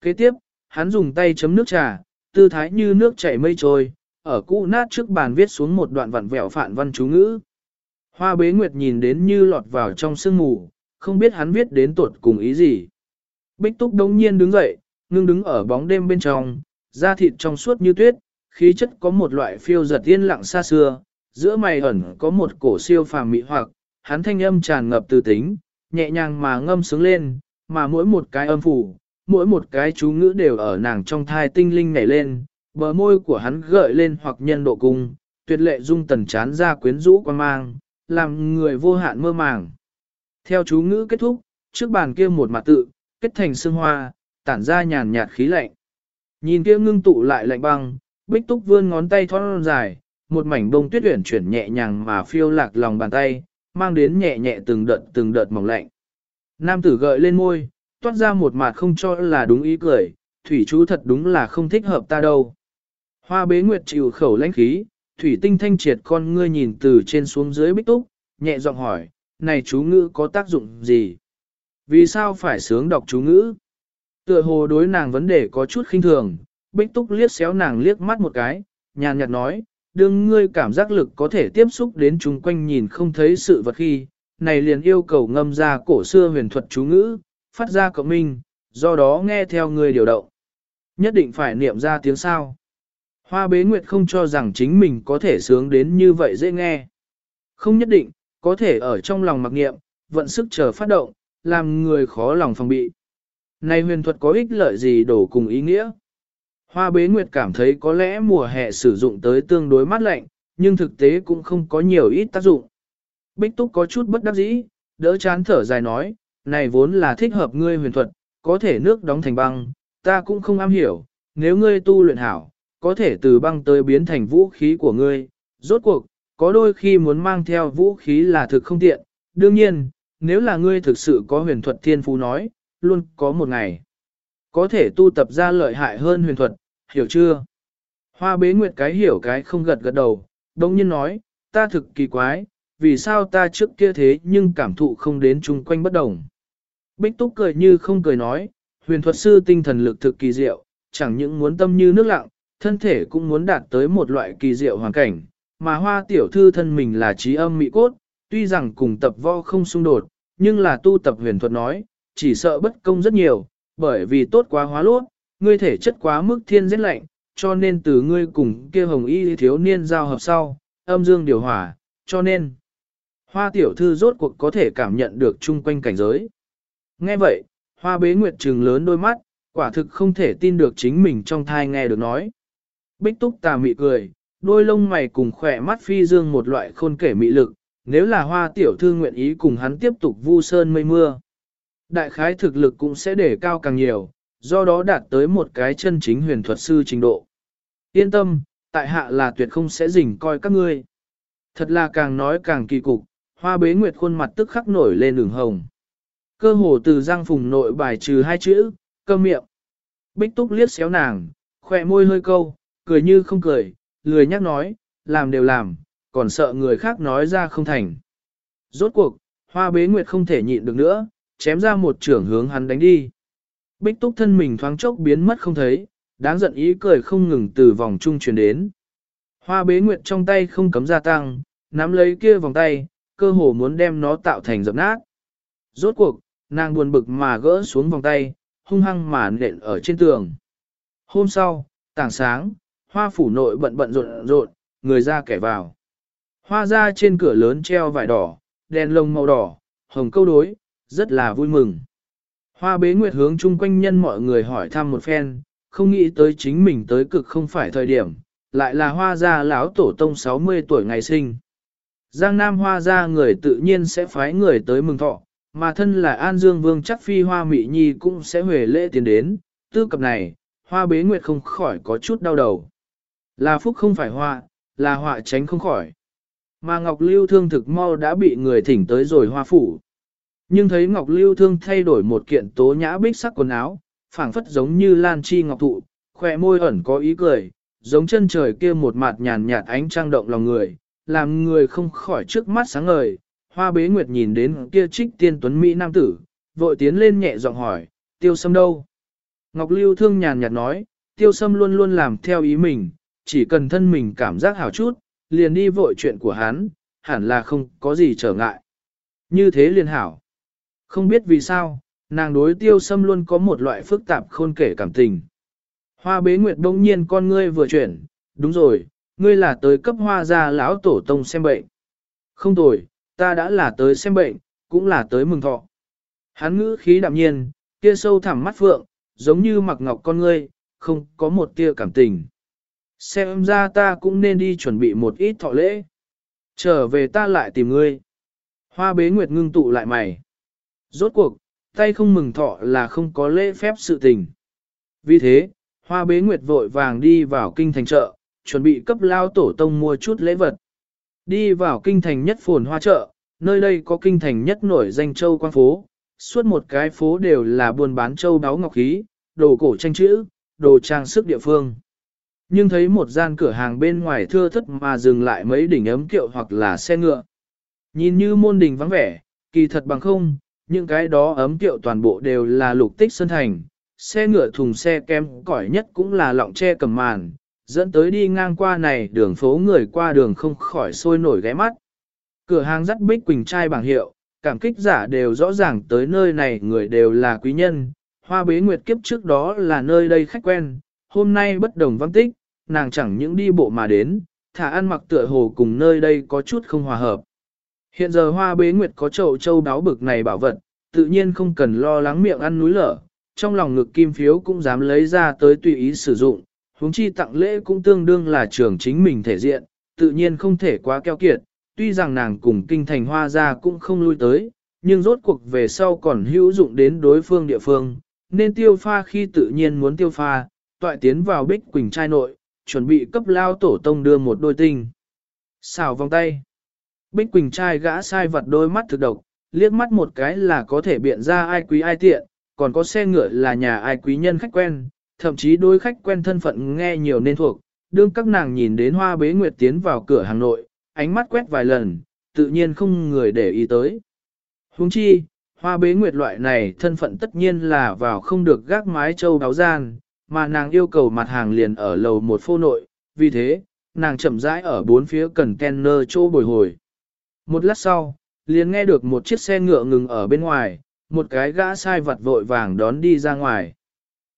Kế tiếp, hắn dùng tay chấm nước trà, tư thái như nước chảy mây trôi, ở cũ nát trước bàn viết xuống một đoạn vặn vẹo phản văn chú ngữ. Hoa bế nguyệt nhìn đến như lọt vào trong sương mù, không biết hắn viết đến tuột cùng ý gì. Bích túc đống nhiên đứng dậy, ngưng đứng ở bóng đêm bên trong, da thịt trong suốt như tuyết, khí chất có một loại phiêu giật yên lặng xa xưa, giữa mày ẩn có một cổ siêu phàm mỹ hoặc, hắn thanh âm tràn ngập từ tính, nhẹ nhàng mà ngâm sướng lên, mà mỗi một cái âm phủ, mỗi một cái chú ngữ đều ở nàng trong thai tinh linh nhảy lên, bờ môi của hắn gợi lên hoặc nhân độ cung, tuyệt lệ dung tần chán ra quyến rũ quan mang, làm người vô hạn mơ màng. Theo chú ngữ kết thúc, trước bàn kia một mặt tự, kết thành sương hoa, tản ra nhàn nhạt khí lạnh. Nhìn kia ngưng tụ lại lạnh băng, bích túc vươn ngón tay thon dài, một mảnh bông tuyết uyển chuyển nhẹ nhàng mà phiêu lạc lòng bàn tay, mang đến nhẹ nhẹ từng đợt từng đợt mỏng lạnh. Nam tử gợi lên môi, toát ra một mặt không cho là đúng ý cười, thủy chú thật đúng là không thích hợp ta đâu. Hoa bế nguyệt chịu khẩu lãnh khí, thủy tinh thanh triệt con ngươi nhìn từ trên xuống dưới bích túc, nhẹ giọng hỏi, này chú ngữ có tác dụng gì? Vì sao phải sướng đọc chú ngữ? Tựa hồ đối nàng vấn đề có chút khinh thường, bích túc liếc xéo nàng liếc mắt một cái, nhàn nhạt nói, đương ngươi cảm giác lực có thể tiếp xúc đến chúng quanh nhìn không thấy sự vật khi, này liền yêu cầu ngâm ra cổ xưa huyền thuật chú ngữ, phát ra cộng minh, do đó nghe theo người điều động. Nhất định phải niệm ra tiếng sao. Hoa bế nguyệt không cho rằng chính mình có thể sướng đến như vậy dễ nghe. Không nhất định, có thể ở trong lòng mặc niệm, vận sức chờ phát động, làm người khó lòng phòng bị. Này huyền thuật có ích lợi gì đổ cùng ý nghĩa? Hoa bế nguyệt cảm thấy có lẽ mùa hè sử dụng tới tương đối mát lạnh, nhưng thực tế cũng không có nhiều ít tác dụng. Bích túc có chút bất đắc dĩ, đỡ chán thở dài nói, này vốn là thích hợp ngươi huyền thuật, có thể nước đóng thành băng, ta cũng không am hiểu, nếu ngươi tu luyện hảo, có thể từ băng tới biến thành vũ khí của ngươi. Rốt cuộc, có đôi khi muốn mang theo vũ khí là thực không tiện, đương nhiên, nếu là ngươi thực sự có huyền thuật thiên phú nói, luôn có một ngày. Có thể tu tập ra lợi hại hơn huyền thuật, hiểu chưa? Hoa bế nguyệt cái hiểu cái không gật gật đầu, đồng nhiên nói, ta thực kỳ quái, vì sao ta trước kia thế nhưng cảm thụ không đến chung quanh bất đồng. Bích túc cười như không cười nói, huyền thuật sư tinh thần lực thực kỳ diệu, chẳng những muốn tâm như nước lặng, thân thể cũng muốn đạt tới một loại kỳ diệu hoàn cảnh, mà hoa tiểu thư thân mình là trí âm mỹ cốt, tuy rằng cùng tập võ không xung đột, nhưng là tu tập huyền thuật nói, chỉ sợ bất công rất nhiều, bởi vì tốt quá hóa lốt, ngươi thể chất quá mức thiên rét lạnh, cho nên từ ngươi cùng kia hồng y thiếu niên giao hợp sau, âm dương điều hòa, cho nên hoa tiểu thư rốt cuộc có thể cảm nhận được chung quanh cảnh giới. Nghe vậy, hoa bế nguyệt trừng lớn đôi mắt, quả thực không thể tin được chính mình trong thai nghe được nói. Bích túc tà mị cười, đôi lông mày cùng khỏe mắt phi dương một loại khôn kể mị lực, nếu là hoa tiểu thư nguyện ý cùng hắn tiếp tục vu sơn mây mưa. Đại khái thực lực cũng sẽ để cao càng nhiều, do đó đạt tới một cái chân chính huyền thuật sư trình độ. Yên tâm, tại hạ là tuyệt không sẽ rình coi các ngươi. Thật là càng nói càng kỳ cục, hoa bế nguyệt khuôn mặt tức khắc nổi lên đường hồng. Cơ hồ từ giang phùng nội bài trừ hai chữ, cơ miệng. Bích túc liếc xéo nàng, khỏe môi hơi câu, cười như không cười, lười nhắc nói, làm đều làm, còn sợ người khác nói ra không thành. Rốt cuộc, hoa bế nguyệt không thể nhịn được nữa, chém ra một trưởng hướng hắn đánh đi. Bích túc thân mình thoáng chốc biến mất không thấy, đáng giận ý cười không ngừng từ vòng trung truyền đến. Hoa bế nguyệt trong tay không cấm gia tăng, nắm lấy kia vòng tay, cơ hồ muốn đem nó tạo thành dập nát. Rốt cuộc, nàng buồn bực mà gỡ xuống vòng tay, hung hăng mà nện ở trên tường. Hôm sau, tảng sáng, hoa phủ nội bận bận rộn rộn, người ra kẻ vào. Hoa ra trên cửa lớn treo vải đỏ, đèn lồng màu đỏ, hồng câu đối, rất là vui mừng. Hoa bế nguyệt hướng chung quanh nhân mọi người hỏi thăm một phen, không nghĩ tới chính mình tới cực không phải thời điểm, lại là hoa gia lão tổ tông 60 tuổi ngày sinh. Giang Nam hoa gia người tự nhiên sẽ phái người tới mừng thọ, mà thân là An Dương Vương chắc phi hoa mị nhi cũng sẽ huề lễ tiến đến, tư cập này, hoa bế nguyệt không khỏi có chút đau đầu. Là phúc không phải hoa, là họa tránh không khỏi. Mà Ngọc Lưu thương thực mau đã bị người thỉnh tới rồi hoa phủ. Nhưng thấy Ngọc Lưu Thương thay đổi một kiện tố nhã bích sắc quần áo, phảng phất giống như lan chi ngọc thụ, khỏe môi ẩn có ý cười, giống chân trời kia một mặt nhàn nhạt ánh trang động lòng người, làm người không khỏi trước mắt sáng ngời. Hoa bế nguyệt nhìn đến kia trích tiên tuấn Mỹ nam tử, vội tiến lên nhẹ giọng hỏi, tiêu sâm đâu? Ngọc Lưu Thương nhàn nhạt nói, tiêu sâm luôn luôn làm theo ý mình, chỉ cần thân mình cảm giác hảo chút, liền đi vội chuyện của hắn, hẳn là không có gì trở ngại. Như thế liền hảo. Không biết vì sao, nàng đối tiêu sâm luôn có một loại phức tạp khôn kể cảm tình. Hoa bế nguyệt đông nhiên con ngươi vừa chuyển, đúng rồi, ngươi là tới cấp hoa gia lão tổ tông xem bệnh. Không tồi, ta đã là tới xem bệnh, cũng là tới mừng thọ. Hắn ngữ khí đạm nhiên, kia sâu thẳm mắt phượng, giống như mặc ngọc con ngươi, không có một tia cảm tình. Xem ra ta cũng nên đi chuẩn bị một ít thọ lễ. Trở về ta lại tìm ngươi. Hoa bế nguyệt ngưng tụ lại mày. Rốt cuộc, tay không mừng thọ là không có lễ phép sự tình. Vì thế, hoa bế nguyệt vội vàng đi vào kinh thành chợ, chuẩn bị cấp lao tổ tông mua chút lễ vật. Đi vào kinh thành nhất phồn hoa chợ, nơi đây có kinh thành nhất nổi danh châu quan phố, suốt một cái phố đều là buôn bán châu đáo ngọc khí, đồ cổ tranh chữ, đồ trang sức địa phương. Nhưng thấy một gian cửa hàng bên ngoài thưa thất mà dừng lại mấy đỉnh ấm kiệu hoặc là xe ngựa. Nhìn như môn đình vắng vẻ, kỳ thật bằng không, những cái đó ấm kiệu toàn bộ đều là lục tích sơn thành, xe ngựa thùng xe kem cỏi nhất cũng là lọng tre cầm màn, dẫn tới đi ngang qua này đường phố người qua đường không khỏi sôi nổi ghé mắt. Cửa hàng dắt bích quỳnh trai bảng hiệu, cảm kích giả đều rõ ràng tới nơi này người đều là quý nhân, hoa bế nguyệt kiếp trước đó là nơi đây khách quen, hôm nay bất đồng văn tích, nàng chẳng những đi bộ mà đến, thả ăn mặc tựa hồ cùng nơi đây có chút không hòa hợp. Hiện giờ hoa bế nguyệt có chậu châu đáo bực này bảo vật, tự nhiên không cần lo lắng miệng ăn núi lở, trong lòng ngực kim phiếu cũng dám lấy ra tới tùy ý sử dụng, huống chi tặng lễ cũng tương đương là trường chính mình thể diện, tự nhiên không thể quá keo kiệt, tuy rằng nàng cùng kinh thành hoa ra cũng không lui tới, nhưng rốt cuộc về sau còn hữu dụng đến đối phương địa phương, nên tiêu pha khi tự nhiên muốn tiêu pha, toại tiến vào bích quỳnh trai nội, chuẩn bị cấp lao tổ tông đưa một đôi tinh. Xào vòng tay. Bích quỳnh trai gã sai vật đôi mắt thực độc, liếc mắt một cái là có thể biện ra ai quý ai tiện, còn có xe ngựa là nhà ai quý nhân khách quen, thậm chí đôi khách quen thân phận nghe nhiều nên thuộc. Đương các nàng nhìn đến hoa bế nguyệt tiến vào cửa hàng nội, ánh mắt quét vài lần, tự nhiên không người để ý tới. Huống chi, hoa bế nguyệt loại này thân phận tất nhiên là vào không được gác mái châu đáo gian, mà nàng yêu cầu mặt hàng liền ở lầu một phô nội, vì thế, nàng chậm rãi ở bốn phía cần kenner chỗ bồi hồi. Một lát sau, liền nghe được một chiếc xe ngựa ngừng ở bên ngoài, một cái gã sai vặt vội vàng đón đi ra ngoài.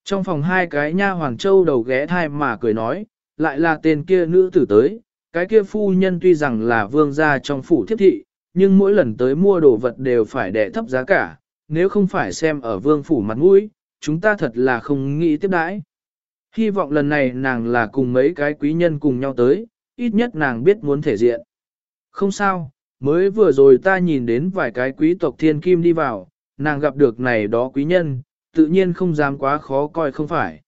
Trong phòng hai cái nha hoàng châu đầu ghé thai mà cười nói, lại là tên kia nữ tử tới, cái kia phu nhân tuy rằng là vương gia trong phủ thiếp thị, nhưng mỗi lần tới mua đồ vật đều phải đẻ thấp giá cả, nếu không phải xem ở vương phủ mặt mũi, chúng ta thật là không nghĩ tiếp đãi. Hy vọng lần này nàng là cùng mấy cái quý nhân cùng nhau tới, ít nhất nàng biết muốn thể diện. Không sao, mới vừa rồi ta nhìn đến vài cái quý tộc thiên kim đi vào, nàng gặp được này đó quý nhân, tự nhiên không dám quá khó coi không phải.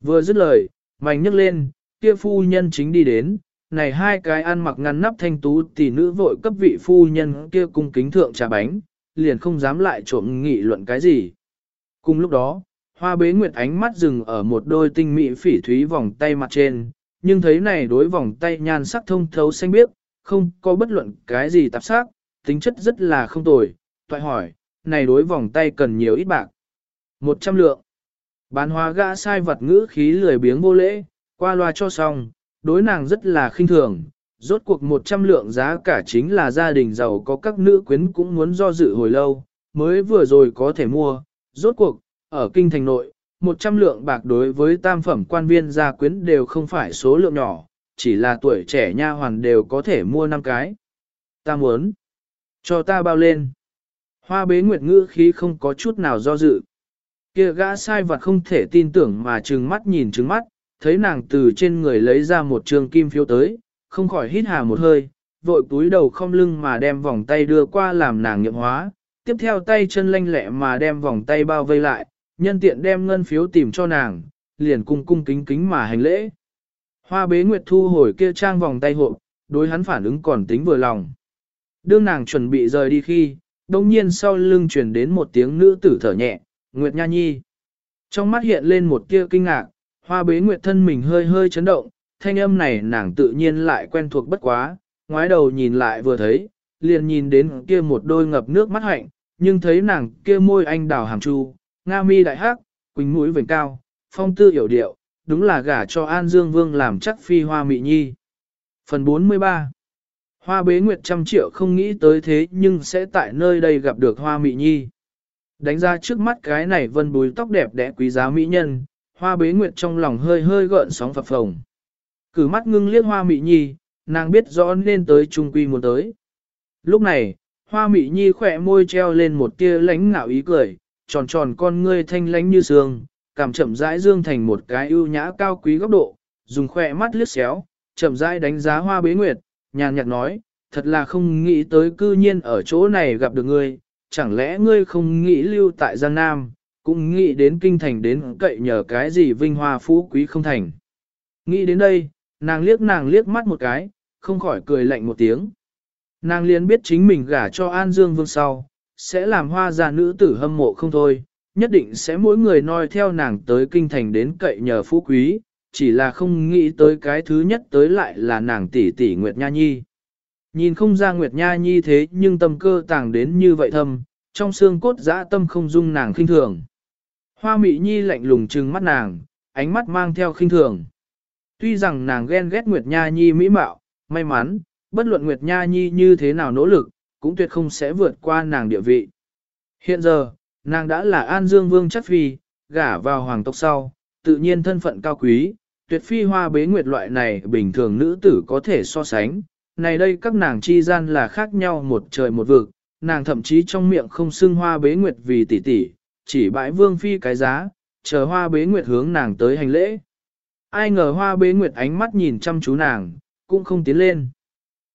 Vừa dứt lời, mảnh nhấc lên, kia phu nhân chính đi đến, này hai cái ăn mặc ngăn nắp thanh tú tỷ nữ vội cấp vị phu nhân kia cung kính thượng trà bánh, liền không dám lại trộm nghị luận cái gì. Cùng lúc đó, hoa bế nguyệt ánh mắt dừng ở một đôi tinh mỹ phỉ thúy vòng tay mặt trên, nhưng thấy này đối vòng tay nhan sắc thông thấu xanh biếc, không có bất luận cái gì tạp sắc, tính chất rất là không tồi. Toại hỏi, này đối vòng tay cần nhiều ít bạc. Một trăm lượng. Bán hóa gã sai vật ngữ khí lười biếng vô lễ, qua loa cho xong, đối nàng rất là khinh thường. Rốt cuộc một trăm lượng giá cả chính là gia đình giàu có các nữ quyến cũng muốn do dự hồi lâu, mới vừa rồi có thể mua. Rốt cuộc, ở kinh thành nội, một trăm lượng bạc đối với tam phẩm quan viên gia quyến đều không phải số lượng nhỏ, chỉ là tuổi trẻ nha hoàn đều có thể mua năm cái. Ta muốn, cho ta bao lên. Hoa bế nguyệt ngữ khí không có chút nào do dự. Kia gã sai vật không thể tin tưởng mà trừng mắt nhìn trừng mắt, thấy nàng từ trên người lấy ra một trường kim phiếu tới, không khỏi hít hà một hơi, vội túi đầu không lưng mà đem vòng tay đưa qua làm nàng nghiệm hóa, tiếp theo tay chân lanh lẹ mà đem vòng tay bao vây lại, nhân tiện đem ngân phiếu tìm cho nàng, liền cung cung kính kính mà hành lễ. Hoa bế nguyệt thu hồi kia trang vòng tay hộ, đối hắn phản ứng còn tính vừa lòng. Đương nàng chuẩn bị rời đi khi, đông nhiên sau lưng truyền đến một tiếng nữ tử thở nhẹ, Nguyệt Nha Nhi. Trong mắt hiện lên một tia kinh ngạc, hoa bế Nguyệt thân mình hơi hơi chấn động, thanh âm này nàng tự nhiên lại quen thuộc bất quá, ngoái đầu nhìn lại vừa thấy, liền nhìn đến kia một đôi ngập nước mắt hạnh, nhưng thấy nàng kia môi anh đào hàm chu, nga mi đại hắc, quỳnh mũi vành cao, phong tư hiểu điệu, đúng là gả cho An Dương Vương làm chắc phi hoa mị nhi. Phần 43 Hoa bế nguyệt trăm triệu không nghĩ tới thế nhưng sẽ tại nơi đây gặp được hoa mị nhi. Đánh ra trước mắt cái này vân bùi tóc đẹp đẽ quý giá mỹ nhân, hoa bế nguyệt trong lòng hơi hơi gợn sóng phập phồng. Cử mắt ngưng liếc hoa mị nhi, nàng biết rõ nên tới trung quy muốn tới. Lúc này, hoa mị nhi khỏe môi treo lên một tia lánh ngạo ý cười, tròn tròn con ngươi thanh lánh như sương, cảm chậm rãi dương thành một cái ưu nhã cao quý góc độ, dùng khỏe mắt liếc xéo, chậm rãi đánh giá hoa bế nguyệt, nhàn nhạt nói, thật là không nghĩ tới cư nhiên ở chỗ này gặp được ngươi, chẳng lẽ ngươi không nghĩ lưu tại Giang Nam, cũng nghĩ đến kinh thành đến cậy nhờ cái gì vinh hoa phú quý không thành. Nghĩ đến đây, nàng liếc nàng liếc mắt một cái, không khỏi cười lạnh một tiếng. Nàng liền biết chính mình gả cho An Dương Vương sau, sẽ làm hoa gia nữ tử hâm mộ không thôi, nhất định sẽ mỗi người noi theo nàng tới kinh thành đến cậy nhờ phú quý, chỉ là không nghĩ tới cái thứ nhất tới lại là nàng tỷ tỷ Nguyệt Nha Nhi. Nhìn không ra Nguyệt Nha Nhi thế nhưng tâm cơ tàng đến như vậy thâm, trong xương cốt dã tâm không dung nàng khinh thường. Hoa Mị Nhi lạnh lùng trừng mắt nàng, ánh mắt mang theo khinh thường. Tuy rằng nàng ghen ghét Nguyệt Nha Nhi mỹ mạo, may mắn, bất luận Nguyệt Nha Nhi như thế nào nỗ lực, cũng tuyệt không sẽ vượt qua nàng địa vị. Hiện giờ, nàng đã là An Dương Vương chất phi, gả vào hoàng tộc sau, tự nhiên thân phận cao quý, tuyệt phi hoa bế nguyệt loại này bình thường nữ tử có thể so sánh. Này đây các nàng chi gian là khác nhau một trời một vực, nàng thậm chí trong miệng không xưng hoa bế nguyệt vì tỷ tỷ, chỉ bãi vương phi cái giá, chờ hoa bế nguyệt hướng nàng tới hành lễ. Ai ngờ hoa bế nguyệt ánh mắt nhìn chăm chú nàng, cũng không tiến lên.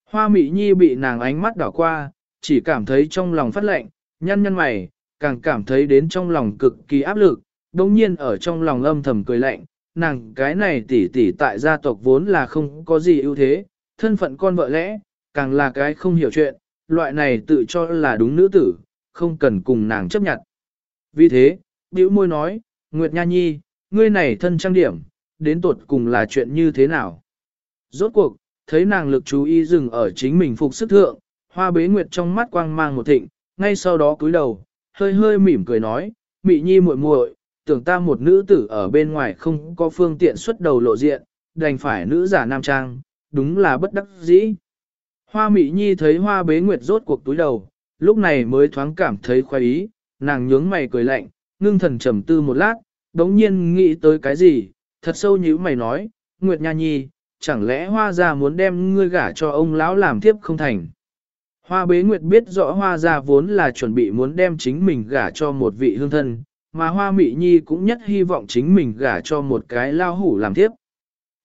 Hoa mị nhi bị nàng ánh mắt đảo qua, chỉ cảm thấy trong lòng phát lạnh, nhăn nhăn mày, càng cảm thấy đến trong lòng cực kỳ áp lực, đồng nhiên ở trong lòng âm thầm cười lạnh, nàng cái này tỷ tỷ tại gia tộc vốn là không có gì ưu thế, thân phận con vợ lẽ, càng là cái không hiểu chuyện, loại này tự cho là đúng nữ tử, không cần cùng nàng chấp nhận. Vì thế, bĩu môi nói, Nguyệt Nha Nhi, ngươi này thân trang điểm, đến tột cùng là chuyện như thế nào? Rốt cuộc, thấy nàng lực chú ý dừng ở chính mình phục sức thượng, hoa bế Nguyệt trong mắt quang mang một thịnh, ngay sau đó cúi đầu, hơi hơi mỉm cười nói, Mị Nhi muội muội, tưởng ta một nữ tử ở bên ngoài không có phương tiện xuất đầu lộ diện, đành phải nữ giả nam trang, đúng là bất đắc dĩ. Hoa Mị Nhi thấy hoa bế nguyệt rốt cuộc túi đầu, lúc này mới thoáng cảm thấy khoái ý, nàng nhướng mày cười lạnh, ngưng thần trầm tư một lát, đống nhiên nghĩ tới cái gì, thật sâu như mày nói, Nguyệt Nha Nhi, chẳng lẽ hoa gia muốn đem ngươi gả cho ông lão làm tiếp không thành. Hoa bế nguyệt biết rõ hoa gia vốn là chuẩn bị muốn đem chính mình gả cho một vị hương thân, mà hoa mị nhi cũng nhất hy vọng chính mình gả cho một cái lao hủ làm tiếp.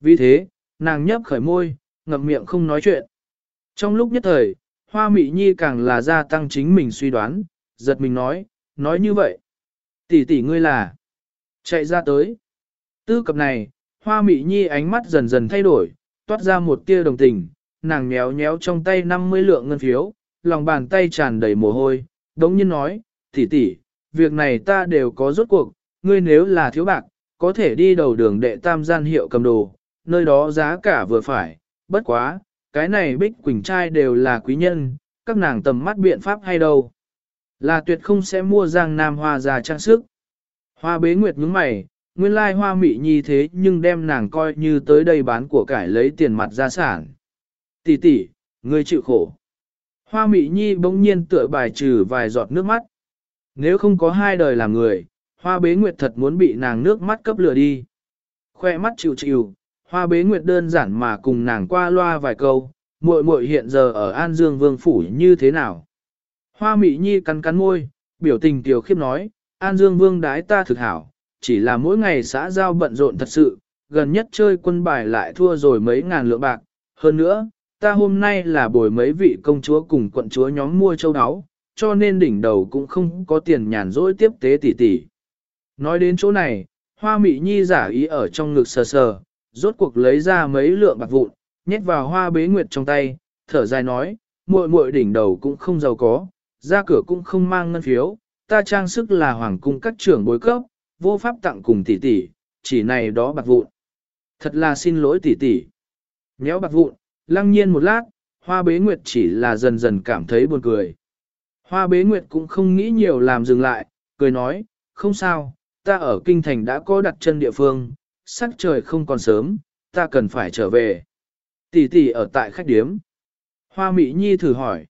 Vì thế, nàng nhấp khởi môi, ngậm miệng không nói chuyện. Trong lúc nhất thời, hoa mị nhi càng là gia tăng chính mình suy đoán, giật mình nói, nói như vậy. Tỷ tỷ ngươi là, chạy ra tới. Tư cập này, hoa mị nhi ánh mắt dần dần thay đổi, toát ra một tia đồng tình, nàng nhéo nhéo trong tay 50 lượng ngân phiếu, lòng bàn tay tràn đầy mồ hôi, đống nhiên nói, tỷ tỷ, việc này ta đều có rốt cuộc, ngươi nếu là thiếu bạc, có thể đi đầu đường đệ tam gian hiệu cầm đồ, nơi đó giá cả vừa phải, bất quá, cái này bích quỳnh trai đều là quý nhân, các nàng tầm mắt biện pháp hay đâu. Là tuyệt không sẽ mua giang nam hoa già trang sức. Hoa bế nguyệt nhướng mày, nguyên lai hoa mị nhi thế nhưng đem nàng coi như tới đây bán của cải lấy tiền mặt gia sản. Tỷ tỷ, ngươi chịu khổ. Hoa mị nhi bỗng nhiên tựa bài trừ vài giọt nước mắt. Nếu không có hai đời làm người, hoa bế nguyệt thật muốn bị nàng nước mắt cấp lửa đi. Khoe mắt chịu chịu, hoa bế nguyệt đơn giản mà cùng nàng qua loa vài câu, muội muội hiện giờ ở An Dương Vương Phủ như thế nào. Hoa mị nhi cắn cắn môi, biểu tình tiểu khiếp nói, An Dương Vương đái ta thực hảo, chỉ là mỗi ngày xã giao bận rộn thật sự, gần nhất chơi quân bài lại thua rồi mấy ngàn lượng bạc. Hơn nữa, ta hôm nay là bồi mấy vị công chúa cùng quận chúa nhóm mua châu áo, cho nên đỉnh đầu cũng không có tiền nhàn rỗi tiếp tế tỷ tỷ. Nói đến chỗ này, hoa mị nhi giả ý ở trong ngực sờ sờ, rốt cuộc lấy ra mấy lượng bạc vụn, nhét vào hoa bế nguyệt trong tay, thở dài nói, muội muội đỉnh đầu cũng không giàu có, ra cửa cũng không mang ngân phiếu, ta trang sức là hoàng cung các trưởng bối cấp, vô pháp tặng cùng tỷ tỷ, chỉ này đó bạc vụn. Thật là xin lỗi tỷ tỷ. Nhéo bạc vụn, lăng nhiên một lát, hoa bế nguyệt chỉ là dần dần cảm thấy buồn cười. Hoa bế nguyệt cũng không nghĩ nhiều làm dừng lại, cười nói, không sao, ta ở kinh thành đã có đặt chân địa phương, sắc trời không còn sớm, ta cần phải trở về. Tỷ tỷ ở tại khách điếm. Hoa Mỹ Nhi thử hỏi.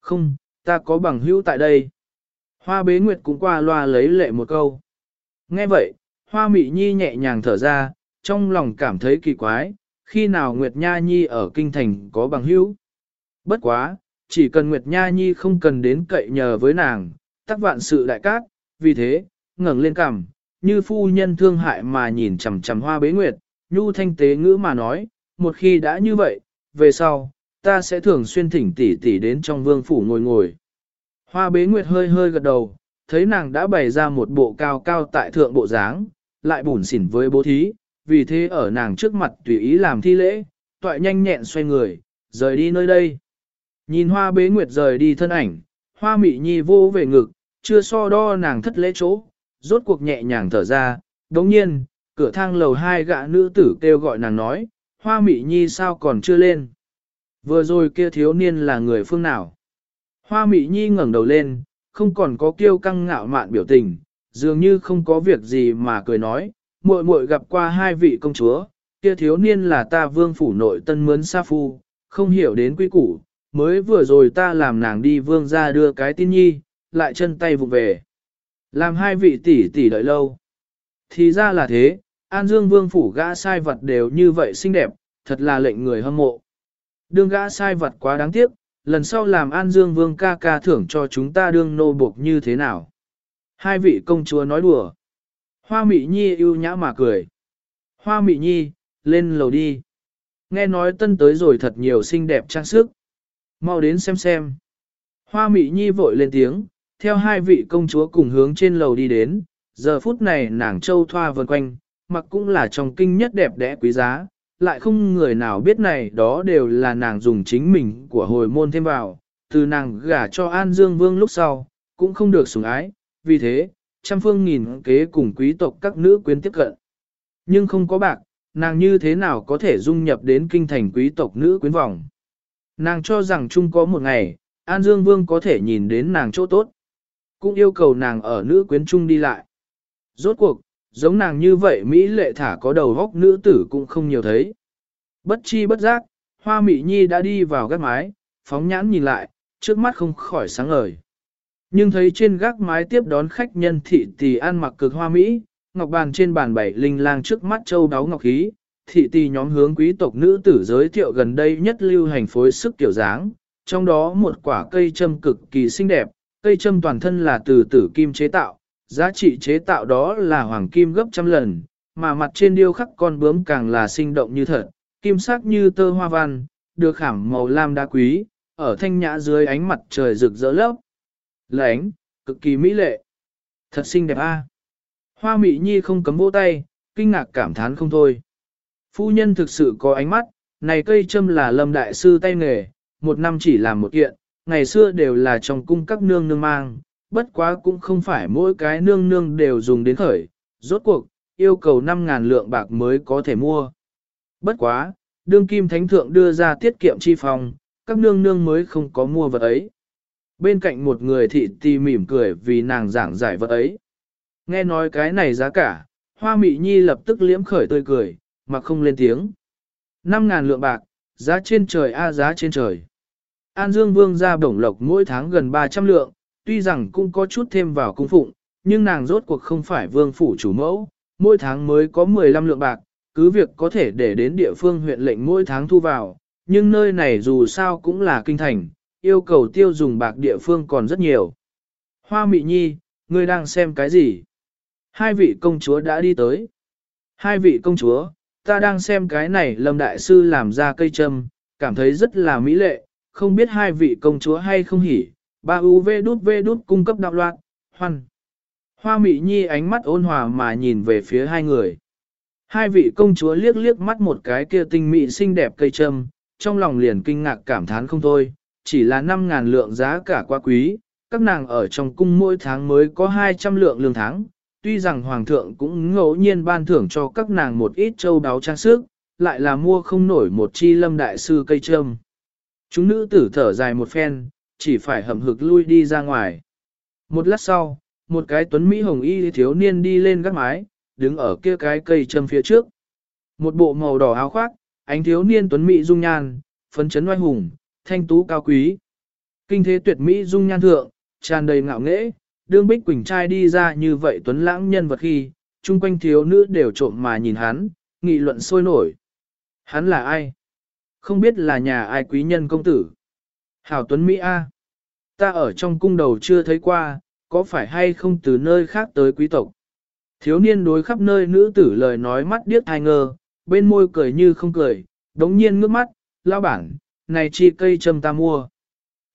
Không, ta có bằng hữu tại đây. Hoa bế nguyệt cũng qua loa lấy lệ một câu. Nghe vậy, Hoa Mỹ Nhi nhẹ nhàng thở ra, trong lòng cảm thấy kỳ quái, khi nào Nguyệt Nha Nhi ở kinh thành có bằng hữu. Bất quá, chỉ cần Nguyệt Nha Nhi không cần đến cậy nhờ với nàng, tắc vạn sự đại cát, vì thế, ngẩng lên cằm, như phu nhân thương hại mà nhìn chằm chằm hoa bế nguyệt, nhu thanh tế ngữ mà nói, một khi đã như vậy, về sau, ta sẽ thường xuyên thỉnh tỷ tỷ đến trong vương phủ ngồi ngồi. Hoa bế nguyệt hơi hơi gật đầu, thấy nàng đã bày ra một bộ cao cao tại thượng bộ dáng, lại bủn xỉn với bố thí, vì thế ở nàng trước mặt tùy ý làm thi lễ, toại nhanh nhẹn xoay người, rời đi nơi đây. Nhìn hoa bế nguyệt rời đi thân ảnh, hoa mị nhi vô về ngực, chưa so đo nàng thất lễ chỗ, rốt cuộc nhẹ nhàng thở ra, đồng nhiên, cửa thang lầu hai gã nữ tử kêu gọi nàng nói, hoa mị nhi sao còn chưa lên. Vừa rồi kia thiếu niên là người phương nào? Hoa mị nhi ngẩng đầu lên, không còn có kiêu căng ngạo mạn biểu tình, dường như không có việc gì mà cười nói, muội muội gặp qua hai vị công chúa, kia thiếu niên là ta vương phủ nội tân mướn sa phu, không hiểu đến quy củ, mới vừa rồi ta làm nàng đi vương ra đưa cái tin nhi, lại chân tay vụ về. Làm hai vị tỷ tỷ đợi lâu. Thì ra là thế, An Dương Vương phủ gã sai vật đều như vậy xinh đẹp, thật là lệnh người hâm mộ. Đương gã sai vật quá đáng tiếc, lần sau làm An Dương Vương ca ca thưởng cho chúng ta đương nô buộc như thế nào. Hai vị công chúa nói đùa. Hoa Mị Nhi yêu nhã mà cười. Hoa Mị Nhi, lên lầu đi. Nghe nói tân tới rồi thật nhiều xinh đẹp trang sức. Mau đến xem xem. Hoa Mị Nhi vội lên tiếng, theo hai vị công chúa cùng hướng trên lầu đi đến, giờ phút này nàng châu thoa vần quanh, mặc cũng là trong kinh nhất đẹp đẽ quý giá, lại không người nào biết này đó đều là nàng dùng chính mình của hồi môn thêm vào, từ nàng gả cho An Dương Vương lúc sau, cũng không được sủng ái, vì thế, trăm phương nghìn kế cùng quý tộc các nữ quyến tiếp cận. Nhưng không có bạc, nàng như thế nào có thể dung nhập đến kinh thành quý tộc nữ quyến vòng. Nàng cho rằng chung có một ngày, An Dương Vương có thể nhìn đến nàng chỗ tốt. Cũng yêu cầu nàng ở nữ quyến trung đi lại. Rốt cuộc, giống nàng như vậy Mỹ lệ thả có đầu góc nữ tử cũng không nhiều thấy. Bất chi bất giác, hoa Mỹ Nhi đã đi vào gác mái, phóng nhãn nhìn lại, trước mắt không khỏi sáng ngời. Nhưng thấy trên gác mái tiếp đón khách nhân thị tỷ ăn mặc cực hoa Mỹ, ngọc bàn trên bàn bảy linh lang trước mắt châu đáo ngọc khí, thị tỷ nhóm hướng quý tộc nữ tử giới thiệu gần đây nhất lưu hành phối sức kiểu dáng, trong đó một quả cây châm cực kỳ xinh đẹp, cây châm toàn thân là từ tử kim chế tạo, giá trị chế tạo đó là hoàng kim gấp trăm lần, mà mặt trên điêu khắc con bướm càng là sinh động như thật, kim sắc như tơ hoa văn, được khảm màu lam đá quý, ở thanh nhã dưới ánh mặt trời rực rỡ lấp. Lánh, cực kỳ mỹ lệ. Thật xinh đẹp a. Hoa mị nhi không cấm vỗ tay, kinh ngạc cảm thán không thôi. Phu nhân thực sự có ánh mắt, này cây châm là lâm đại sư tay nghề, một năm chỉ làm một kiện, ngày xưa đều là trong cung các nương nương mang, bất quá cũng không phải mỗi cái nương nương đều dùng đến khởi, rốt cuộc, yêu cầu 5.000 lượng bạc mới có thể mua. Bất quá, đương kim thánh thượng đưa ra tiết kiệm chi phòng, các nương nương mới không có mua vật ấy. Bên cạnh một người thị tì mỉm cười vì nàng giảng giải vật ấy. Nghe nói cái này giá cả, hoa mị nhi lập tức liễm khởi tươi cười, mà không lên tiếng. 5.000 lượng bạc, giá trên trời a giá trên trời. An Dương Vương ra bổng lộc mỗi tháng gần 300 lượng, tuy rằng cũng có chút thêm vào cung phụng, nhưng nàng rốt cuộc không phải vương phủ chủ mẫu, mỗi tháng mới có 15 lượng bạc, cứ việc có thể để đến địa phương huyện lệnh mỗi tháng thu vào, nhưng nơi này dù sao cũng là kinh thành, yêu cầu tiêu dùng bạc địa phương còn rất nhiều. Hoa Mị Nhi, ngươi đang xem cái gì? Hai vị công chúa đã đi tới. Hai vị công chúa, ta đang xem cái này Lâm Đại Sư làm ra cây châm, cảm thấy rất là mỹ lệ, không biết hai vị công chúa hay không hỉ, ba u v đút v đút cung cấp đạo loạn, hoan. Hoa Mị Nhi ánh mắt ôn hòa mà nhìn về phía hai người. Hai vị công chúa liếc liếc mắt một cái kia tinh mị xinh đẹp cây trâm trong lòng liền kinh ngạc cảm thán không thôi, chỉ là 5.000 lượng giá cả quá quý, các nàng ở trong cung mỗi tháng mới có 200 lượng lương tháng, tuy rằng hoàng thượng cũng ngẫu nhiên ban thưởng cho các nàng một ít châu đáo trang sức, lại là mua không nổi một chi lâm đại sư cây trâm Chúng nữ tử thở dài một phen, chỉ phải hầm hực lui đi ra ngoài. Một lát sau, một cái tuấn Mỹ hồng y thiếu niên đi lên gác mái, đứng ở kia cái cây châm phía trước. Một bộ màu đỏ áo khoác, ánh thiếu niên tuấn Mỹ dung nhan, phấn chấn oai hùng, thanh tú cao quý. Kinh thế tuyệt Mỹ dung nhan thượng, tràn đầy ngạo nghễ, đương bích quỳnh trai đi ra như vậy tuấn lãng nhân vật khi, chung quanh thiếu nữ đều trộm mà nhìn hắn, nghị luận sôi nổi. Hắn là ai? Không biết là nhà ai quý nhân công tử. Hảo Tuấn Mỹ A. Ta ở trong cung đầu chưa thấy qua, có phải hay không từ nơi khác tới quý tộc? Thiếu niên đối khắp nơi nữ tử lời nói mắt điếc ai ngơ, bên môi cười như không cười, đống nhiên ngước mắt, lão bản, này chi cây châm ta mua.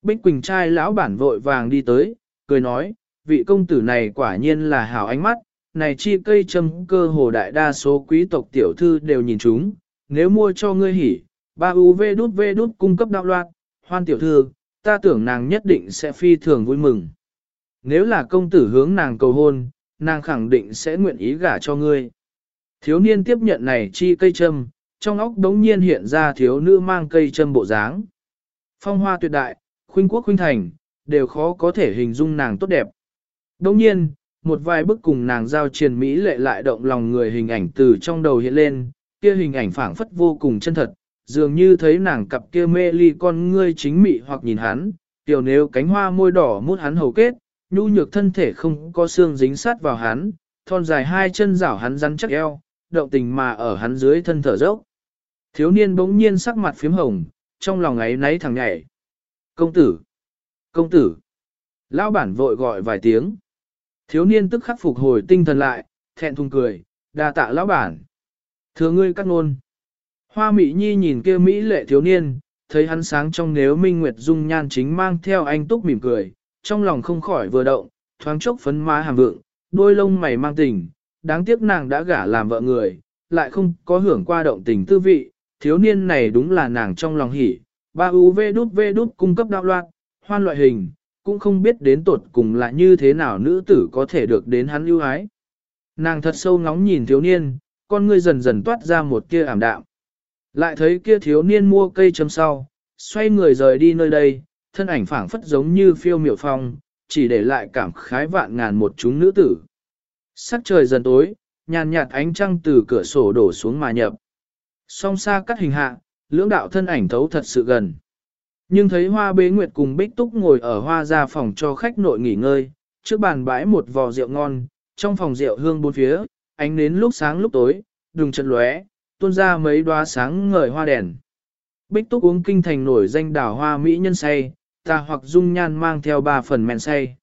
Bích Quỳnh trai lão bản vội vàng đi tới, cười nói, vị công tử này quả nhiên là hảo ánh mắt, này chi cây châm cơ hồ đại đa số quý tộc tiểu thư đều nhìn chúng, nếu mua cho ngươi hỉ, ba UV đút V đút cung cấp đạo loạt, hoan tiểu thư, ta tưởng nàng nhất định sẽ phi thường vui mừng. Nếu là công tử hướng nàng cầu hôn, nàng khẳng định sẽ nguyện ý gả cho ngươi. Thiếu niên tiếp nhận này chi cây châm, trong óc đống nhiên hiện ra thiếu nữ mang cây châm bộ dáng. Phong hoa tuyệt đại, khuynh quốc khuynh thành, đều khó có thể hình dung nàng tốt đẹp. Đống nhiên, một vài bức cùng nàng giao triền Mỹ lệ lại động lòng người hình ảnh từ trong đầu hiện lên, kia hình ảnh phảng phất vô cùng chân thật, dường như thấy nàng cặp kia mê ly con ngươi chính mị hoặc nhìn hắn, tiểu nếu cánh hoa môi đỏ mút hắn hầu kết, nhu nhược thân thể không có xương dính sát vào hắn, thon dài hai chân rảo hắn rắn chắc eo, động tình mà ở hắn dưới thân thở dốc. Thiếu niên bỗng nhiên sắc mặt phím hồng, trong lòng ấy náy thằng nhảy. Công tử! Công tử! Lão bản vội gọi vài tiếng. Thiếu niên tức khắc phục hồi tinh thần lại, thẹn thùng cười, đa tạ lão bản. Thưa ngươi cắt nôn. Hoa Mỹ Nhi nhìn kia Mỹ lệ thiếu niên, thấy hắn sáng trong nếu minh nguyệt dung nhan chính mang theo anh túc mỉm cười, trong lòng không khỏi vừa động, thoáng chốc phấn má hàm vượng, đôi lông mày mang tình, đáng tiếc nàng đã gả làm vợ người, lại không có hưởng qua động tình tư vị, thiếu niên này đúng là nàng trong lòng hỉ, ba UV đút V đút cung cấp đạo loạn, hoan loại hình, cũng không biết đến tột cùng là như thế nào nữ tử có thể được đến hắn ưu ái. Nàng thật sâu ngóng nhìn thiếu niên, con ngươi dần dần toát ra một kia ảm đạm. Lại thấy kia thiếu niên mua cây châm sau, xoay người rời đi nơi đây, thân ảnh phảng phất giống như phiêu miểu phong, chỉ để lại cảm khái vạn ngàn một chúng nữ tử. Sắc trời dần tối, nhàn nhạt ánh trăng từ cửa sổ đổ xuống mà nhập. Song xa cắt hình hạ, lưỡng đạo thân ảnh thấu thật sự gần. Nhưng thấy hoa bế nguyệt cùng bích túc ngồi ở hoa ra phòng cho khách nội nghỉ ngơi, trước bàn bãi một vò rượu ngon, trong phòng rượu hương bốn phía, ánh nến lúc sáng lúc tối, đừng chật lóe, tuôn ra mấy đóa sáng ngời hoa đèn. Bích túc uống kinh thành nổi danh đảo hoa mỹ nhân say, ta hoặc dung nhan mang theo ba phần men say.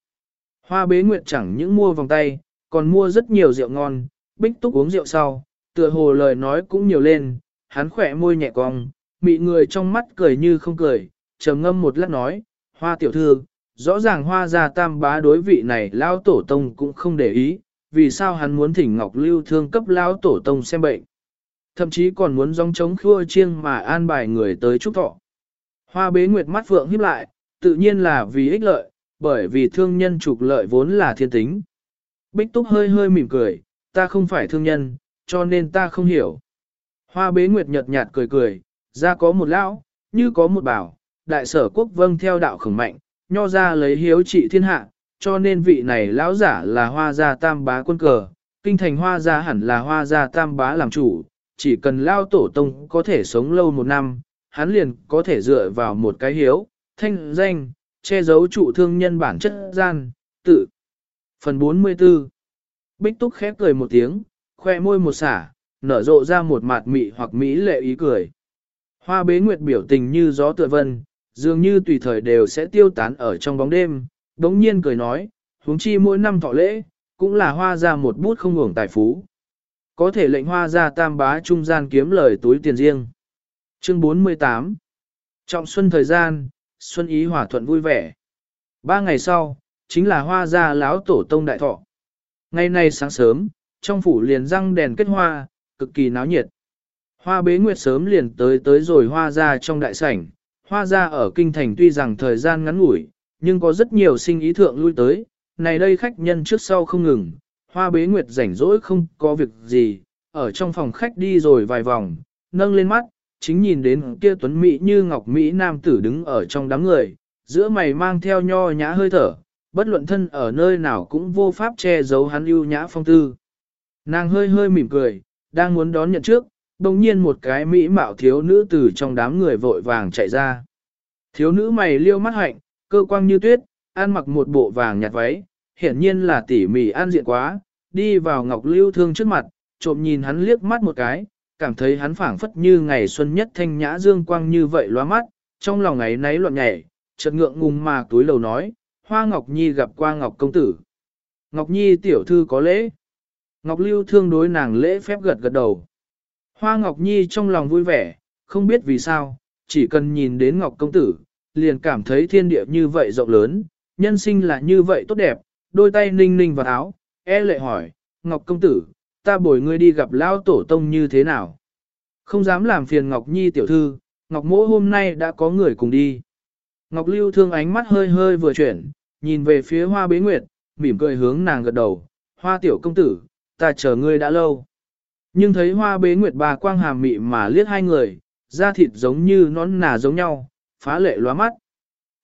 Hoa bế nguyệt chẳng những mua vòng tay, còn mua rất nhiều rượu ngon, bích túc uống rượu sau, tựa hồ lời nói cũng nhiều lên, hắn khỏe môi nhẹ cong, mị người trong mắt cười như không cười, trầm ngâm một lát nói, hoa tiểu thư, rõ ràng hoa gia tam bá đối vị này lao tổ tông cũng không để ý, vì sao hắn muốn thỉnh Ngọc Lưu thương cấp lao tổ tông xem bệnh. Thậm chí còn muốn dòng chống khua chiêng mà an bài người tới chúc thọ. Hoa bế nguyệt mắt phượng híp lại, tự nhiên là vì ích lợi, bởi vì thương nhân trục lợi vốn là thiên tính. Bích túc hơi hơi mỉm cười, ta không phải thương nhân, cho nên ta không hiểu. Hoa bế nguyệt nhợt nhạt cười cười, ra có một lão, như có một bảo, đại sở quốc vâng theo đạo khổng mạnh, nho ra lấy hiếu trị thiên hạ, cho nên vị này lão giả là hoa gia tam bá quân cờ, kinh thành hoa gia hẳn là hoa gia tam bá làm chủ, chỉ cần lao tổ tông có thể sống lâu một năm, hắn liền có thể dựa vào một cái hiếu, thanh danh, che giấu trụ thương nhân bản chất gian, tự. Phần 44 Bích Túc khép cười một tiếng, khoe môi một xả, nở rộ ra một mặt mị hoặc mỹ lệ ý cười. Hoa bế nguyệt biểu tình như gió tựa vân, dường như tùy thời đều sẽ tiêu tán ở trong bóng đêm, đống nhiên cười nói, huống chi mỗi năm thọ lễ, cũng là hoa ra một bút không ngủng tài phú. Có thể lệnh hoa ra tam bá trung gian kiếm lời túi tiền riêng. Chương 48 Trọng xuân thời gian, xuân ý hòa thuận vui vẻ. Ba ngày sau, chính là hoa gia láo tổ tông đại thọ. Ngày nay sáng sớm, trong phủ liền răng đèn kết hoa, cực kỳ náo nhiệt. Hoa bế nguyệt sớm liền tới tới rồi hoa ra trong đại sảnh. Hoa ra ở kinh thành tuy rằng thời gian ngắn ngủi, nhưng có rất nhiều sinh ý thượng lui tới. Này đây khách nhân trước sau không ngừng, hoa bế nguyệt rảnh rỗi không có việc gì, ở trong phòng khách đi rồi vài vòng, nâng lên mắt, chính nhìn đến kia tuấn Mỹ như ngọc Mỹ nam tử đứng ở trong đám người, giữa mày mang theo nho nhã hơi thở, bất luận thân ở nơi nào cũng vô pháp che giấu hắn ưu nhã phong tư. Nàng hơi hơi mỉm cười, đang muốn đón nhận trước, đồng nhiên một cái mỹ mạo thiếu nữ từ trong đám người vội vàng chạy ra. Thiếu nữ mày liêu mắt hạnh, cơ quang như tuyết, ăn mặc một bộ vàng nhạt váy, hiển nhiên là tỉ mỉ an diện quá, đi vào ngọc lưu thương trước mặt, trộm nhìn hắn liếc mắt một cái, cảm thấy hắn phảng phất như ngày xuân nhất thanh nhã dương quang như vậy loa mắt, trong lòng ấy nấy loạn nhảy, chợt ngượng ngùng mà túi lầu nói, Hoa Ngọc Nhi gặp qua Ngọc Công Tử. Ngọc Nhi tiểu thư có lễ. Ngọc Lưu thương đối nàng lễ phép gật gật đầu. Hoa Ngọc Nhi trong lòng vui vẻ, không biết vì sao, chỉ cần nhìn đến Ngọc Công Tử, liền cảm thấy thiên địa như vậy rộng lớn, nhân sinh là như vậy tốt đẹp, đôi tay ninh ninh vào áo, e lệ hỏi, Ngọc Công Tử, ta bồi ngươi đi gặp Lao Tổ Tông như thế nào? Không dám làm phiền Ngọc Nhi tiểu thư, Ngọc Mỗ hôm nay đã có người cùng đi. Ngọc Lưu thương ánh mắt hơi hơi vừa chuyển, nhìn về phía hoa bế nguyệt, mỉm cười hướng nàng gật đầu, hoa tiểu công tử, ta chờ ngươi đã lâu. Nhưng thấy hoa bế nguyệt bà quang hàm mị mà liếc hai người, da thịt giống như nón nà giống nhau, phá lệ lóa mắt.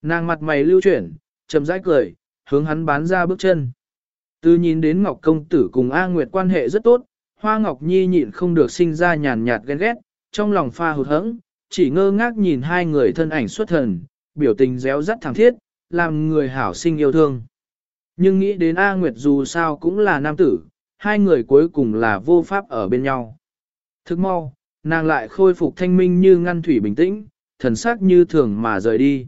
Nàng mặt mày lưu chuyển, chầm rãi cười, hướng hắn bán ra bước chân. Từ nhìn đến Ngọc Công Tử cùng A Nguyệt quan hệ rất tốt, Hoa Ngọc Nhi nhịn không được sinh ra nhàn nhạt ghen ghét, trong lòng pha hụt hẫng, chỉ ngơ ngác nhìn hai người thân ảnh xuất thần, biểu tình réo rắt thẳng thiết, làm người hảo sinh yêu thương. Nhưng nghĩ đến A Nguyệt dù sao cũng là nam tử, hai người cuối cùng là vô pháp ở bên nhau. Thức mau, nàng lại khôi phục thanh minh như ngăn thủy bình tĩnh, thần sắc như thường mà rời đi.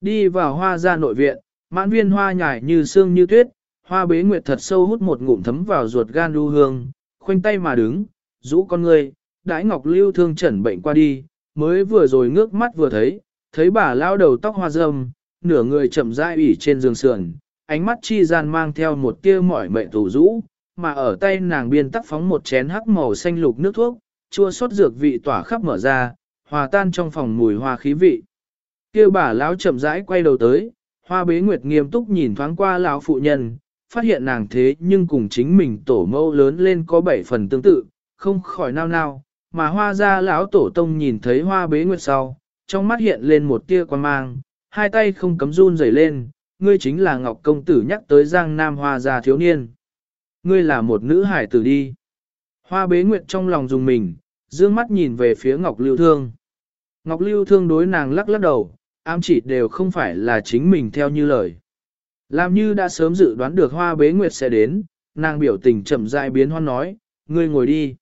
Đi vào hoa ra nội viện, mãn viên hoa nhài như sương như tuyết, hoa bế nguyệt thật sâu hút một ngụm thấm vào ruột gan đu hương, khoanh tay mà đứng, rũ con người, đãi ngọc lưu thương chẩn bệnh qua đi, mới vừa rồi ngước mắt vừa thấy, thấy bà lao đầu tóc hoa râm, nửa người chậm rãi ủy trên giường sườn, ánh mắt chi gian mang theo một tia mỏi mệnh tủ rũ, mà ở tay nàng biên tắc phóng một chén hắc màu xanh lục nước thuốc, chua xót dược vị tỏa khắp mở ra, hòa tan trong phòng mùi hoa khí vị. Kêu bà lão chậm rãi quay đầu tới, hoa bế nguyệt nghiêm túc nhìn thoáng qua lão phụ nhân, phát hiện nàng thế nhưng cùng chính mình tổ mẫu lớn lên có bảy phần tương tự, không khỏi nao nao, mà hoa ra lão tổ tông nhìn thấy hoa bế nguyệt sau, trong mắt hiện lên một tia quan mang, hai tay không cấm run rẩy lên, ngươi chính là Ngọc Công Tử nhắc tới Giang Nam Hoa gia thiếu niên. Ngươi là một nữ hải tử đi. Hoa bế nguyệt trong lòng dùng mình, dương mắt nhìn về phía Ngọc Lưu Thương. Ngọc Lưu Thương đối nàng lắc lắc đầu, ám chỉ đều không phải là chính mình theo như lời. Làm như đã sớm dự đoán được hoa bế nguyệt sẽ đến, nàng biểu tình chậm rãi biến hoan nói, ngươi ngồi đi.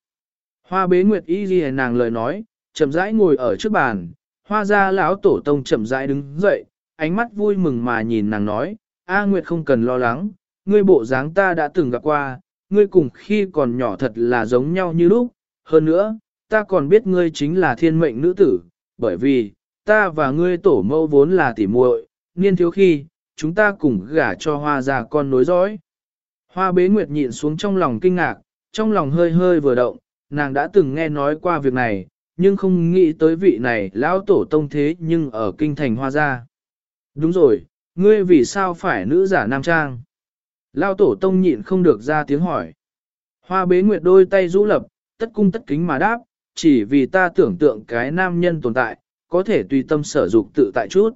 Hoa bế nguyệt y ghi nàng lời nói, chậm rãi ngồi ở trước bàn, hoa ra lão tổ tông chậm rãi đứng dậy, ánh mắt vui mừng mà nhìn nàng nói, A Nguyệt không cần lo lắng, ngươi bộ dáng ta đã từng gặp qua, ngươi cùng khi còn nhỏ thật là giống nhau như lúc, hơn nữa, ta còn biết ngươi chính là thiên mệnh nữ tử, bởi vì, ta và ngươi tổ mẫu vốn là tỉ muội, niên thiếu khi, chúng ta cùng gả cho hoa già con nối dõi. Hoa bế nguyệt nhịn xuống trong lòng kinh ngạc, trong lòng hơi hơi vừa động, nàng đã từng nghe nói qua việc này, nhưng không nghĩ tới vị này lão tổ tông thế nhưng ở kinh thành hoa gia. Đúng rồi, ngươi vì sao phải nữ giả nam trang? Lão tổ tông nhịn không được ra tiếng hỏi. Hoa bế nguyệt đôi tay rũ lập, tất cung tất kính mà đáp, chỉ vì ta tưởng tượng cái nam nhân tồn tại, có thể tùy tâm sở dục tự tại chút.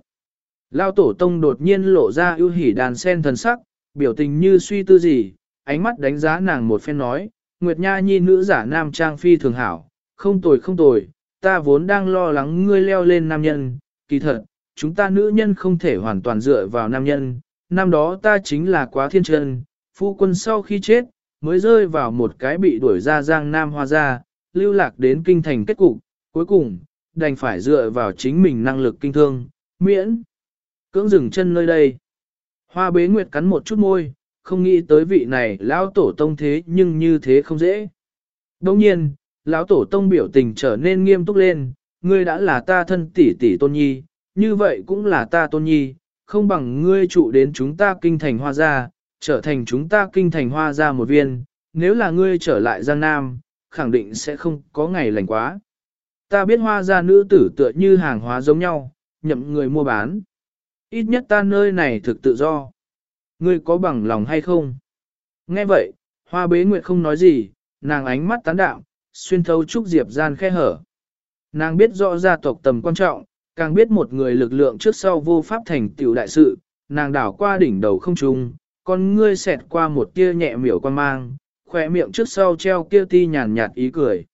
Lao tổ tông đột nhiên lộ ra ưu hỉ đàn sen thần sắc, biểu tình như suy tư gì, ánh mắt đánh giá nàng một phen nói, Nguyệt Nha nhi nữ giả nam trang phi thường hảo, không tồi không tồi, ta vốn đang lo lắng ngươi leo lên nam nhân, kỳ thật, chúng ta nữ nhân không thể hoàn toàn dựa vào nam nhân, năm đó ta chính là quá thiên chân, phu quân sau khi chết, mới rơi vào một cái bị đuổi ra giang nam hoa ra, lưu lạc đến kinh thành kết cục, cuối cùng, đành phải dựa vào chính mình năng lực kinh thương, miễn. Cưỡng dừng chân nơi đây. Hoa bế nguyệt cắn một chút môi, không nghĩ tới vị này lão tổ tông thế nhưng như thế không dễ. Đồng nhiên, lão tổ tông biểu tình trở nên nghiêm túc lên, ngươi đã là ta thân tỷ tỷ tôn nhi, như vậy cũng là ta tôn nhi, không bằng ngươi trụ đến chúng ta kinh thành hoa gia, trở thành chúng ta kinh thành hoa gia một viên, nếu là ngươi trở lại Giang Nam, khẳng định sẽ không có ngày lành quá. Ta biết hoa gia nữ tử tựa như hàng hóa giống nhau, nhậm người mua bán. Ít nhất ta nơi này thực tự do. Ngươi có bằng lòng hay không? Nghe vậy, hoa bế nguyệt không nói gì, nàng ánh mắt tán đạo, xuyên thấu trúc diệp gian khe hở. Nàng biết rõ gia tộc tầm quan trọng, càng biết một người lực lượng trước sau vô pháp thành tiểu đại sự, nàng đảo qua đỉnh đầu không trung, con ngươi xẹt qua một tia nhẹ miểu quan mang, khỏe miệng trước sau treo kia ti nhàn nhạt ý cười.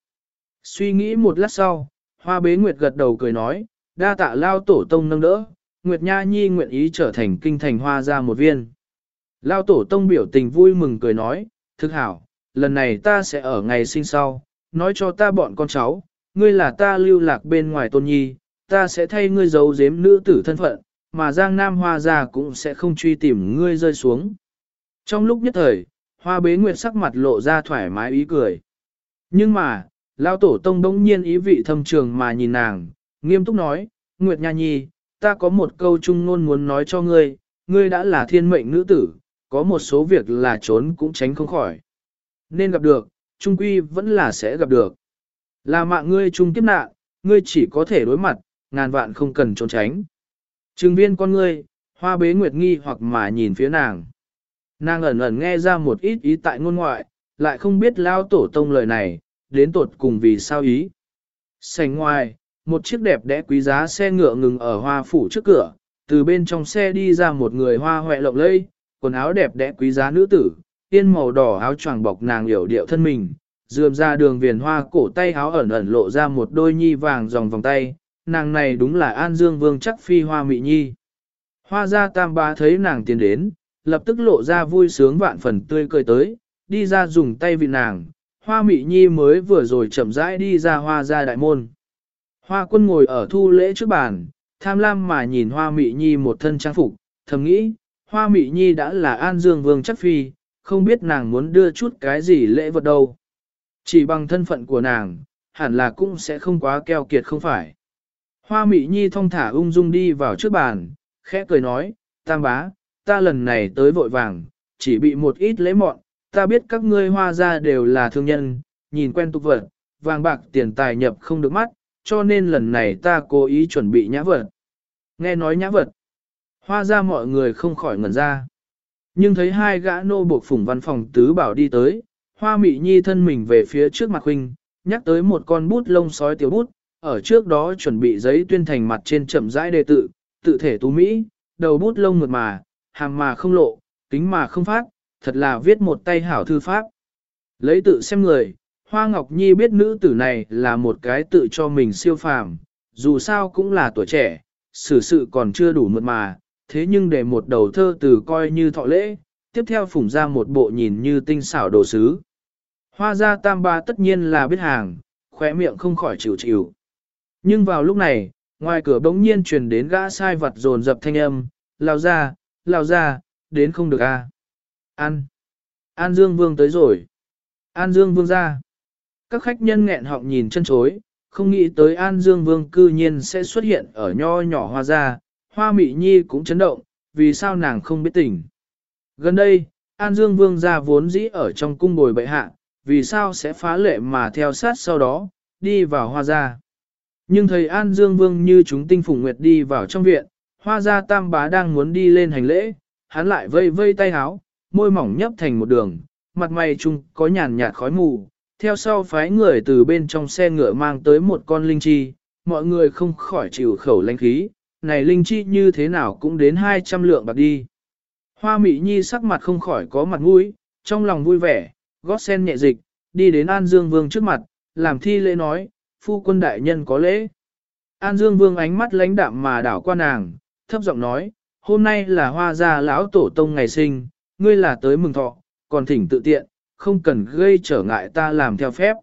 Suy nghĩ một lát sau, hoa bế nguyệt gật đầu cười nói, đa tạ lao tổ tông nâng đỡ, Nguyệt Nha Nhi nguyện ý trở thành kinh thành hoa ra một viên. Lao tổ tông biểu tình vui mừng cười nói, thực hảo, lần này ta sẽ ở ngày sinh sau, nói cho ta bọn con cháu, ngươi là ta lưu lạc bên ngoài tôn nhi, ta sẽ thay ngươi giấu giếm nữ tử thân phận, mà Giang Nam Hoa ra cũng sẽ không truy tìm ngươi rơi xuống. Trong lúc nhất thời, Hoa bế nguyệt sắc mặt lộ ra thoải mái ý cười. Nhưng mà, Lao tổ tông đống nhiên ý vị thâm trường mà nhìn nàng, nghiêm túc nói, Nguyệt Nha Nhi, ta có một câu chung ngôn muốn nói cho ngươi, ngươi đã là thiên mệnh nữ tử, có một số việc là trốn cũng tránh không khỏi. Nên gặp được, trung quy vẫn là sẽ gặp được. Là mạng ngươi chung kiếp nạn, ngươi chỉ có thể đối mặt, ngàn vạn không cần trốn tránh. Trừng viên con ngươi, hoa bế nguyệt nghi hoặc mà nhìn phía nàng. Nàng ẩn ẩn nghe ra một ít ý tại ngôn ngoại, lại không biết lao tổ tông lời này, đến tột cùng vì sao ý. Sành ngoài, một chiếc đẹp đẽ quý giá xe ngựa ngừng ở hoa phủ trước cửa, từ bên trong xe đi ra một người hoa hoẹ lộng lây, quần áo đẹp đẽ quý giá nữ tử, tiên màu đỏ áo choàng bọc nàng hiểu điệu thân mình, dườm ra đường viền hoa cổ tay áo ẩn ẩn lộ ra một đôi nhi vàng dòng vòng tay, nàng này đúng là An Dương Vương chắc phi hoa mị nhi. Hoa ra tam bá thấy nàng tiến đến, lập tức lộ ra vui sướng vạn phần tươi cười tới, đi ra dùng tay vị nàng, hoa mị nhi mới vừa rồi chậm rãi đi ra hoa ra đại môn. Hoa quân ngồi ở thu lễ trước bàn, tham lam mà nhìn hoa mị nhi một thân trang phục, thầm nghĩ, hoa mị nhi đã là an dương vương chắc phi, không biết nàng muốn đưa chút cái gì lễ vật đâu. Chỉ bằng thân phận của nàng, hẳn là cũng sẽ không quá keo kiệt không phải. Hoa mị nhi thong thả ung dung đi vào trước bàn, khẽ cười nói, tam bá, ta lần này tới vội vàng, chỉ bị một ít lễ mọn, ta biết các ngươi hoa ra đều là thương nhân, nhìn quen tục vật, vàng bạc tiền tài nhập không được mắt, cho nên lần này ta cố ý chuẩn bị nhã vật. Nghe nói nhã vật, hoa ra mọi người không khỏi ngẩn ra. Nhưng thấy hai gã nô buộc phủng văn phòng tứ bảo đi tới, hoa mị nhi thân mình về phía trước mặt huynh, nhắc tới một con bút lông sói tiểu bút, ở trước đó chuẩn bị giấy tuyên thành mặt trên chậm rãi đề tự, tự thể tú Mỹ, đầu bút lông mượt mà, hàng mà không lộ, kính mà không phát, thật là viết một tay hảo thư pháp. Lấy tự xem người, Hoa Ngọc Nhi biết nữ tử này là một cái tự cho mình siêu phàm, dù sao cũng là tuổi trẻ, xử sự còn chưa đủ mượt mà, thế nhưng để một đầu thơ từ coi như thọ lễ, tiếp theo phủng ra một bộ nhìn như tinh xảo đồ sứ. Hoa gia tam ba tất nhiên là biết hàng, khóe miệng không khỏi chịu chịu. Nhưng vào lúc này, ngoài cửa bỗng nhiên truyền đến gã sai vật dồn dập thanh âm, lao ra, lao ra, đến không được a. À. An. An Dương Vương tới rồi. An Dương Vương ra. Các khách nhân nghẹn họng nhìn chân chối, không nghĩ tới An Dương Vương cư nhiên sẽ xuất hiện ở nho nhỏ hoa gia, hoa mị nhi cũng chấn động, vì sao nàng không biết tỉnh? Gần đây, An Dương Vương ra vốn dĩ ở trong cung bồi bệ hạ, vì sao sẽ phá lệ mà theo sát sau đó, đi vào hoa gia. Nhưng thầy An Dương Vương như chúng tinh phùng nguyệt đi vào trong viện, hoa gia tam bá đang muốn đi lên hành lễ, hắn lại vây vây tay háo, môi mỏng nhấp thành một đường, mặt mày chung có nhàn nhạt khói mù, theo sau phái người từ bên trong xe ngựa mang tới một con linh chi, mọi người không khỏi chịu khẩu lãnh khí, này linh chi như thế nào cũng đến 200 lượng bạc đi. Hoa Mỹ Nhi sắc mặt không khỏi có mặt mũi, trong lòng vui vẻ, gót sen nhẹ dịch, đi đến An Dương Vương trước mặt, làm thi lễ nói, phu quân đại nhân có lễ. An Dương Vương ánh mắt lãnh đạm mà đảo qua nàng, thấp giọng nói, hôm nay là hoa gia lão tổ tông ngày sinh, ngươi là tới mừng thọ, còn thỉnh tự tiện, không cần gây trở ngại ta làm theo phép.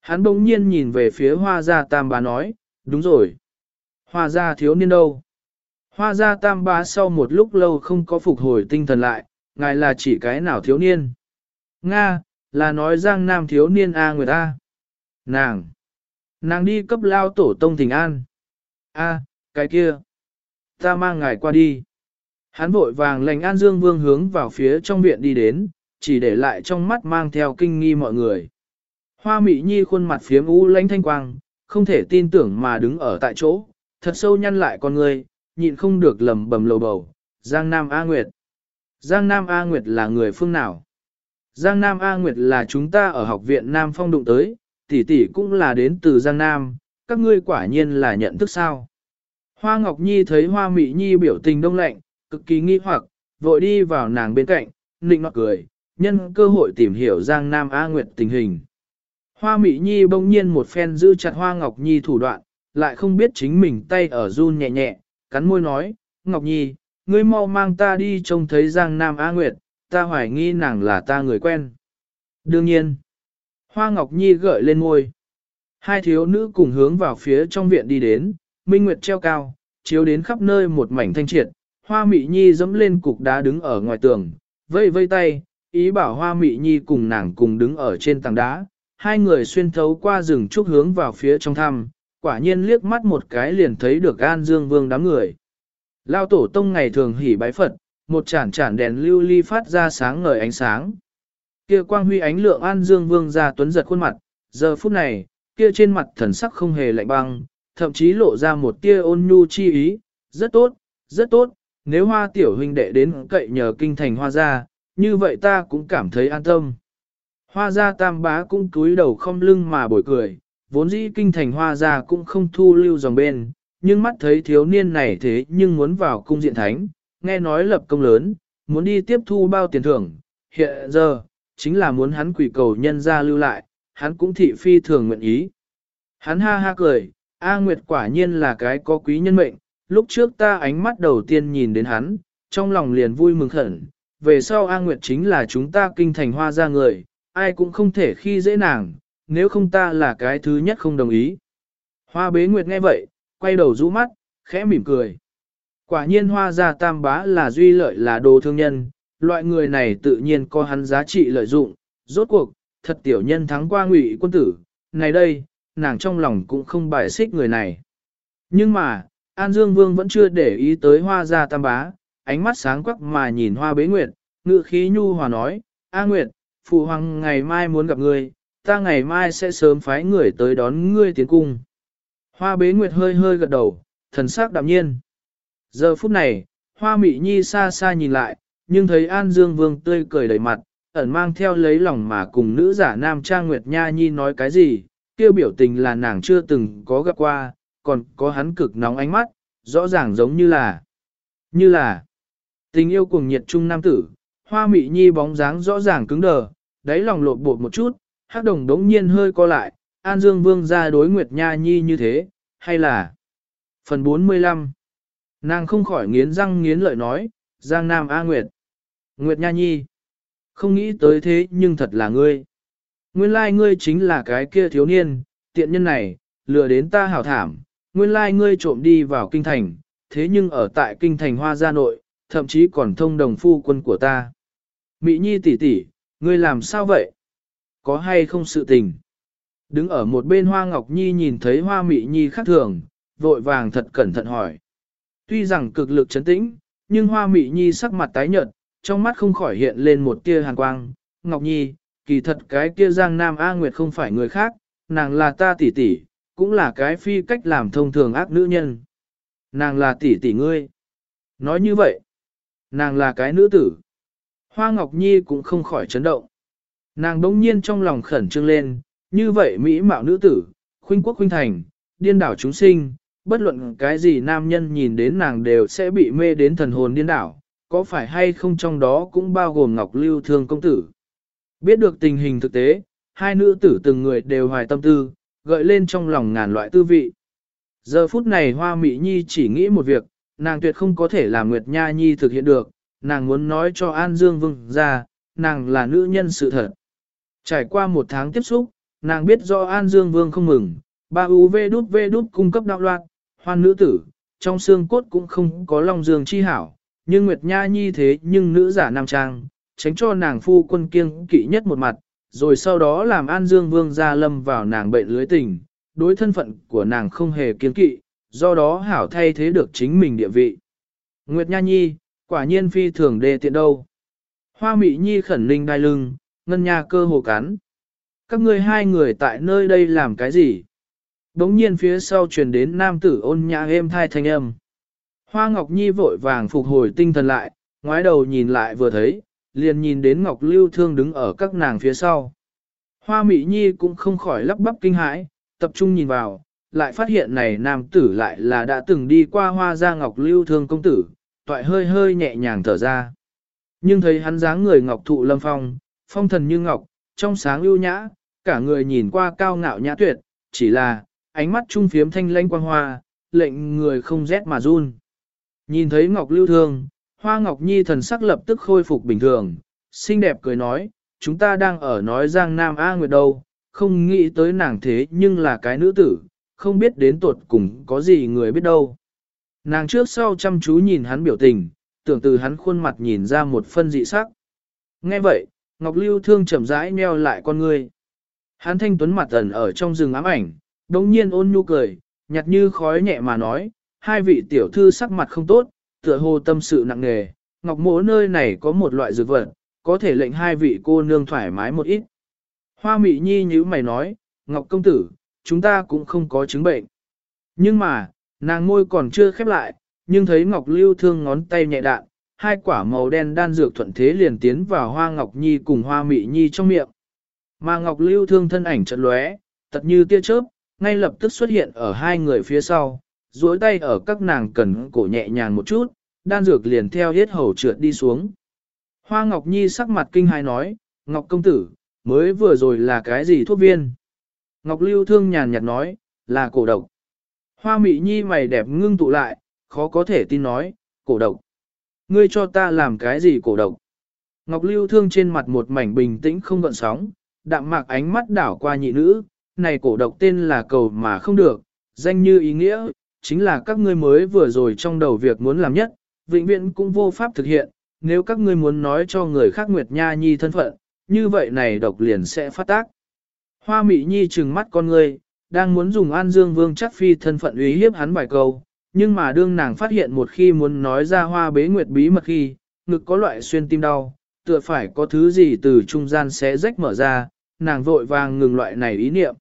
Hắn bỗng nhiên nhìn về phía hoa gia tam bá nói, đúng rồi. Hoa gia thiếu niên đâu? Hoa gia tam bá sau một lúc lâu không có phục hồi tinh thần lại, ngài là chỉ cái nào thiếu niên? Nga, là nói giang nam thiếu niên A người ta. Nàng! Nàng đi cấp lao tổ tông thỉnh an. A, cái kia! Ta mang ngài qua đi. Hắn vội vàng lành an dương vương hướng vào phía trong viện đi đến, chỉ để lại trong mắt mang theo kinh nghi mọi người. Hoa mị nhi khuôn mặt phiếm u lãnh thanh quang, không thể tin tưởng mà đứng ở tại chỗ, thật sâu nhăn lại con người, nhịn không được lầm bầm lầu bầu. Giang Nam A Nguyệt. Giang Nam A Nguyệt là người phương nào? Giang Nam A Nguyệt là chúng ta ở học viện Nam Phong đụng tới, tỷ tỷ cũng là đến từ Giang Nam, các ngươi quả nhiên là nhận thức sao. Hoa Ngọc Nhi thấy Hoa Mị Nhi biểu tình đông lạnh, cực kỳ nghi hoặc, vội đi vào nàng bên cạnh, nịnh nọt cười, nhân cơ hội tìm hiểu Giang Nam A Nguyệt tình hình. Hoa Mị Nhi bỗng nhiên một phen giữ chặt Hoa Ngọc Nhi thủ đoạn, lại không biết chính mình tay ở run nhẹ nhẹ, cắn môi nói, Ngọc Nhi, ngươi mau mang ta đi trông thấy Giang Nam A Nguyệt, ta hoài nghi nàng là ta người quen. Đương nhiên, Hoa Ngọc Nhi gợi lên môi. Hai thiếu nữ cùng hướng vào phía trong viện đi đến, minh nguyệt treo cao, chiếu đến khắp nơi một mảnh thanh triệt. Hoa Mị Nhi dẫm lên cục đá đứng ở ngoài tường, vây vây tay, ý bảo Hoa Mị Nhi cùng nàng cùng đứng ở trên tảng đá. Hai người xuyên thấu qua rừng trúc hướng vào phía trong thăm, quả nhiên liếc mắt một cái liền thấy được An Dương Vương đám người. Lao tổ tông ngày thường hỉ bái Phật, một chản chản đèn lưu ly phát ra sáng ngời ánh sáng. Kia quang huy ánh lượng An Dương Vương ra tuấn giật khuôn mặt, giờ phút này, kia trên mặt thần sắc không hề lạnh băng, thậm chí lộ ra một tia ôn nhu chi ý, rất tốt, rất tốt, nếu hoa tiểu huynh đệ đến cậy nhờ kinh thành hoa gia, như vậy ta cũng cảm thấy an tâm. Hoa gia tam bá cũng cúi đầu không lưng mà bồi cười, vốn dĩ kinh thành hoa gia cũng không thu lưu dòng bên, nhưng mắt thấy thiếu niên này thế nhưng muốn vào cung diện thánh, nghe nói lập công lớn, muốn đi tiếp thu bao tiền thưởng, hiện giờ, chính là muốn hắn quỷ cầu nhân gia lưu lại, hắn cũng thị phi thường nguyện ý. Hắn ha ha cười, A Nguyệt quả nhiên là cái có quý nhân mệnh, lúc trước ta ánh mắt đầu tiên nhìn đến hắn, trong lòng liền vui mừng khẩn, về sau A Nguyệt chính là chúng ta kinh thành hoa ra người, ai cũng không thể khi dễ nàng, nếu không ta là cái thứ nhất không đồng ý. Hoa bế Nguyệt nghe vậy, quay đầu rũ mắt, khẽ mỉm cười. Quả nhiên hoa gia tam bá là duy lợi là đồ thương nhân, loại người này tự nhiên có hắn giá trị lợi dụng, rốt cuộc, thật tiểu nhân thắng qua ngụy quân tử, này đây, nàng trong lòng cũng không bài xích người này. Nhưng mà, An Dương Vương vẫn chưa để ý tới hoa gia tam bá, ánh mắt sáng quắc mà nhìn hoa bế nguyệt, ngự khí nhu hòa nói, A Nguyệt, phụ hoàng ngày mai muốn gặp ngươi, ta ngày mai sẽ sớm phái người tới đón ngươi tiến cung. Hoa bế nguyệt hơi hơi gật đầu, thần sắc đạm nhiên. Giờ phút này, hoa mị nhi xa xa nhìn lại, nhưng thấy An Dương Vương tươi cười đầy mặt, ẩn mang theo lấy lòng mà cùng nữ giả nam trang Nguyệt Nha Nhi nói cái gì, kêu biểu tình là nàng chưa từng có gặp qua, còn có hắn cực nóng ánh mắt, rõ ràng giống như là, như là, tình yêu cùng nhiệt trung nam tử, hoa mị nhi bóng dáng rõ ràng cứng đờ, đáy lòng lột bột một chút, hắc đồng đống nhiên hơi co lại, An Dương Vương ra đối Nguyệt Nha Nhi như thế, hay là Phần 45 Nàng không khỏi nghiến răng nghiến lợi nói, Giang Nam A Nguyệt. Nguyệt Nha Nhi. Không nghĩ tới thế nhưng thật là ngươi. Nguyên lai ngươi chính là cái kia thiếu niên, tiện nhân này, lừa đến ta hảo thảm. Nguyên lai ngươi trộm đi vào kinh thành, thế nhưng ở tại kinh thành hoa gia nội, thậm chí còn thông đồng phu quân của ta. Mỹ Nhi tỷ tỷ, ngươi làm sao vậy? Có hay không sự tình? Đứng ở một bên Hoa Ngọc Nhi nhìn thấy Hoa Mỹ Nhi khác thường, vội vàng thật cẩn thận hỏi. Tuy rằng cực lực chấn tĩnh, nhưng Hoa Mỹ Nhi sắc mặt tái nhợt, trong mắt không khỏi hiện lên một tia hàn quang. Ngọc Nhi, kỳ thật cái kia Giang Nam A Nguyệt không phải người khác, nàng là ta tỷ tỷ, cũng là cái phi cách làm thông thường ác nữ nhân. Nàng là tỷ tỷ ngươi. Nói như vậy, nàng là cái nữ tử. Hoa Ngọc Nhi cũng không khỏi chấn động. Nàng đống nhiên trong lòng khẩn trương lên, như vậy mỹ mạo nữ tử, khuynh quốc khuynh thành, điên đảo chúng sinh, bất luận cái gì nam nhân nhìn đến nàng đều sẽ bị mê đến thần hồn điên đảo, có phải hay không trong đó cũng bao gồm Ngọc Lưu Thương công tử. Biết được tình hình thực tế, hai nữ tử từng người đều hoài tâm tư, gợi lên trong lòng ngàn loại tư vị. Giờ phút này Hoa Mỹ Nhi chỉ nghĩ một việc, nàng tuyệt không có thể làm Nguyệt Nha Nhi thực hiện được, nàng muốn nói cho An Dương Vương ra, nàng là nữ nhân sự thật. Trải qua một tháng tiếp xúc, nàng biết do An Dương Vương không mừng, ba UV đút V đút cung cấp đạo loạn, hoan nữ tử, trong xương cốt cũng không có lòng dương chi hảo, nhưng Nguyệt Nha Nhi thế nhưng nữ giả nam trang, tránh cho nàng phu quân kiêng kỵ nhất một mặt, rồi sau đó làm An Dương Vương ra lâm vào nàng bệnh lưới tình, đối thân phận của nàng không hề kiên kỵ, do đó hảo thay thế được chính mình địa vị. Nguyệt Nha Nhi, quả nhiên phi thường đề tiện đâu. Hoa Mị Nhi khẩn linh đai lưng, ngân nha cơ hồ cắn. Các ngươi hai người tại nơi đây làm cái gì? Đống nhiên phía sau truyền đến nam tử ôn nhã êm thai thanh âm. Hoa Ngọc Nhi vội vàng phục hồi tinh thần lại, ngoái đầu nhìn lại vừa thấy, liền nhìn đến Ngọc Lưu Thương đứng ở các nàng phía sau. Hoa Mỹ Nhi cũng không khỏi lắp bắp kinh hãi, tập trung nhìn vào, lại phát hiện này nam tử lại là đã từng đi qua hoa ra Ngọc Lưu Thương công tử, toại hơi hơi nhẹ nhàng thở ra. Nhưng thấy hắn dáng người ngọc thụ lâm phong, phong thần như ngọc, trong sáng ưu nhã, cả người nhìn qua cao ngạo nhã tuyệt, chỉ là, ánh mắt trung phiếm thanh lanh quang hoa, lệnh người không rét mà run. Nhìn thấy ngọc lưu thương, hoa ngọc nhi thần sắc lập tức khôi phục bình thường, xinh đẹp cười nói, chúng ta đang ở nói giang nam A Nguyệt đâu, không nghĩ tới nàng thế nhưng là cái nữ tử, không biết đến tuột cùng có gì người biết đâu. Nàng trước sau chăm chú nhìn hắn biểu tình, tưởng từ hắn khuôn mặt nhìn ra một phân dị sắc. Nghe vậy, Ngọc Lưu Thương chậm rãi nheo lại con ngươi. Hắn thanh tuấn mặt ẩn ở trong rừng ám ảnh, đồng nhiên ôn nhu cười, nhạt như khói nhẹ mà nói, hai vị tiểu thư sắc mặt không tốt, tựa hồ tâm sự nặng nề, Ngọc mỗ nơi này có một loại dược vật, có thể lệnh hai vị cô nương thoải mái một ít. Hoa mị nhi như mày nói, Ngọc công tử, chúng ta cũng không có chứng bệnh. Nhưng mà, nàng môi còn chưa khép lại, nhưng thấy Ngọc Lưu Thương ngón tay nhẹ đạn, hai quả màu đen đan dược thuận thế liền tiến vào Hoa Ngọc Nhi cùng Hoa Mị Nhi trong miệng. Mà Ngọc Lưu Thương thân ảnh trận lóe, tật như tia chớp, ngay lập tức xuất hiện ở hai người phía sau, duỗi tay ở các nàng cần cổ nhẹ nhàng một chút, đan dược liền theo hết hầu trượt đi xuống. Hoa Ngọc Nhi sắc mặt kinh hài nói, Ngọc công tử, mới vừa rồi là cái gì thuốc viên? Ngọc Lưu Thương nhàn nhạt nói, là cổ độc. Hoa Mị Nhi mày đẹp ngưng tụ lại, khó có thể tin nói, cổ độc. Ngươi cho ta làm cái gì cổ độc? Ngọc Lưu Thương trên mặt một mảnh bình tĩnh không gợn sóng, đạm mạc ánh mắt đảo qua nhị nữ, này cổ độc tên là cầu mà không được, danh như ý nghĩa, chính là các ngươi mới vừa rồi trong đầu việc muốn làm nhất, vĩnh viễn cũng vô pháp thực hiện, nếu các ngươi muốn nói cho người khác Nguyệt Nha Nhi thân phận, như vậy này độc liền sẽ phát tác. Hoa Mị Nhi trừng mắt con ngươi, đang muốn dùng An Dương Vương chắc phi thân phận uy hiếp hắn bài câu, nhưng mà đương nàng phát hiện một khi muốn nói ra hoa bế nguyệt bí mật khi, ngực có loại xuyên tim đau, tựa phải có thứ gì từ trung gian xé rách mở ra, nàng vội vàng ngừng loại này ý niệm.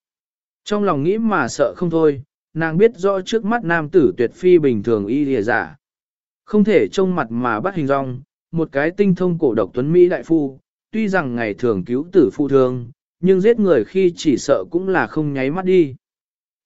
Trong lòng nghĩ mà sợ không thôi, nàng biết rõ trước mắt nam tử tuyệt phi bình thường y lìa giả. Không thể trông mặt mà bắt hình rong, một cái tinh thông cổ độc tuấn Mỹ đại phu, tuy rằng ngày thường cứu tử phụ thương, nhưng giết người khi chỉ sợ cũng là không nháy mắt đi.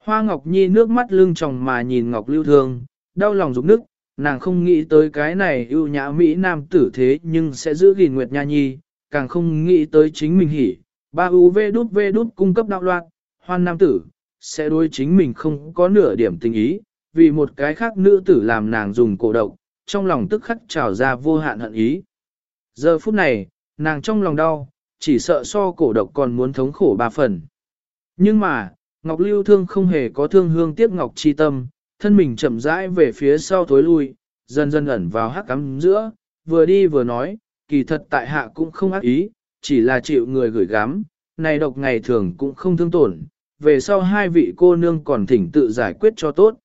Hoa Ngọc Nhi nước mắt lưng tròng mà nhìn Ngọc Lưu Thương, đau lòng rụng nức, nàng không nghĩ tới cái này ưu nhã Mỹ nam tử thế nhưng sẽ giữ gìn Nguyệt Nha Nhi, càng không nghĩ tới chính mình hỉ. Ba UV đút V đút cung cấp đạo loạn, hoan nam tử, sẽ đối chính mình không có nửa điểm tình ý, vì một cái khác nữ tử làm nàng dùng cổ độc, trong lòng tức khắc trào ra vô hạn hận ý. Giờ phút này, nàng trong lòng đau, chỉ sợ so cổ độc còn muốn thống khổ ba phần. Nhưng mà, Ngọc Lưu Thương không hề có thương hương tiếc Ngọc chi tâm, thân mình chậm rãi về phía sau tối lui, dần dần ẩn vào hắc cắm giữa, vừa đi vừa nói, kỳ thật tại hạ cũng không ác ý, chỉ là chịu người gửi gắm, này độc ngày thường cũng không thương tổn, về sau hai vị cô nương còn thỉnh tự giải quyết cho tốt.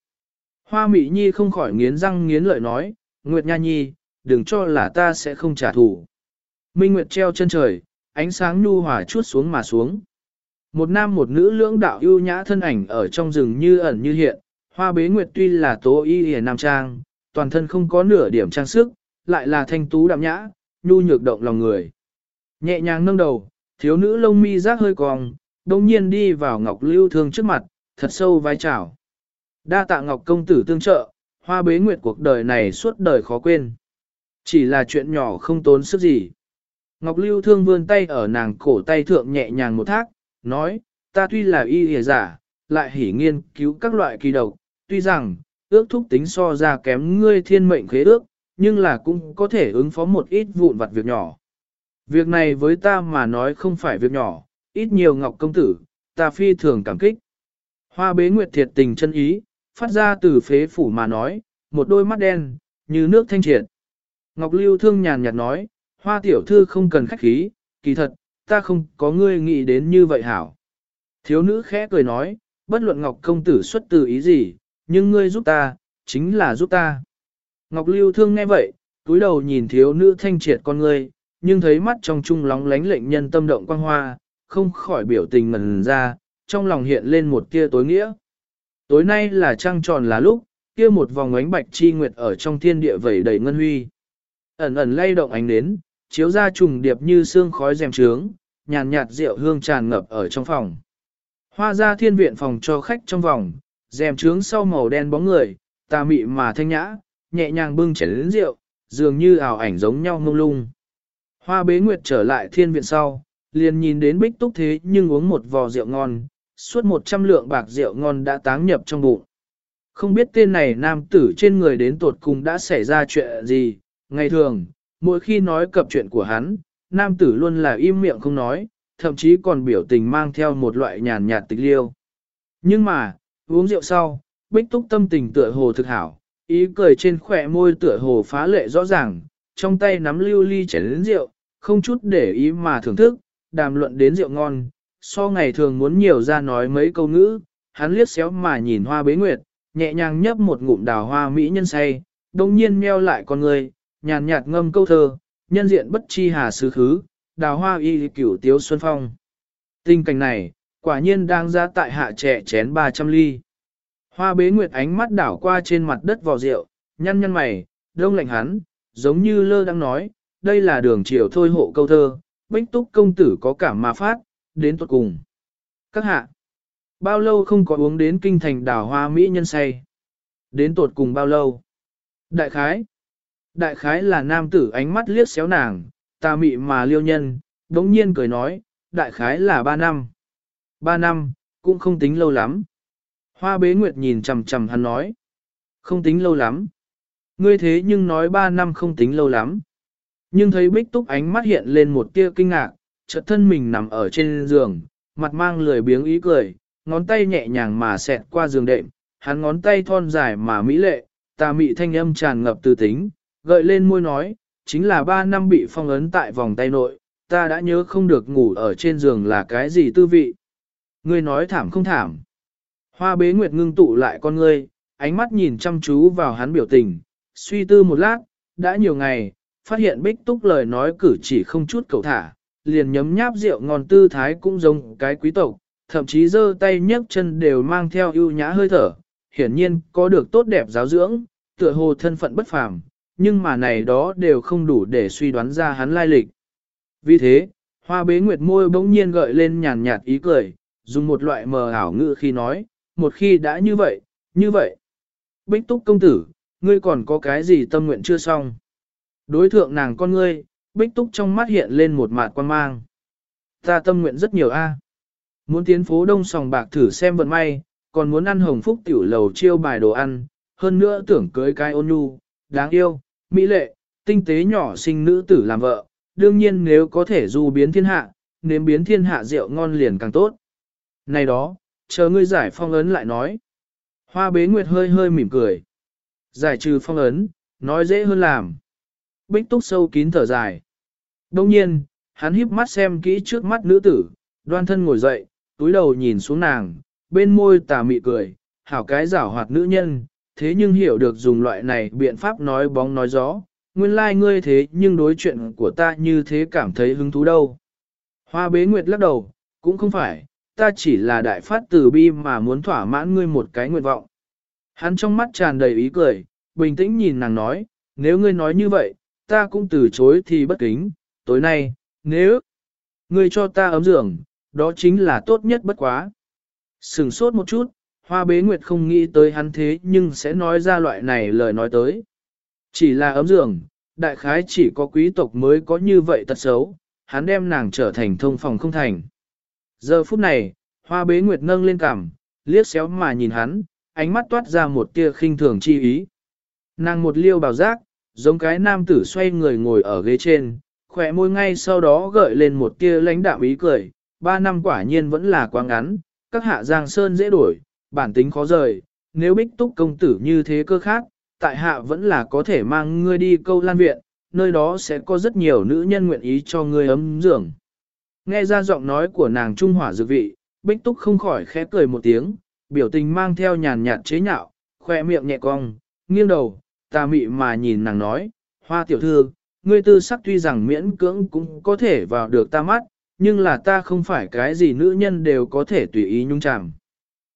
Hoa mỹ Nhi không khỏi nghiến răng nghiến lợi nói, Nguyệt Nha Nhi, đừng cho là ta sẽ không trả thù. Minh Nguyệt treo chân trời, ánh sáng nhu hòa chút xuống mà xuống. Một nam một nữ lưỡng đạo ưu nhã thân ảnh ở trong rừng như ẩn như hiện, hoa bế nguyệt tuy là tố y hề nam trang, toàn thân không có nửa điểm trang sức, lại là thanh tú đạm nhã, nhu nhược động lòng người. Nhẹ nhàng nâng đầu, thiếu nữ lông mi rác hơi cong, đồng nhiên đi vào ngọc lưu thương trước mặt, thật sâu vai chào. Đa tạ ngọc công tử tương trợ, hoa bế nguyệt cuộc đời này suốt đời khó quên. Chỉ là chuyện nhỏ không tốn sức gì. Ngọc lưu thương vươn tay ở nàng cổ tay thượng nhẹ nhàng một thác, nói, ta tuy là y hề giả, lại hỉ nghiên cứu các loại kỳ độc, tuy rằng, ước thúc tính so ra kém ngươi thiên mệnh khế ước, nhưng là cũng có thể ứng phó một ít vụn vặt việc nhỏ. Việc này với ta mà nói không phải việc nhỏ, ít nhiều ngọc công tử, ta phi thường cảm kích. Hoa bế nguyệt thiệt tình chân ý, phát ra từ phế phủ mà nói, một đôi mắt đen, như nước thanh triệt. Ngọc Lưu thương nhàn nhạt nói, hoa tiểu thư không cần khách khí, kỳ thật, ta không có ngươi nghĩ đến như vậy hảo. Thiếu nữ khẽ cười nói, bất luận Ngọc công tử xuất từ ý gì, nhưng ngươi giúp ta, chính là giúp ta. Ngọc Lưu Thương nghe vậy, túi đầu nhìn thiếu nữ thanh triệt con ngươi, nhưng thấy mắt trong trung lóng lánh lệnh nhân tâm động quang hoa, không khỏi biểu tình ngần ra, trong lòng hiện lên một tia tối nghĩa. Tối nay là trăng tròn là lúc, kia một vòng ánh bạch chi nguyệt ở trong thiên địa vẩy đầy ngân huy. Ẩn ẩn lay động ánh nến, chiếu ra trùng điệp như xương khói rèm trướng, nhàn nhạt rượu hương tràn ngập ở trong phòng. Hoa ra thiên viện phòng cho khách trong vòng, rèm trướng sau màu đen bóng người, tà mị mà thanh nhã, nhẹ nhàng bưng chén lĩnh rượu, dường như ảo ảnh giống nhau ngông lung. Hoa bế nguyệt trở lại thiên viện sau, liền nhìn đến bích túc thế nhưng uống một vò rượu ngon, suốt một trăm lượng bạc rượu ngon đã táng nhập trong bụng. Không biết tên này nam tử trên người đến tột cùng đã xảy ra chuyện gì, ngày thường, mỗi khi nói cập chuyện của hắn, nam tử luôn là im miệng không nói, thậm chí còn biểu tình mang theo một loại nhàn nhạt tịch liêu. Nhưng mà, uống rượu sau, bích túc tâm tình tựa hồ thực hảo, ý cười trên khỏe môi tựa hồ phá lệ rõ ràng, trong tay nắm lưu ly chén đến rượu, không chút để ý mà thưởng thức, đàm luận đến rượu ngon, so ngày thường muốn nhiều ra nói mấy câu ngữ, hắn liếc xéo mà nhìn hoa bế nguyệt, nhẹ nhàng nhấp một ngụm đào hoa mỹ nhân say, đồng nhiên meo lại con người, nhàn nhạt ngâm câu thơ, nhân diện bất chi hà sứ khứ, đào hoa y cửu tiếu xuân phong. Tình cảnh này, quả nhiên đang ra tại hạ trẻ chén 300 ly. Hoa bế nguyệt ánh mắt đảo qua trên mặt đất vò rượu, nhăn nhăn mày, đông lạnh hắn, giống như lơ đang nói, đây là đường chiều thôi hộ câu thơ, bích túc công tử có cảm mà phát, đến tuột cùng. Các hạ, bao lâu không có uống đến kinh thành đảo hoa mỹ nhân say? Đến tuột cùng bao lâu? Đại khái. Đại khái là nam tử ánh mắt liếc xéo nàng, ta mị mà liêu nhân, đống nhiên cười nói, đại khái là ba năm. Ba năm, cũng không tính lâu lắm. Hoa bế nguyệt nhìn chầm chầm hắn nói, không tính lâu lắm. Ngươi thế nhưng nói ba năm không tính lâu lắm. Nhưng thấy bích túc ánh mắt hiện lên một tia kinh ngạc, chợt thân mình nằm ở trên giường, mặt mang lười biếng ý cười, ngón tay nhẹ nhàng mà xẹt qua giường đệm, hắn ngón tay thon dài mà mỹ lệ, tà mị thanh âm tràn ngập từ tính, gợi lên môi nói, chính là ba năm bị phong ấn tại vòng tay nội, ta đã nhớ không được ngủ ở trên giường là cái gì tư vị. Ngươi nói thảm không thảm. Hoa bế nguyệt ngưng tụ lại con ngươi, ánh mắt nhìn chăm chú vào hắn biểu tình, suy tư một lát, đã nhiều ngày, phát hiện bích túc lời nói cử chỉ không chút cầu thả, liền nhấm nháp rượu ngon tư thái cũng giống cái quý tộc, thậm chí giơ tay nhấc chân đều mang theo ưu nhã hơi thở, hiển nhiên có được tốt đẹp giáo dưỡng, tựa hồ thân phận bất phàm, nhưng mà này đó đều không đủ để suy đoán ra hắn lai lịch. Vì thế, hoa bế nguyệt môi bỗng nhiên gợi lên nhàn nhạt ý cười, dùng một loại mờ ảo ngữ khi nói, một khi đã như vậy, như vậy. Bích túc công tử, ngươi còn có cái gì tâm nguyện chưa xong? Đối thượng nàng con ngươi, bích túc trong mắt hiện lên một mạt quan mang. Ta tâm nguyện rất nhiều a. Muốn tiến phố đông sòng bạc thử xem vận may, còn muốn ăn hồng phúc tiểu lầu chiêu bài đồ ăn, hơn nữa tưởng cưới cái ôn nhu, đáng yêu, mỹ lệ, tinh tế nhỏ sinh nữ tử làm vợ, đương nhiên nếu có thể du biến thiên hạ, nếm biến thiên hạ rượu ngon liền càng tốt. Này đó, chờ ngươi giải phong ấn lại nói. Hoa bế nguyệt hơi hơi mỉm cười. Giải trừ phong ấn, nói dễ hơn làm. Bích túc sâu kín thở dài. Đông nhiên, hắn híp mắt xem kỹ trước mắt nữ tử, đoan thân ngồi dậy, túi đầu nhìn xuống nàng, bên môi tà mị cười, hảo cái giảo hoạt nữ nhân, thế nhưng hiểu được dùng loại này biện pháp nói bóng nói gió, nguyên lai like ngươi thế nhưng đối chuyện của ta như thế cảm thấy hứng thú đâu. Hoa bế nguyệt lắc đầu, cũng không phải, ta chỉ là đại phát từ bi mà muốn thỏa mãn ngươi một cái nguyện vọng. Hắn trong mắt tràn đầy ý cười, bình tĩnh nhìn nàng nói, nếu ngươi nói như vậy, ta cũng từ chối thì bất kính, tối nay, nếu ngươi cho ta ấm giường, đó chính là tốt nhất bất quá. Sừng sốt một chút, hoa bế nguyệt không nghĩ tới hắn thế nhưng sẽ nói ra loại này lời nói tới. Chỉ là ấm giường, đại khái chỉ có quý tộc mới có như vậy tật xấu, hắn đem nàng trở thành thông phòng không thành. Giờ phút này, hoa bế nguyệt nâng lên cằm, liếc xéo mà nhìn hắn, ánh mắt toát ra một tia khinh thường chi ý. Nàng một liêu bào giác, giống cái nam tử xoay người ngồi ở ghế trên, khỏe môi ngay sau đó gợi lên một tia lãnh đạm ý cười, ba năm quả nhiên vẫn là quá ngắn, các hạ giang sơn dễ đổi, bản tính khó rời, nếu bích túc công tử như thế cơ khác, tại hạ vẫn là có thể mang ngươi đi câu lan viện, nơi đó sẽ có rất nhiều nữ nhân nguyện ý cho ngươi ấm giường. Nghe ra giọng nói của nàng trung hỏa dược vị, bích túc không khỏi khẽ cười một tiếng, biểu tình mang theo nhàn nhạt chế nhạo, khoe miệng nhẹ cong, nghiêng đầu, ta mị mà nhìn nàng nói, hoa tiểu thư, ngươi tư sắc tuy rằng miễn cưỡng cũng có thể vào được ta mắt, nhưng là ta không phải cái gì nữ nhân đều có thể tùy ý nhung chạm.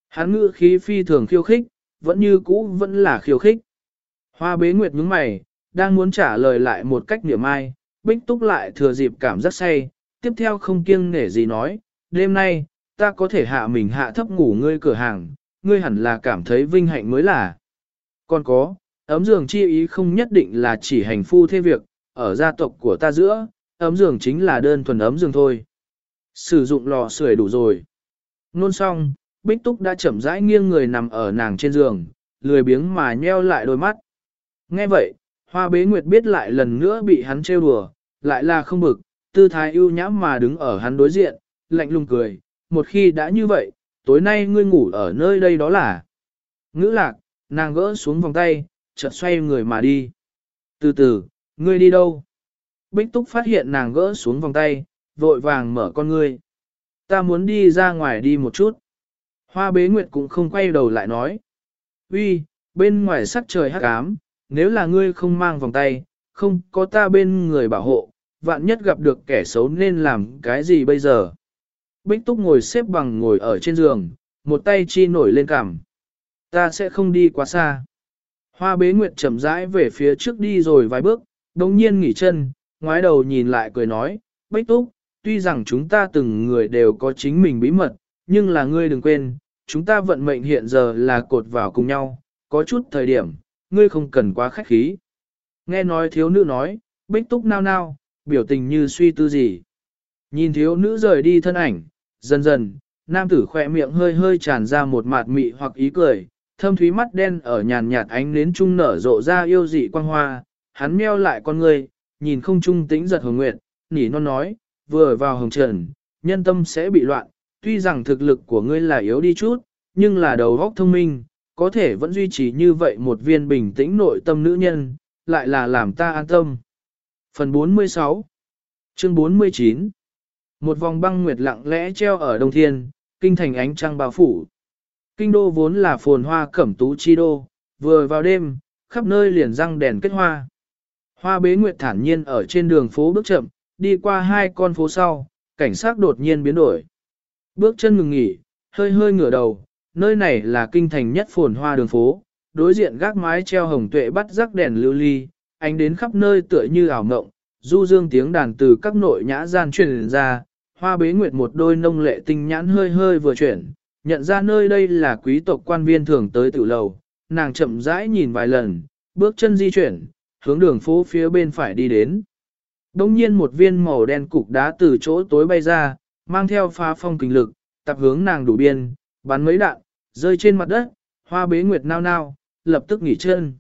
Hắn ngữ khí phi thường khiêu khích, vẫn như cũ vẫn là khiêu khích. Hoa bế nguyệt nhướng mày, đang muốn trả lời lại một cách niệm ai, bích túc lại thừa dịp cảm giác say, tiếp theo không kiêng nể gì nói, đêm nay, ta có thể hạ mình hạ thấp ngủ ngươi cửa hàng, ngươi hẳn là cảm thấy vinh hạnh mới là. Còn có, ấm giường chi ý không nhất định là chỉ hành phu thế việc, ở gia tộc của ta giữa, ấm giường chính là đơn thuần ấm giường thôi. Sử dụng lò sưởi đủ rồi. Nôn xong, Bích Túc đã chậm rãi nghiêng người nằm ở nàng trên giường, lười biếng mà nheo lại đôi mắt. Nghe vậy, Hoa Bế Nguyệt biết lại lần nữa bị hắn trêu đùa, lại là không bực, tư thái ưu nhãm mà đứng ở hắn đối diện, lạnh lùng cười, một khi đã như vậy, tối nay ngươi ngủ ở nơi đây đó là. Ngữ lạc, nàng gỡ xuống vòng tay, chợt xoay người mà đi. Từ từ, ngươi đi đâu? Bích Túc phát hiện nàng gỡ xuống vòng tay, vội vàng mở con ngươi. Ta muốn đi ra ngoài đi một chút. Hoa bế nguyệt cũng không quay đầu lại nói. Uy, bên ngoài sắc trời hắc ám, nếu là ngươi không mang vòng tay, không có ta bên người bảo hộ, vạn nhất gặp được kẻ xấu nên làm cái gì bây giờ? Bích Túc ngồi xếp bằng ngồi ở trên giường, một tay chi nổi lên cằm. Ta sẽ không đi quá xa. Hoa bế nguyệt chậm rãi về phía trước đi rồi vài bước, đồng nhiên nghỉ chân, ngoái đầu nhìn lại cười nói, Bích Túc, tuy rằng chúng ta từng người đều có chính mình bí mật, nhưng là ngươi đừng quên, chúng ta vận mệnh hiện giờ là cột vào cùng nhau, có chút thời điểm, ngươi không cần quá khách khí. Nghe nói thiếu nữ nói, Bích Túc nao nao, biểu tình như suy tư gì. Nhìn thiếu nữ rời đi thân ảnh, dần dần, nam tử khỏe miệng hơi hơi tràn ra một mạt mị hoặc ý cười, thâm thúy mắt đen ở nhàn nhạt ánh nến trung nở rộ ra yêu dị quang hoa, hắn meo lại con người, nhìn không trung tĩnh giật hồng nguyệt, nỉ non nói, vừa vào hồng trần, nhân tâm sẽ bị loạn, tuy rằng thực lực của ngươi là yếu đi chút, nhưng là đầu óc thông minh, có thể vẫn duy trì như vậy một viên bình tĩnh nội tâm nữ nhân, lại là làm ta an tâm. Phần 46 Chương 49 Một vòng băng nguyệt lặng lẽ treo ở Đông Thiên, kinh thành ánh trăng bao phủ. Kinh đô vốn là phồn hoa cẩm tú chi đô, vừa vào đêm, khắp nơi liền răng đèn kết hoa. Hoa bế nguyệt thản nhiên ở trên đường phố bước chậm, đi qua hai con phố sau, cảnh sát đột nhiên biến đổi. Bước chân ngừng nghỉ, hơi hơi ngửa đầu, nơi này là kinh thành nhất phồn hoa đường phố, đối diện gác mái treo hồng tuệ bắt rắc đèn lưu ly, ánh đến khắp nơi tựa như ảo ngộng, du dương tiếng đàn từ các nội nhã gian truyền ra, hoa bế nguyệt một đôi nông lệ tinh nhãn hơi hơi vừa chuyển, nhận ra nơi đây là quý tộc quan viên thường tới tự lầu, nàng chậm rãi nhìn vài lần, bước chân di chuyển, hướng đường phố phía bên phải đi đến. Đông nhiên một viên màu đen cục đá từ chỗ tối bay ra, mang theo phá phong kinh lực, tập hướng nàng đủ biên, bắn mấy đạn, rơi trên mặt đất, hoa bế nguyệt nao nao, lập tức nghỉ chân.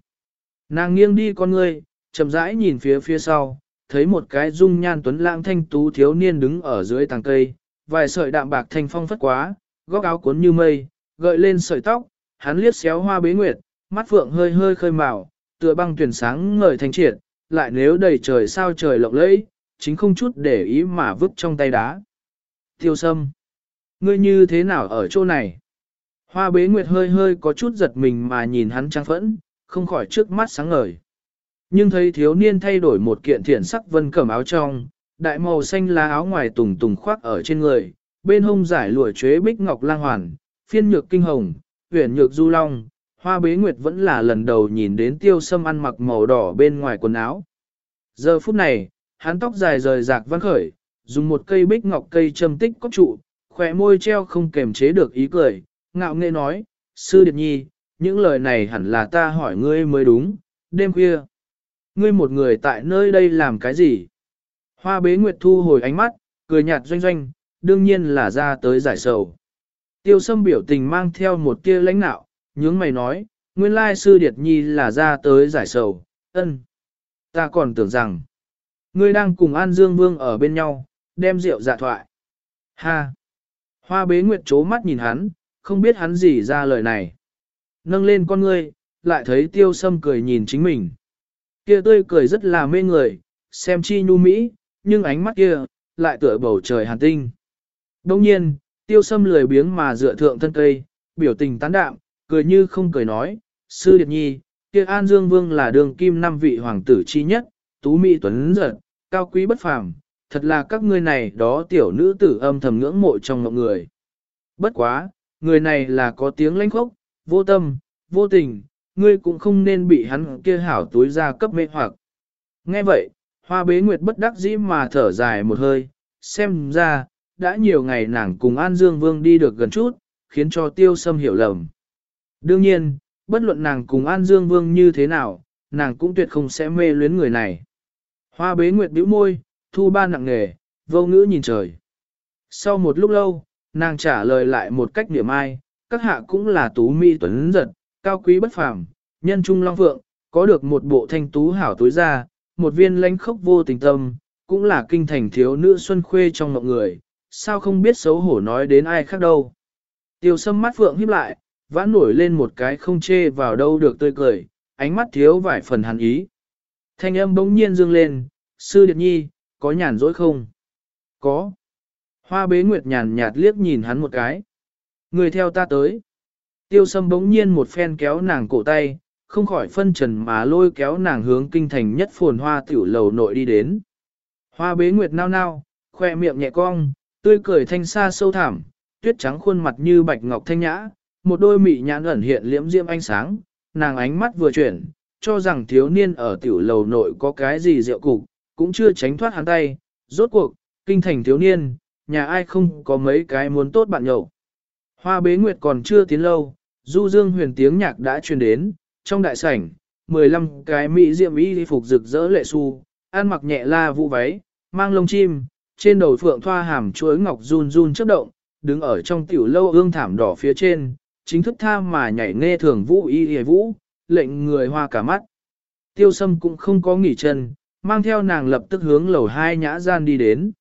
Nàng nghiêng đi con người, chậm rãi nhìn phía phía sau, thấy một cái dung nhan tuấn lãng thanh tú thiếu niên đứng ở dưới tàng cây, vài sợi đạm bạc thanh phong phất quá, góc áo cuốn như mây, gợi lên sợi tóc, hắn liếc xéo hoa bế nguyệt, mắt phượng hơi hơi khơi màu, tựa băng tuyển sáng ngời thanh triệt, lại nếu đầy trời sao trời lộng lẫy, chính không chút để ý mà vứt trong tay đá. Tiêu sâm, ngươi như thế nào ở chỗ này? Hoa bế nguyệt hơi hơi có chút giật mình mà nhìn hắn trang phẫn, không khỏi trước mắt sáng ngời. Nhưng thấy thiếu niên thay đổi một kiện thiển sắc vân cẩm áo trong, đại màu xanh lá áo ngoài tùng tùng khoác ở trên người, bên hông giải lụa chuế bích ngọc lang hoàn, phiên nhược kinh hồng, huyền nhược du long, hoa bế nguyệt vẫn là lần đầu nhìn đến tiêu sâm ăn mặc màu đỏ bên ngoài quần áo. Giờ phút này, hắn tóc dài rời rạc văn khởi, dùng một cây bích ngọc cây châm tích có trụ, khỏe môi treo không kềm chế được ý cười, ngạo nghễ nói, sư điệt nhi, những lời này hẳn là ta hỏi ngươi mới đúng, đêm khuya. Ngươi một người tại nơi đây làm cái gì? Hoa bế nguyệt thu hồi ánh mắt, cười nhạt doanh doanh, đương nhiên là ra tới giải sầu. Tiêu sâm biểu tình mang theo một tia lãnh nạo, nhướng mày nói, nguyên lai sư điệt nhi là ra tới giải sầu, ân. Ta còn tưởng rằng, ngươi đang cùng An Dương Vương ở bên nhau, đem rượu dạ thoại. Ha! Hoa bế nguyệt chố mắt nhìn hắn, không biết hắn gì ra lời này. Nâng lên con ngươi, lại thấy tiêu sâm cười nhìn chính mình. Kia tươi cười rất là mê người, xem chi nhu mỹ, nhưng ánh mắt kia, lại tựa bầu trời hàn tinh. Đông nhiên, tiêu sâm lười biếng mà dựa thượng thân cây, biểu tình tán đạm, cười như không cười nói, sư điệt nhi, kia An Dương Vương là đường kim năm vị hoàng tử chi nhất, tú mỹ tuấn giật, cao quý bất phàm, thật là các ngươi này đó tiểu nữ tử âm thầm ngưỡng mộ trong mọi người. Bất quá, người này là có tiếng lãnh khốc, vô tâm, vô tình, ngươi cũng không nên bị hắn kia hảo túi ra cấp mê hoặc. Nghe vậy, hoa bế nguyệt bất đắc dĩ mà thở dài một hơi, xem ra, đã nhiều ngày nàng cùng An Dương Vương đi được gần chút, khiến cho tiêu sâm hiểu lầm. Đương nhiên, bất luận nàng cùng An Dương Vương như thế nào, nàng cũng tuyệt không sẽ mê luyến người này. Hoa bế nguyệt bĩu môi, thu ba nặng nghề, vô ngữ nhìn trời. Sau một lúc lâu, nàng trả lời lại một cách niệm ai, các hạ cũng là tú mỹ tuấn giật, cao quý bất phàm, nhân trung long phượng, có được một bộ thanh tú hảo tối ra, một viên lãnh khốc vô tình tâm, cũng là kinh thành thiếu nữ xuân khuê trong mọi người, sao không biết xấu hổ nói đến ai khác đâu. Tiêu sâm mắt phượng híp lại, vã nổi lên một cái không chê vào đâu được tươi cười, ánh mắt thiếu vài phần hàn ý. Thanh âm bỗng nhiên dương lên, sư điệt nhi, có nhàn rỗi không? Có. Hoa bế nguyệt nhàn nhạt liếc nhìn hắn một cái. Người theo ta tới. Tiêu sâm bỗng nhiên một phen kéo nàng cổ tay, không khỏi phân trần mà lôi kéo nàng hướng kinh thành nhất phồn hoa tiểu lầu nội đi đến. Hoa bế nguyệt nao nao, khoe miệng nhẹ cong, tươi cười thanh xa sâu thẳm, tuyết trắng khuôn mặt như bạch ngọc thanh nhã, một đôi mị nhãn ẩn hiện liễm diễm ánh sáng, nàng ánh mắt vừa chuyển, cho rằng thiếu niên ở tiểu lầu nội có cái gì rượu cục, cũng chưa tránh thoát hắn tay, rốt cuộc, kinh thành thiếu niên, nhà ai không có mấy cái muốn tốt bạn nhậu. Hoa bế nguyệt còn chưa tiến lâu, du dương huyền tiếng nhạc đã truyền đến, trong đại sảnh, 15 cái mỹ diệm y phục rực rỡ lệ su, ăn mặc nhẹ la vũ váy, mang lông chim, trên đầu phượng thoa hàm chuối ngọc run run chớp động, đứng ở trong tiểu lâu ương thảm đỏ phía trên, chính thức tha mà nhảy nghe thường vũ y hề vũ, lệnh người hoa cả mắt. Tiêu sâm cũng không có nghỉ chân, mang theo nàng lập tức hướng lầu hai nhã gian đi đến.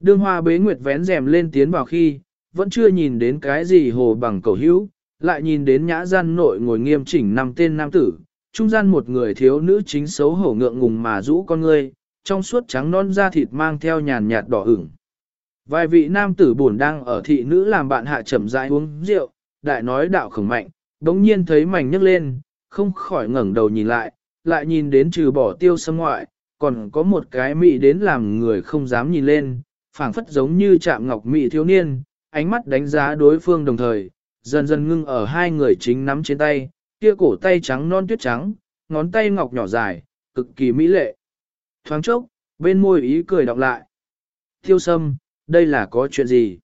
Đương hoa bế nguyệt vén rèm lên tiến vào khi, vẫn chưa nhìn đến cái gì hồ bằng cầu hữu, lại nhìn đến nhã gian nội ngồi nghiêm chỉnh năm tên nam tử, trung gian một người thiếu nữ chính xấu hổ ngượng ngùng mà rũ con ngươi, trong suốt trắng non da thịt mang theo nhàn nhạt đỏ ửng. Vài vị nam tử buồn đang ở thị nữ làm bạn hạ chậm rãi uống rượu, đại nói đạo khổng mạnh, đống nhiên thấy mảnh nhấc lên, không khỏi ngẩng đầu nhìn lại, lại nhìn đến trừ bỏ tiêu sâm ngoại, còn có một cái mị đến làm người không dám nhìn lên, phảng phất giống như chạm ngọc mị thiếu niên, ánh mắt đánh giá đối phương đồng thời, dần dần ngưng ở hai người chính nắm trên tay, kia cổ tay trắng non tuyết trắng, ngón tay ngọc nhỏ dài, cực kỳ mỹ lệ. Thoáng chốc, bên môi ý cười đọc lại. Tiêu sâm, đây là có chuyện gì?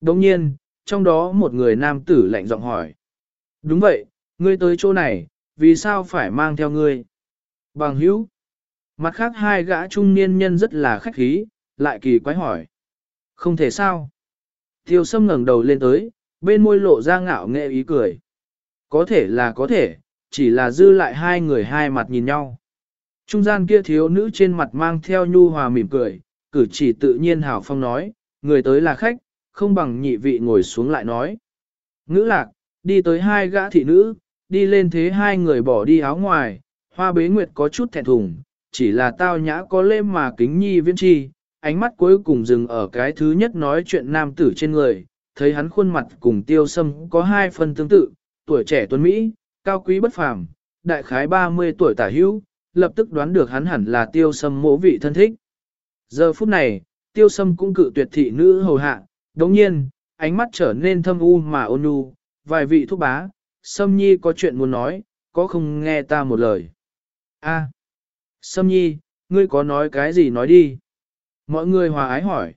Đồng nhiên, trong đó một người nam tử lạnh giọng hỏi. Đúng vậy, ngươi tới chỗ này, vì sao phải mang theo ngươi? Bằng hữu. Mặt khác hai gã trung niên nhân rất là khách khí, lại kỳ quái hỏi. Không thể sao? Tiêu sâm ngẩng đầu lên tới, bên môi lộ ra ngạo nghệ ý cười. Có thể là có thể, chỉ là dư lại hai người hai mặt nhìn nhau. Trung gian kia thiếu nữ trên mặt mang theo nhu hòa mỉm cười, cử chỉ tự nhiên hảo phong nói, người tới là khách, không bằng nhị vị ngồi xuống lại nói. Ngữ lạc, đi tới hai gã thị nữ, đi lên thế hai người bỏ đi áo ngoài, hoa bế nguyệt có chút thẹn thùng, chỉ là tao nhã có lê mà kính nhi viên chi, ánh mắt cuối cùng dừng ở cái thứ nhất nói chuyện nam tử trên người, thấy hắn khuôn mặt cùng tiêu sâm có hai phần tương tự, tuổi trẻ tuấn Mỹ, cao quý bất phàm, đại khái 30 tuổi tả hữu, lập tức đoán được hắn hẳn là tiêu sâm mỗ vị thân thích. Giờ phút này, tiêu sâm cũng cự tuyệt thị nữ hầu hạ, đồng nhiên, ánh mắt trở nên thâm u mà ôn nhu, vài vị thúc bá, sâm nhi có chuyện muốn nói, có không nghe ta một lời. A, sâm nhi, ngươi có nói cái gì nói đi. Mọi người hòa ái hỏi.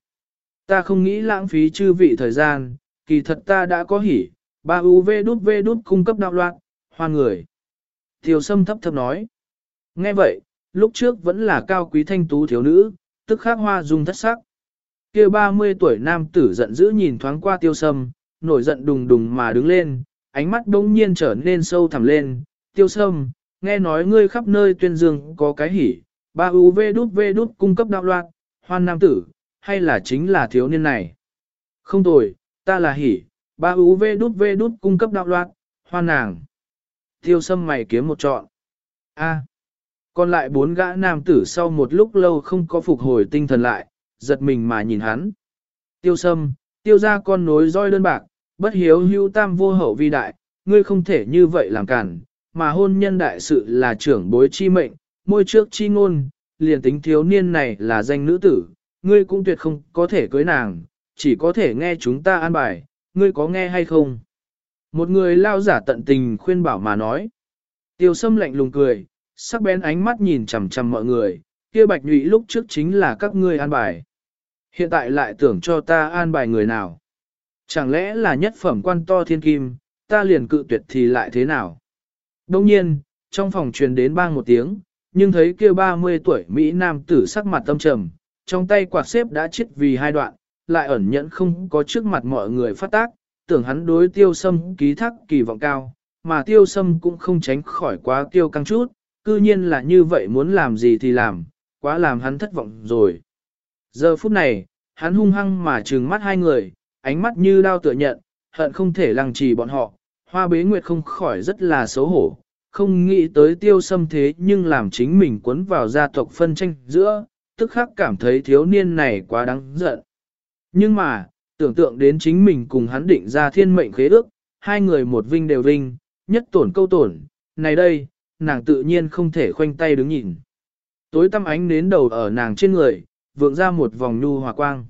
Ta không nghĩ lãng phí chư vị thời gian, kỳ thật ta đã có hỉ, ba UV đút V đút cung cấp đạo loạn, hoa người. Tiểu sâm thấp thấp nói. Nghe vậy, lúc trước vẫn là cao quý thanh tú thiếu nữ, tức khắc hoa dung thất sắc kia 30 tuổi nam tử giận dữ nhìn thoáng qua tiêu sâm, nổi giận đùng đùng mà đứng lên, ánh mắt đông nhiên trở nên sâu thẳm lên. Tiêu sâm, nghe nói ngươi khắp nơi tuyên dương có cái hỉ, ba UV đút V đút cung cấp đạo loạn, hoan nam tử, hay là chính là thiếu niên này? Không tồi, ta là hỉ, ba UV đút V đút cung cấp đạo loạn, hoan nàng. Tiêu sâm mày kiếm một trọn. A. Còn lại bốn gã nam tử sau một lúc lâu không có phục hồi tinh thần lại, giật mình mà nhìn hắn. Tiêu sâm, tiêu ra con nối roi đơn bạc, bất hiếu hưu tam vô hậu vi đại, ngươi không thể như vậy làm cản, mà hôn nhân đại sự là trưởng bối chi mệnh, môi trước chi ngôn, liền tính thiếu niên này là danh nữ tử, ngươi cũng tuyệt không có thể cưới nàng, chỉ có thể nghe chúng ta an bài, ngươi có nghe hay không? Một người lao giả tận tình khuyên bảo mà nói. Tiêu sâm lạnh lùng cười, sắc bén ánh mắt nhìn chằm chằm mọi người, kia bạch nhụy lúc trước chính là các ngươi an bài. Hiện tại lại tưởng cho ta an bài người nào? Chẳng lẽ là nhất phẩm quan to thiên kim, ta liền cự tuyệt thì lại thế nào? Đông nhiên, trong phòng truyền đến bang một tiếng, nhưng thấy kia 30 tuổi Mỹ Nam tử sắc mặt tâm trầm, trong tay quạt xếp đã chết vì hai đoạn, lại ẩn nhẫn không có trước mặt mọi người phát tác, tưởng hắn đối tiêu sâm ký thác kỳ vọng cao, mà tiêu sâm cũng không tránh khỏi quá tiêu căng chút, cư nhiên là như vậy muốn làm gì thì làm, quá làm hắn thất vọng rồi. Giờ phút này, hắn hung hăng mà trừng mắt hai người, ánh mắt như đao tựa nhận, hận không thể lăng trì bọn họ, hoa bế nguyệt không khỏi rất là xấu hổ, không nghĩ tới tiêu xâm thế nhưng làm chính mình cuốn vào gia tộc phân tranh giữa, tức khắc cảm thấy thiếu niên này quá đáng giận. Nhưng mà, tưởng tượng đến chính mình cùng hắn định ra thiên mệnh khế ước, hai người một vinh đều vinh, nhất tổn câu tổn, này đây, nàng tự nhiên không thể khoanh tay đứng nhìn. Tối tăm ánh nến đầu ở nàng trên người, vượng ra một vòng nhu hòa quang.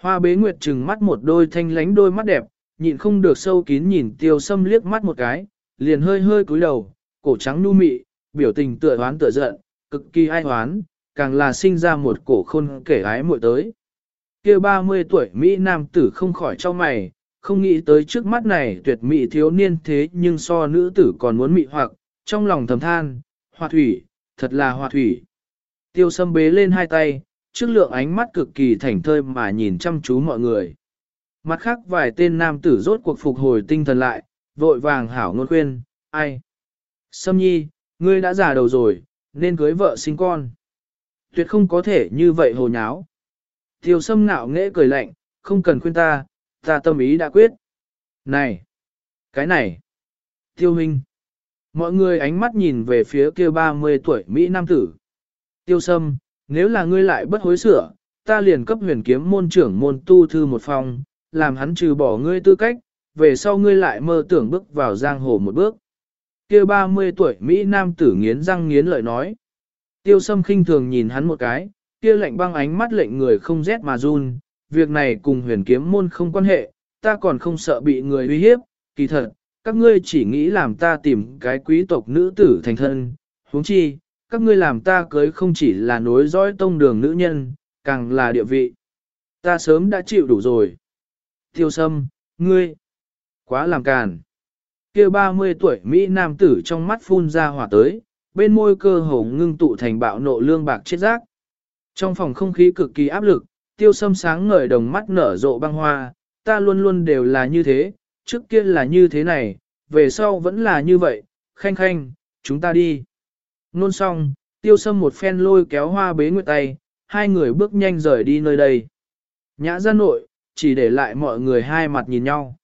Hoa bế nguyệt trừng mắt một đôi thanh lánh đôi mắt đẹp, nhịn không được sâu kín nhìn tiêu sâm liếc mắt một cái, liền hơi hơi cúi đầu, cổ trắng nu mị, biểu tình tựa hoán tựa giận, cực kỳ ai hoán, càng là sinh ra một cổ khôn kể ái muội tới. kia 30 tuổi Mỹ nam tử không khỏi cho mày, không nghĩ tới trước mắt này tuyệt mỹ thiếu niên thế nhưng so nữ tử còn muốn mị hoặc, trong lòng thầm than, hoa thủy, thật là hoa thủy. Tiêu sâm bế lên hai tay, trước lượng ánh mắt cực kỳ thảnh thơi mà nhìn chăm chú mọi người. Mặt khác vài tên nam tử rốt cuộc phục hồi tinh thần lại, vội vàng hảo ngôn khuyên, ai? Sâm nhi, ngươi đã già đầu rồi, nên cưới vợ sinh con. Tuyệt không có thể như vậy hồ nháo. Tiêu sâm nạo nghễ cười lạnh, không cần khuyên ta, ta tâm ý đã quyết. Này! Cái này! Tiêu Minh. Mọi người ánh mắt nhìn về phía kia 30 tuổi Mỹ Nam tử. Tiêu sâm, nếu là ngươi lại bất hối sửa, ta liền cấp huyền kiếm môn trưởng môn tu thư một phòng, làm hắn trừ bỏ ngươi tư cách, về sau ngươi lại mơ tưởng bước vào giang hồ một bước. kia 30 tuổi Mỹ Nam tử nghiến răng nghiến lợi nói. Tiêu sâm khinh thường nhìn hắn một cái, kia lạnh băng ánh mắt lệnh người không rét mà run, việc này cùng huyền kiếm môn không quan hệ, ta còn không sợ bị người uy hiếp, kỳ thật, các ngươi chỉ nghĩ làm ta tìm cái quý tộc nữ tử thành thân, huống chi, các ngươi làm ta cưới không chỉ là nối dõi tông đường nữ nhân, càng là địa vị. Ta sớm đã chịu đủ rồi. Tiêu sâm, ngươi, quá làm càn. kia 30 tuổi Mỹ nam tử trong mắt phun ra hỏa tới, bên môi cơ hồ ngưng tụ thành bạo nộ lương bạc chết rác. Trong phòng không khí cực kỳ áp lực, tiêu sâm sáng ngời đồng mắt nở rộ băng hoa, ta luôn luôn đều là như thế, trước kia là như thế này, về sau vẫn là như vậy, khanh khanh, chúng ta đi. Nôn xong, tiêu sâm một phen lôi kéo hoa bế nguyệt tay, hai người bước nhanh rời đi nơi đây. Nhã ra nội, chỉ để lại mọi người hai mặt nhìn nhau.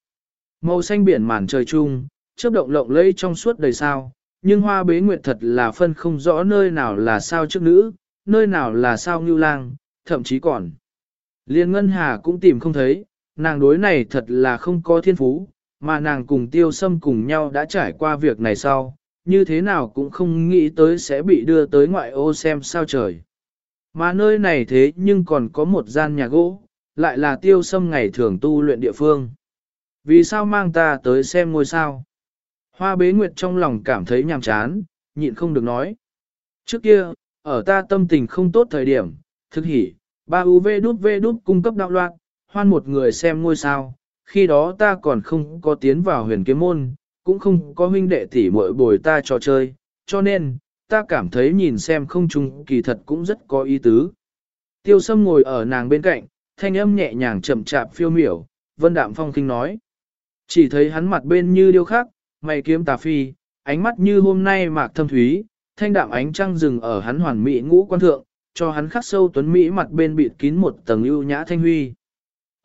Màu xanh biển màn trời chung, chớp động lộng lẫy trong suốt đầy sao, nhưng hoa bế nguyệt thật là phân không rõ nơi nào là sao trước nữ, nơi nào là sao ngưu lang, thậm chí còn. Liên Ngân Hà cũng tìm không thấy, nàng đối này thật là không có thiên phú, mà nàng cùng tiêu sâm cùng nhau đã trải qua việc này sau, như thế nào cũng không nghĩ tới sẽ bị đưa tới ngoại ô xem sao trời. Mà nơi này thế nhưng còn có một gian nhà gỗ, lại là tiêu sâm ngày thường tu luyện địa phương. Vì sao mang ta tới xem ngôi sao? Hoa bế nguyệt trong lòng cảm thấy nhàm chán, nhịn không được nói. Trước kia, ở ta tâm tình không tốt thời điểm, thực hỉ, ba UV đút V đút cung cấp đạo loạn, hoan một người xem ngôi sao, khi đó ta còn không có tiến vào huyền kiếm môn, cũng không có huynh đệ tỷ muội bồi ta trò chơi, cho nên, ta cảm thấy nhìn xem không chung kỳ thật cũng rất có ý tứ. Tiêu sâm ngồi ở nàng bên cạnh, thanh âm nhẹ nhàng chậm chạp phiêu miểu, vân đạm phong kinh nói. Chỉ thấy hắn mặt bên như điêu khắc, mày kiếm tà phi, ánh mắt như hôm nay mạc thâm thúy, thanh đạm ánh trăng rừng ở hắn hoàn mỹ ngũ quan thượng, cho hắn khắc sâu tuấn mỹ mặt bên bịt kín một tầng ưu nhã thanh huy.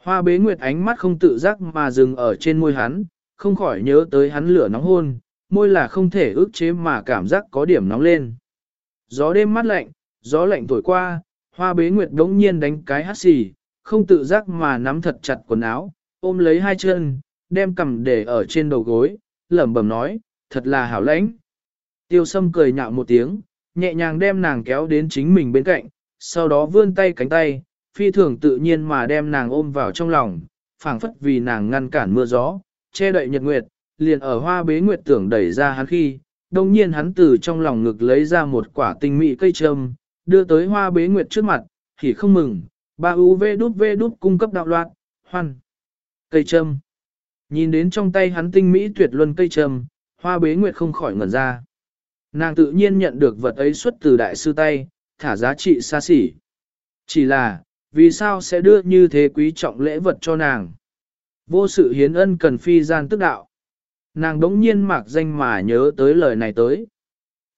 Hoa bế nguyệt ánh mắt không tự giác mà dừng ở trên môi hắn, không khỏi nhớ tới hắn lửa nóng hôn, môi là không thể ước chế mà cảm giác có điểm nóng lên. Gió đêm mát lạnh, gió lạnh thổi qua, hoa bế nguyệt đống nhiên đánh cái hát xì, không tự giác mà nắm thật chặt quần áo, ôm lấy hai chân, đem cầm để ở trên đầu gối, lẩm bẩm nói, thật là hảo lãnh. Tiêu sâm cười nhạo một tiếng, nhẹ nhàng đem nàng kéo đến chính mình bên cạnh, sau đó vươn tay cánh tay, phi thường tự nhiên mà đem nàng ôm vào trong lòng, phảng phất vì nàng ngăn cản mưa gió, che đậy nhật nguyệt, liền ở hoa bế nguyệt tưởng đẩy ra hắn khi, đồng nhiên hắn từ trong lòng ngực lấy ra một quả tinh mỹ cây trâm, đưa tới hoa bế nguyệt trước mặt, thì không mừng, ba UV đút V đút cung cấp đạo loạn, hoan. Cây trâm. Nhìn đến trong tay hắn tinh mỹ tuyệt luân cây trâm, hoa bế nguyệt không khỏi ngẩn ra. Nàng tự nhiên nhận được vật ấy xuất từ đại sư tay, thả giá trị xa xỉ. Chỉ là, vì sao sẽ đưa như thế quý trọng lễ vật cho nàng? Vô sự hiến ân cần phi gian tức đạo. Nàng đống nhiên mạc danh mà nhớ tới lời này tới.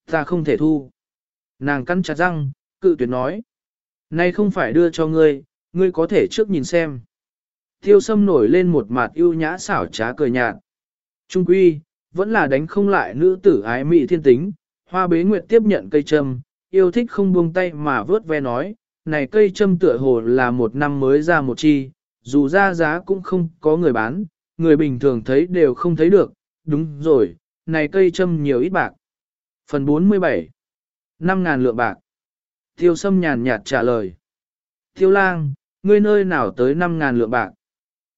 Ta không thể thu. Nàng cắn chặt răng, cự tuyệt nói. Nay không phải đưa cho ngươi, ngươi có thể trước nhìn xem. Tiêu sâm nổi lên một mặt yêu nhã xảo trá cười nhạt. Trung quy, vẫn là đánh không lại nữ tử ái mị thiên tính. Hoa bế nguyệt tiếp nhận cây châm, yêu thích không buông tay mà vớt ve nói. Này cây châm tựa hồ là một năm mới ra một chi, dù ra giá cũng không có người bán, người bình thường thấy đều không thấy được. Đúng rồi, này cây châm nhiều ít bạc. Phần 47 5.000 lượng bạc. Tiêu sâm nhàn nhạt trả lời. Tiêu lang, ngươi nơi nào tới 5.000 lượng bạc?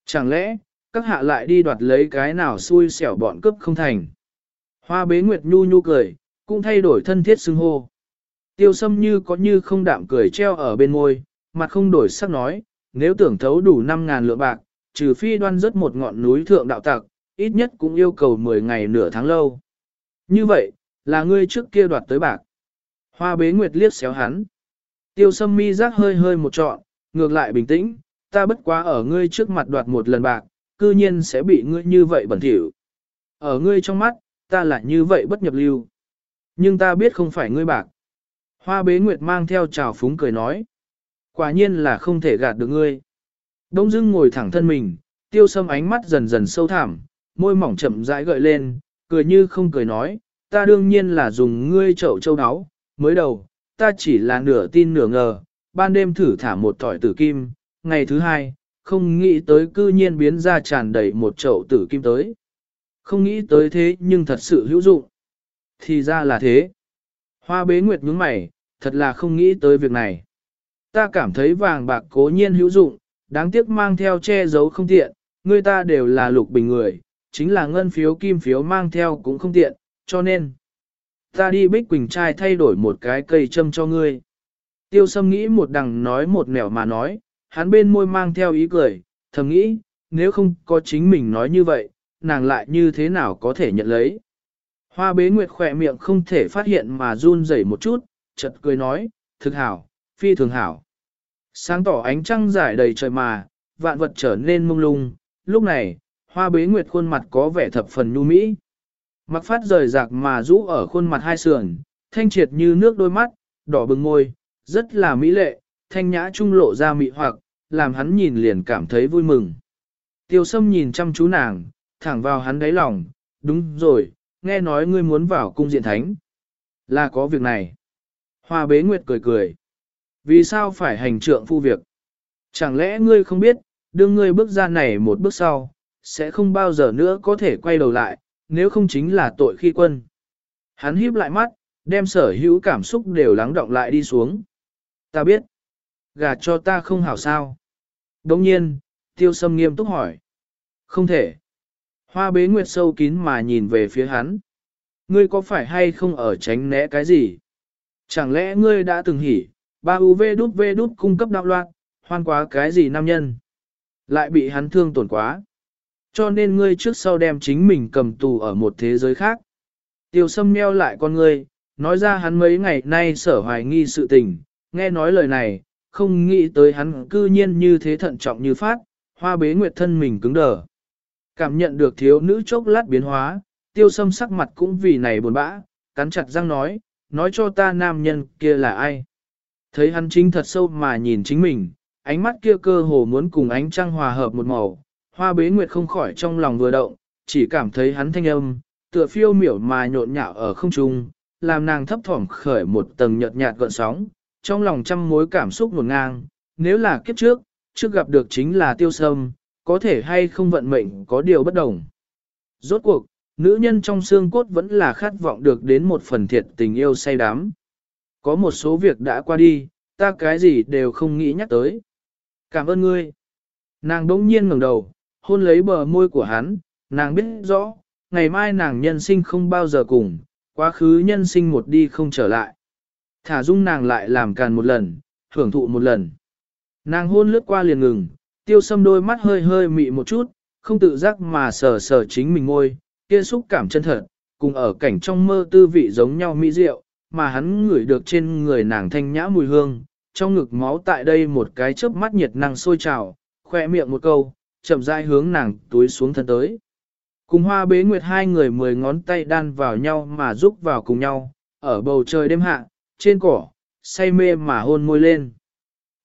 Chẳng lẽ, các hạ lại đi đoạt lấy cái nào xui xẻo bọn cướp không thành? Hoa bế nguyệt nhu nhu cười, cũng thay đổi thân thiết xưng hô. Tiêu sâm như có như không đạm cười treo ở bên môi, mặt không đổi sắc nói, nếu tưởng thấu đủ 5.000 lượng bạc, trừ phi đoan rất một ngọn núi thượng đạo tặc, ít nhất cũng yêu cầu 10 ngày nửa tháng lâu. Như vậy, là ngươi trước kia đoạt tới bạc. Hoa bế nguyệt liếc xéo hắn. Tiêu sâm mi rác hơi hơi một trọn, ngược lại bình tĩnh, ta bất quá ở ngươi trước mặt đoạt một lần bạc, cư nhiên sẽ bị ngươi như vậy bẩn thỉu. Ở ngươi trong mắt, ta lại như vậy bất nhập lưu. Nhưng ta biết không phải ngươi bạc. Hoa bế nguyệt mang theo trào phúng cười nói. Quả nhiên là không thể gạt được ngươi. Đông dưng ngồi thẳng thân mình, tiêu sâm ánh mắt dần dần sâu thẳm, môi mỏng chậm rãi gợi lên, cười như không cười nói, ta đương nhiên là dùng ngươi chậu châu áo, mới đầu, ta chỉ là nửa tin nửa ngờ, ban đêm thử thả một tỏi tử kim, ngày thứ hai, không nghĩ tới cư nhiên biến ra tràn đầy một chậu tử kim tới. Không nghĩ tới thế nhưng thật sự hữu dụng. Thì ra là thế. Hoa bế nguyệt nhướng mày, thật là không nghĩ tới việc này. Ta cảm thấy vàng bạc cố nhiên hữu dụng, đáng tiếc mang theo che giấu không tiện, người ta đều là lục bình người, chính là ngân phiếu kim phiếu mang theo cũng không tiện, cho nên ta đi bích quỳnh trai thay đổi một cái cây châm cho ngươi. Tiêu sâm nghĩ một đằng nói một nẻo mà nói, hắn bên môi mang theo ý cười, thầm nghĩ, nếu không có chính mình nói như vậy, nàng lại như thế nào có thể nhận lấy. Hoa bế nguyệt khỏe miệng không thể phát hiện mà run rẩy một chút, chợt cười nói, thực hảo, phi thường hảo. Sáng tỏ ánh trăng rải đầy trời mà, vạn vật trở nên mông lung, lúc này, hoa bế nguyệt khuôn mặt có vẻ thập phần nhu mỹ. Mặc phát rời rạc mà rũ ở khuôn mặt hai sườn, thanh triệt như nước đôi mắt, đỏ bừng môi, rất là mỹ lệ, thanh nhã trung lộ ra mị hoặc, làm hắn nhìn liền cảm thấy vui mừng. Tiêu sâm nhìn chăm chú nàng, thẳng vào hắn đáy lòng, đúng rồi, nghe nói ngươi muốn vào cung diện thánh. Là có việc này. Hoa bế nguyệt cười cười. Vì sao phải hành trượng phu việc? Chẳng lẽ ngươi không biết, đương ngươi bước ra này một bước sau, sẽ không bao giờ nữa có thể quay đầu lại, nếu không chính là tội khi quân. Hắn híp lại mắt, đem sở hữu cảm xúc đều lắng động lại đi xuống. Ta biết, gà cho ta không hảo sao. Đồng nhiên, tiêu sâm nghiêm túc hỏi. Không thể. Hoa bế nguyệt sâu kín mà nhìn về phía hắn. Ngươi có phải hay không ở tránh né cái gì? Chẳng lẽ ngươi đã từng hỉ, ba UV đút V đút cung cấp đạo loạn, hoan quá cái gì nam nhân? Lại bị hắn thương tổn quá. Cho nên ngươi trước sau đem chính mình cầm tù ở một thế giới khác. Tiêu sâm meo lại con ngươi, nói ra hắn mấy ngày nay sở hoài nghi sự tình, nghe nói lời này, không nghĩ tới hắn cư nhiên như thế thận trọng như phát, hoa bế nguyệt thân mình cứng đờ. Cảm nhận được thiếu nữ chốc lát biến hóa, tiêu sâm sắc mặt cũng vì này buồn bã, cắn chặt răng nói, nói cho ta nam nhân kia là ai. Thấy hắn chính thật sâu mà nhìn chính mình, ánh mắt kia cơ hồ muốn cùng ánh trăng hòa hợp một màu, hoa bế nguyệt không khỏi trong lòng vừa động, chỉ cảm thấy hắn thanh âm, tựa phiêu miểu mà nhộn nhạo ở không trung, làm nàng thấp thỏm khởi một tầng nhợt nhạt gợn sóng, trong lòng trăm mối cảm xúc nguồn ngang, nếu là kiếp trước, trước gặp được chính là tiêu sâm, có thể hay không vận mệnh có điều bất đồng. Rốt cuộc, nữ nhân trong xương cốt vẫn là khát vọng được đến một phần thiệt tình yêu say đắm. Có một số việc đã qua đi, ta cái gì đều không nghĩ nhắc tới. Cảm ơn ngươi. Nàng đỗng nhiên ngẩng đầu, hôn lấy bờ môi của hắn, nàng biết rõ, ngày mai nàng nhân sinh không bao giờ cùng, quá khứ nhân sinh một đi không trở lại. Thả dung nàng lại làm càn một lần, hưởng thụ một lần. Nàng hôn lướt qua liền ngừng, tiêu sâm đôi mắt hơi hơi mị một chút, không tự giác mà sờ sờ chính mình ngôi, kia xúc cảm chân thật, cùng ở cảnh trong mơ tư vị giống nhau mỹ diệu, mà hắn ngửi được trên người nàng thanh nhã mùi hương, trong ngực máu tại đây một cái chớp mắt nhiệt năng sôi trào, khoe miệng một câu, chậm rãi hướng nàng túi xuống thân tới. Cùng hoa bế nguyệt hai người mười ngón tay đan vào nhau mà giúp vào cùng nhau, ở bầu trời đêm hạ, trên cỏ, say mê mà hôn môi lên.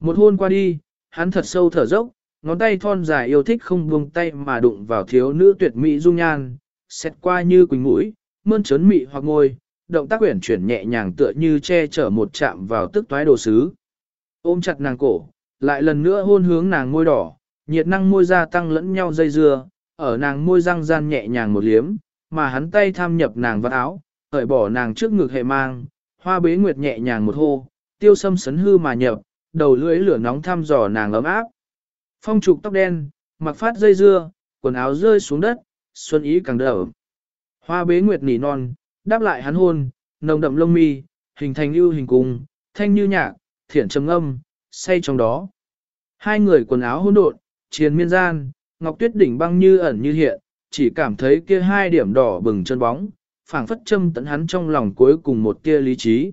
Một hôn qua đi, hắn thật sâu thở dốc, ngón tay thon dài yêu thích không buông tay mà đụng vào thiếu nữ tuyệt mỹ dung nhan, xét qua như quỳnh mũi, mơn trớn mị hoặc ngôi, động tác quyển chuyển nhẹ nhàng tựa như che chở một chạm vào tức toái đồ sứ. Ôm chặt nàng cổ, lại lần nữa hôn hướng nàng môi đỏ, nhiệt năng môi da tăng lẫn nhau dây dưa, ở nàng môi răng gian nhẹ nhàng một liếm, mà hắn tay tham nhập nàng vào áo, hởi bỏ nàng trước ngực hệ mang, hoa bế nguyệt nhẹ nhàng một hô, tiêu sâm sấn hư mà nhập, đầu lưỡi lửa nóng thăm dò nàng ấm áp. Phong trục tóc đen, mặc phát dây dưa, quần áo rơi xuống đất, xuân ý càng đỡ. Hoa bế nguyệt nỉ non, đáp lại hắn hôn, nồng đậm lông mi, hình thành ưu hình cung, thanh như nhạc, thiện trầm âm, say trong đó. Hai người quần áo hỗn độn, triền miên gian, ngọc tuyết đỉnh băng như ẩn như hiện, chỉ cảm thấy kia hai điểm đỏ bừng chân bóng, phảng phất châm tận hắn trong lòng cuối cùng một tia lý trí.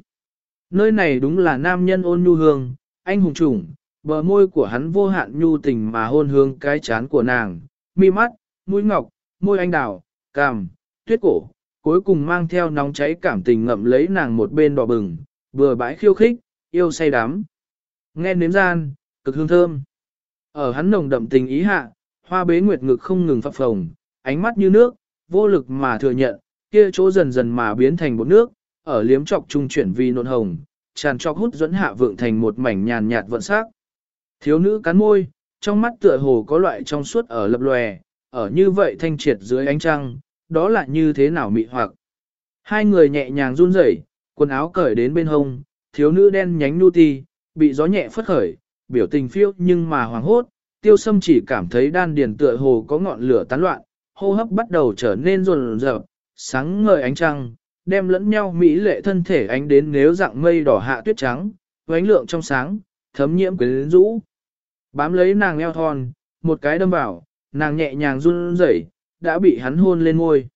Nơi này đúng là nam nhân ôn nhu hương, anh hùng chủng bờ môi của hắn vô hạn nhu tình mà hôn hương cái chán của nàng, mi mắt, mũi ngọc, môi anh đào, cằm, tuyết cổ, cuối cùng mang theo nóng cháy cảm tình ngậm lấy nàng một bên đỏ bừng, vừa bãi khiêu khích, yêu say đắm. Nghe nếm gian, cực hương thơm. Ở hắn nồng đậm tình ý hạ, hoa bế nguyệt ngực không ngừng phập phồng, ánh mắt như nước, vô lực mà thừa nhận, kia chỗ dần dần mà biến thành bột nước, ở liếm trọc trung chuyển vi nộn hồng, tràn trọc hút dẫn hạ vượng thành một mảnh nhàn nhạt vận sắc. Thiếu nữ cắn môi, trong mắt tựa hồ có loại trong suốt ở lập lòe, ở như vậy thanh triệt dưới ánh trăng, đó là như thế nào mị hoặc. Hai người nhẹ nhàng run rẩy, quần áo cởi đến bên hông, thiếu nữ đen nhánh nu ti, bị gió nhẹ phất khởi, biểu tình phiêu nhưng mà hoàng hốt, tiêu sâm chỉ cảm thấy đan điền tựa hồ có ngọn lửa tán loạn, hô hấp bắt đầu trở nên rồn rợp, sáng ngời ánh trăng, đem lẫn nhau mỹ lệ thân thể ánh đến nếu dạng mây đỏ hạ tuyết trắng, ánh lượng trong sáng, thấm nhiễm quyến rũ. Bám lấy nàng eo thon, một cái đâm vào, nàng nhẹ nhàng run rẩy, đã bị hắn hôn lên ngôi.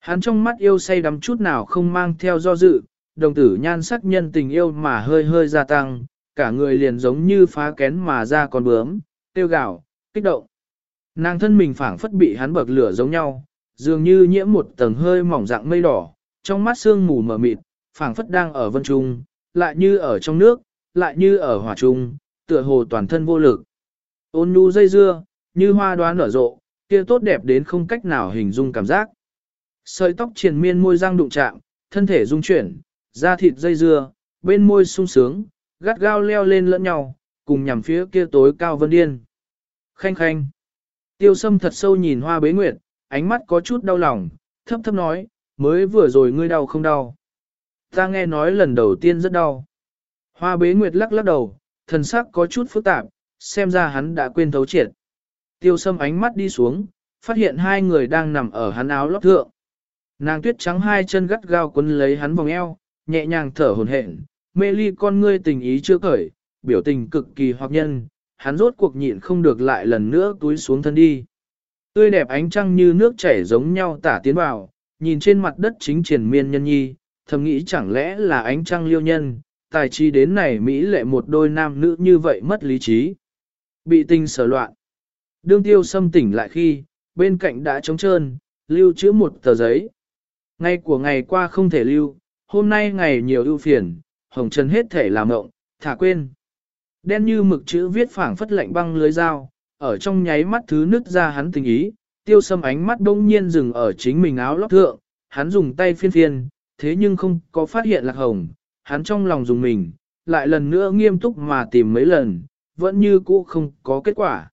Hắn trong mắt yêu say đắm chút nào không mang theo do dự, đồng tử nhan sắc nhân tình yêu mà hơi hơi gia tăng, cả người liền giống như phá kén mà ra con bướm, tiêu gạo, kích động. Nàng thân mình phảng phất bị hắn bậc lửa giống nhau, dường như nhiễm một tầng hơi mỏng dạng mây đỏ, trong mắt sương mù mờ mịt, phảng phất đang ở vân trung, lại như ở trong nước, lại như ở hỏa trung, tựa hồ toàn thân vô lực. Ôn nhu dây dưa, như hoa đoán nở rộ, kia tốt đẹp đến không cách nào hình dung cảm giác. Sợi tóc triền miên môi răng đụng chạm, thân thể rung chuyển, da thịt dây dưa, bên môi sung sướng, gắt gao leo lên lẫn nhau, cùng nhằm phía kia tối cao vân điên. Khanh khanh. Tiêu sâm thật sâu nhìn hoa bế nguyệt, ánh mắt có chút đau lòng, thấp thấp nói, mới vừa rồi ngươi đau không đau. Ta nghe nói lần đầu tiên rất đau. Hoa bế nguyệt lắc lắc đầu, thần sắc có chút phức tạp, xem ra hắn đã quên thấu triệt. Tiêu sâm ánh mắt đi xuống, phát hiện hai người đang nằm ở hắn áo lót thượng. Nàng tuyết trắng hai chân gắt gao quấn lấy hắn vòng eo, nhẹ nhàng thở hồn hển, mê ly con ngươi tình ý chưa cởi, biểu tình cực kỳ hoặc nhân, hắn rốt cuộc nhịn không được lại lần nữa túi xuống thân đi. Tươi đẹp ánh trăng như nước chảy giống nhau tả tiến vào, nhìn trên mặt đất chính triển miên nhân nhi, thầm nghĩ chẳng lẽ là ánh trăng liêu nhân, tài chi đến này Mỹ lệ một đôi nam nữ như vậy mất lý trí. Bị tình sở loạn. Đương tiêu xâm tỉnh lại khi, bên cạnh đã trống trơn, lưu trữ một tờ giấy. Ngày của ngày qua không thể lưu, hôm nay ngày nhiều ưu phiền, hồng trần hết thể làm ngộng, thả quên. Đen như mực chữ viết phảng phất lạnh băng lưới dao, ở trong nháy mắt thứ nứt ra hắn tình ý, tiêu sâm ánh mắt đông nhiên dừng ở chính mình áo lót thượng, hắn dùng tay phiên phiên, thế nhưng không có phát hiện lạc hồng, hắn trong lòng dùng mình, lại lần nữa nghiêm túc mà tìm mấy lần, vẫn như cũ không có kết quả.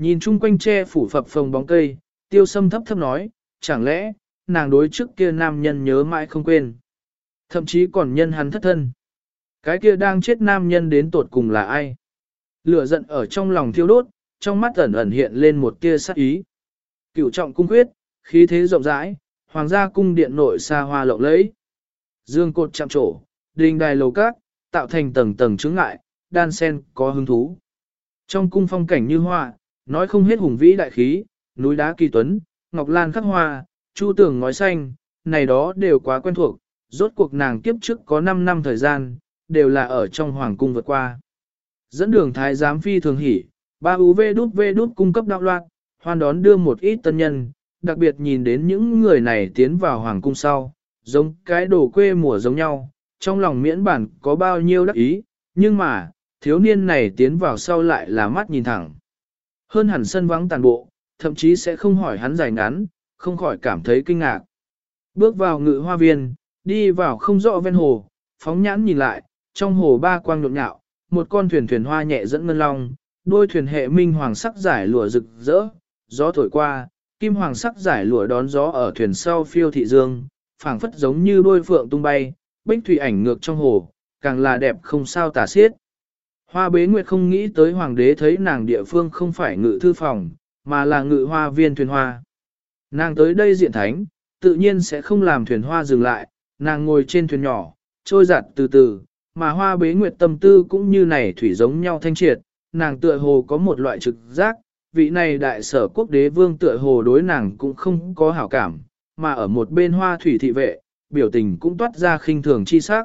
Nhìn chung quanh che phủ phập phồng bóng cây, tiêu sâm thấp thấp nói, chẳng lẽ, nàng đối trước kia nam nhân nhớ mãi không quên. Thậm chí còn nhân hắn thất thân. Cái kia đang chết nam nhân đến tột cùng là ai? Lửa giận ở trong lòng thiêu đốt, trong mắt ẩn ẩn hiện lên một tia sát ý. Cựu trọng cung quyết, khí thế rộng rãi, hoàng gia cung điện nội xa hoa lộng lẫy. Dương cột chạm trổ, đình đài lầu cát, tạo thành tầng tầng chướng ngại, đan sen có hứng thú. Trong cung phong cảnh như hoa, nói không hết hùng vĩ đại khí, núi đá kỳ tuấn, ngọc lan khắc hoa, chu tường ngói xanh, này đó đều quá quen thuộc, rốt cuộc nàng kiếp trước có 5 năm thời gian, đều là ở trong hoàng cung vượt qua. Dẫn đường thái giám phi thường hỉ, ba UV đút V đút cung cấp đạo loạn, hoan đón đưa một ít tân nhân, đặc biệt nhìn đến những người này tiến vào hoàng cung sau, giống cái đồ quê mùa giống nhau, trong lòng miễn bản có bao nhiêu đắc ý, nhưng mà, thiếu niên này tiến vào sau lại là mắt nhìn thẳng. Hơn hẳn sân vắng tàn bộ, thậm chí sẽ không hỏi hắn dài ngắn, không khỏi cảm thấy kinh ngạc. Bước vào ngự hoa viên, đi vào không rõ ven hồ, phóng nhãn nhìn lại, trong hồ ba quang nhộn nhạo, một con thuyền thuyền hoa nhẹ dẫn ngân long, đôi thuyền hệ minh hoàng sắc giải lụa rực rỡ, gió thổi qua, kim hoàng sắc giải lụa đón gió ở thuyền sau phiêu thị dương, phảng phất giống như đôi phượng tung bay, bích thủy ảnh ngược trong hồ, càng là đẹp không sao tả xiết. Hoa bế nguyệt không nghĩ tới hoàng đế thấy nàng địa phương không phải ngự thư phòng, mà là ngự hoa viên thuyền hoa. Nàng tới đây diện thánh, tự nhiên sẽ không làm thuyền hoa dừng lại, nàng ngồi trên thuyền nhỏ, trôi giặt từ từ, mà hoa bế nguyệt tâm tư cũng như này thủy giống nhau thanh triệt, nàng tựa hồ có một loại trực giác, vị này đại sở quốc đế vương tựa hồ đối nàng cũng không có hảo cảm, mà ở một bên hoa thủy thị vệ, biểu tình cũng toát ra khinh thường chi sắc.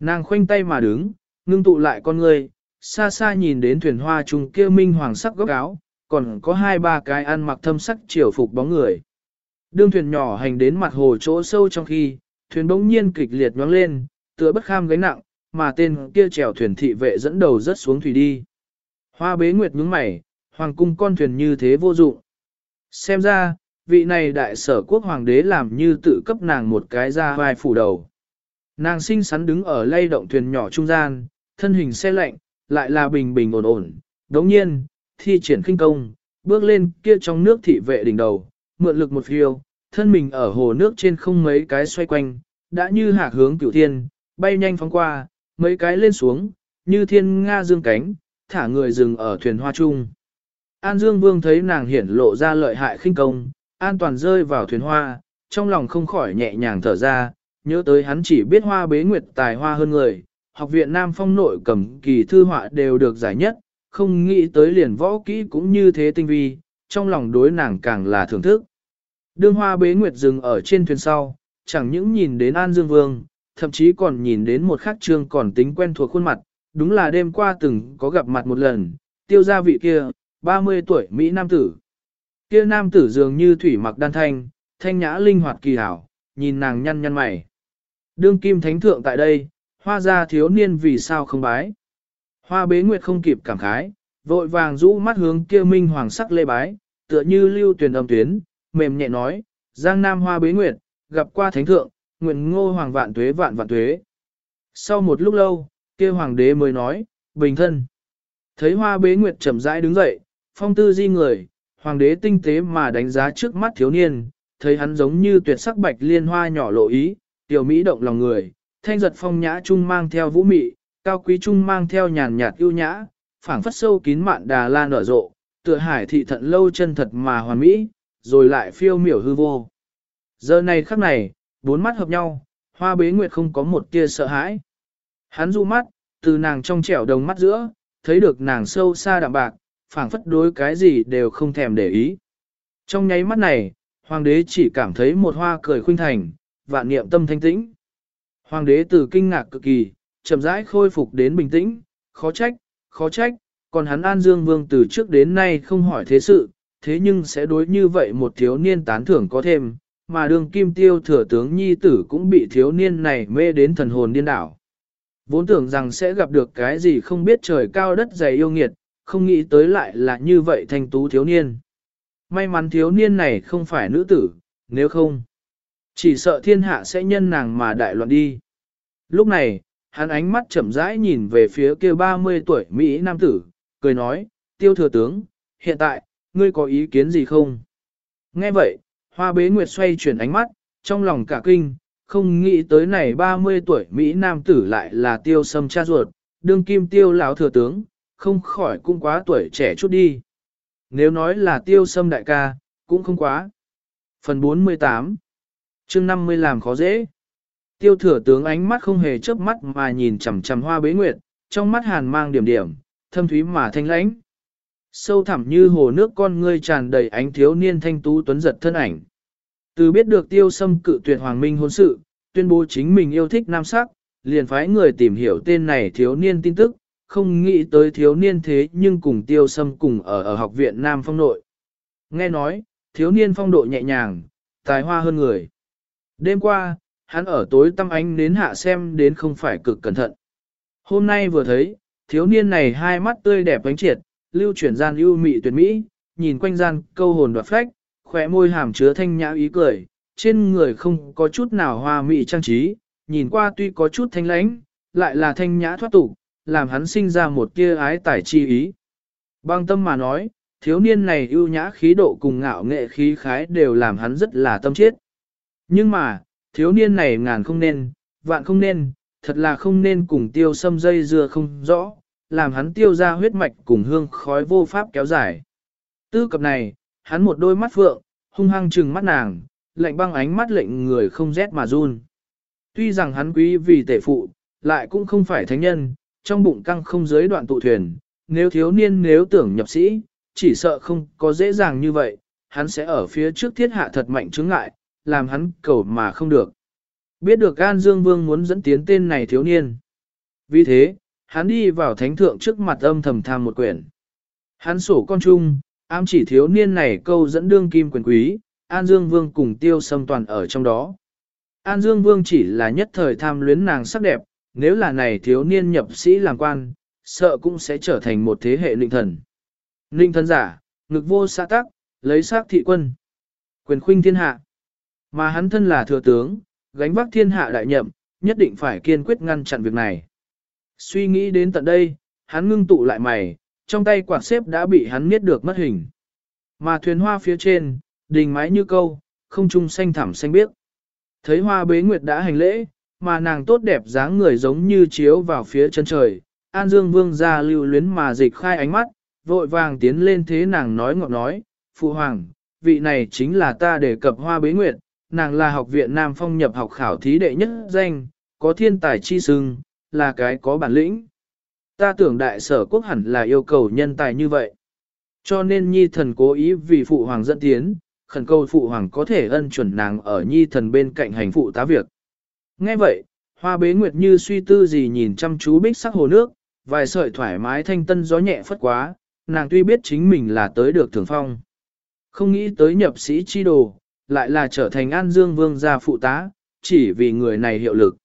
Nàng khoanh tay mà đứng, ngưng tụ lại con người, xa xa nhìn đến thuyền hoa trùng kia minh hoàng sắc góc áo, còn có hai ba cái ăn mặc thâm sắc triều phục bóng người. Đương thuyền nhỏ hành đến mặt hồ chỗ sâu trong khi, thuyền bỗng nhiên kịch liệt nhoáng lên, tựa bất kham gánh nặng, mà tên kia chèo thuyền thị vệ dẫn đầu rất xuống thủy đi. Hoa bế nguyệt nhướng mày, hoàng cung con thuyền như thế vô dụng. Xem ra, vị này đại sở quốc hoàng đế làm như tự cấp nàng một cái ra vai phủ đầu. Nàng xinh xắn đứng ở lay động thuyền nhỏ trung gian, thân hình xe lạnh, lại là bình bình ổn ổn. Đống nhiên, thi triển khinh công, bước lên kia trong nước thị vệ đỉnh đầu, mượn lực một phiêu, thân mình ở hồ nước trên không mấy cái xoay quanh, đã như hạc hướng cửu thiên, bay nhanh phóng qua, mấy cái lên xuống, như thiên nga dương cánh, thả người dừng ở thuyền hoa trung. An Dương Vương thấy nàng hiển lộ ra lợi hại khinh công, an toàn rơi vào thuyền hoa, trong lòng không khỏi nhẹ nhàng thở ra, nhớ tới hắn chỉ biết hoa bế nguyệt tài hoa hơn người, học viện Nam Phong nội cầm kỳ thư họa đều được giải nhất, không nghĩ tới liền võ kỹ cũng như thế tinh vi, trong lòng đối nàng càng là thưởng thức. Đương hoa bế nguyệt dừng ở trên thuyền sau, chẳng những nhìn đến An Dương Vương, thậm chí còn nhìn đến một khắc trương còn tính quen thuộc khuôn mặt, đúng là đêm qua từng có gặp mặt một lần, tiêu gia vị kia, 30 tuổi Mỹ Nam tử. Kia Nam tử dường như thủy mặc đan thanh, thanh nhã linh hoạt kỳ hảo, nhìn nàng nhăn nhăn mày. Đương kim thánh thượng tại đây, hoa gia thiếu niên vì sao không bái. Hoa bế nguyệt không kịp cảm khái, vội vàng rũ mắt hướng kia minh hoàng sắc lê bái, tựa như lưu tuyển âm tuyến, mềm nhẹ nói, Giang Nam hoa bế nguyệt, gặp qua thánh thượng, nguyện ngô hoàng vạn tuế vạn vạn tuế. Sau một lúc lâu, kia hoàng đế mới nói, bình thân. Thấy hoa bế nguyệt chậm rãi đứng dậy, phong tư di người, hoàng đế tinh tế mà đánh giá trước mắt thiếu niên, thấy hắn giống như tuyệt sắc bạch liên hoa nhỏ lộ ý, tiểu mỹ động lòng người, thanh giật phong nhã trung mang theo vũ mị, cao quý trung mang theo nhàn nhạt yêu nhã, phảng phất sâu kín mạn đà la nở rộ, tựa hải thị thận lâu chân thật mà hoàn mỹ, rồi lại phiêu miểu hư vô. Giờ này khắc này, bốn mắt hợp nhau, hoa bế nguyệt không có một tia sợ hãi. Hắn du mắt, từ nàng trong trẻo đồng mắt giữa, thấy được nàng sâu xa đạm bạc, phảng phất đối cái gì đều không thèm để ý. Trong nháy mắt này, hoàng đế chỉ cảm thấy một hoa cười khuynh thành, vạn niệm tâm thanh tĩnh. Hoàng đế từ kinh ngạc cực kỳ, chậm rãi khôi phục đến bình tĩnh, khó trách, khó trách, còn hắn An Dương Vương từ trước đến nay không hỏi thế sự, thế nhưng sẽ đối như vậy một thiếu niên tán thưởng có thêm, mà đường kim tiêu thừa tướng nhi tử cũng bị thiếu niên này mê đến thần hồn điên đảo. Vốn tưởng rằng sẽ gặp được cái gì không biết trời cao đất dày yêu nghiệt, không nghĩ tới lại là như vậy thanh tú thiếu niên. May mắn thiếu niên này không phải nữ tử, nếu không, chỉ sợ thiên hạ sẽ nhân nàng mà đại loạn đi. Lúc này, hắn ánh mắt chậm rãi nhìn về phía kia 30 tuổi Mỹ nam tử, cười nói, tiêu thừa tướng, hiện tại, ngươi có ý kiến gì không? Nghe vậy, hoa bế nguyệt xoay chuyển ánh mắt, trong lòng cả kinh, không nghĩ tới này 30 tuổi Mỹ nam tử lại là tiêu sâm cha ruột, đương kim tiêu lão thừa tướng, không khỏi cũng quá tuổi trẻ chút đi. Nếu nói là tiêu sâm đại ca, cũng không quá. Phần 48 chương 50 làm khó dễ. Tiêu thừa tướng ánh mắt không hề chớp mắt mà nhìn chằm chằm hoa bế nguyệt, trong mắt hàn mang điểm điểm, thâm thúy mà thanh lãnh. Sâu thẳm như hồ nước con ngươi tràn đầy ánh thiếu niên thanh tú tuấn giật thân ảnh. Từ biết được tiêu sâm cự tuyệt hoàng minh hôn sự, tuyên bố chính mình yêu thích nam sắc, liền phái người tìm hiểu tên này thiếu niên tin tức, không nghĩ tới thiếu niên thế nhưng cùng tiêu sâm cùng ở ở học viện Nam Phong nội. Nghe nói, thiếu niên phong độ nhẹ nhàng, tài hoa hơn người. Đêm qua, hắn ở tối tâm ánh đến hạ xem đến không phải cực cẩn thận. Hôm nay vừa thấy, thiếu niên này hai mắt tươi đẹp ánh triệt, lưu chuyển gian ưu mị tuyệt mỹ, nhìn quanh gian câu hồn đoạt phách, khỏe môi hàm chứa thanh nhã ý cười, trên người không có chút nào hoa mị trang trí, nhìn qua tuy có chút thanh lãnh, lại là thanh nhã thoát tục, làm hắn sinh ra một tia ái tải chi ý. Bang tâm mà nói, thiếu niên này ưu nhã khí độ cùng ngạo nghệ khí khái đều làm hắn rất là tâm chết. Nhưng mà, thiếu niên này ngàn không nên, vạn không nên, thật là không nên cùng tiêu sâm dây dưa không rõ, làm hắn tiêu ra huyết mạch cùng hương khói vô pháp kéo dài. Tư cập này, hắn một đôi mắt phượng, hung hăng trừng mắt nàng, lạnh băng ánh mắt lệnh người không rét mà run. Tuy rằng hắn quý vì tể phụ, lại cũng không phải thánh nhân, trong bụng căng không dưới đoạn tụ thuyền, nếu thiếu niên nếu tưởng nhập sĩ, chỉ sợ không có dễ dàng như vậy, hắn sẽ ở phía trước thiết hạ thật mạnh chứng ngại, làm hắn cầu mà không được. Biết được An Dương Vương muốn dẫn tiến tên này thiếu niên. Vì thế, hắn đi vào thánh thượng trước mặt âm thầm tham một quyển. Hắn sổ con chung, ám chỉ thiếu niên này câu dẫn đương kim quyền quý, An Dương Vương cùng tiêu xâm toàn ở trong đó. An Dương Vương chỉ là nhất thời tham luyến nàng sắc đẹp, nếu là này thiếu niên nhập sĩ làm quan, sợ cũng sẽ trở thành một thế hệ linh thần. Linh thần giả, ngực vô xã tắc, lấy xác thị quân. Quyền khuynh thiên hạ. Mà hắn thân là thừa tướng, gánh vác thiên hạ đại nhậm, nhất định phải kiên quyết ngăn chặn việc này. Suy nghĩ đến tận đây, hắn ngưng tụ lại mày, trong tay quạt xếp đã bị hắn miết được mất hình. Mà thuyền hoa phía trên, đình mái như câu, không trung xanh thẳm xanh biếc. Thấy hoa bế nguyệt đã hành lễ, mà nàng tốt đẹp dáng người giống như chiếu vào phía chân trời. An Dương Vương ra lưu luyến mà dịch khai ánh mắt, vội vàng tiến lên thế nàng nói ngọt nói, Phụ Hoàng, vị này chính là ta đề cập hoa bế nguyệt, nàng là học viện Nam Phong nhập học khảo thí đệ nhất danh, có thiên tài chi sưng, là cái có bản lĩnh. Ta tưởng đại sở quốc hẳn là yêu cầu nhân tài như vậy. Cho nên nhi thần cố ý vì phụ hoàng dẫn tiến, khẩn cầu phụ hoàng có thể ân chuẩn nàng ở nhi thần bên cạnh hành phụ tá việc. Nghe vậy, hoa bế nguyệt như suy tư gì nhìn chăm chú bích sắc hồ nước, vài sợi thoải mái thanh tân gió nhẹ phất quá, nàng tuy biết chính mình là tới được thường phong. Không nghĩ tới nhập sĩ chi đồ, lại là trở thành an dương vương gia phụ tá, chỉ vì người này hiệu lực.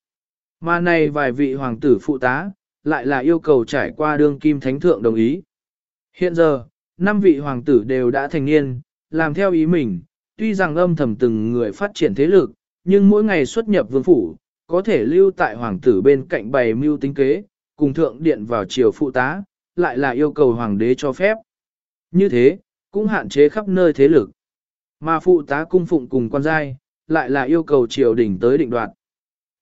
Mà này vài vị hoàng tử phụ tá, lại là yêu cầu trải qua đương kim thánh thượng đồng ý. Hiện giờ, năm vị hoàng tử đều đã thành niên, làm theo ý mình, tuy rằng âm thầm từng người phát triển thế lực, nhưng mỗi ngày xuất nhập vương phủ, có thể lưu tại hoàng tử bên cạnh bày mưu tính kế, cùng thượng điện vào triều phụ tá, lại là yêu cầu hoàng đế cho phép. Như thế, cũng hạn chế khắp nơi thế lực. Mà phụ tá cung phụng cùng quan giai, lại là yêu cầu triều đình tới định đoạt.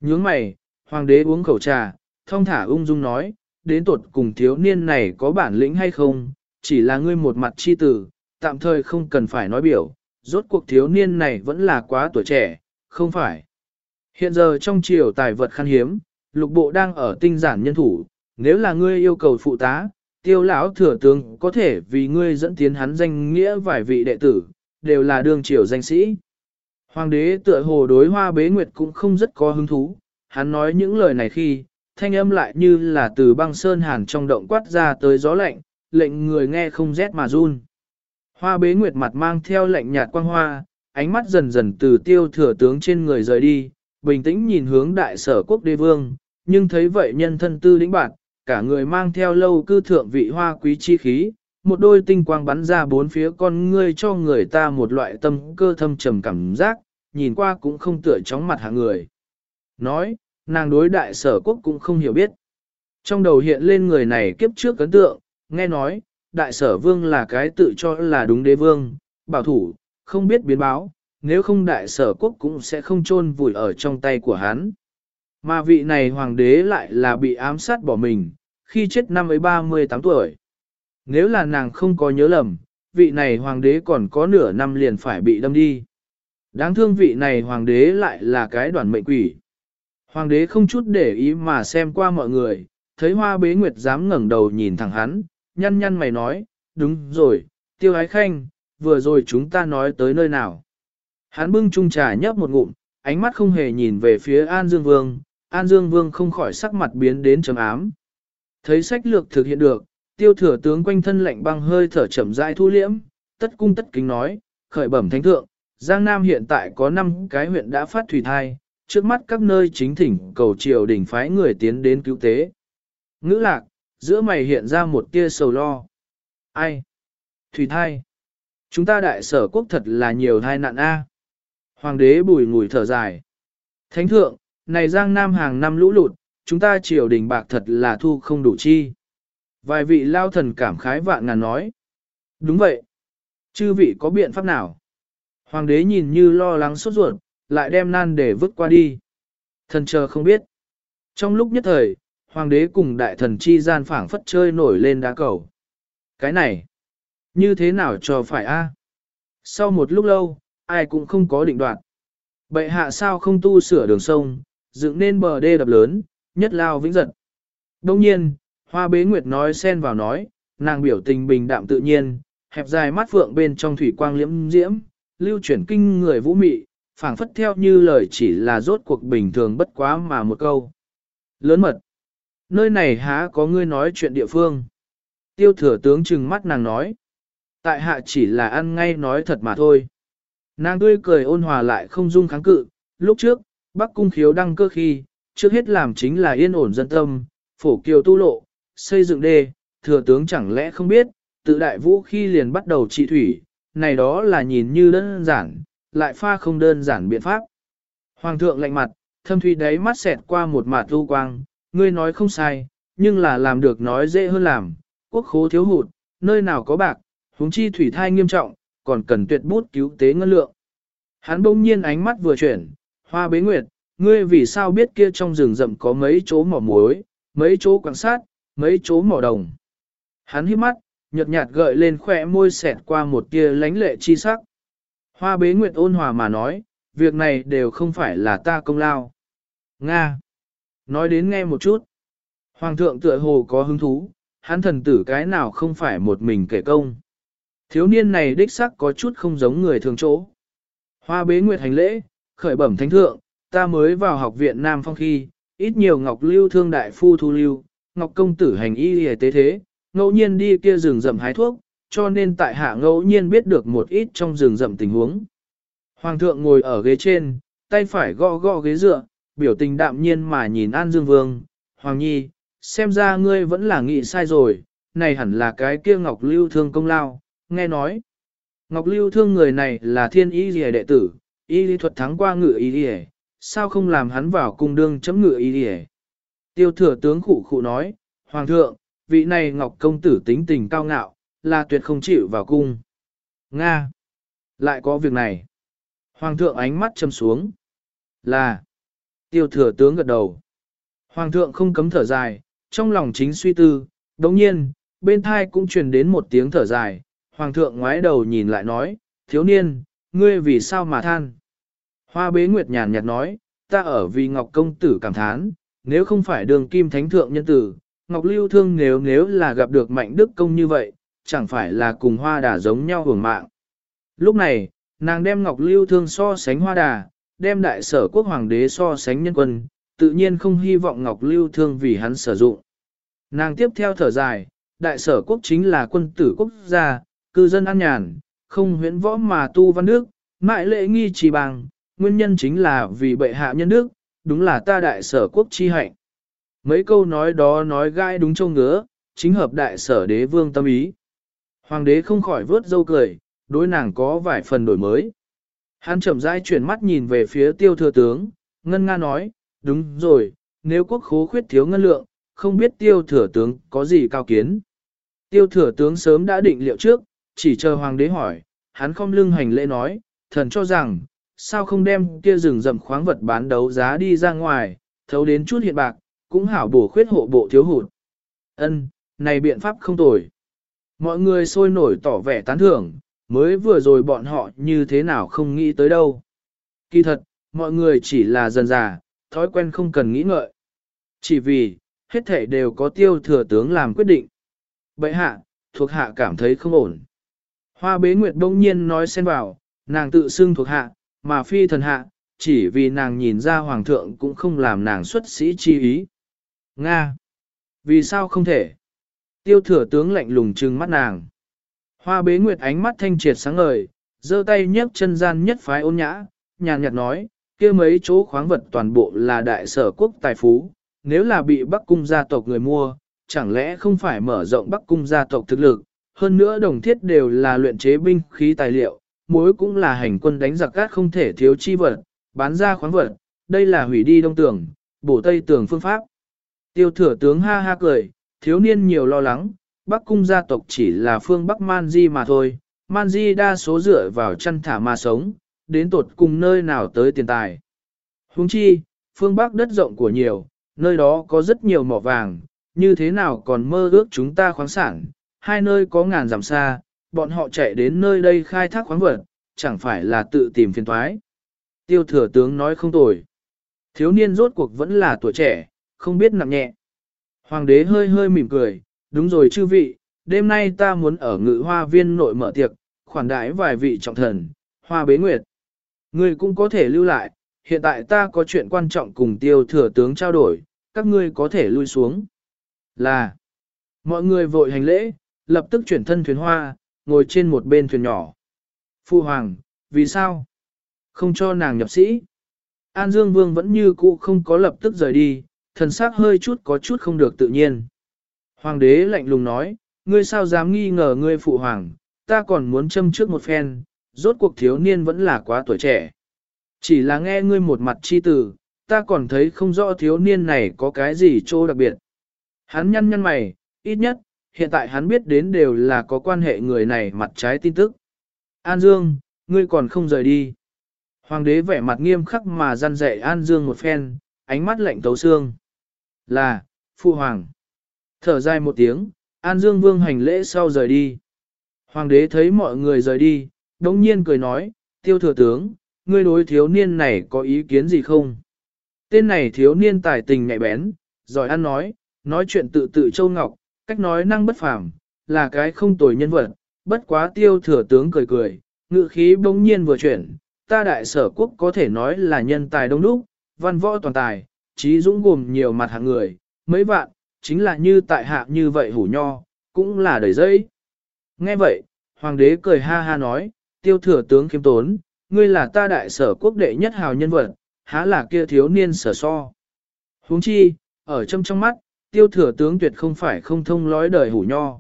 Nhướng mày, hoàng đế uống khẩu trà, thông thả ung dung nói, đến tuột cùng thiếu niên này có bản lĩnh hay không, chỉ là ngươi một mặt chi tử, tạm thời không cần phải nói biểu, rốt cuộc thiếu niên này vẫn là quá tuổi trẻ, không phải. Hiện giờ trong triều tài vật khan hiếm, lục bộ đang ở tinh giản nhân thủ, nếu là ngươi yêu cầu phụ tá, tiêu lão thừa tướng có thể vì ngươi dẫn tiến hắn danh nghĩa vài vị đệ tử, đều là đương triều danh sĩ. Hoàng đế tựa hồ đối hoa bế nguyệt cũng không rất có hứng thú, hắn nói những lời này khi, thanh âm lại như là từ băng sơn hàn trong động quát ra tới gió lạnh, lệnh người nghe không rét mà run. Hoa bế nguyệt mặt mang theo lệnh nhạt quang hoa, ánh mắt dần dần từ tiêu thừa tướng trên người rời đi, bình tĩnh nhìn hướng đại sở quốc đế vương, nhưng thấy vậy nhân thân tư lĩnh bạn, cả người mang theo lâu cư thượng vị hoa quý chi khí, một đôi tinh quang bắn ra bốn phía con ngươi cho người ta một loại tâm cơ thâm trầm cảm giác, nhìn qua cũng không tựa chóng mặt hạ người. Nói, nàng đối đại sở quốc cũng không hiểu biết. Trong đầu hiện lên người này kiếp trước ấn tượng, nghe nói, đại sở vương là cái tự cho là đúng đế vương, bảo thủ, không biết biến báo, nếu không đại sở quốc cũng sẽ không chôn vùi ở trong tay của hắn. Mà vị này hoàng đế lại là bị ám sát bỏ mình, khi chết năm ấy 38 tuổi. Nếu là nàng không có nhớ lầm, vị này hoàng đế còn có nửa năm liền phải bị đâm đi. Đáng thương vị này hoàng đế lại là cái đoàn mệnh quỷ. Hoàng đế không chút để ý mà xem qua mọi người, thấy hoa bế nguyệt dám ngẩng đầu nhìn thẳng hắn, nhăn nhăn mày nói, đúng rồi, tiêu ái khanh, vừa rồi chúng ta nói tới nơi nào. Hắn bưng chung trà nhấp một ngụm, ánh mắt không hề nhìn về phía An Dương Vương, An Dương Vương không khỏi sắc mặt biến đến trầm ám. Thấy sách lược thực hiện được, tiêu thừa tướng quanh thân lạnh băng hơi thở chậm rãi thu liễm, tất cung tất kính nói, khởi bẩm thánh thượng, Giang Nam hiện tại có 5 cái huyện đã phát thủy thai, trước mắt các nơi chính thỉnh cầu triều đỉnh phái người tiến đến cứu tế. Ngữ lạc, giữa mày hiện ra một tia sầu lo. Ai? Thủy thai. Chúng ta đại sở quốc thật là nhiều thai nạn A. Hoàng đế bùi ngùi thở dài. Thánh thượng, này Giang Nam hàng năm lũ lụt, chúng ta triều đình bạc thật là thu không đủ chi. Vài vị lao thần cảm khái vạn ngàn nói. Đúng vậy. Chư vị có biện pháp nào? Hoàng đế nhìn như lo lắng sốt ruột, lại đem nan để vứt qua đi. Thần chờ không biết. Trong lúc nhất thời, hoàng đế cùng đại thần chi gian phảng phất chơi nổi lên đá cầu. Cái này, như thế nào cho phải a? Sau một lúc lâu, ai cũng không có định đoạt. Bệ hạ sao không tu sửa đường sông, dựng nên bờ đê đập lớn, nhất lao vĩnh giật. Đông nhiên, hoa bế nguyệt nói xen vào nói, nàng biểu tình bình đạm tự nhiên, hẹp dài mắt phượng bên trong thủy quang liễm diễm, lưu chuyển kinh người vũ mị, phảng phất theo như lời chỉ là rốt cuộc bình thường bất quá mà một câu. Lớn mật. Nơi này há có ngươi nói chuyện địa phương. Tiêu thừa tướng trừng mắt nàng nói. Tại hạ chỉ là ăn ngay nói thật mà thôi. Nàng tươi cười ôn hòa lại không dung kháng cự. Lúc trước, Bắc Cung khiếu đăng cơ khi, trước hết làm chính là yên ổn dân tâm, phổ kiều tu lộ, xây dựng đê, thừa tướng chẳng lẽ không biết, tự đại vũ khi liền bắt đầu trị thủy, này đó là nhìn như đơn giản, lại pha không đơn giản biện pháp. Hoàng thượng lạnh mặt, thâm thủy đáy mắt xẹt qua một mạt lưu quang, ngươi nói không sai, nhưng là làm được nói dễ hơn làm, quốc khố thiếu hụt, nơi nào có bạc, huống chi thủy thai nghiêm trọng, còn cần tuyệt bút cứu tế ngân lượng. Hắn bỗng nhiên ánh mắt vừa chuyển, hoa bế nguyệt, ngươi vì sao biết kia trong rừng rậm có mấy chỗ mỏ muối, mấy chỗ quan sát, mấy chỗ mỏ đồng. Hắn hít mắt, nhợt nhạt gợi lên khỏe môi xẹt qua một tia lánh lệ chi sắc. Hoa bế nguyệt ôn hòa mà nói, việc này đều không phải là ta công lao. Nga. Nói đến nghe một chút. Hoàng thượng tựa hồ có hứng thú, hắn thần tử cái nào không phải một mình kể công. Thiếu niên này đích sắc có chút không giống người thường chỗ. Hoa bế nguyệt hành lễ, khởi bẩm thánh thượng, ta mới vào học viện Nam Phong khi, ít nhiều Ngọc Lưu thương đại phu thu lưu, Ngọc công tử hành y y tế thế, ngẫu nhiên đi kia rừng rậm hái thuốc, cho nên tại hạ ngẫu nhiên biết được một ít trong rừng rậm tình huống. Hoàng thượng ngồi ở ghế trên, tay phải gõ gõ ghế dựa, biểu tình đạm nhiên mà nhìn An Dương Vương, Hoàng Nhi, xem ra ngươi vẫn là nghĩ sai rồi, này hẳn là cái kia Ngọc Lưu Thương công lao, nghe nói. Ngọc Lưu Thương người này là thiên y rìa đệ tử, y lý thuật thắng qua ngự y rìa, sao không làm hắn vào cung đương chấm ngự y rìa. Tiêu thừa tướng khụ khụ nói, Hoàng thượng, vị này Ngọc công tử tính tình cao ngạo, là tuyệt không chịu vào cung. Nga! Lại có việc này. Hoàng thượng ánh mắt châm xuống. Là! Tiêu thừa tướng gật đầu. Hoàng thượng không cấm thở dài, trong lòng chính suy tư, đồng nhiên, bên thai cũng truyền đến một tiếng thở dài. Hoàng thượng ngoái đầu nhìn lại nói, thiếu niên, ngươi vì sao mà than? Hoa bế nguyệt nhàn nhạt nói, ta ở vì Ngọc Công Tử cảm thán, nếu không phải đường kim thánh thượng nhân tử, Ngọc Lưu Thương nếu nếu là gặp được mạnh đức công như vậy, chẳng phải là cùng hoa đà giống nhau hưởng mạng. Lúc này, nàng đem Ngọc Lưu Thương so sánh hoa đà, đem đại sở quốc hoàng đế so sánh nhân quân, tự nhiên không hy vọng Ngọc Lưu Thương vì hắn sử dụng. Nàng tiếp theo thở dài, đại sở quốc chính là quân tử quốc gia, cư dân an nhàn, không huyễn võ mà tu văn nước mại lễ nghi trì bằng, nguyên nhân chính là vì bệ hạ nhân đức, đúng là ta đại sở quốc chi hạnh. Mấy câu nói đó nói gai đúng châu ngứa, chính hợp đại sở đế vương tâm ý. Hoàng đế không khỏi vớt dâu cười, đối nàng có vài phần đổi mới. Hắn chậm rãi chuyển mắt nhìn về phía tiêu thừa tướng, ngân nga nói, đúng rồi, nếu quốc khố khuyết thiếu ngân lượng, không biết tiêu thừa tướng có gì cao kiến. Tiêu thừa tướng sớm đã định liệu trước, chỉ chờ hoàng đế hỏi, hắn không lưng hành lễ nói, thần cho rằng, sao không đem kia rừng rậm khoáng vật bán đấu giá đi ra ngoài, thấu đến chút hiện bạc, cũng hảo bổ khuyết hộ bộ thiếu hụt. Ân, này biện pháp không tồi. Mọi người sôi nổi tỏ vẻ tán thưởng, mới vừa rồi bọn họ như thế nào không nghĩ tới đâu. Kỳ thật, mọi người chỉ là dần già, thói quen không cần nghĩ ngợi. Chỉ vì, hết thể đều có tiêu thừa tướng làm quyết định. Bậy hạ, thuộc hạ cảm thấy không ổn. Hoa bế nguyệt đông nhiên nói xen vào, nàng tự xưng thuộc hạ, mà phi thần hạ, chỉ vì nàng nhìn ra hoàng thượng cũng không làm nàng xuất sĩ chi ý. Nga! Vì sao không thể? Tiêu thừa tướng lạnh lùng trừng mắt nàng. Hoa bế nguyệt ánh mắt thanh triệt sáng ngời, giơ tay nhấc chân gian nhất phái ôn nhã, nhàn nhạt nói, kia mấy chỗ khoáng vật toàn bộ là đại sở quốc tài phú, nếu là bị Bắc cung gia tộc người mua, chẳng lẽ không phải mở rộng Bắc cung gia tộc thực lực, hơn nữa đồng thiết đều là luyện chế binh khí tài liệu, mối cũng là hành quân đánh giặc cát không thể thiếu chi vật, bán ra khoáng vật, đây là hủy đi đông tường bổ tây tường phương pháp. Tiêu thừa tướng ha ha cười, thiếu niên nhiều lo lắng, Bắc cung gia tộc chỉ là phương Bắc Man Di mà thôi, Man Di đa số dựa vào chăn thả mà sống, đến tột cùng nơi nào tới tiền tài. Huống chi, phương Bắc đất rộng của nhiều, nơi đó có rất nhiều mỏ vàng, như thế nào còn mơ ước chúng ta khoáng sản, hai nơi có ngàn dặm xa, bọn họ chạy đến nơi đây khai thác khoáng vật, chẳng phải là tự tìm phiền toái. Tiêu thừa tướng nói không tồi. Thiếu niên rốt cuộc vẫn là tuổi trẻ, không biết nặng nhẹ. Hoàng đế hơi hơi mỉm cười, đúng rồi chư vị, đêm nay ta muốn ở ngự hoa viên nội mở tiệc, khoản đãi vài vị trọng thần, hoa bế nguyệt. Ngươi cũng có thể lưu lại, hiện tại ta có chuyện quan trọng cùng tiêu thừa tướng trao đổi, các ngươi có thể lui xuống. Là, mọi người vội hành lễ, lập tức chuyển thân thuyền hoa, ngồi trên một bên thuyền nhỏ. Phu Hoàng, vì sao? Không cho nàng nhập sĩ. An Dương Vương vẫn như cũ không có lập tức rời đi, thần sắc hơi chút có chút không được tự nhiên. Hoàng đế lạnh lùng nói, ngươi sao dám nghi ngờ ngươi phụ hoàng, ta còn muốn châm trước một phen, rốt cuộc thiếu niên vẫn là quá tuổi trẻ. Chỉ là nghe ngươi một mặt chi tử, ta còn thấy không rõ thiếu niên này có cái gì trô đặc biệt. Hắn nhăn nhăn mày, ít nhất, hiện tại hắn biết đến đều là có quan hệ người này mặt trái tin tức. An Dương, ngươi còn không rời đi. Hoàng đế vẻ mặt nghiêm khắc mà răn dạy An Dương một phen, ánh mắt lạnh tấu xương. Là, Phụ Hoàng. Thở dài một tiếng, An Dương Vương hành lễ sau rời đi. Hoàng đế thấy mọi người rời đi, đống nhiên cười nói, tiêu thừa tướng, ngươi đối thiếu niên này có ý kiến gì không? Tên này thiếu niên tài tình nhạy bén, giỏi ăn nói, nói chuyện tự tự châu ngọc, cách nói năng bất phàm, là cái không tồi nhân vật, bất quá tiêu thừa tướng cười cười, ngự khí bỗng nhiên vừa chuyển, ta đại sở quốc có thể nói là nhân tài đông đúc, văn võ toàn tài, trí dũng gồm nhiều mặt hạng người, mấy vạn, chính là như tại hạ như vậy hủ nho, cũng là đầy dây. Nghe vậy, hoàng đế cười ha ha nói, tiêu thừa tướng kiếm tốn, ngươi là ta đại sở quốc đệ nhất hào nhân vật, há là kia thiếu niên sở so. huống chi, ở trong trong mắt, tiêu thừa tướng tuyệt không phải không thông lối đời hủ nho.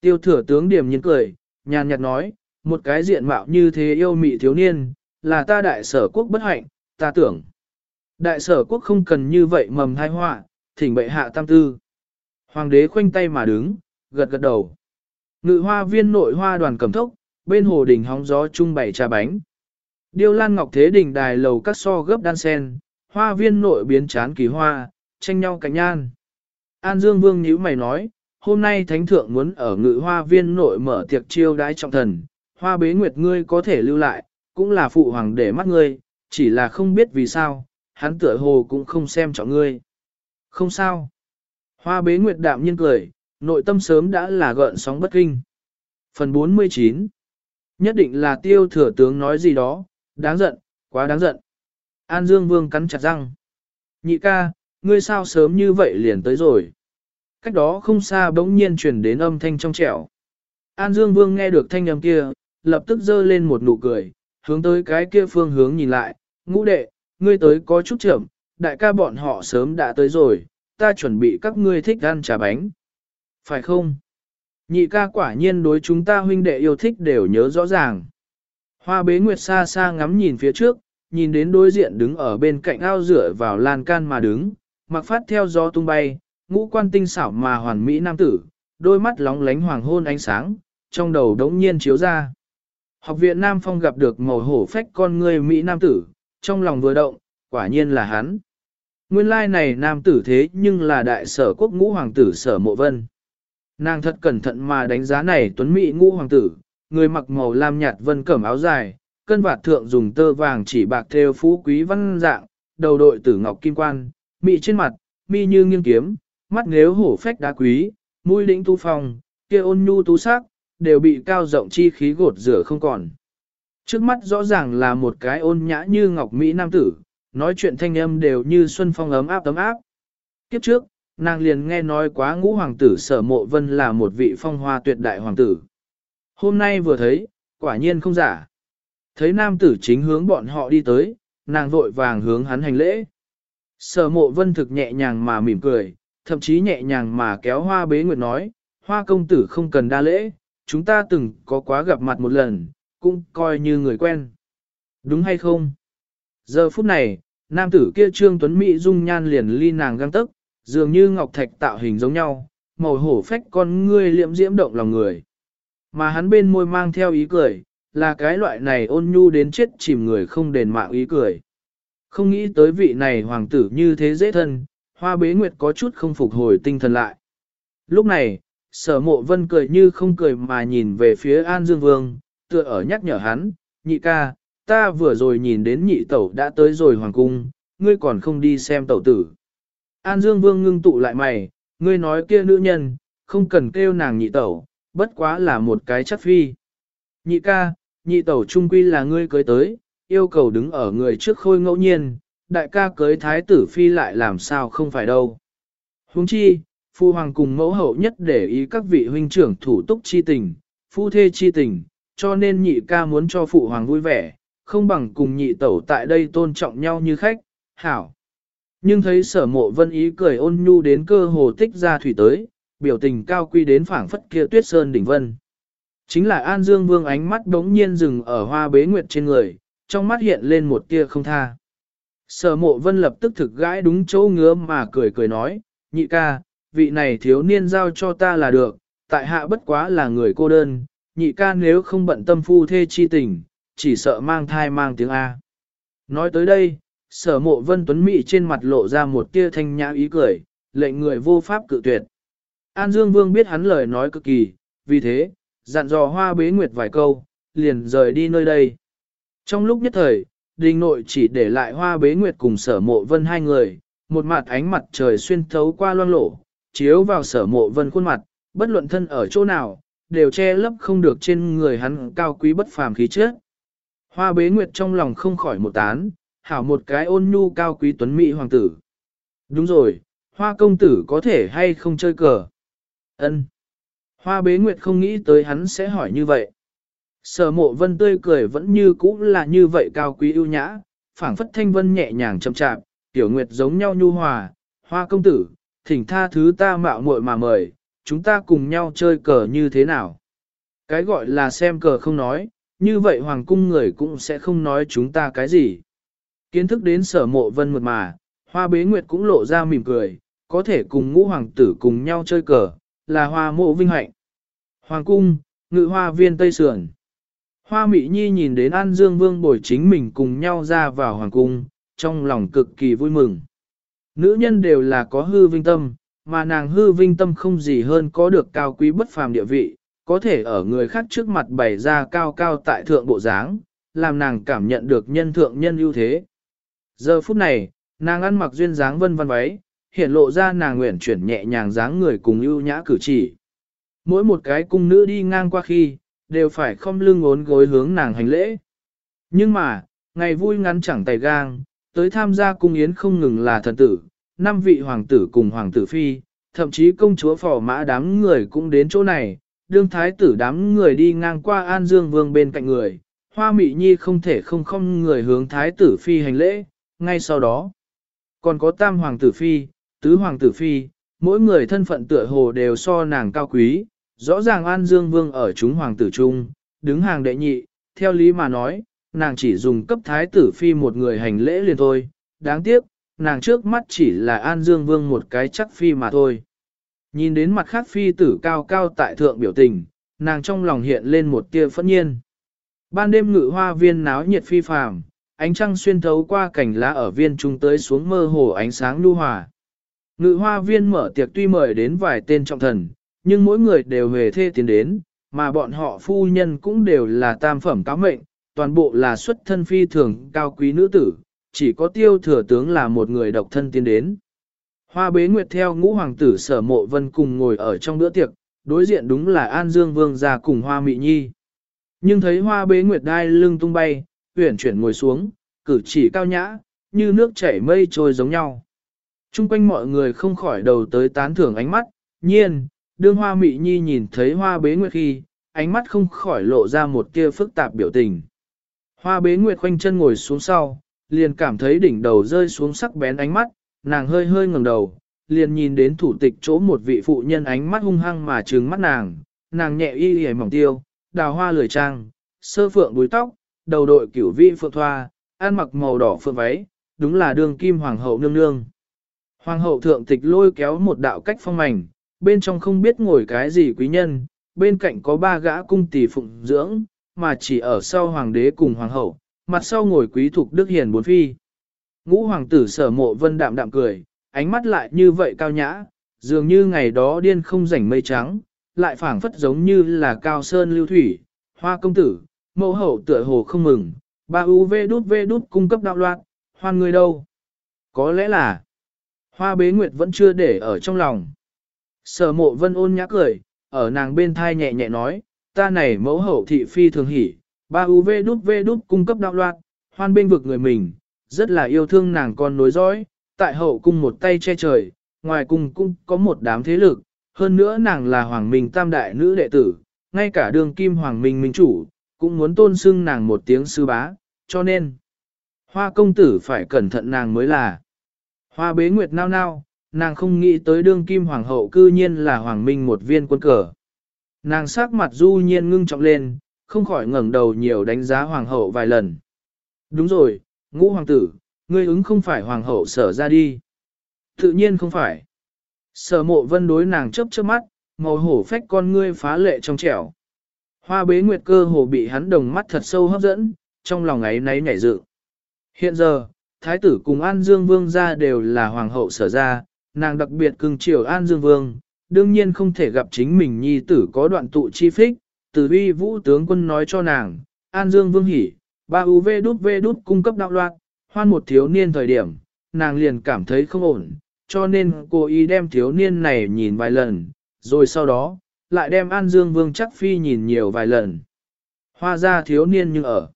Tiêu thừa tướng điểm nhiên cười, nhàn nhạt nói, một cái diện mạo như thế yêu mị thiếu niên, là ta đại sở quốc bất hạnh, ta tưởng. Đại sở quốc không cần như vậy mầm thai họa, thỉnh bệ hạ tam tư. Hoàng đế khoanh tay mà đứng, gật gật đầu. Ngự hoa viên nội hoa đoàn cầm thốc, bên hồ đỉnh hóng gió trung bày trà bánh. Điêu lan ngọc thế đỉnh đài lầu các so gấp đan sen, hoa viên nội biến chán kỳ hoa, tranh nhau cạnh nhan. An Dương Vương nhíu mày nói, hôm nay thánh thượng muốn ở ngự hoa viên nội mở tiệc chiêu đái trọng thần, hoa bế nguyệt ngươi có thể lưu lại, cũng là phụ hoàng để mắt ngươi, chỉ là không biết vì sao, hắn tựa hồ cũng không xem trọng ngươi. Không sao. Hoa bế nguyệt đạm nhiên cười, nội tâm sớm đã là gợn sóng bất kinh. Phần 49 Nhất định là tiêu thừa tướng nói gì đó, đáng giận, quá đáng giận. An Dương Vương cắn chặt răng. Nhị ca, ngươi sao sớm như vậy liền tới rồi. Cách đó không xa bỗng nhiên truyền đến âm thanh trong trẻo. An Dương Vương nghe được thanh âm kia, lập tức giơ lên một nụ cười, hướng tới cái kia phương hướng nhìn lại, ngũ đệ, ngươi tới có chút chậm, đại ca bọn họ sớm đã tới rồi, ta chuẩn bị các ngươi thích ăn trà bánh. Phải không? Nhị ca quả nhiên đối chúng ta huynh đệ yêu thích đều nhớ rõ ràng. Hoa bế nguyệt xa xa ngắm nhìn phía trước, nhìn đến đối diện đứng ở bên cạnh ao rửa vào lan can mà đứng, mặc phát theo gió tung bay, ngũ quan tinh xảo mà hoàn mỹ nam tử, đôi mắt lóng lánh hoàng hôn ánh sáng, trong đầu đống nhiên chiếu ra. Học viện Nam Phong gặp được màu hổ phách con người Mỹ nam tử, trong lòng vừa động, quả nhiên là hắn. Nguyên lai này nam tử thế nhưng là đại sở quốc ngũ hoàng tử sở mộ vân. Nàng thật cẩn thận mà đánh giá này tuấn Mỹ ngũ hoàng tử, người mặc màu lam nhạt vân cẩm áo dài, cân vạt thượng dùng tơ vàng chỉ bạc theo phú quý văn dạng, đầu đội tử ngọc kim quan, Mỹ trên mặt, mi như nghiêng kiếm, mắt nếu hổ phách đá quý, mũi lĩnh tu phong, kia ôn nhu tú sắc, đều bị cao rộng chi khí gột rửa không còn. Trước mắt rõ ràng là một cái ôn nhã như ngọc Mỹ nam tử, nói chuyện thanh âm đều như xuân phong ấm áp ấm áp. Kiếp trước, nàng liền nghe nói quá ngũ hoàng tử sở mộ vân là một vị phong hoa tuyệt đại hoàng tử. Hôm nay vừa thấy, quả nhiên không giả. Thấy nam tử chính hướng bọn họ đi tới, nàng vội vàng hướng hắn hành lễ. Sở mộ vân thực nhẹ nhàng mà mỉm cười, thậm chí nhẹ nhàng mà kéo hoa bế nguyệt nói, hoa công tử không cần đa lễ, chúng ta từng có quá gặp mặt một lần, cũng coi như người quen. Đúng hay không? Giờ phút này, nam tử kia trương tuấn mỹ dung nhan liền ly nàng găng tức, dường như ngọc thạch tạo hình giống nhau, màu hổ phách con ngươi liễm diễm động lòng người. Mà hắn bên môi mang theo ý cười, là cái loại này ôn nhu đến chết chìm người không đền mạng ý cười. Không nghĩ tới vị này hoàng tử như thế dễ thân, hoa bế nguyệt có chút không phục hồi tinh thần lại. Lúc này, sở mộ vân cười như không cười mà nhìn về phía An Dương Vương, tựa ở nhắc nhở hắn, nhị ca, ta vừa rồi nhìn đến nhị tẩu đã tới rồi hoàng cung, ngươi còn không đi xem tẩu tử. An Dương Vương ngưng tụ lại mày, ngươi nói kia nữ nhân, không cần kêu nàng nhị tẩu, bất quá là một cái chắc phi. Nhị ca, nhị tẩu trung quy là ngươi cưới tới, yêu cầu đứng ở người trước khôi ngẫu nhiên, đại ca cưới thái tử phi lại làm sao không phải đâu. Huống chi, phu hoàng cùng mẫu hậu nhất để ý các vị huynh trưởng thủ túc chi tình, phu thê chi tình, cho nên nhị ca muốn cho phụ hoàng vui vẻ, không bằng cùng nhị tẩu tại đây tôn trọng nhau như khách, hảo. Nhưng thấy sở mộ vân ý cười ôn nhu đến cơ hồ tích ra thủy tới, biểu tình cao quy đến phảng phất kia tuyết sơn đỉnh vân. Chính là An Dương Vương ánh mắt đống nhiên dừng ở hoa bế nguyệt trên người, trong mắt hiện lên một tia không tha. Sở mộ vân lập tức thực gãi đúng chỗ ngứa mà cười cười nói, nhị ca, vị này thiếu niên giao cho ta là được, tại hạ bất quá là người cô đơn, nhị ca nếu không bận tâm phu thê chi tình, chỉ sợ mang thai mang tiếng A. Nói tới đây, sở mộ vân tuấn mỹ trên mặt lộ ra một tia thanh nhã ý cười, lệnh người vô pháp cự tuyệt. An Dương Vương biết hắn lời nói cực kỳ, vì thế, dặn dò hoa bế nguyệt vài câu, liền rời đi nơi đây. Trong lúc nhất thời, đình nội chỉ để lại hoa bế nguyệt cùng sở mộ vân hai người, một mặt ánh mặt trời xuyên thấu qua loang lổ, chiếu vào sở mộ vân khuôn mặt, bất luận thân ở chỗ nào, đều che lấp không được trên người hắn cao quý bất phàm khí chất. Hoa bế nguyệt trong lòng không khỏi một tán, hảo một cái ôn nhu cao quý tuấn mỹ hoàng tử. Đúng rồi, hoa công tử có thể hay không chơi cờ? Ân. Hoa bế nguyệt không nghĩ tới hắn sẽ hỏi như vậy. Sở mộ vân tươi cười vẫn như cũ là như vậy cao quý ưu nhã, phảng phất thanh vân nhẹ nhàng chậm chạp, tiểu nguyệt giống nhau nhu hòa, hoa công tử, thỉnh tha thứ ta mạo muội mà mời, chúng ta cùng nhau chơi cờ như thế nào. Cái gọi là xem cờ không nói, như vậy hoàng cung người cũng sẽ không nói chúng ta cái gì. Kiến thức đến sở mộ vân một mà, hoa bế nguyệt cũng lộ ra mỉm cười, có thể cùng ngũ hoàng tử cùng nhau chơi cờ, là hoa mộ vinh hạnh. Hoàng cung, ngự hoa viên Tây Sườn. Hoa Mị Nhi nhìn đến An Dương Vương bồi chính mình cùng nhau ra vào hoàng cung, trong lòng cực kỳ vui mừng. Nữ nhân đều là có hư vinh tâm, mà nàng hư vinh tâm không gì hơn có được cao quý bất phàm địa vị, có thể ở người khác trước mặt bày ra cao cao tại thượng bộ dáng, làm nàng cảm nhận được nhân thượng nhân ưu thế. Giờ phút này, nàng ăn mặc duyên dáng vân vân váy, hiện lộ ra nàng nguyện chuyển nhẹ nhàng dáng người cùng ưu nhã cử chỉ. Mỗi một cái cung nữ đi ngang qua khi, đều phải không lưng ốn gối hướng nàng hành lễ. Nhưng mà, ngày vui ngắn chẳng tay gang, tới tham gia cung yến không ngừng là thần tử, năm vị hoàng tử cùng hoàng tử phi, thậm chí công chúa phò mã đám người cũng đến chỗ này, đương thái tử đám người đi ngang qua An Dương Vương bên cạnh người, hoa mị nhi không thể không không người hướng thái tử phi hành lễ, ngay sau đó. Còn có tam hoàng tử phi, tứ hoàng tử phi, mỗi người thân phận tựa hồ đều so nàng cao quý, rõ ràng An Dương Vương ở chúng hoàng tử trung, đứng hàng đệ nhị, theo lý mà nói, nàng chỉ dùng cấp thái tử phi một người hành lễ liền thôi, đáng tiếc, nàng trước mắt chỉ là An Dương Vương một cái chắc phi mà thôi. Nhìn đến mặt khác phi tử cao cao tại thượng biểu tình, nàng trong lòng hiện lên một tia phẫn nhiên. Ban đêm ngự hoa viên náo nhiệt phi phàm, ánh trăng xuyên thấu qua cảnh lá ở viên trung tới xuống mơ hồ ánh sáng lưu hòa. Ngự hoa viên mở tiệc tuy mời đến vài tên trọng thần, nhưng mỗi người đều về thê tiến đến, mà bọn họ phu nhân cũng đều là tam phẩm cáo mệnh, toàn bộ là xuất thân phi thường cao quý nữ tử, chỉ có tiêu thừa tướng là một người độc thân tiến đến. Hoa bế nguyệt theo ngũ hoàng tử sở mộ vân cùng ngồi ở trong bữa tiệc, đối diện đúng là An Dương Vương gia cùng Hoa Mị Nhi. Nhưng thấy hoa bế nguyệt đai lưng tung bay, uyển chuyển ngồi xuống, cử chỉ cao nhã, như nước chảy mây trôi giống nhau. Trung quanh mọi người không khỏi đầu tới tán thưởng ánh mắt, nhiên, đương hoa mị nhi nhìn thấy hoa bế nguyệt khi, ánh mắt không khỏi lộ ra một tia phức tạp biểu tình. Hoa bế nguyệt khoanh chân ngồi xuống sau, liền cảm thấy đỉnh đầu rơi xuống sắc bén ánh mắt, nàng hơi hơi ngẩng đầu, liền nhìn đến thủ tịch chỗ một vị phụ nhân ánh mắt hung hăng mà trừng mắt nàng, nàng nhẹ y y mỏng tiêu, đào hoa lười trang, sơ phượng búi tóc, đầu đội cửu vi phượng thoa, ăn mặc màu đỏ phượng váy, đúng là đường kim hoàng hậu nương nương. Hoàng hậu thượng tịch lôi kéo một đạo cách phong mảnh, bên trong không biết ngồi cái gì quý nhân, bên cạnh có ba gã cung tỷ phụng dưỡng, mà chỉ ở sau hoàng đế cùng hoàng hậu, mặt sau ngồi quý thuộc đức hiền bốn phi. Ngũ hoàng tử sở mộ vân đạm đạm cười, ánh mắt lại như vậy cao nhã, dường như ngày đó điên không rảnh mây trắng, lại phảng phất giống như là cao sơn lưu thủy, hoa công tử, mẫu hậu tựa hồ không mừng, ba u v đút v đút cung cấp đạo loạn, hoan người đâu. Có lẽ là, hoa bế nguyệt vẫn chưa để ở trong lòng. Sở mộ vân ôn nhã cười, ở nàng bên thai nhẹ nhẹ nói, ta này mẫu hậu thị phi thường hỉ, ba u v đút v đút cung cấp đạo loạn, hoan bên vực người mình, rất là yêu thương nàng con nối dõi, tại hậu cung một tay che trời, ngoài cung cung có một đám thế lực, hơn nữa nàng là hoàng minh tam đại nữ đệ tử, ngay cả đường kim hoàng minh minh chủ, cũng muốn tôn xưng nàng một tiếng sư bá, cho nên, hoa công tử phải cẩn thận nàng mới là. Hoa bế nguyệt nao nao, nàng không nghĩ tới đương kim hoàng hậu cư nhiên là hoàng minh một viên quân cờ. Nàng sắc mặt du nhiên ngưng trọng lên, không khỏi ngẩng đầu nhiều đánh giá hoàng hậu vài lần. Đúng rồi, ngũ hoàng tử, ngươi ứng không phải hoàng hậu sở ra đi. Tự nhiên không phải. Sở mộ vân đối nàng chớp chớp mắt, màu hổ phách con ngươi phá lệ trong trẻo. Hoa bế nguyệt cơ hồ bị hắn đồng mắt thật sâu hấp dẫn, trong lòng ấy náy nhảy dự. Hiện giờ, thái tử cùng An Dương Vương ra đều là hoàng hậu sở ra, nàng đặc biệt cưng chiều An Dương Vương, đương nhiên không thể gặp chính mình nhi tử có đoạn tụ chi phích, từ uy vũ tướng quân nói cho nàng, An Dương Vương hỉ, ba UV đút V đút cung cấp đạo loạn, hoan một thiếu niên thời điểm, nàng liền cảm thấy không ổn, cho nên cô ý đem thiếu niên này nhìn vài lần, rồi sau đó, lại đem An Dương Vương chắc phi nhìn nhiều vài lần. Hoa ra thiếu niên như ở.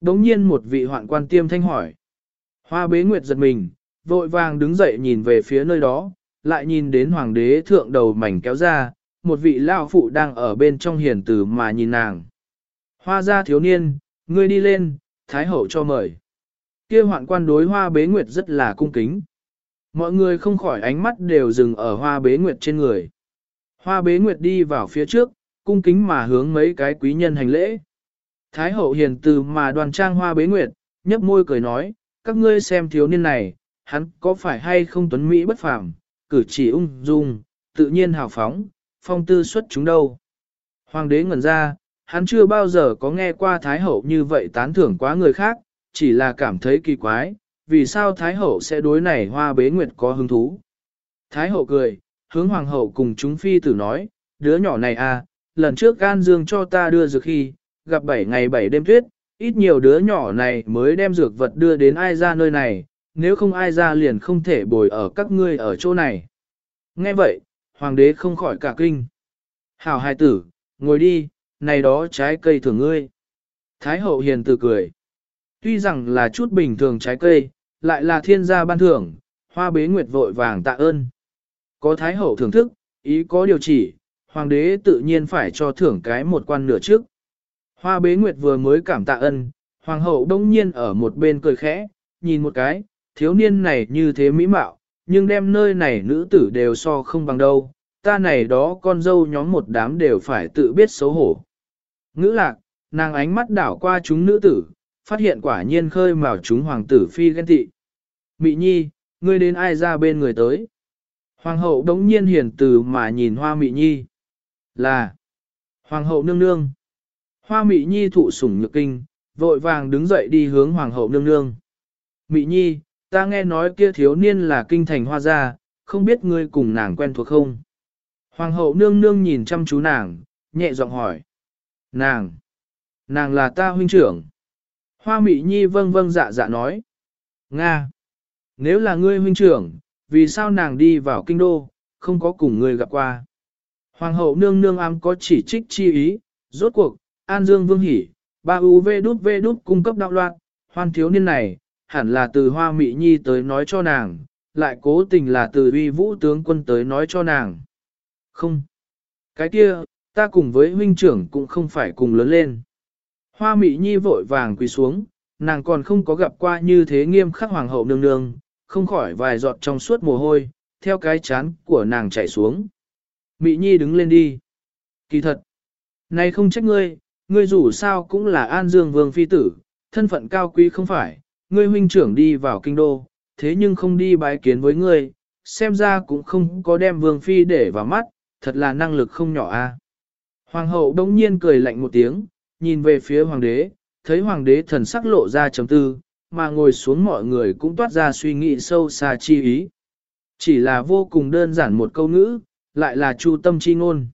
Đống nhiên một vị hoạn quan tiêm thanh hỏi. Hoa bế nguyệt giật mình, vội vàng đứng dậy nhìn về phía nơi đó, lại nhìn đến hoàng đế thượng đầu mảnh kéo ra, một vị lao phụ đang ở bên trong hiền tử mà nhìn nàng. Hoa ra thiếu niên, ngươi đi lên, thái hậu cho mời. Kia hoạn quan đối hoa bế nguyệt rất là cung kính. Mọi người không khỏi ánh mắt đều dừng ở hoa bế nguyệt trên người. Hoa bế nguyệt đi vào phía trước, cung kính mà hướng mấy cái quý nhân hành lễ. Thái hậu hiền từ mà đoàn trang hoa bế nguyệt, nhấp môi cười nói, các ngươi xem thiếu niên này, hắn có phải hay không tuấn Mỹ bất phàm, cử chỉ ung dung, tự nhiên hào phóng, phong tư xuất chúng đâu. Hoàng đế ngẩn ra, hắn chưa bao giờ có nghe qua Thái hậu như vậy tán thưởng quá người khác, chỉ là cảm thấy kỳ quái, vì sao Thái hậu sẽ đối này hoa bế nguyệt có hứng thú. Thái hậu cười, hướng hoàng hậu cùng chúng phi tử nói, đứa nhỏ này à, lần trước gan dương cho ta đưa dược khi, gặp 7 ngày 7 đêm tuyết, ít nhiều đứa nhỏ này mới đem dược vật đưa đến ai ra nơi này, nếu không ai ra liền không thể bồi ở các ngươi ở chỗ này. Nghe vậy, hoàng đế không khỏi cả kinh. Hảo hài tử, ngồi đi, này đó trái cây thưởng ngươi. Thái hậu hiền từ cười. Tuy rằng là chút bình thường trái cây, lại là thiên gia ban thưởng, hoa bế nguyệt vội vàng tạ ơn. Có thái hậu thưởng thức, ý có điều chỉ, hoàng đế tự nhiên phải cho thưởng cái một quan nửa trước. Hoa bế nguyệt vừa mới cảm tạ ân, hoàng hậu đông nhiên ở một bên cười khẽ, nhìn một cái, thiếu niên này như thế mỹ mạo, nhưng đem nơi này nữ tử đều so không bằng đâu, ta này đó con dâu nhóm một đám đều phải tự biết xấu hổ. Ngữ lạc, nàng ánh mắt đảo qua chúng nữ tử, phát hiện quả nhiên khơi mào chúng hoàng tử phi ghen tị. Mị nhi, ngươi đến ai ra bên người tới? Hoàng hậu đống nhiên hiền từ mà nhìn hoa mị nhi. Là, hoàng hậu nương nương. Hoa mị nhi thụ sủng nhược kinh, vội vàng đứng dậy đi hướng hoàng hậu nương nương. Mị nhi, ta nghe nói kia thiếu niên là kinh thành hoa gia, không biết ngươi cùng nàng quen thuộc không? Hoàng hậu nương nương nhìn chăm chú nàng, nhẹ giọng hỏi. Nàng, nàng là ta huynh trưởng. Hoa mị nhi vâng vâng dạ dạ nói. Nga, nếu là ngươi huynh trưởng, vì sao nàng đi vào kinh đô, không có cùng ngươi gặp qua? Hoàng hậu nương nương ám có chỉ trích chi ý, rốt cuộc, An Dương Vương hỉ, ba UV đút V đút cung cấp đạo loạn, hoan thiếu niên này, hẳn là từ Hoa Mị Nhi tới nói cho nàng, lại cố tình là từ uy vũ tướng quân tới nói cho nàng. Không. Cái kia, ta cùng với huynh trưởng cũng không phải cùng lớn lên. Hoa Mị Nhi vội vàng quỳ xuống, nàng còn không có gặp qua như thế nghiêm khắc hoàng hậu nương nương, không khỏi vài giọt trong suốt mồ hôi, theo cái chán của nàng chảy xuống. Mị Nhi đứng lên đi. Kỳ thật, này không trách ngươi, ngươi dù sao cũng là An Dương Vương Phi Tử, thân phận cao quý không phải, ngươi huynh trưởng đi vào kinh đô, thế nhưng không đi bái kiến với ngươi, xem ra cũng không có đem Vương Phi để vào mắt, thật là năng lực không nhỏ a. Hoàng hậu đông nhiên cười lạnh một tiếng, nhìn về phía hoàng đế, thấy hoàng đế thần sắc lộ ra chấm tư, mà ngồi xuống mọi người cũng toát ra suy nghĩ sâu xa chi ý. Chỉ là vô cùng đơn giản một câu ngữ, lại là chu tâm chi ngôn.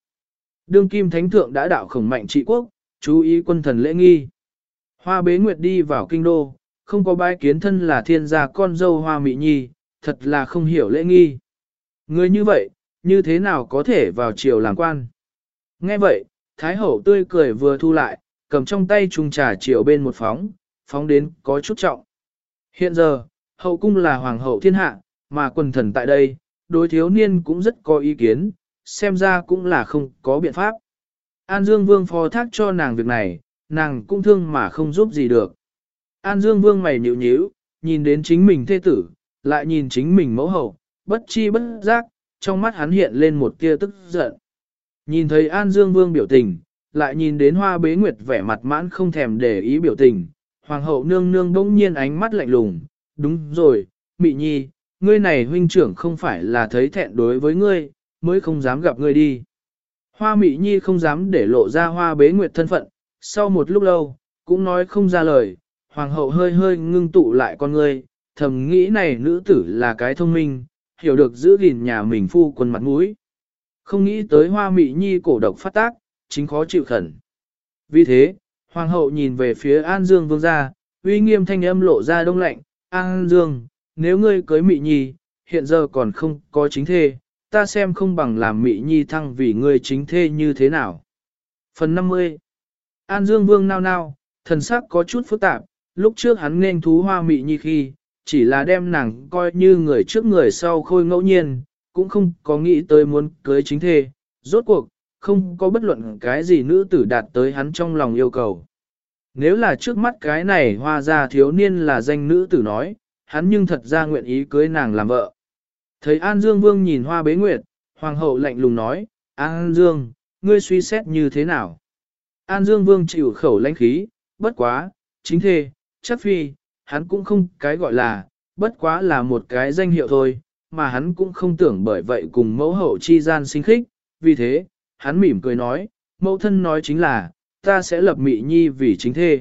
Đương kim thánh thượng đã đạo khổng mạnh trị quốc, chú ý quân thần lễ nghi. Hoa bế nguyệt đi vào kinh đô, không có bái kiến thân là thiên gia con dâu hoa mỹ nhi, thật là không hiểu lễ nghi. Người như vậy, như thế nào có thể vào triều làm quan? Nghe vậy, Thái hậu tươi cười vừa thu lại, cầm trong tay trung trà triều bên một phóng, phóng đến có chút trọng. Hiện giờ, hậu cung là hoàng hậu thiên hạ, mà quần thần tại đây, đối thiếu niên cũng rất có ý kiến, xem ra cũng là không có biện pháp. An Dương Vương phó thác cho nàng việc này, nàng cũng thương mà không giúp gì được. An Dương Vương mày nhíu nhíu, nhìn đến chính mình thê tử, lại nhìn chính mình mẫu hậu, bất chi bất giác, trong mắt hắn hiện lên một tia tức giận. Nhìn thấy An Dương Vương biểu tình, lại nhìn đến hoa bế nguyệt vẻ mặt mãn không thèm để ý biểu tình, hoàng hậu nương nương bỗng nhiên ánh mắt lạnh lùng, đúng rồi, mị nhi, ngươi này huynh trưởng không phải là thấy thẹn đối với ngươi, mới không dám gặp ngươi đi. Hoa mị nhi không dám để lộ ra hoa bế nguyệt thân phận, sau một lúc lâu, cũng nói không ra lời, hoàng hậu hơi hơi ngưng tụ lại con ngươi, thầm nghĩ này nữ tử là cái thông minh, hiểu được giữ gìn nhà mình phu quân mặt mũi. Không nghĩ tới hoa mị nhi cổ độc phát tác, chính khó chịu khẩn. Vì thế, hoàng hậu nhìn về phía An Dương vương gia, uy nghiêm thanh âm lộ ra đông lạnh, An Dương, nếu ngươi cưới mị nhi, hiện giờ còn không có chính thê, ta xem không bằng làm mị nhi thăng vì ngươi chính thê như thế nào. Phần 50 An Dương Vương nao nao, thần sắc có chút phức tạp, lúc trước hắn nên thú hoa mị nhi khi, chỉ là đem nàng coi như người trước người sau khôi ngẫu nhiên, cũng không có nghĩ tới muốn cưới chính thê, rốt cuộc, không có bất luận cái gì nữ tử đạt tới hắn trong lòng yêu cầu. Nếu là trước mắt cái này hoa ra thiếu niên là danh nữ tử nói, hắn nhưng thật ra nguyện ý cưới nàng làm vợ. Thấy An Dương Vương nhìn hoa bế nguyệt, hoàng hậu lạnh lùng nói, An Dương, ngươi suy xét như thế nào? An Dương Vương chịu khẩu lãnh khí, bất quá, chính thê, chắc phi, hắn cũng không cái gọi là, bất quá là một cái danh hiệu thôi, mà hắn cũng không tưởng bởi vậy cùng mẫu hậu chi gian sinh khích, vì thế, hắn mỉm cười nói, mẫu thân nói chính là, ta sẽ lập mị nhi vì chính thê.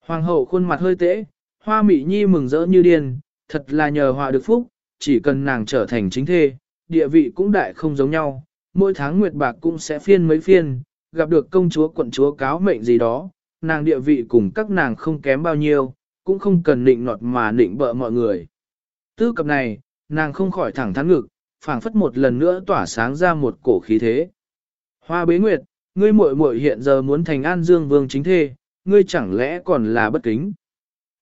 Hoàng hậu khuôn mặt hơi tễ, hoa mị nhi mừng rỡ như điên, thật là nhờ họa được phúc, chỉ cần nàng trở thành chính thê, địa vị cũng đại không giống nhau, mỗi tháng nguyệt bạc cũng sẽ phiên mấy phiên, gặp được công chúa quận chúa cáo mệnh gì đó, nàng địa vị cùng các nàng không kém bao nhiêu, cũng không cần nịnh nọt mà nịnh bợ mọi người. Tư cập này, nàng không khỏi thẳng thắn ngực, phảng phất một lần nữa tỏa sáng ra một cổ khí thế. Hoa bế nguyệt, ngươi muội muội hiện giờ muốn thành an dương vương chính thê, ngươi chẳng lẽ còn là bất kính.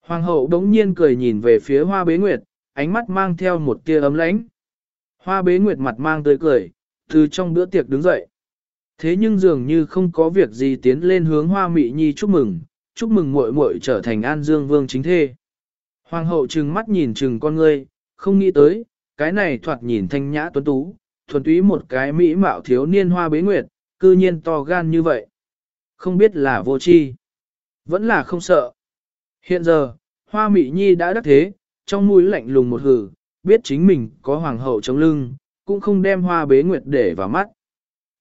Hoàng hậu đống nhiên cười nhìn về phía hoa bế nguyệt, ánh mắt mang theo một tia ấm lãnh. Hoa bế nguyệt mặt mang tươi cười, từ trong bữa tiệc đứng dậy. Thế nhưng dường như không có việc gì tiến lên hướng hoa mị nhi chúc mừng, chúc mừng muội muội trở thành an dương vương chính thê. Hoàng hậu trừng mắt nhìn trừng con ngươi, không nghĩ tới, cái này thoạt nhìn thanh nhã tuấn tú, thuần túy một cái mỹ mạo thiếu niên hoa bế nguyệt, cư nhiên to gan như vậy. Không biết là vô chi, vẫn là không sợ. Hiện giờ, hoa Mị nhi đã đắc thế, trong mũi lạnh lùng một hử, biết chính mình có hoàng hậu chống lưng, cũng không đem hoa bế nguyệt để vào mắt.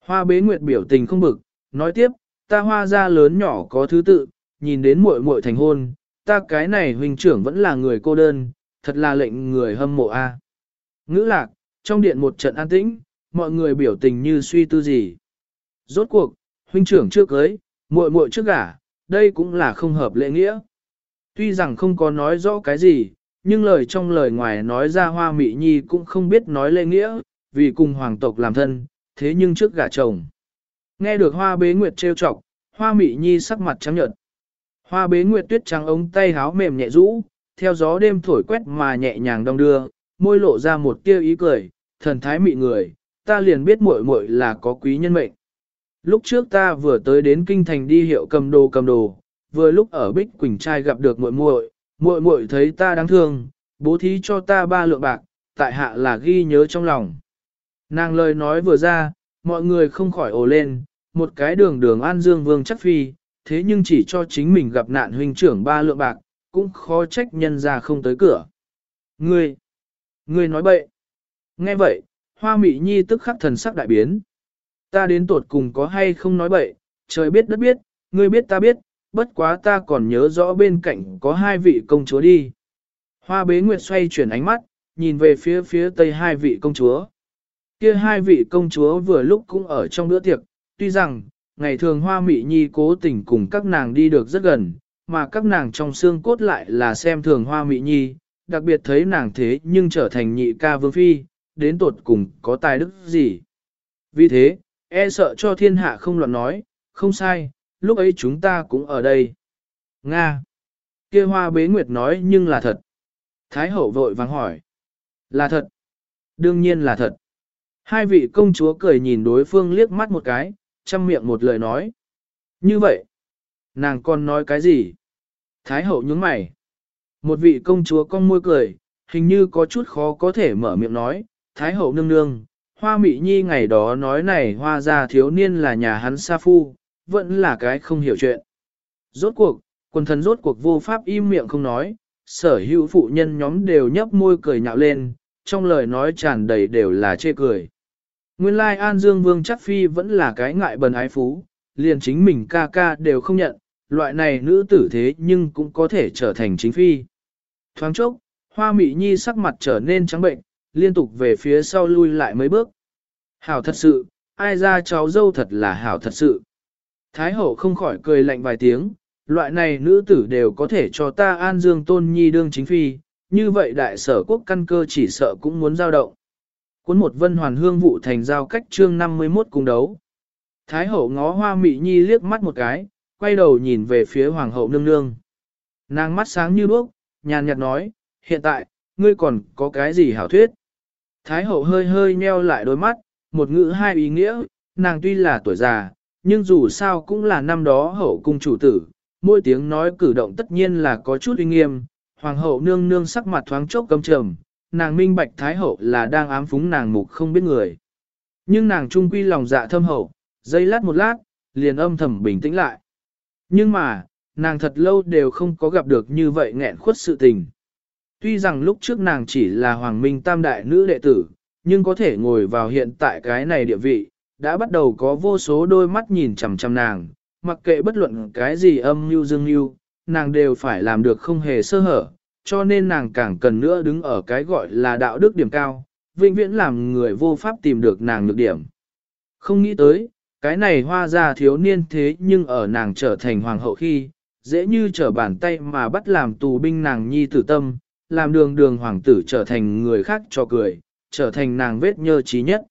Hoa bế nguyệt biểu tình không bực, nói tiếp, ta hoa ra lớn nhỏ có thứ tự, nhìn đến muội muội thành hôn, ta cái này huynh trưởng vẫn là người cô đơn, thật là lệnh người hâm mộ a. Ngữ lạc, trong điện một trận an tĩnh, mọi người biểu tình như suy tư gì. Rốt cuộc, huynh trưởng trước cưới, muội muội trước gả, đây cũng là không hợp lễ nghĩa. Tuy rằng không có nói rõ cái gì, nhưng lời trong lời ngoài nói ra hoa mị nhi cũng không biết nói lễ nghĩa, vì cùng hoàng tộc làm thân, thế nhưng trước gả chồng. Nghe được hoa bế nguyệt trêu chọc, hoa mị nhi sắc mặt trắng nhợt. Hoa bế nguyệt tuyết trắng ống tay háo mềm nhẹ rũ, theo gió đêm thổi quét mà nhẹ nhàng đong đưa, môi lộ ra một tia ý cười, thần thái mị người, ta liền biết muội muội là có quý nhân mệnh. Lúc trước ta vừa tới đến kinh thành đi hiệu cầm đồ cầm đồ, vừa lúc ở Bích Quỳnh trai gặp được muội muội, muội muội thấy ta đáng thương, bố thí cho ta ba lượng bạc, tại hạ là ghi nhớ trong lòng. Nàng lời nói vừa ra, mọi người không khỏi ồ lên, một cái đường đường an dương vương chắc phi, thế nhưng chỉ cho chính mình gặp nạn huynh trưởng ba lượng bạc, cũng khó trách nhân ra không tới cửa. Ngươi, ngươi nói bậy. Nghe vậy, hoa mị nhi tức khắc thần sắc đại biến. Ta đến tột cùng có hay không nói bậy, trời biết đất biết, ngươi biết ta biết, bất quá ta còn nhớ rõ bên cạnh có hai vị công chúa đi. Hoa bế nguyệt xoay chuyển ánh mắt, nhìn về phía phía tây hai vị công chúa. Kia hai vị công chúa vừa lúc cũng ở trong bữa tiệc, tuy rằng, ngày thường hoa mị nhi cố tình cùng các nàng đi được rất gần, mà các nàng trong xương cốt lại là xem thường hoa mị nhi, đặc biệt thấy nàng thế nhưng trở thành nhị ca vương phi, đến tột cùng có tài đức gì. Vì thế, e sợ cho thiên hạ không loạn nói, không sai, lúc ấy chúng ta cũng ở đây. Nga. kia hoa bế nguyệt nói nhưng là thật. Thái hậu vội vàng hỏi. Là thật. Đương nhiên là thật. Hai vị công chúa cười nhìn đối phương liếc mắt một cái, chăm miệng một lời nói. Như vậy, nàng còn nói cái gì? Thái hậu nhướng mày. Một vị công chúa con môi cười, hình như có chút khó có thể mở miệng nói. Thái hậu nương nương, hoa mị nhi ngày đó nói này hoa gia thiếu niên là nhà hắn sa phu, vẫn là cái không hiểu chuyện. Rốt cuộc, quần thần rốt cuộc vô pháp im miệng không nói, sở hữu phụ nhân nhóm đều nhấp môi cười nhạo lên, trong lời nói tràn đầy đều là chê cười. Nguyên lai An Dương Vương chắc phi vẫn là cái ngại bần ái phú, liền chính mình ca ca đều không nhận, loại này nữ tử thế nhưng cũng có thể trở thành chính phi. Thoáng chốc, hoa mị nhi sắc mặt trở nên trắng bệnh, liên tục về phía sau lui lại mấy bước. Hảo thật sự, ai ra cháu dâu thật là hảo thật sự. Thái hậu không khỏi cười lạnh vài tiếng, loại này nữ tử đều có thể cho ta an dương tôn nhi đương chính phi, như vậy đại sở quốc căn cơ chỉ sợ cũng muốn giao động. Cuốn một vân hoàn hương vụ thành giao cách chương 51 cung đấu. Thái hậu ngó hoa mị nhi liếc mắt một cái, quay đầu nhìn về phía hoàng hậu nương nương. Nàng mắt sáng như đuốc, nhàn nhạt nói, hiện tại, ngươi còn có cái gì hảo thuyết? Thái hậu hơi hơi nheo lại đôi mắt, một ngữ hai ý nghĩa, nàng tuy là tuổi già, nhưng dù sao cũng là năm đó hậu cung chủ tử, mỗi tiếng nói cử động tất nhiên là có chút uy nghiêm, hoàng hậu nương nương sắc mặt thoáng chốc cầm trầm, nàng minh bạch thái hậu là đang ám phúng nàng mục không biết người. Nhưng nàng trung quy lòng dạ thâm hậu, dây lát một lát, liền âm thầm bình tĩnh lại. Nhưng mà, nàng thật lâu đều không có gặp được như vậy nghẹn khuất sự tình. Tuy rằng lúc trước nàng chỉ là hoàng minh tam đại nữ đệ tử, nhưng có thể ngồi vào hiện tại cái này địa vị, đã bắt đầu có vô số đôi mắt nhìn chằm chằm nàng, mặc kệ bất luận cái gì âm mưu dương mưu, nàng đều phải làm được không hề sơ hở, cho nên nàng càng cần nữa đứng ở cái gọi là đạo đức điểm cao, vĩnh viễn làm người vô pháp tìm được nàng nhược điểm. Không nghĩ tới, cái này hoa ra thiếu niên thế nhưng ở nàng trở thành hoàng hậu khi, dễ như trở bàn tay mà bắt làm tù binh nàng nhi tử tâm, làm đường đường hoàng tử trở thành người khác cho cười, trở thành nàng vết nhơ trí nhất.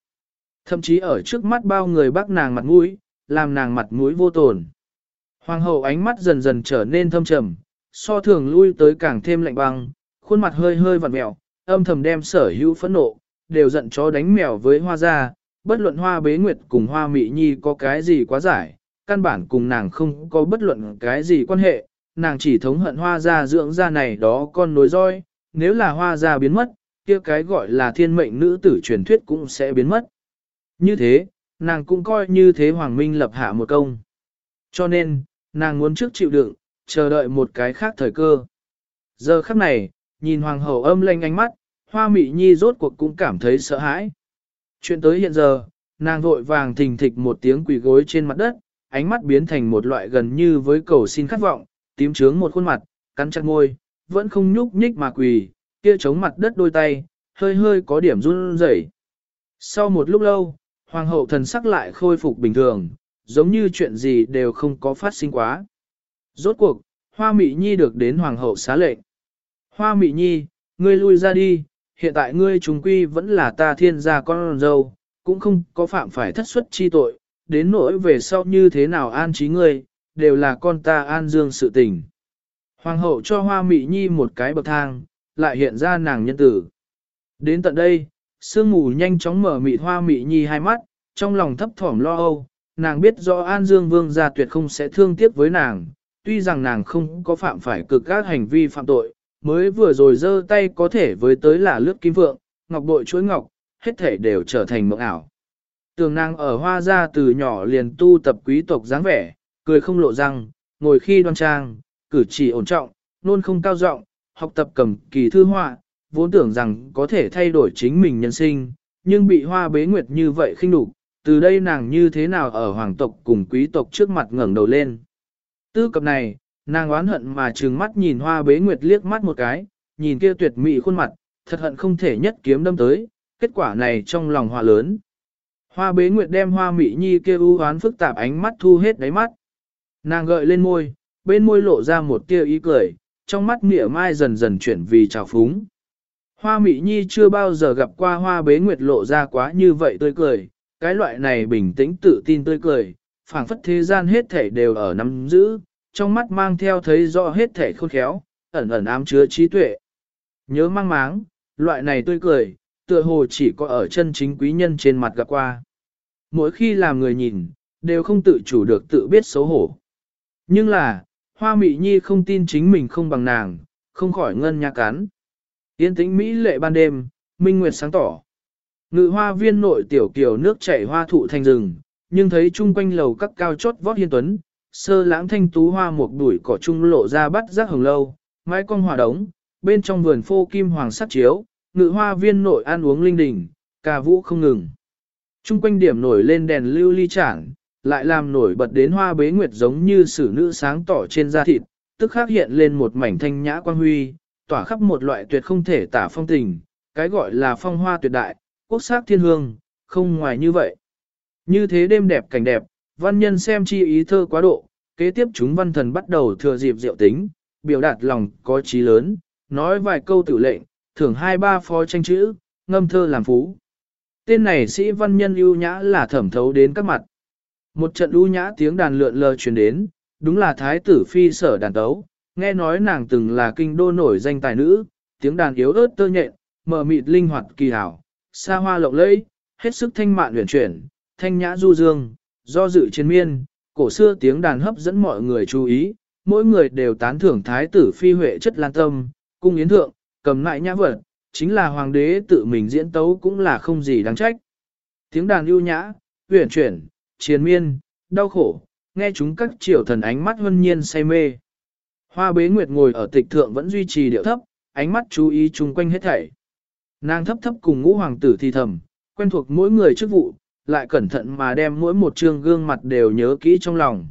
Thậm chí ở trước mắt bao người bắt nàng mặt mũi, làm nàng mặt mũi vô tồn. Hoàng hậu ánh mắt dần dần trở nên thâm trầm, so thường lui tới càng thêm lạnh băng, khuôn mặt hơi hơi vặn mẹo, âm thầm đem sở hữu phẫn nộ, đều giận chó đánh mèo với hoa gia, bất luận hoa bế nguyệt cùng hoa mị nhi có cái gì quá giải, căn bản cùng nàng không có bất luận cái gì quan hệ, nàng chỉ thống hận hoa gia dưỡng ra này đó con nối roi, nếu là hoa gia biến mất, kia cái gọi là thiên mệnh nữ tử truyền thuyết cũng sẽ biến mất. Như thế, nàng cũng coi như thế Hoàng Minh lập hạ một công. Cho nên, nàng muốn trước chịu đựng, chờ đợi một cái khác thời cơ. Giờ khắc này, nhìn Hoàng hậu âm lanh ánh mắt, Hoa Mị Nhi rốt cuộc cũng cảm thấy sợ hãi. Chuyện tới hiện giờ, nàng vội vàng thình thịch một tiếng quỳ gối trên mặt đất, ánh mắt biến thành một loại gần như với cầu xin khát vọng, tím trướng một khuôn mặt, cắn chặt môi, vẫn không nhúc nhích mà quỳ, kia chống mặt đất đôi tay, hơi hơi có điểm run rẩy. Sau một lúc lâu, hoàng hậu thần sắc lại khôi phục bình thường, giống như chuyện gì đều không có phát sinh quá. Rốt cuộc, Hoa Mị Nhi được đến hoàng hậu xá lệnh. Hoa Mị Nhi, ngươi lui ra đi, hiện tại ngươi trùng quy vẫn là ta thiên gia con dâu, cũng không có phạm phải thất suất chi tội, đến nỗi về sau như thế nào an trí ngươi, đều là con ta an dương sự tình. Hoàng hậu cho hoa mị nhi một cái bậc thang, lại hiện ra nàng nhân tử. Đến tận đây, sương mù nhanh chóng mở mịt hoa mị nhi hai mắt, trong lòng thấp thỏm lo âu, nàng biết rõ An Dương Vương gia tuyệt không sẽ thương tiếc với nàng, tuy rằng nàng không có phạm phải cực các hành vi phạm tội, mới vừa rồi giơ tay có thể với tới là lướt kim vượng, ngọc bội chuối ngọc, hết thể đều trở thành mộng ảo. Tường nàng ở hoa gia từ nhỏ liền tu tập quý tộc dáng vẻ, cười không lộ răng, ngồi khi đoan trang, cử chỉ ổn trọng, luôn không cao giọng, học tập cầm kỳ thư họa, vốn tưởng rằng có thể thay đổi chính mình nhân sinh, nhưng bị hoa bế nguyệt như vậy khinh đục, từ đây nàng như thế nào ở hoàng tộc cùng quý tộc trước mặt ngẩng đầu lên. Tư cập này, nàng oán hận mà trừng mắt nhìn hoa bế nguyệt liếc mắt một cái, nhìn kia tuyệt mỹ khuôn mặt, thật hận không thể nhất kiếm đâm tới, kết quả này trong lòng hoa lớn. Hoa bế nguyệt đem hoa mỹ nhi kia u oán phức tạp ánh mắt thu hết đáy mắt. Nàng gợi lên môi, bên môi lộ ra một tia ý cười, trong mắt mỉa mai dần dần chuyển vì trào phúng. Hoa mỹ nhi chưa bao giờ gặp qua hoa bế nguyệt lộ ra quá như vậy tươi cười, cái loại này bình tĩnh tự tin tươi cười, phảng phất thế gian hết thể đều ở nắm giữ, trong mắt mang theo thấy rõ hết thể khôn khéo, ẩn ẩn ám chứa trí tuệ. Nhớ mang máng, loại này tươi cười, tựa hồ chỉ có ở chân chính quý nhân trên mặt gặp qua. Mỗi khi làm người nhìn, đều không tự chủ được tự biết xấu hổ. Nhưng là, hoa mị nhi không tin chính mình không bằng nàng, không khỏi ngân nha cán. Yên tĩnh Mỹ lệ ban đêm, minh nguyệt sáng tỏ. Ngự hoa viên nội tiểu kiều nước chảy hoa thụ thành rừng, nhưng thấy chung quanh lầu các cao chót vót hiên tuấn, sơ lãng thanh tú hoa một đuổi cỏ trung lộ ra bắt rác hồng lâu, mái con hòa đống, bên trong vườn phô kim hoàng sắt chiếu, ngự hoa viên nội ăn uống linh đình, ca vũ không ngừng. Trung quanh điểm nổi lên đèn lưu ly chản, lại làm nổi bật đến hoa bế nguyệt giống như sử nữ sáng tỏ trên da thịt, tức khắc hiện lên một mảnh thanh nhã quang huy, tỏa khắp một loại tuyệt không thể tả phong tình, cái gọi là phong hoa tuyệt đại, quốc sắc thiên hương, không ngoài như vậy. Như thế đêm đẹp cảnh đẹp, văn nhân xem chi ý thơ quá độ, kế tiếp chúng văn thần bắt đầu thừa dịp diệu tính, biểu đạt lòng có trí lớn, nói vài câu tử lệnh, thưởng hai ba phó tranh chữ, ngâm thơ làm phú. Tên này sĩ văn nhân ưu nhã là thẩm thấu đến các mặt. Một trận ưu nhã tiếng đàn lượn lờ truyền đến, đúng là thái tử phi sở đàn tấu, nghe nói nàng từng là kinh đô nổi danh tài nữ, tiếng đàn yếu ớt tơ nhện, mờ mịt linh hoạt kỳ hảo, xa hoa lộng lẫy, hết sức thanh mạn huyền chuyển, thanh nhã du dương, do dự chiến miên, cổ xưa tiếng đàn hấp dẫn mọi người chú ý, mỗi người đều tán thưởng thái tử phi huệ chất lan tâm, cung yến thượng, cầm lại nhã vật, chính là hoàng đế tự mình diễn tấu cũng là không gì đáng trách. Tiếng đàn ưu nhã, huyền chuyển, chiến miên, đau khổ, nghe chúng các triều thần ánh mắt hân nhiên say mê. Hoa bế nguyệt ngồi ở tịch thượng vẫn duy trì điệu thấp, ánh mắt chú ý chung quanh hết thảy. Nàng thấp thấp cùng ngũ hoàng tử thi thầm, quen thuộc mỗi người chức vụ, lại cẩn thận mà đem mỗi một chương gương mặt đều nhớ kỹ trong lòng.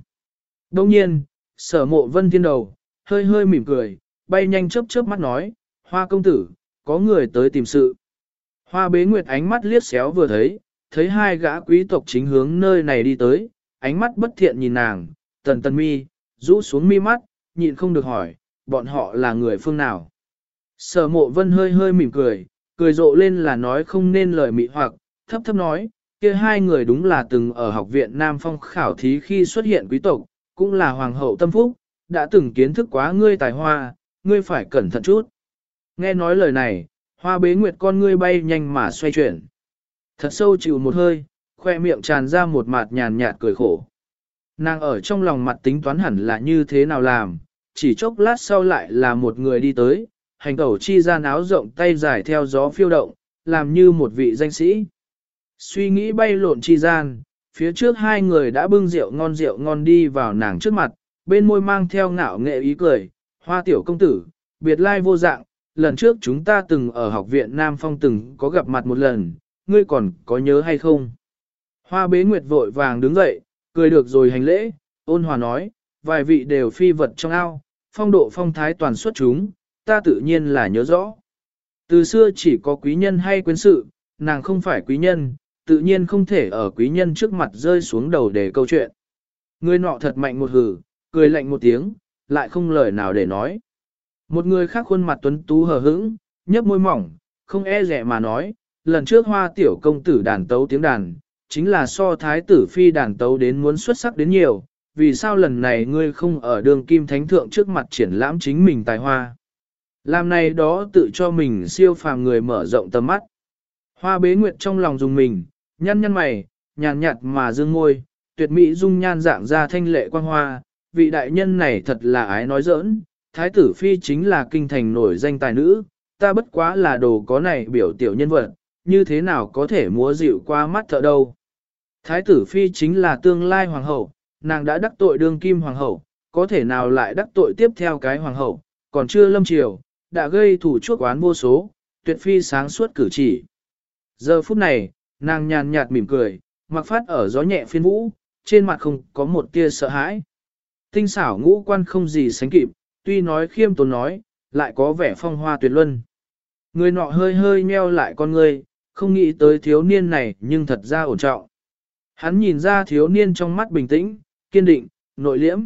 Đông nhiên, sở mộ vân thiên đầu, hơi hơi mỉm cười, bay nhanh chớp chớp mắt nói, hoa công tử, có người tới tìm sự. Hoa bế nguyệt ánh mắt liếc xéo vừa thấy, thấy hai gã quý tộc chính hướng nơi này đi tới, ánh mắt bất thiện nhìn nàng, tần tần mi, rũ xuống mi mắt, nhịn không được hỏi, bọn họ là người phương nào. Sở mộ vân hơi hơi mỉm cười, cười rộ lên là nói không nên lời mị hoặc, thấp thấp nói, kia hai người đúng là từng ở học viện Nam Phong khảo thí khi xuất hiện quý tộc, cũng là hoàng hậu tâm phúc, đã từng kiến thức quá ngươi tài hoa, ngươi phải cẩn thận chút. Nghe nói lời này, hoa bế nguyệt con ngươi bay nhanh mà xoay chuyển. Thật sâu chịu một hơi, khoe miệng tràn ra một mặt nhàn nhạt cười khổ. Nàng ở trong lòng mặt tính toán hẳn là như thế nào làm, chỉ chốc lát sau lại là một người đi tới, hành tẩu chi ra áo rộng tay dài theo gió phiêu động, làm như một vị danh sĩ. Suy nghĩ bay lộn chi gian, phía trước hai người đã bưng rượu ngon rượu ngon đi vào nàng trước mặt, bên môi mang theo ngạo nghệ ý cười, hoa tiểu công tử, biệt lai vô dạng, lần trước chúng ta từng ở học viện Nam Phong từng có gặp mặt một lần, ngươi còn có nhớ hay không? Hoa bế nguyệt vội vàng đứng dậy, cười được rồi hành lễ, ôn hòa nói, vài vị đều phi vật trong ao, phong độ phong thái toàn xuất chúng, ta tự nhiên là nhớ rõ. Từ xưa chỉ có quý nhân hay quyến sự, nàng không phải quý nhân, tự nhiên không thể ở quý nhân trước mặt rơi xuống đầu để câu chuyện. Người nọ thật mạnh một hử, cười lạnh một tiếng, lại không lời nào để nói. Một người khác khuôn mặt tuấn tú hờ hững, nhấp môi mỏng, không e rẻ mà nói, lần trước hoa tiểu công tử đàn tấu tiếng đàn, chính là so thái tử phi đàn tấu đến muốn xuất sắc đến nhiều, vì sao lần này ngươi không ở đường kim thánh thượng trước mặt triển lãm chính mình tài hoa. Làm này đó tự cho mình siêu phàm người mở rộng tầm mắt. Hoa bế nguyệt trong lòng dùng mình, nhăn nhăn mày, nhàn nhạt mà dương ngôi, tuyệt mỹ dung nhan dạng ra thanh lệ quang hoa, vị đại nhân này thật là ái nói giỡn, thái tử phi chính là kinh thành nổi danh tài nữ, ta bất quá là đồ có này biểu tiểu nhân vật, như thế nào có thể múa dịu qua mắt thợ đâu. Thái tử phi chính là tương lai hoàng hậu, nàng đã đắc tội đương kim hoàng hậu, có thể nào lại đắc tội tiếp theo cái hoàng hậu, còn chưa lâm triều, đã gây thủ chuốc oán vô số, tuyệt phi sáng suốt cử chỉ. Giờ phút này, nàng nhàn nhạt mỉm cười, mặc phát ở gió nhẹ phiên vũ, trên mặt không có một tia sợ hãi. Tinh xảo ngũ quan không gì sánh kịp, tuy nói khiêm tốn nói, lại có vẻ phong hoa tuyệt luân. Người nọ hơi hơi nheo lại con người, không nghĩ tới thiếu niên này nhưng thật ra ổn trọng. Hắn nhìn ra thiếu niên trong mắt bình tĩnh, kiên định, nội liễm.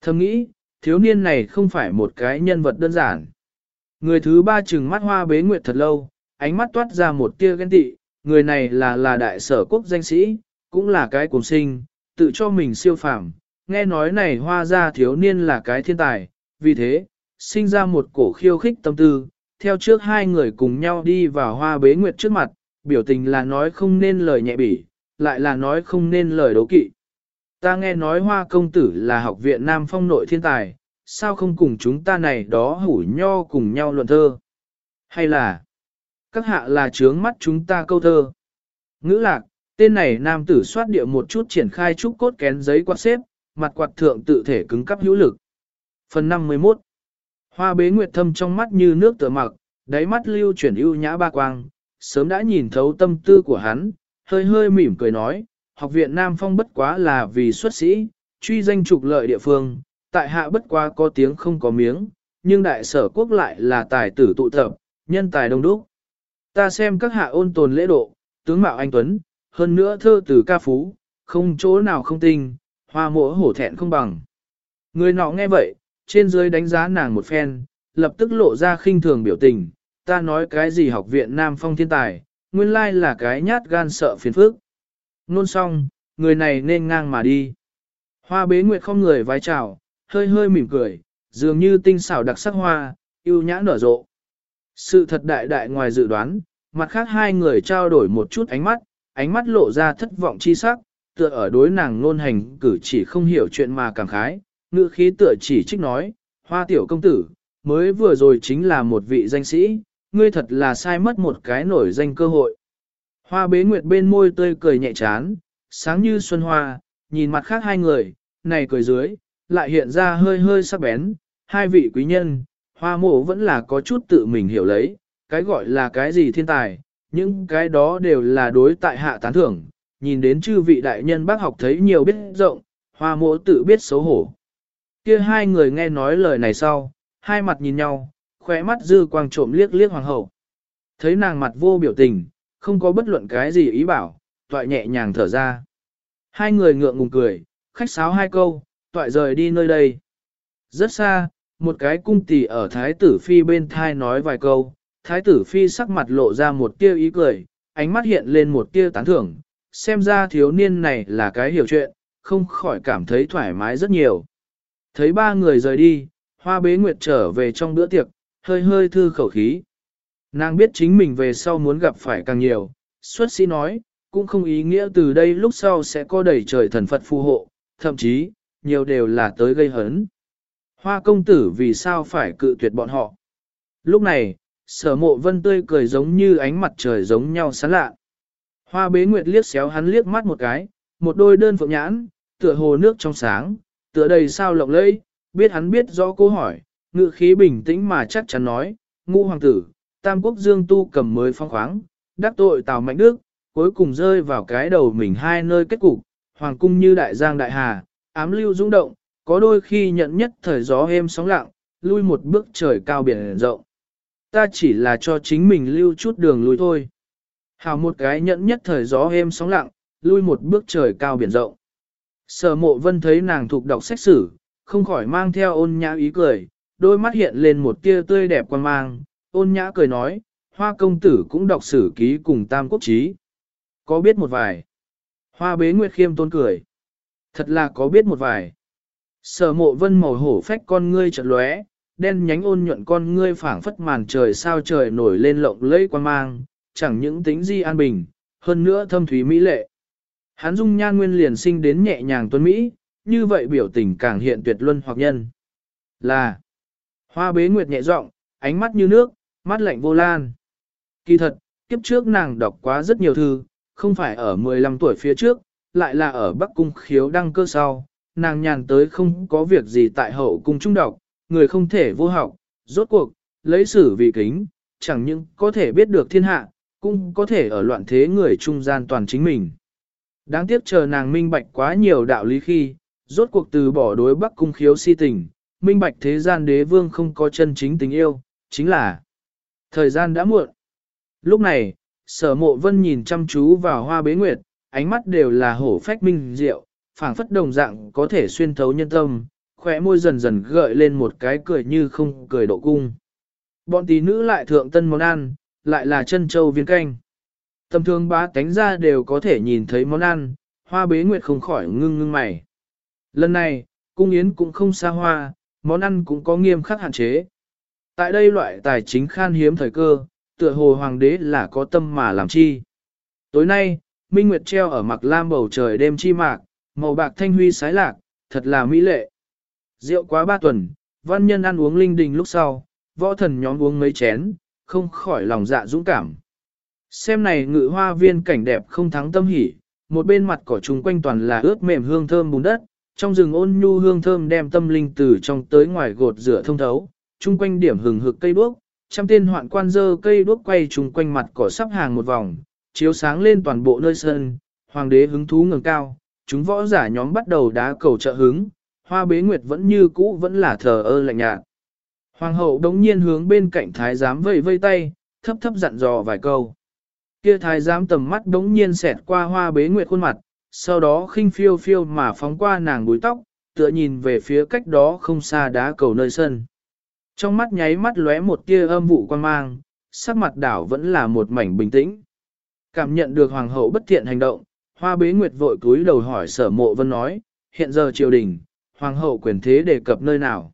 Thầm nghĩ, thiếu niên này không phải một cái nhân vật đơn giản. Người thứ ba chừng mắt hoa bế nguyệt thật lâu, ánh mắt toát ra một tia ghen tị, người này là là đại sở quốc danh sĩ, cũng là cái cùng sinh, tự cho mình siêu phàm. Nghe nói này hoa ra thiếu niên là cái thiên tài, vì thế, sinh ra một cổ khiêu khích tâm tư, theo trước hai người cùng nhau đi vào hoa bế nguyệt trước mặt, biểu tình là nói không nên lời nhẹ bỉ, lại là nói không nên lời đố kỵ. Ta nghe nói hoa công tử là học viện Nam Phong nội thiên tài, sao không cùng chúng ta này đó hủ nho cùng nhau luận thơ? Hay là, các hạ là trướng mắt chúng ta câu thơ? Ngữ lạc, tên này nam tử soát địa một chút triển khai trúc cốt kén giấy quạt xếp, mặt quạt thượng tự thể cứng cắp hữu lực. Phần 51 Hoa bế nguyệt thâm trong mắt như nước tựa mặc, đáy mắt lưu chuyển ưu nhã ba quang, sớm đã nhìn thấu tâm tư của hắn, hơi hơi mỉm cười nói, học viện Nam Phong bất quá là vì xuất sĩ, truy danh trục lợi địa phương, tại hạ bất quá có tiếng không có miếng, nhưng đại sở quốc lại là tài tử tụ tập, nhân tài đông đúc. Ta xem các hạ ôn tồn lễ độ, tướng mạo anh Tuấn, hơn nữa thơ từ ca phú, không chỗ nào không tinh, hoa mỗ hổ thẹn không bằng. Người nọ nghe vậy, trên dưới đánh giá nàng một phen, lập tức lộ ra khinh thường biểu tình, ta nói cái gì học viện Nam Phong thiên tài, nguyên lai là cái nhát gan sợ phiền phức. Nôn xong, người này nên ngang mà đi. Hoa bế nguyệt không người vái chào, hơi hơi mỉm cười, dường như tinh xảo đặc sắc hoa, yêu nhã nở rộ. Sự thật đại đại ngoài dự đoán, mặt khác hai người trao đổi một chút ánh mắt, ánh mắt lộ ra thất vọng chi sắc, tựa ở đối nàng nôn hành cử chỉ không hiểu chuyện mà cảm khái, ngữ khí tựa chỉ trích nói, hoa tiểu công tử, mới vừa rồi chính là một vị danh sĩ, ngươi thật là sai mất một cái nổi danh cơ hội. Hoa bế nguyệt bên môi tươi cười nhẹ chán, sáng như xuân hoa, nhìn mặt khác hai người, này cười dưới, lại hiện ra hơi hơi sắc bén, hai vị quý nhân, hoa mộ vẫn là có chút tự mình hiểu lấy, cái gọi là cái gì thiên tài, những cái đó đều là đối tại hạ tán thưởng, nhìn đến chư vị đại nhân bác học thấy nhiều biết rộng, hoa mộ tự biết xấu hổ. Kia hai người nghe nói lời này sau, hai mặt nhìn nhau, khóe mắt dư quang trộm liếc liếc hoàng hậu. Thấy nàng mặt vô biểu tình, không có bất luận cái gì ý bảo, toại nhẹ nhàng thở ra. Hai người ngượng ngùng cười, khách sáo hai câu, toại rời đi nơi đây. Rất xa, một cái cung tỷ ở thái tử phi bên thai nói vài câu, thái tử phi sắc mặt lộ ra một tia ý cười, ánh mắt hiện lên một tia tán thưởng, xem ra thiếu niên này là cái hiểu chuyện, không khỏi cảm thấy thoải mái rất nhiều. Thấy ba người rời đi, hoa bế nguyệt trở về trong bữa tiệc, hơi hơi thư khẩu khí. Nàng biết chính mình về sau muốn gặp phải càng nhiều, xuất sĩ nói, cũng không ý nghĩa từ đây lúc sau sẽ có đầy trời thần Phật phù hộ, thậm chí, nhiều đều là tới gây hấn. Hoa công tử vì sao phải cự tuyệt bọn họ. Lúc này, sở mộ vân tươi cười giống như ánh mặt trời giống nhau sáng lạ. Hoa bế nguyệt liếc xéo hắn liếc mắt một cái, một đôi đơn phượng nhãn, tựa hồ nước trong sáng, tựa đầy sao lộng lẫy, biết hắn biết rõ câu hỏi, ngự khí bình tĩnh mà chắc chắn nói, ngũ hoàng tử, tam quốc dương tu cầm mới phong khoáng, đắc tội tào mạnh đức, cuối cùng rơi vào cái đầu mình hai nơi kết cục, hoàng cung như đại giang đại hà, ám lưu dũng động, có đôi khi nhận nhất thời gió êm sóng lặng, lui một bước trời cao biển rộng. Ta chỉ là cho chính mình lưu chút đường lui thôi. Hào một cái nhận nhất thời gió êm sóng lặng, lui một bước trời cao biển rộng. Sở mộ vân thấy nàng thuộc đọc sách sử, không khỏi mang theo ôn nhã ý cười, đôi mắt hiện lên một tia tươi đẹp quan mang, ôn nhã cười nói, hoa công tử cũng đọc sử ký cùng tam quốc chí. Có biết một vài. Hoa bế nguyệt khiêm tôn cười. Thật là có biết một vài. Sở mộ vân màu hổ phách con ngươi chợt lóe, đen nhánh ôn nhuận con ngươi phảng phất màn trời sao trời nổi lên lộng lẫy quan mang, chẳng những tính di an bình, hơn nữa thâm thúy mỹ lệ. Hắn dung nhan nguyên liền sinh đến nhẹ nhàng tuấn Mỹ, như vậy biểu tình càng hiện tuyệt luân hoặc nhân. Là hoa bế nguyệt nhẹ giọng, ánh mắt như nước, mắt lạnh vô lan. Kỳ thật, kiếp trước nàng đọc quá rất nhiều thư, không phải ở 15 tuổi phía trước, lại là ở Bắc Cung khiếu đăng cơ sau, nàng nhàn tới không có việc gì tại hậu cung trung đọc, người không thể vô học, rốt cuộc, lấy sử vì kính, chẳng những có thể biết được thiên hạ, cũng có thể ở loạn thế người trung gian toàn chính mình. Đáng tiếc chờ nàng minh bạch quá nhiều đạo lý khi, rốt cuộc từ bỏ đối Bắc Cung khiếu si tình, minh bạch thế gian đế vương không có chân chính tình yêu, chính là thời gian đã muộn. Lúc này, sở mộ vân nhìn chăm chú vào hoa bế nguyệt, ánh mắt đều là hổ phách minh diệu, phảng phất đồng dạng có thể xuyên thấu nhân tâm, khóe môi dần dần gợi lên một cái cười như không cười độ cung. Bọn tí nữ lại thượng tân món ăn, lại là chân châu viên canh. Tầm thường bá tánh ra đều có thể nhìn thấy món ăn, hoa bế nguyệt không khỏi ngưng ngưng mày. Lần này, cung yến cũng không xa hoa, món ăn cũng có nghiêm khắc hạn chế. Tại đây loại tài chính khan hiếm thời cơ, tựa hồ hoàng đế là có tâm mà làm chi. Tối nay, Minh Nguyệt treo ở mặc lam bầu trời đêm chi mạc, màu bạc thanh huy sái lạc, thật là mỹ lệ. Rượu quá ba tuần, văn nhân ăn uống linh đình lúc sau, võ thần nhóm uống mấy chén, không khỏi lòng dạ dũng cảm. Xem này ngự hoa viên cảnh đẹp không thắng tâm hỉ, một bên mặt cỏ trùng quanh toàn là ướt mềm hương thơm bùn đất, trong rừng ôn nhu hương thơm đem tâm linh từ trong tới ngoài gột rửa thông thấu, chung quanh điểm hừng hực cây đuốc, trăm tên hoạn quan dơ cây đuốc quay chung quanh mặt cỏ sắp hàng một vòng, chiếu sáng lên toàn bộ nơi sân, hoàng đế hứng thú ngẩng cao, chúng võ giả nhóm bắt đầu đá cầu trợ hứng, hoa bế nguyệt vẫn như cũ vẫn là thờ ơ lạnh nhạt. Hoàng hậu đống nhiên hướng bên cạnh thái giám vây vây tay, thấp thấp dặn dò vài câu. Kia thái giám tầm mắt đống nhiên xẹt qua hoa bế nguyệt khuôn mặt, sau đó khinh phiêu phiêu mà phóng qua nàng búi tóc, tựa nhìn về phía cách đó không xa đá cầu nơi sân. Trong mắt nháy mắt lóe một tia âm vụ quan mang, sắc mặt đảo vẫn là một mảnh bình tĩnh. Cảm nhận được hoàng hậu bất thiện hành động, hoa bế nguyệt vội cúi đầu hỏi sở mộ vân nói, hiện giờ triều đình, hoàng hậu quyền thế đề cập nơi nào.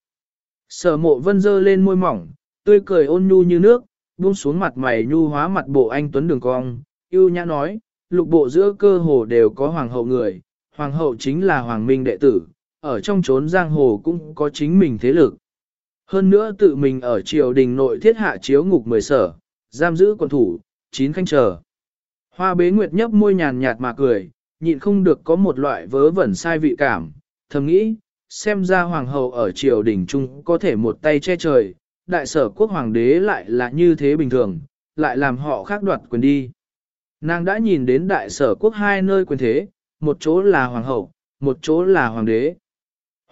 Sở mộ vân dơ lên môi mỏng, tươi cười ôn nhu như nước, buông xuống mặt mày nhu hóa mặt bộ anh tuấn đường cong, yêu nhã nói, lục bộ giữa cơ hồ đều có hoàng hậu người, hoàng hậu chính là hoàng minh đệ tử, ở trong chốn giang hồ cũng có chính mình thế lực. Hơn nữa tự mình ở triều đình nội thiết hạ chiếu ngục mười sở, giam giữ quân thủ, chín khanh chờ. Hoa bế nguyệt nhấp môi nhàn nhạt mà cười, nhịn không được có một loại vớ vẩn sai vị cảm, thầm nghĩ, xem ra hoàng hậu ở triều đình trung có thể một tay che trời, đại sở quốc hoàng đế lại là như thế bình thường, lại làm họ khác đoạt quyền đi. Nàng đã nhìn đến đại sở quốc hai nơi quyền thế, một chỗ là hoàng hậu, một chỗ là hoàng đế.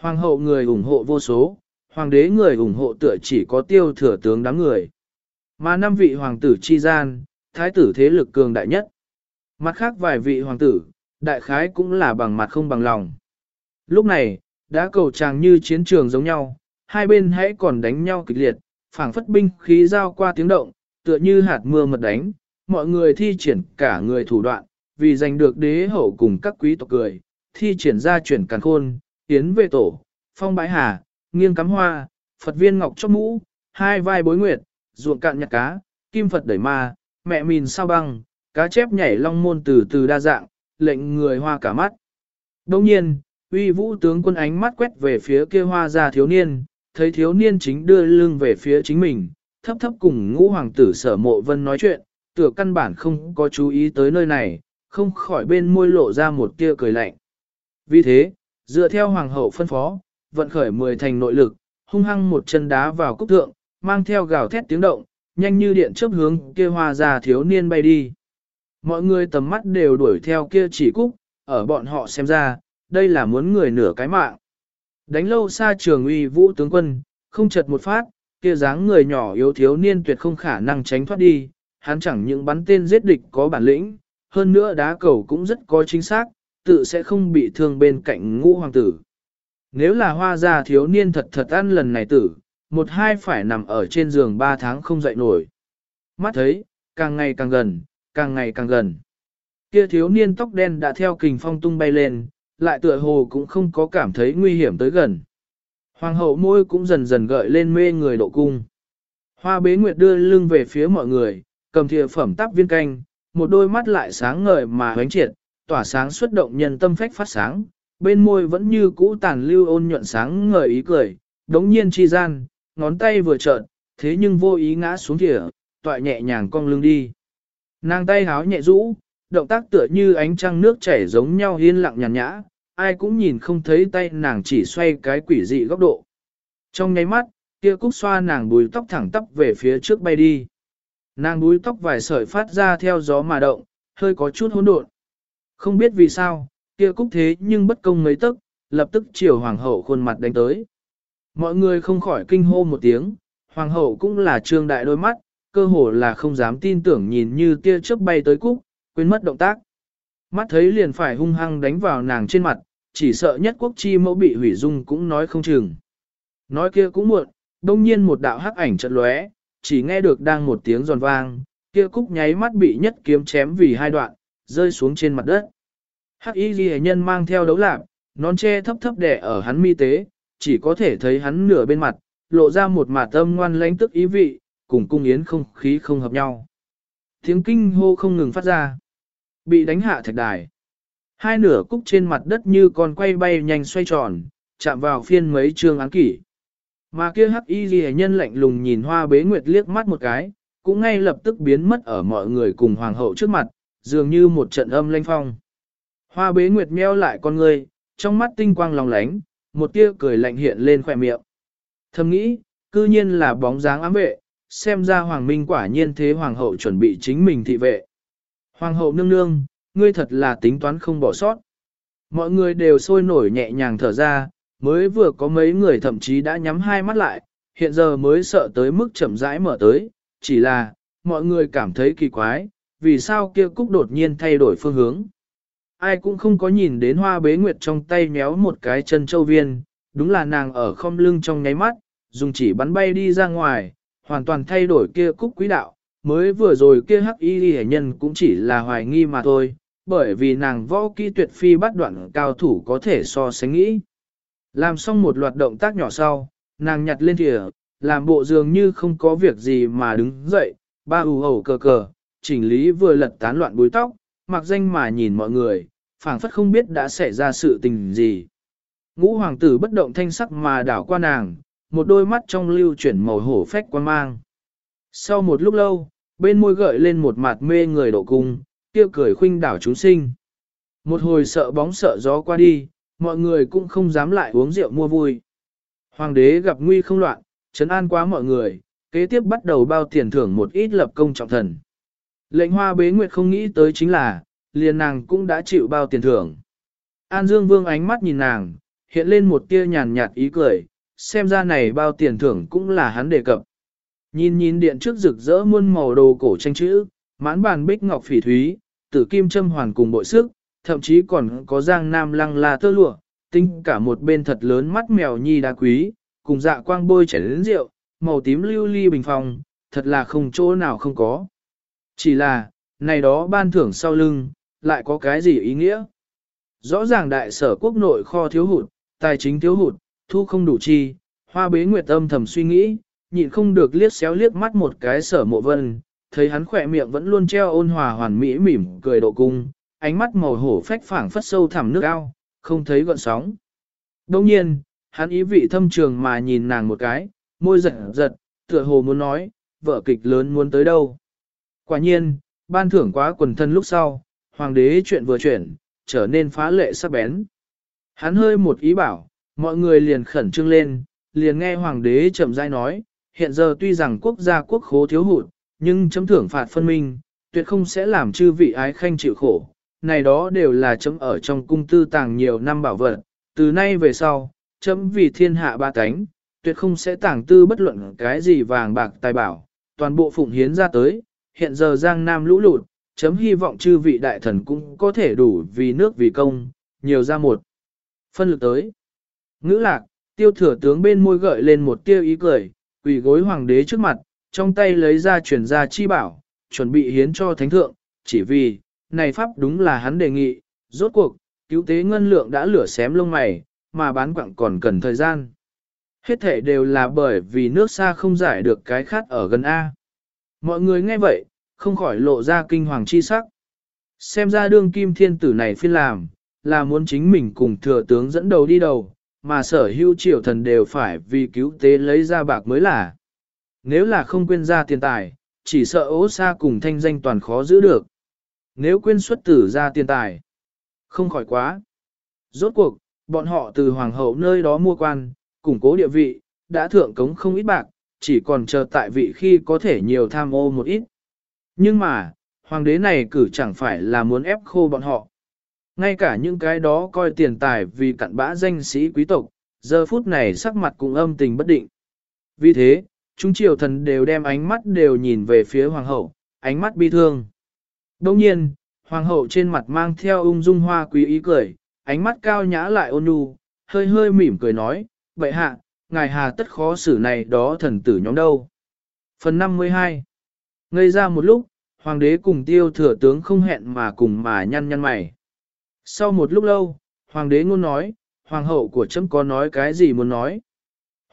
Hoàng hậu người ủng hộ vô số, hoàng đế người ủng hộ tựa chỉ có tiêu thừa tướng đám người. Mà năm vị hoàng tử chi gian, thái tử thế lực cường đại nhất. Mặt khác vài vị hoàng tử, đại khái cũng là bằng mặt không bằng lòng. Lúc này, đã cầu tràng như chiến trường giống nhau, hai bên hãy còn đánh nhau kịch liệt, phảng phất binh khí giao qua tiếng động, tựa như hạt mưa mật đánh, mọi người thi triển cả người thủ đoạn, vì giành được đế hậu cùng các quý tộc cười, thi triển ra chuyển càn khôn, tiến về tổ, phong bãi hà, nghiêng cắm hoa, Phật viên ngọc chóp mũ, hai vai bối nguyệt, ruộng cạn nhặt cá, kim Phật đẩy ma, mẹ mìn sao băng, cá chép nhảy long môn từ từ đa dạng, lệnh người hoa cả mắt. Đồng nhiên, uy vũ tướng quân ánh mắt quét về phía kia hoa ra thiếu niên, thấy thiếu niên chính đưa lưng về phía chính mình, thấp thấp cùng ngũ hoàng tử sở mộ vân nói chuyện, tựa căn bản không có chú ý tới nơi này, không khỏi bên môi lộ ra một tia cười lạnh. Vì thế, dựa theo hoàng hậu phân phó, vận khởi mười thành nội lực, hung hăng một chân đá vào cúc thượng, mang theo gào thét tiếng động, nhanh như điện chớp hướng kia hoa ra thiếu niên bay đi. Mọi người tầm mắt đều đuổi theo kia chỉ cúc, ở bọn họ xem ra, đây là muốn người nửa cái mạng. Đánh lâu xa trường uy vũ tướng quân, không chật một phát, kia dáng người nhỏ yếu thiếu niên tuyệt không khả năng tránh thoát đi, hắn chẳng những bắn tên giết địch có bản lĩnh, hơn nữa đá cầu cũng rất có chính xác, tự sẽ không bị thương bên cạnh ngũ hoàng tử. Nếu là hoa gia thiếu niên thật thật ăn lần này tử, một hai phải nằm ở trên giường ba tháng không dậy nổi. Mắt thấy, càng ngày càng gần, càng ngày càng gần. Kia thiếu niên tóc đen đã theo kình phong tung bay lên, lại tựa hồ cũng không có cảm thấy nguy hiểm tới gần. Hoàng hậu môi cũng dần dần gợi lên mê người độ cung. Hoa bế nguyệt đưa lưng về phía mọi người, cầm thìa phẩm tắp viên canh, một đôi mắt lại sáng ngời mà hoánh triệt, tỏa sáng xuất động nhân tâm phách phát sáng, bên môi vẫn như cũ tàn lưu ôn nhuận sáng ngời ý cười, đống nhiên chi gian, ngón tay vừa trợn, thế nhưng vô ý ngã xuống thìa, tọa nhẹ nhàng cong lưng đi. Nàng tay háo nhẹ rũ, động tác tựa như ánh trăng nước chảy giống nhau yên lặng nhàn nhã, ai cũng nhìn không thấy tay nàng chỉ xoay cái quỷ dị góc độ. Trong nháy mắt, kia cúc xoa nàng búi tóc thẳng tắp về phía trước bay đi. Nàng búi tóc vài sợi phát ra theo gió mà động, hơi có chút hỗn độn. Không biết vì sao, kia cúc thế nhưng bất công mấy tức, lập tức chiều hoàng hậu khuôn mặt đánh tới. Mọi người không khỏi kinh hô một tiếng, hoàng hậu cũng là trương đại đôi mắt, cơ hồ là không dám tin tưởng nhìn như tia chớp bay tới cúc, quên mất động tác. Mắt thấy liền phải hung hăng đánh vào nàng trên mặt, chỉ sợ nhất quốc chi mẫu bị hủy dung cũng nói không chừng. Nói kia cũng muộn, đông nhiên một đạo hắc ảnh chợt lóe, chỉ nghe được đang một tiếng giòn vang, kia cúc nháy mắt bị nhất kiếm chém vì hai đoạn, rơi xuống trên mặt đất. Hắc y ghi nhân mang theo đấu lạc, nón che thấp thấp đẻ ở hắn mi tế, chỉ có thể thấy hắn nửa bên mặt, lộ ra một mả tâm ngoan lãnh tức ý vị, cùng cung yến không khí không hợp nhau. Tiếng kinh hô không ngừng phát ra. Bị đánh hạ thạch đài. Hai nửa cúc trên mặt đất như con quay bay nhanh xoay tròn, chạm vào phiên mấy trường án kỷ. Mà kia hắc y ghi nhân lạnh lùng nhìn hoa bế nguyệt liếc mắt một cái, cũng ngay lập tức biến mất ở mọi người cùng hoàng hậu trước mặt, dường như một trận âm lanh phong. Hoa bế nguyệt meo lại con người, trong mắt tinh quang lòng lánh, một tia cười lạnh hiện lên khỏe miệng. Thầm nghĩ, cư nhiên là bóng dáng ám vệ, xem ra hoàng minh quả nhiên thế hoàng hậu chuẩn bị chính mình thị vệ. Hoàng hậu nương nương, ngươi thật là tính toán không bỏ sót. Mọi người đều sôi nổi nhẹ nhàng thở ra, mới vừa có mấy người thậm chí đã nhắm hai mắt lại, hiện giờ mới sợ tới mức chậm rãi mở tới, chỉ là, mọi người cảm thấy kỳ quái, vì sao kia cúc đột nhiên thay đổi phương hướng. Ai cũng không có nhìn đến hoa bế nguyệt trong tay méo một cái chân châu viên, đúng là nàng ở không lưng trong nháy mắt, dùng chỉ bắn bay đi ra ngoài, hoàn toàn thay đổi kia cúc quý đạo, mới vừa rồi kia hắc y hệ nhân cũng chỉ là hoài nghi mà thôi, bởi vì nàng võ kỹ tuyệt phi bắt đoạn cao thủ có thể so sánh nghĩ. Làm xong một loạt động tác nhỏ sau, nàng nhặt lên thìa, làm bộ dường như không có việc gì mà đứng dậy, ba ù hầu cờ cờ, chỉnh lý vừa lật tán loạn búi tóc, mặc danh mà nhìn mọi người, phảng phất không biết đã xảy ra sự tình gì. Ngũ hoàng tử bất động thanh sắc mà đảo qua nàng, một đôi mắt trong lưu chuyển màu hổ phách quan mang. Sau một lúc lâu, bên môi gợi lên một mặt mê người độ cung, kia cười khuynh đảo chúng sinh. Một hồi sợ bóng sợ gió qua đi, mọi người cũng không dám lại uống rượu mua vui. Hoàng đế gặp nguy không loạn, trấn an quá mọi người, kế tiếp bắt đầu bao tiền thưởng một ít lập công trọng thần. Lệnh hoa bế nguyệt không nghĩ tới chính là, liền nàng cũng đã chịu bao tiền thưởng. An Dương Vương ánh mắt nhìn nàng, hiện lên một tia nhàn nhạt ý cười, xem ra này bao tiền thưởng cũng là hắn đề cập. Nhìn nhìn điện trước rực rỡ muôn màu đồ cổ tranh chữ, mãn bàn bích ngọc phỉ thúy, tử kim châm hoàn cùng bội sức, thậm chí còn có giang nam lăng la tơ lụa, tinh cả một bên thật lớn mắt mèo nhi đá quý, cùng dạ quang bôi chảy đến rượu, màu tím lưu ly bình phòng, thật là không chỗ nào không có. Chỉ là, này đó ban thưởng sau lưng, lại có cái gì ý nghĩa? Rõ ràng đại sở quốc nội kho thiếu hụt, tài chính thiếu hụt, thu không đủ chi, hoa bế nguyệt âm thầm suy nghĩ, nhịn không được liếc xéo liếc mắt một cái sở mộ vân, thấy hắn khỏe miệng vẫn luôn treo ôn hòa hoàn mỹ mỉm cười độ cung, ánh mắt màu hổ phách phảng phất sâu thẳm nước ao, không thấy gợn sóng. Đồng nhiên, hắn ý vị thâm trường mà nhìn nàng một cái, môi giật giật, tựa hồ muốn nói, vợ kịch lớn muốn tới đâu. Quả nhiên, ban thưởng quá quần thân lúc sau, hoàng đế chuyện vừa chuyển, trở nên phá lệ sắc bén. Hắn hơi một ý bảo, mọi người liền khẩn trương lên, liền nghe hoàng đế chậm rãi nói, hiện giờ tuy rằng quốc gia quốc khố thiếu hụt, nhưng chấm thưởng phạt phân minh, tuyệt không sẽ làm chư vị ái khanh chịu khổ. Này đó đều là chấm ở trong cung tư tàng nhiều năm bảo vật, từ nay về sau, chấm vì thiên hạ ba cánh, tuyệt không sẽ tàng tư bất luận cái gì vàng bạc tài bảo, toàn bộ phụng hiến ra tới, hiện giờ giang nam lũ lụt, chấm hy vọng chư vị đại thần cũng có thể đủ vì nước vì công, nhiều ra một phân lực tới. Ngữ lạc, tiêu thừa tướng bên môi gợi lên một tiêu ý cười, quỳ gối hoàng đế trước mặt, trong tay lấy ra chuyển ra chi bảo, chuẩn bị hiến cho thánh thượng, chỉ vì, này pháp đúng là hắn đề nghị, rốt cuộc, cứu tế ngân lượng đã lửa xém lông mày, mà bán quặng còn cần thời gian. Hết thể đều là bởi vì nước xa không giải được cái khát ở gần A. Mọi người nghe vậy, không khỏi lộ ra kinh hoàng chi sắc. Xem ra đương kim thiên tử này phiên làm, là muốn chính mình cùng thừa tướng dẫn đầu đi đầu, mà sở hữu triều thần đều phải vì cứu tế lấy ra bạc mới là. Nếu là không quên ra tiền tài, chỉ sợ ố xa cùng thanh danh toàn khó giữ được. Nếu quên xuất tử ra tiền tài, không khỏi quá. Rốt cuộc, bọn họ từ hoàng hậu nơi đó mua quan, củng cố địa vị, đã thượng cống không ít bạc, chỉ còn chờ tại vị khi có thể nhiều tham ô một ít. Nhưng mà, hoàng đế này cử chẳng phải là muốn ép khô bọn họ. Ngay cả những cái đó coi tiền tài vì cặn bã danh sĩ quý tộc, giờ phút này sắc mặt cũng âm tình bất định. Vì thế, chúng triều thần đều đem ánh mắt đều nhìn về phía hoàng hậu, ánh mắt bi thương. Đồng nhiên, hoàng hậu trên mặt mang theo ung dung hoa quý ý cười, ánh mắt cao nhã lại ôn nhu, hơi hơi mỉm cười nói, vậy hạ, ngài hà tất khó xử này đó thần tử nhóm đâu. Phần 52 Ngây ra một lúc, hoàng đế cùng tiêu thừa tướng không hẹn mà cùng mà nhăn nhăn mày. Sau một lúc lâu, hoàng đế ngôn nói, hoàng hậu của chấm có nói cái gì muốn nói.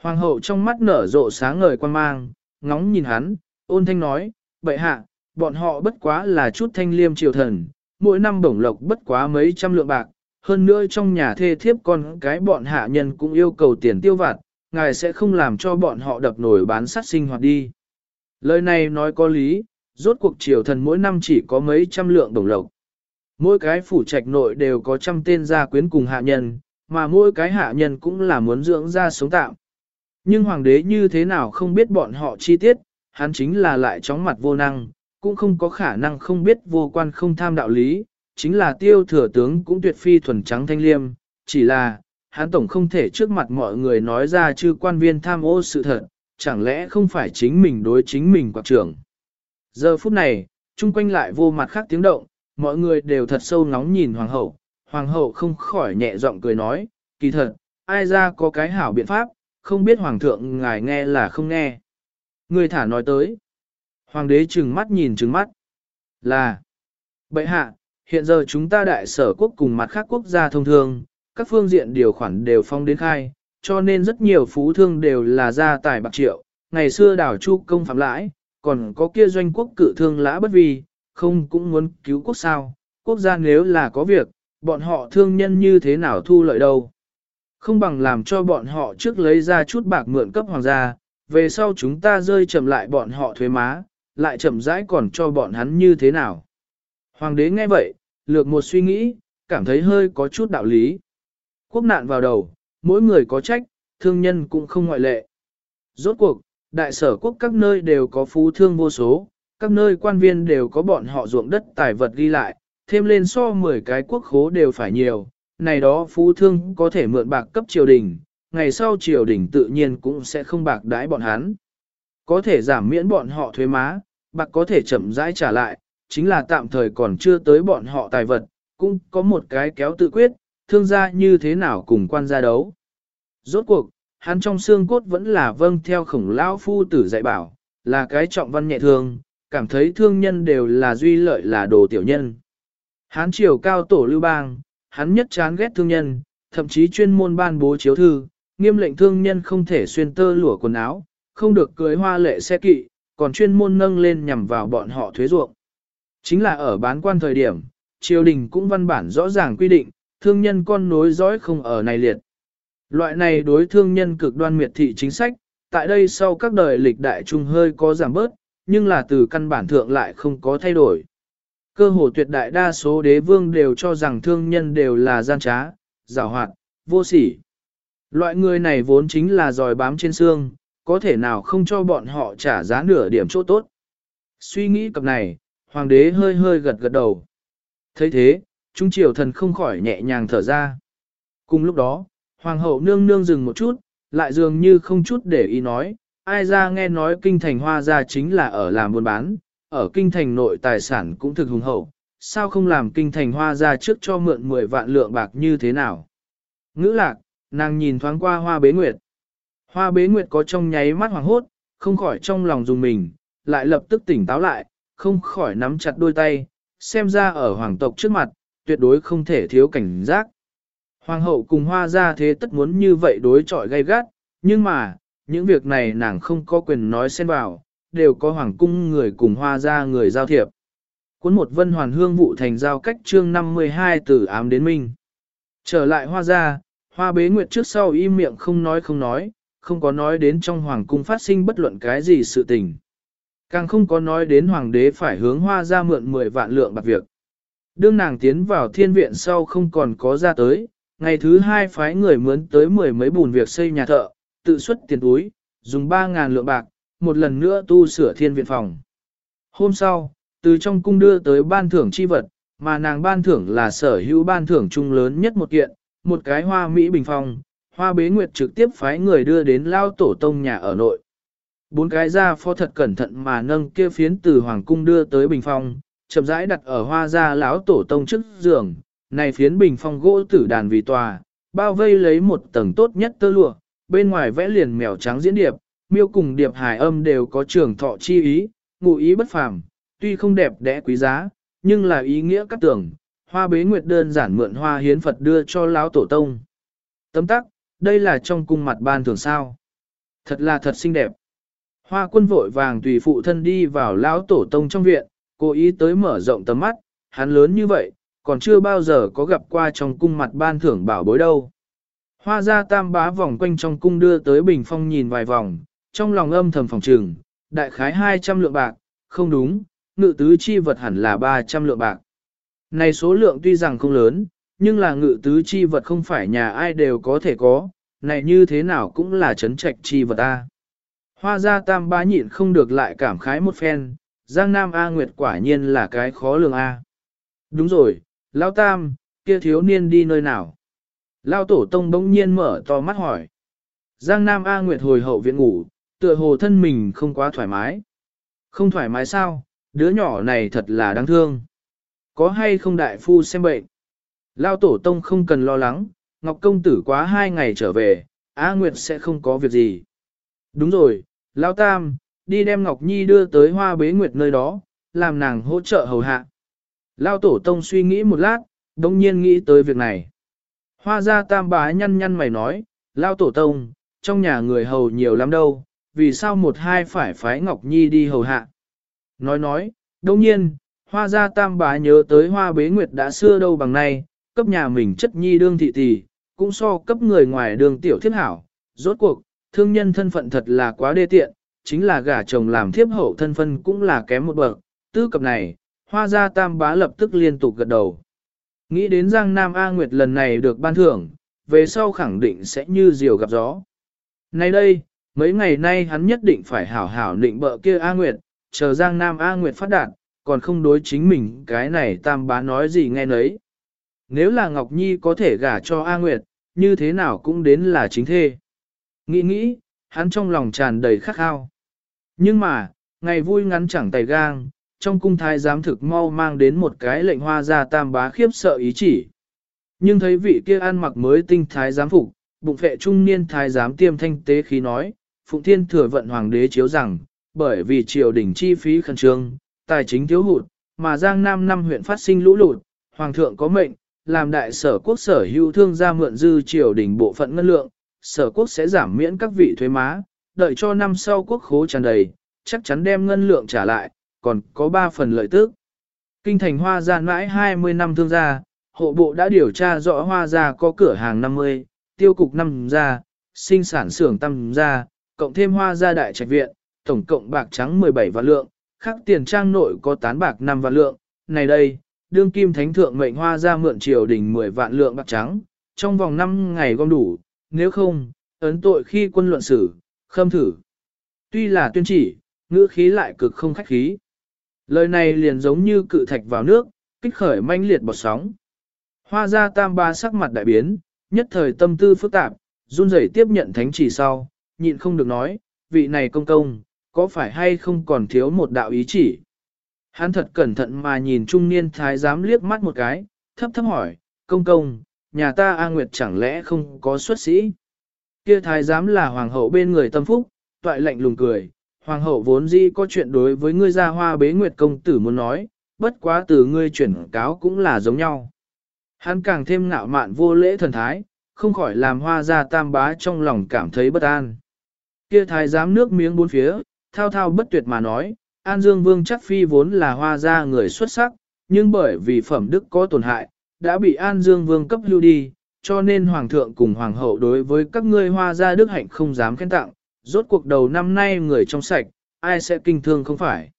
Hoàng hậu trong mắt nở rộ sáng ngời quan mang, ngóng nhìn hắn, ôn thanh nói, bệ hạ, bọn họ bất quá là chút thanh liêm triều thần, mỗi năm bổng lộc bất quá mấy trăm lượng bạc, hơn nữa trong nhà thê thiếp con cái bọn hạ nhân cũng yêu cầu tiền tiêu vặt, ngài sẽ không làm cho bọn họ đập nổi bán sát sinh hoạt đi. Lời này nói có lý, rốt cuộc triều thần mỗi năm chỉ có mấy trăm lượng bổng lộc. Mỗi cái phủ trạch nội đều có trăm tên gia quyến cùng hạ nhân, mà mỗi cái hạ nhân cũng là muốn dưỡng ra sống tạm. Nhưng hoàng đế như thế nào không biết bọn họ chi tiết, hắn chính là lại chóng mặt vô năng, cũng không có khả năng không biết vô quan không tham đạo lý, chính là tiêu thừa tướng cũng tuyệt phi thuần trắng thanh liêm, chỉ là, hắn tổng không thể trước mặt mọi người nói ra chứ quan viên tham ô sự thật, chẳng lẽ không phải chính mình đối chính mình quạc trưởng. Giờ phút này, chung quanh lại vô mặt khác tiếng động, mọi người đều thật sâu ngóng nhìn hoàng hậu, hoàng hậu không khỏi nhẹ giọng cười nói, kỳ thật, ai ra có cái hảo biện pháp, không biết hoàng thượng ngài nghe là không nghe. Người thả nói tới. Hoàng đế trừng mắt nhìn trừng mắt. Là. Bệ hạ, hiện giờ chúng ta đại sở quốc cùng mặt khác quốc gia thông thường, các phương diện điều khoản đều phong đến khai, cho nên rất nhiều phú thương đều là gia tài bạc triệu. Ngày xưa đảo chu công phạm lãi, còn có kia doanh quốc cử thương lã bất vì, không cũng muốn cứu quốc sao. Quốc gia nếu là có việc, bọn họ thương nhân như thế nào thu lợi đâu. Không bằng làm cho bọn họ trước lấy ra chút bạc mượn cấp hoàng gia, về sau chúng ta rơi chậm lại bọn họ thuế má, lại chậm rãi còn cho bọn hắn như thế nào. Hoàng đế nghe vậy, lược một suy nghĩ, cảm thấy hơi có chút đạo lý. Quốc nạn vào đầu, mỗi người có trách, thương nhân cũng không ngoại lệ. Rốt cuộc, đại sở quốc các nơi đều có phú thương vô số, các nơi quan viên đều có bọn họ ruộng đất tài vật ghi lại, thêm lên so 10 cái quốc khố đều phải nhiều, này đó phú thương có thể mượn bạc cấp triều đình, ngày sau triều đình tự nhiên cũng sẽ không bạc đãi bọn hắn. Có thể giảm miễn bọn họ thuế má, bạc có thể chậm rãi trả lại, chính là tạm thời còn chưa tới bọn họ tài vật, cũng có một cái kéo tự quyết, thương gia như thế nào cùng quan gia đấu. Rốt cuộc, hắn trong xương cốt vẫn là vâng theo khổng lão phu tử dạy bảo, là cái trọng văn nhẹ thương, cảm thấy thương nhân đều là duy lợi là đồ tiểu nhân. Hán triều cao tổ lưu bang, hắn nhất chán ghét thương nhân, thậm chí chuyên môn ban bố chiếu thư, nghiêm lệnh thương nhân không thể xuyên tơ lụa quần áo, không được cưới hoa lệ xe kỵ, còn chuyên môn nâng lên nhằm vào bọn họ thuế ruộng. Chính là ở bán quan thời điểm, triều đình cũng văn bản rõ ràng quy định, thương nhân con nối dõi không ở này liệt. Loại này đối thương nhân cực đoan miệt thị chính sách, tại đây sau các đời lịch đại trung hơi có giảm bớt, nhưng là từ căn bản thượng lại không có thay đổi. Cơ hồ tuyệt đại đa số đế vương đều cho rằng thương nhân đều là gian trá, giảo hoạt, vô sỉ. Loại người này vốn chính là dòi bám trên xương, có thể nào không cho bọn họ trả giá nửa điểm chỗ tốt. Suy nghĩ cập này, hoàng đế hơi hơi gật gật đầu. thấy thế, trung triều thần không khỏi nhẹ nhàng thở ra. Cùng lúc đó, hoàng hậu nương nương dừng một chút, lại dường như không chút để ý nói, ai ra nghe nói kinh thành hoa ra chính là ở làm buôn bán, ở kinh thành nội tài sản cũng thực hùng hậu, sao không làm kinh thành hoa ra trước cho mượn 10 vạn lượng bạc như thế nào? Ngữ lạc, nàng nhìn thoáng qua hoa bế nguyệt. Hoa bế nguyệt có trong nháy mắt hoàng hốt, không khỏi trong lòng dùng mình, lại lập tức tỉnh táo lại, không khỏi nắm chặt đôi tay, xem ra ở hoàng tộc trước mặt, tuyệt đối không thể thiếu cảnh giác. Hoàng hậu cùng hoa ra thế tất muốn như vậy đối chọi gay gắt, nhưng mà, những việc này nàng không có quyền nói xen vào, đều có hoàng cung người cùng hoa ra người giao thiệp. Cuốn một vân hoàn hương vụ thành giao cách chương 52 từ ám đến minh. Trở lại hoa ra, hoa bế nguyệt trước sau im miệng không nói không nói, không có nói đến trong hoàng cung phát sinh bất luận cái gì sự tình. Càng không có nói đến hoàng đế phải hướng hoa ra mượn 10 vạn lượng bạc việc. Đương nàng tiến vào thiên viện sau không còn có ra tới, ngày thứ hai phái người mướn tới mười mấy bùn việc xây nhà thợ, tự xuất tiền túi, dùng 3.000 lượng bạc, một lần nữa tu sửa thiên viện phòng. Hôm sau, từ trong cung đưa tới ban thưởng chi vật, mà nàng ban thưởng là sở hữu ban thưởng chung lớn nhất một kiện, một cái hoa Mỹ bình phong, hoa bế nguyệt trực tiếp phái người đưa đến lao tổ tông nhà ở nội. Bốn cái ra pho thật cẩn thận mà nâng kia phiến từ hoàng cung đưa tới bình phong, chậm rãi đặt ở hoa gia lão tổ tông trước giường, này phiến bình phong gỗ tử đàn vì tòa, bao vây lấy một tầng tốt nhất tơ lụa, bên ngoài vẽ liền mèo trắng diễn điệp, miêu cùng điệp hài âm đều có trường thọ chi ý, ngụ ý bất phàm, tuy không đẹp đẽ quý giá, nhưng là ý nghĩa các tưởng, hoa bế nguyệt đơn giản mượn hoa hiến Phật đưa cho lão tổ tông. Tấm tắc, đây là trong cung mặt ban thường sao. Thật là thật xinh đẹp. Hoa quân vội vàng tùy phụ thân đi vào lão tổ tông trong viện, cố ý tới mở rộng tầm mắt, hắn lớn như vậy, còn chưa bao giờ có gặp qua trong cung mặt ban thưởng bảo bối đâu. Hoa ra tam bá vòng quanh trong cung đưa tới bình phong nhìn vài vòng, trong lòng âm thầm phòng trừng, đại khái 200 lượng bạc, không đúng, ngự tứ chi vật hẳn là 300 lượng bạc. Này số lượng tuy rằng không lớn, nhưng là ngự tứ chi vật không phải nhà ai đều có thể có, này như thế nào cũng là chấn trạch chi vật ta. Hoa ra tam bá nhịn không được lại cảm khái một phen, Giang Nam A Nguyệt quả nhiên là cái khó lường A. Đúng rồi, Lão Tam, kia thiếu niên đi nơi nào? Lão Tổ Tông bỗng nhiên mở to mắt hỏi. Giang Nam A Nguyệt hồi hậu viện ngủ, tựa hồ thân mình không quá thoải mái. Không thoải mái sao, đứa nhỏ này thật là đáng thương. Có hay không đại phu xem bệnh? Lão Tổ Tông không cần lo lắng, Ngọc Công Tử quá hai ngày trở về, A Nguyệt sẽ không có việc gì. Đúng rồi, Lão Tam, đi đem Ngọc Nhi đưa tới hoa bế nguyệt nơi đó, làm nàng hỗ trợ hầu hạ. Lao tổ tông suy nghĩ một lát, đồng nhiên nghĩ tới việc này. Hoa ra tam bá nhăn nhăn mày nói, Lao tổ tông, trong nhà người hầu nhiều lắm đâu, vì sao một hai phải phái Ngọc Nhi đi hầu hạ. Nói nói, đồng nhiên, hoa ra tam bá nhớ tới hoa bế nguyệt đã xưa đâu bằng nay, cấp nhà mình chất nhi đương thị tỷ, cũng so cấp người ngoài đường tiểu thiết hảo. Rốt cuộc, thương nhân thân phận thật là quá đê tiện, chính là gả chồng làm thiếp hậu thân phân cũng là kém một bậc, tư cập này, hoa gia tam bá lập tức liên tục gật đầu. Nghĩ đến Giang Nam A Nguyệt lần này được ban thưởng, về sau khẳng định sẽ như diều gặp gió. Nay đây, mấy ngày nay hắn nhất định phải hảo hảo định bợ kia A Nguyệt, chờ Giang Nam A Nguyệt phát đạt, còn không đối chính mình cái này tam bá nói gì nghe nấy. Nếu là Ngọc Nhi có thể gả cho A Nguyệt, như thế nào cũng đến là chính thê. Nghĩ nghĩ, hắn trong lòng tràn đầy khắc khao. Nhưng mà, ngày vui ngắn chẳng tay gang, trong cung thái giám thực mau mang đến một cái lệnh hoa ra tam bá khiếp sợ ý chỉ. Nhưng thấy vị kia ăn mặc mới tinh thái giám phục, bụng phệ trung niên thái giám tiêm thanh tế khí nói, Phụng Thiên thừa vận hoàng đế chiếu rằng, bởi vì triều đình chi phí khẩn trương, tài chính thiếu hụt, mà Giang Nam năm huyện phát sinh lũ lụt, hoàng thượng có mệnh, làm đại sở quốc sở hữu thương gia mượn dư triều đình bộ phận ngân lượng, sở quốc sẽ giảm miễn các vị thuế má, đợi cho năm sau quốc khố tràn đầy, chắc chắn đem ngân lượng trả lại, còn có 3 phần lợi tức. Kinh thành hoa gia mãi 20 năm thương gia, hộ bộ đã điều tra rõ hoa gia có cửa hàng 50, tiêu cục 5 gia, sinh sản xưởng tăng gia, cộng thêm hoa gia đại trạch viện, tổng cộng bạc trắng 17 vạn lượng, khác tiền trang nội có tán bạc 5 vạn lượng, này đây, đương kim thánh thượng mệnh hoa gia mượn triều đình 10 vạn lượng bạc trắng, trong vòng 5 ngày gom đủ, nếu không, ấn tội khi quân luận xử, khâm thử. Tuy là tuyên chỉ, ngữ khí lại cực không khách khí. Lời này liền giống như cự thạch vào nước, kích khởi manh liệt bọt sóng. Hoa ra tam ba sắc mặt đại biến, nhất thời tâm tư phức tạp, run rẩy tiếp nhận thánh chỉ sau, nhịn không được nói, vị này công công, có phải hay không còn thiếu một đạo ý chỉ. Hắn thật cẩn thận mà nhìn trung niên thái giám liếc mắt một cái, thấp thấp hỏi, công công, nhà ta A Nguyệt chẳng lẽ không có xuất sĩ? Kia thái giám là hoàng hậu bên người tâm phúc, toại lạnh lùng cười, hoàng hậu vốn dĩ có chuyện đối với ngươi gia hoa bế nguyệt công tử muốn nói, bất quá từ ngươi chuyển cáo cũng là giống nhau. Hắn càng thêm ngạo mạn vô lễ thần thái, không khỏi làm hoa gia tam bá trong lòng cảm thấy bất an. Kia thái giám nước miếng bốn phía, thao thao bất tuyệt mà nói, An Dương Vương chắc phi vốn là hoa gia người xuất sắc, nhưng bởi vì phẩm đức có tổn hại, đã bị An Dương Vương cấp lưu đi, cho nên Hoàng thượng cùng Hoàng hậu đối với các ngươi hoa gia đức hạnh không dám khen tặng, rốt cuộc đầu năm nay người trong sạch, ai sẽ kinh thương không phải.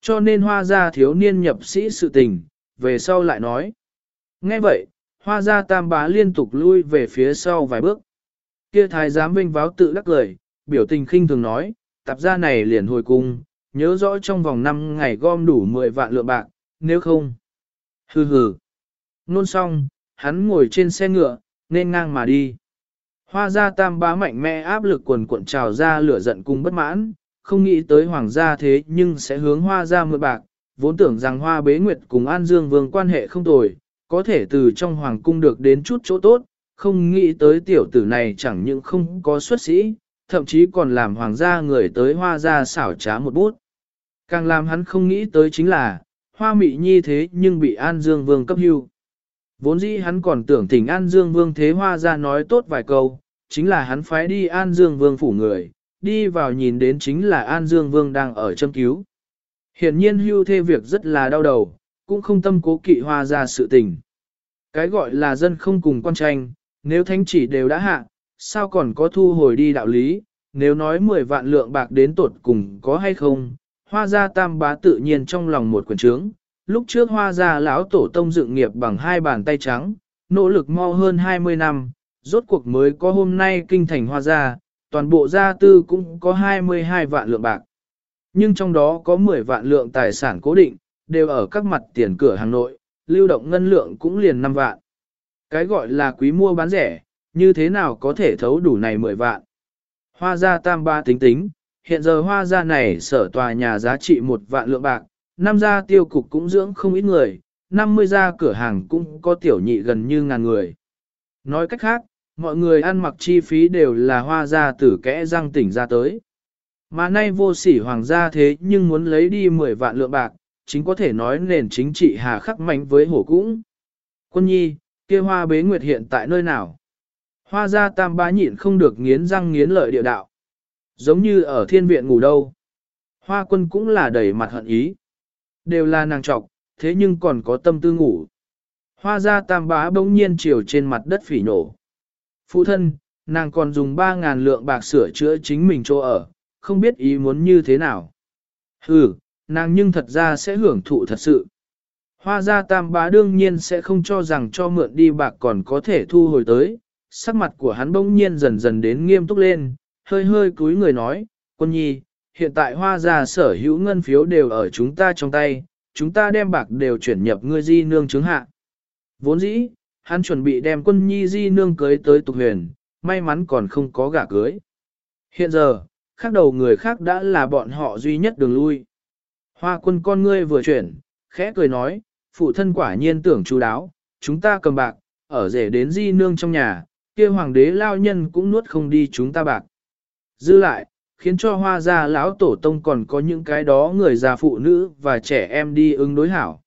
Cho nên hoa gia thiếu niên nhập sĩ sự tình, về sau lại nói. Nghe vậy, hoa gia tam bá liên tục lui về phía sau vài bước. Kia thái giám vinh váo tự đắc lời, biểu tình khinh thường nói, tạp gia này liền hồi cung, nhớ rõ trong vòng 5 ngày gom đủ 10 vạn lượng bạc, nếu không. Hừ hừ. Nôn xong, hắn ngồi trên xe ngựa, nên ngang mà đi. Hoa gia tam bá mạnh mẽ áp lực quần cuộn trào ra lửa giận cùng bất mãn, không nghĩ tới hoàng gia thế nhưng sẽ hướng hoa gia mượn bạc, vốn tưởng rằng hoa bế nguyệt cùng An Dương Vương quan hệ không tồi, có thể từ trong hoàng cung được đến chút chỗ tốt, không nghĩ tới tiểu tử này chẳng những không có xuất sĩ, thậm chí còn làm hoàng gia người tới hoa gia xảo trá một bút. Càng làm hắn không nghĩ tới chính là, hoa mị nhi thế nhưng bị An Dương Vương cấp hưu. Vốn dĩ hắn còn tưởng thỉnh An Dương Vương thế hoa ra nói tốt vài câu, chính là hắn phái đi An Dương Vương phủ người, đi vào nhìn đến chính là An Dương Vương đang ở châm cứu. Hiện nhiên hưu thê việc rất là đau đầu, cũng không tâm cố kỵ hoa ra sự tình. Cái gọi là dân không cùng quan tranh, nếu thánh chỉ đều đã hạ, sao còn có thu hồi đi đạo lý, nếu nói 10 vạn lượng bạc đến tột cùng có hay không, hoa gia tam bá tự nhiên trong lòng một quần trướng. Lúc trước hoa gia lão tổ tông dựng nghiệp bằng hai bàn tay trắng, nỗ lực mo hơn 20 năm, rốt cuộc mới có hôm nay kinh thành hoa gia, toàn bộ gia tư cũng có 22 vạn lượng bạc. Nhưng trong đó có 10 vạn lượng tài sản cố định, đều ở các mặt tiền cửa hàng nội, lưu động ngân lượng cũng liền 5 vạn. Cái gọi là quý mua bán rẻ, như thế nào có thể thấu đủ này 10 vạn. Hoa gia tam ba tính tính, hiện giờ hoa gia này sở tòa nhà giá trị một vạn lượng bạc, năm gia tiêu cục cũng dưỡng không ít người, 50 gia cửa hàng cũng có tiểu nhị gần như ngàn người. Nói cách khác, mọi người ăn mặc chi phí đều là hoa gia tử kẽ răng tỉnh ra tới. Mà nay vô sỉ hoàng gia thế nhưng muốn lấy đi 10 vạn lượng bạc, chính có thể nói nền chính trị hà khắc mạnh với hổ cũng. Quân nhi, kia hoa bế nguyệt hiện tại nơi nào? Hoa gia tam bá nhịn không được nghiến răng nghiến lợi địa đạo. Giống như ở thiên viện ngủ đâu. Hoa quân cũng là đầy mặt hận ý. Đều là nàng trọc, thế nhưng còn có tâm tư ngủ. Hoa gia tam bá bỗng nhiên chiều trên mặt đất phỉ nổ. Phụ thân, nàng còn dùng 3.000 lượng bạc sửa chữa chính mình chỗ ở, không biết ý muốn như thế nào. Ừ, nàng nhưng thật ra sẽ hưởng thụ thật sự. Hoa gia tam bá đương nhiên sẽ không cho rằng cho mượn đi bạc còn có thể thu hồi tới. Sắc mặt của hắn bỗng nhiên dần dần đến nghiêm túc lên, hơi hơi cúi người nói, quân nhi, hiện tại hoa gia sở hữu ngân phiếu đều ở chúng ta trong tay, chúng ta đem bạc đều chuyển nhập ngươi di nương chứng hạ. Vốn dĩ, hắn chuẩn bị đem quân nhi di nương cưới tới tục huyền, may mắn còn không có gả cưới. Hiện giờ, khác đầu người khác đã là bọn họ duy nhất đường lui. Hoa quân con ngươi vừa chuyển, khẽ cười nói, phụ thân quả nhiên tưởng chú đáo, chúng ta cầm bạc, ở rể đến di nương trong nhà, kia hoàng đế lao nhân cũng nuốt không đi chúng ta bạc. Dư lại, khiến cho hoa gia lão tổ tông còn có những cái đó người già phụ nữ và trẻ em đi ứng đối hảo.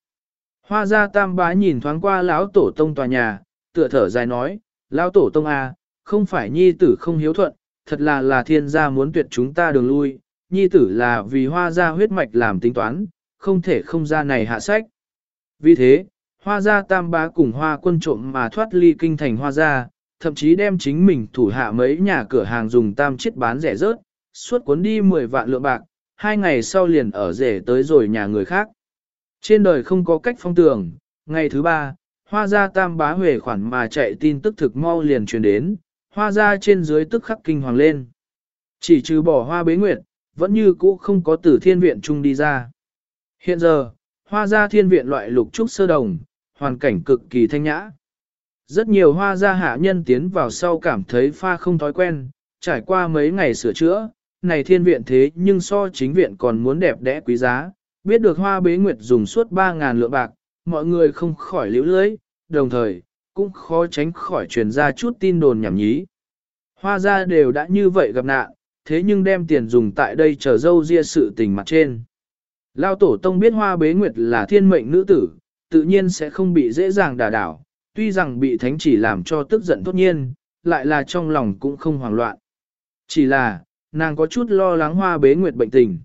Hoa gia tam bá nhìn thoáng qua lão tổ tông tòa nhà, tựa thở dài nói, lão tổ tông à, không phải nhi tử không hiếu thuận, thật là là thiên gia muốn tuyệt chúng ta đường lui, nhi tử là vì hoa gia huyết mạch làm tính toán, không thể không ra này hạ sách. Vì thế, hoa gia tam bá cùng hoa quân trộm mà thoát ly kinh thành hoa gia, thậm chí đem chính mình thủ hạ mấy nhà cửa hàng dùng tam chiết bán rẻ rớt, suốt cuốn đi 10 vạn lượng bạc, hai ngày sau liền ở rể tới rồi nhà người khác. Trên đời không có cách phong tường, ngày thứ ba, hoa gia tam bá huệ khoản mà chạy tin tức thực mau liền truyền đến, hoa gia trên dưới tức khắc kinh hoàng lên. Chỉ trừ bỏ hoa bế nguyệt, vẫn như cũ không có tử thiên viện chung đi ra. Hiện giờ, hoa gia thiên viện loại lục trúc sơ đồng, hoàn cảnh cực kỳ thanh nhã. Rất nhiều hoa gia hạ nhân tiến vào sau cảm thấy pha không thói quen, trải qua mấy ngày sửa chữa, này thiên viện thế nhưng so chính viện còn muốn đẹp đẽ quý giá, biết được hoa bế nguyệt dùng suốt 3.000 lượng bạc, mọi người không khỏi liễu lưới, đồng thời, cũng khó tránh khỏi truyền ra chút tin đồn nhảm nhí. Hoa gia đều đã như vậy gặp nạn, thế nhưng đem tiền dùng tại đây chờ dâu ria sự tình mặt trên. Lao tổ tông biết hoa bế nguyệt là thiên mệnh nữ tử, tự nhiên sẽ không bị dễ dàng đả đảo, tuy rằng bị thánh chỉ làm cho tức giận tốt nhiên, lại là trong lòng cũng không hoảng loạn. Chỉ là, nàng có chút lo lắng hoa bế nguyệt bệnh tình.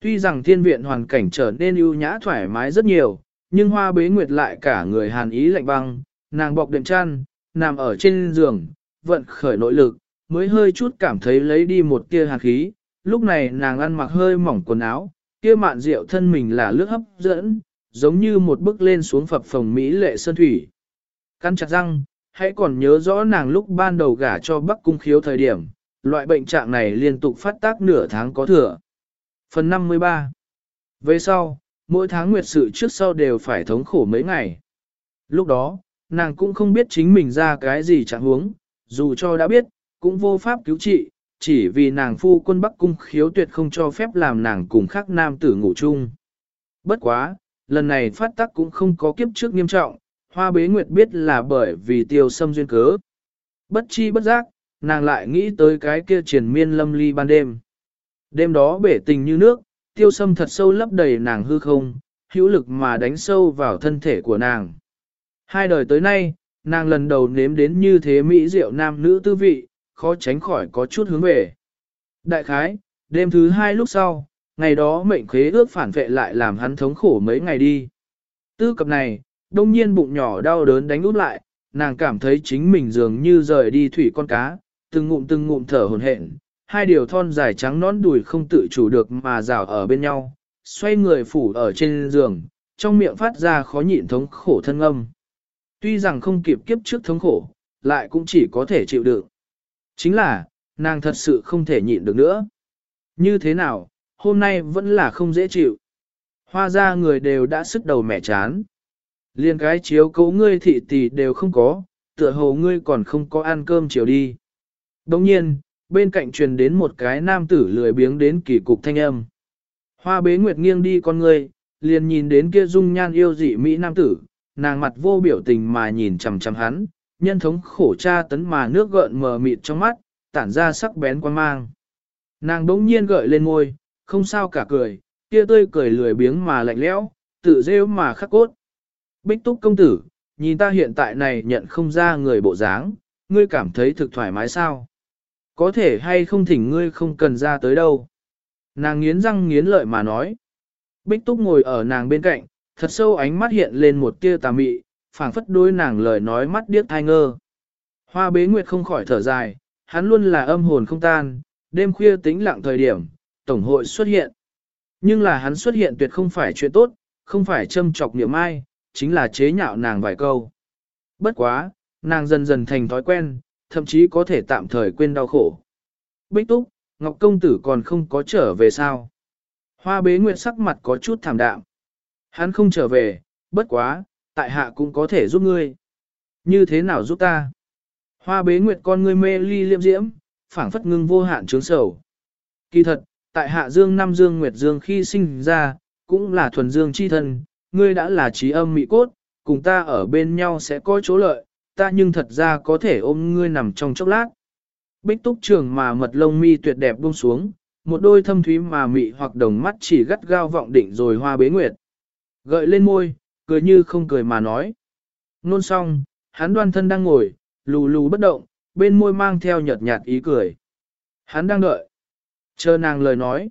Tuy rằng thiên viện hoàn cảnh trở nên ưu nhã thoải mái rất nhiều, nhưng hoa bế nguyệt lại cả người hàn ý lạnh băng, nàng bọc đệm chăn, nằm ở trên giường, vận khởi nội lực, mới hơi chút cảm thấy lấy đi một tia hàn khí, lúc này nàng ăn mặc hơi mỏng quần áo, kia mạn rượu thân mình là lướt hấp dẫn, giống như một bước lên xuống phập phồng mỹ lệ sơn thủy. Căn chặt răng, hãy còn nhớ rõ nàng lúc ban đầu gả cho Bắc Cung Khiếu thời điểm, loại bệnh trạng này liên tục phát tác nửa tháng có thừa. Phần 53 Về sau, mỗi tháng nguyệt sự trước sau đều phải thống khổ mấy ngày. Lúc đó, nàng cũng không biết chính mình ra cái gì trạng huống, dù cho đã biết, cũng vô pháp cứu trị, chỉ vì nàng phu quân Bắc Cung khiếu tuyệt không cho phép làm nàng cùng khác nam tử ngủ chung. Bất quá, lần này phát tắc cũng không có kiếp trước nghiêm trọng, hoa bế nguyệt biết là bởi vì tiêu xâm duyên cớ. Bất chi bất giác, nàng lại nghĩ tới cái kia triển miên lâm ly ban đêm. Đêm đó bể tình như nước, tiêu sâm thật sâu lấp đầy nàng hư không, hữu lực mà đánh sâu vào thân thể của nàng. Hai đời tới nay, nàng lần đầu nếm đến như thế mỹ diệu nam nữ tư vị, khó tránh khỏi có chút hướng về. Đại khái, đêm thứ hai lúc sau, ngày đó mệnh khế ước phản vệ lại làm hắn thống khổ mấy ngày đi. Tư cập này, đông nhiên bụng nhỏ đau đớn đánh út lại, nàng cảm thấy chính mình dường như rời đi thủy con cá, từng ngụm từng ngụm thở hồn hển, hai điều thon dài trắng nón đùi không tự chủ được mà rào ở bên nhau, xoay người phủ ở trên giường, trong miệng phát ra khó nhịn thống khổ thân âm. Tuy rằng không kịp kiếp trước thống khổ, lại cũng chỉ có thể chịu đựng. Chính là, nàng thật sự không thể nhịn được nữa. Như thế nào, hôm nay vẫn là không dễ chịu. Hoa ra người đều đã sức đầu mẻ chán. Liên cái chiếu cấu ngươi thị tỷ đều không có, tựa hồ ngươi còn không có ăn cơm chiều đi. Đồng nhiên, bên cạnh truyền đến một cái nam tử lười biếng đến kỳ cục thanh âm. Hoa bế nguyệt nghiêng đi con ngươi, liền nhìn đến kia dung nhan yêu dị Mỹ nam tử, nàng mặt vô biểu tình mà nhìn chằm chằm hắn, nhân thống khổ tra tấn mà nước gợn mờ mịt trong mắt, tản ra sắc bén quan mang. Nàng đống nhiên gợi lên ngôi, không sao cả cười, kia tươi cười lười biếng mà lạnh lẽo, tự rêu mà khắc cốt. Bích túc công tử, nhìn ta hiện tại này nhận không ra người bộ dáng, ngươi cảm thấy thực thoải mái sao? Có thể hay không thỉnh ngươi không cần ra tới đâu. Nàng nghiến răng nghiến lợi mà nói. Bích túc ngồi ở nàng bên cạnh, thật sâu ánh mắt hiện lên một tia tà mị, phảng phất đôi nàng lời nói mắt điếc thai ngơ. Hoa bế nguyệt không khỏi thở dài, hắn luôn là âm hồn không tan, đêm khuya tĩnh lặng thời điểm, tổng hội xuất hiện. Nhưng là hắn xuất hiện tuyệt không phải chuyện tốt, không phải châm chọc niệm ai, chính là chế nhạo nàng vài câu. Bất quá, nàng dần dần thành thói quen, thậm chí có thể tạm thời quên đau khổ. Bích túc, Ngọc Công Tử còn không có trở về sao? Hoa bế nguyệt sắc mặt có chút thảm đạm. Hắn không trở về, bất quá, tại hạ cũng có thể giúp ngươi. Như thế nào giúp ta? Hoa bế nguyệt con ngươi mê ly liêm diễm, phảng phất ngưng vô hạn trướng sầu. Kỳ thật, tại hạ dương năm dương nguyệt dương khi sinh ra, cũng là thuần dương chi thân, ngươi đã là trí âm mỹ cốt, cùng ta ở bên nhau sẽ có chỗ lợi, ta nhưng thật ra có thể ôm ngươi nằm trong chốc lát. Bích túc trường mà mật lông mi tuyệt đẹp buông xuống, một đôi thâm thúy mà mị hoặc đồng mắt chỉ gắt gao vọng định rồi hoa bế nguyệt. Gợi lên môi, cười như không cười mà nói. Nôn xong, hắn đoan thân đang ngồi, lù lù bất động, bên môi mang theo nhợt nhạt ý cười. Hắn đang đợi. Chờ nàng lời nói.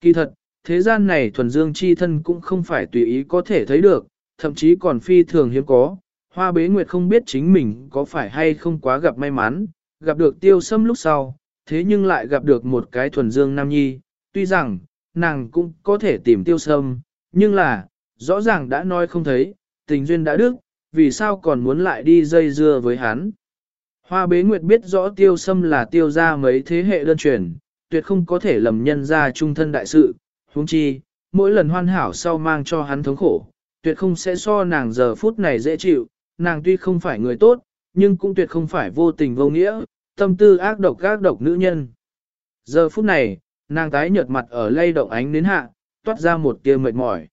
Kỳ thật, thế gian này thuần dương chi thân cũng không phải tùy ý có thể thấy được, thậm chí còn phi thường hiếm có. Hoa bế nguyệt không biết chính mình có phải hay không quá gặp may mắn, gặp được tiêu sâm lúc sau, thế nhưng lại gặp được một cái thuần dương nam nhi, tuy rằng, nàng cũng có thể tìm tiêu sâm, nhưng là, rõ ràng đã nói không thấy, tình duyên đã đức, vì sao còn muốn lại đi dây dưa với hắn. Hoa bế nguyệt biết rõ tiêu sâm là tiêu ra mấy thế hệ đơn truyền, tuyệt không có thể lầm nhân ra trung thân đại sự, huống chi, mỗi lần hoàn hảo sau mang cho hắn thống khổ, tuyệt không sẽ so nàng giờ phút này dễ chịu, nàng tuy không phải người tốt, nhưng cũng tuyệt không phải vô tình vô nghĩa, tâm tư ác độc ác độc nữ nhân. Giờ phút này, nàng tái nhợt mặt ở lay động ánh đến hạ, toát ra một tia mệt mỏi.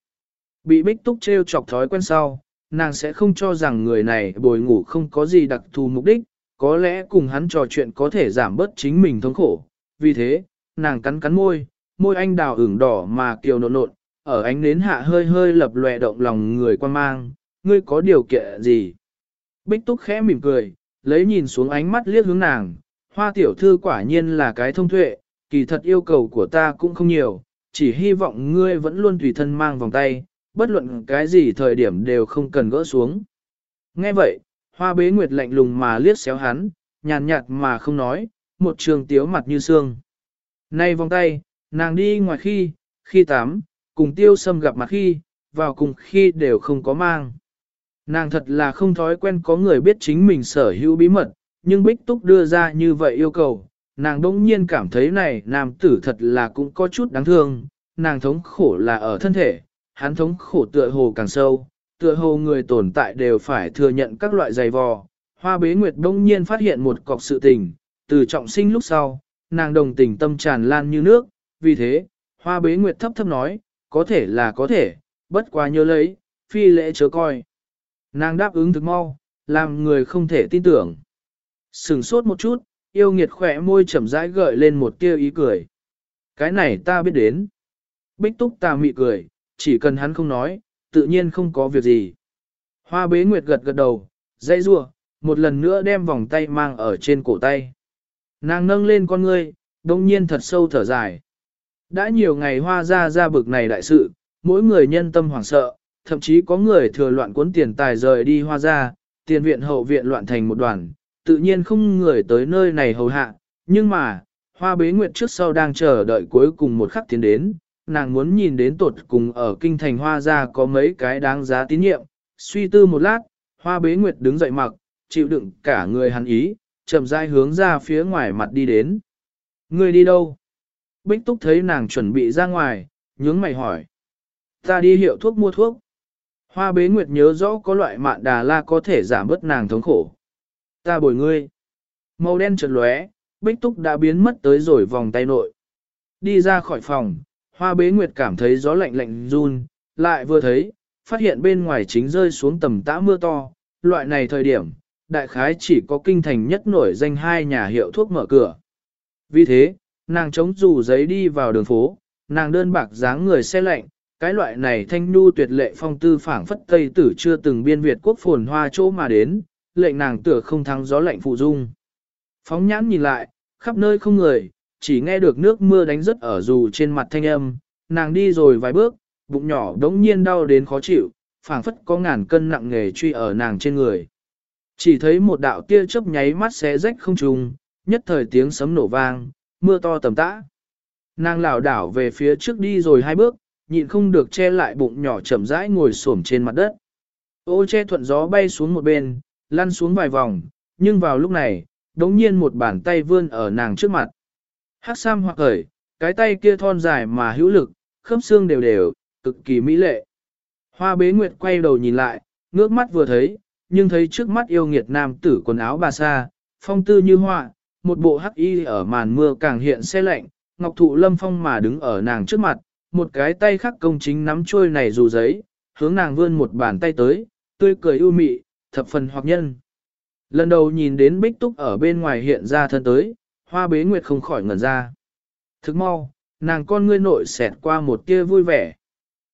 Bị bích túc treo chọc thói quen sau, nàng sẽ không cho rằng người này bồi ngủ không có gì đặc thù mục đích, có lẽ cùng hắn trò chuyện có thể giảm bớt chính mình thống khổ. Vì thế, nàng cắn cắn môi, môi anh đào ửng đỏ mà kiều nộn nộn, ở ánh nến hạ hơi hơi lập lòe động lòng người quan mang, ngươi có điều kiện gì? Bích Túc khẽ mỉm cười, lấy nhìn xuống ánh mắt liếc hướng nàng, hoa tiểu thư quả nhiên là cái thông tuệ, kỳ thật yêu cầu của ta cũng không nhiều, chỉ hy vọng ngươi vẫn luôn tùy thân mang vòng tay, bất luận cái gì thời điểm đều không cần gỡ xuống. Nghe vậy, hoa bế nguyệt lạnh lùng mà liếc xéo hắn, nhàn nhạt mà không nói, một trường tiếu mặt như xương. Nay vòng tay, nàng đi ngoài khi, khi tắm, cùng tiêu sâm gặp mặt khi, vào cùng khi đều không có mang. Nàng thật là không thói quen có người biết chính mình sở hữu bí mật, nhưng Bích Túc đưa ra như vậy yêu cầu, nàng đông nhiên cảm thấy này nam tử thật là cũng có chút đáng thương, nàng thống khổ là ở thân thể, hắn thống khổ tựa hồ càng sâu, tựa hồ người tồn tại đều phải thừa nhận các loại dày vò. Hoa bế nguyệt đông nhiên phát hiện một cọc sự tình, từ trọng sinh lúc sau, nàng đồng tình tâm tràn lan như nước, vì thế, hoa bế nguyệt thấp thấp nói, có thể là có thể, bất quá nhớ lấy, phi lễ chớ coi. Nàng đáp ứng thực mau, làm người không thể tin tưởng. Sừng sốt một chút, yêu nghiệt khỏe môi chậm rãi gợi lên một tia ý cười. Cái này ta biết đến. Bích túc ta mị cười, chỉ cần hắn không nói, tự nhiên không có việc gì. Hoa bế nguyệt gật gật đầu, dây rua, một lần nữa đem vòng tay mang ở trên cổ tay. Nàng nâng lên con ngươi, đông nhiên thật sâu thở dài. Đã nhiều ngày hoa ra ra bực này đại sự, mỗi người nhân tâm hoảng sợ, thậm chí có người thừa loạn cuốn tiền tài rời đi hoa ra, tiền viện hậu viện loạn thành một đoàn, tự nhiên không người tới nơi này hầu hạ, nhưng mà, hoa bế nguyệt trước sau đang chờ đợi cuối cùng một khắc tiến đến, nàng muốn nhìn đến tột cùng ở kinh thành hoa ra có mấy cái đáng giá tín nhiệm, suy tư một lát, hoa bế nguyệt đứng dậy mặc, chịu đựng cả người hắn ý, chậm rãi hướng ra phía ngoài mặt đi đến. Người đi đâu? Bích Túc thấy nàng chuẩn bị ra ngoài, nhướng mày hỏi. Ta đi hiệu thuốc mua thuốc. Hoa bế nguyệt nhớ rõ có loại mạn đà la có thể giảm bớt nàng thống khổ. Ta bồi ngươi. Màu đen chợt lóe, Bích Túc đã biến mất tới rồi vòng tay nội. Đi ra khỏi phòng, hoa bế nguyệt cảm thấy gió lạnh lạnh run, lại vừa thấy, phát hiện bên ngoài chính rơi xuống tầm tã mưa to. Loại này thời điểm, đại khái chỉ có kinh thành nhất nổi danh hai nhà hiệu thuốc mở cửa. Vì thế, nàng chống dù giấy đi vào đường phố, nàng đơn bạc dáng người xe lạnh, cái loại này thanh nu tuyệt lệ phong tư phảng phất tây tử chưa từng biên Việt quốc phồn hoa chỗ mà đến, lệnh nàng tựa không thắng gió lạnh phụ dung. Phóng nhãn nhìn lại, khắp nơi không người, chỉ nghe được nước mưa đánh rớt ở dù trên mặt thanh âm, nàng đi rồi vài bước, bụng nhỏ đống nhiên đau đến khó chịu, phảng phất có ngàn cân nặng nghề truy ở nàng trên người. Chỉ thấy một đạo tia chớp nháy mắt xé rách không trùng, nhất thời tiếng sấm nổ vang, mưa to tầm tã. Nàng lảo đảo về phía trước đi rồi hai bước, nhịn không được che lại bụng nhỏ chậm rãi ngồi xổm trên mặt đất. Ô che thuận gió bay xuống một bên, lăn xuống vài vòng, nhưng vào lúc này, đống nhiên một bàn tay vươn ở nàng trước mặt. Hát sam hoặc khởi, cái tay kia thon dài mà hữu lực, khớp xương đều đều, cực kỳ mỹ lệ. Hoa bế nguyệt quay đầu nhìn lại, ngước mắt vừa thấy, nhưng thấy trước mắt yêu nghiệt nam tử quần áo bà sa, phong tư như hoa, một bộ hắc y ở màn mưa càng hiện xe lạnh, ngọc thụ lâm phong mà đứng ở nàng trước mặt, một cái tay khác công chính nắm trôi này dù giấy, hướng nàng vươn một bàn tay tới, tươi cười ưu mị, thập phần hoặc nhân. Lần đầu nhìn đến bích túc ở bên ngoài hiện ra thân tới, hoa bế nguyệt không khỏi ngẩn ra. Thức mau, nàng con ngươi nội xẹt qua một tia vui vẻ.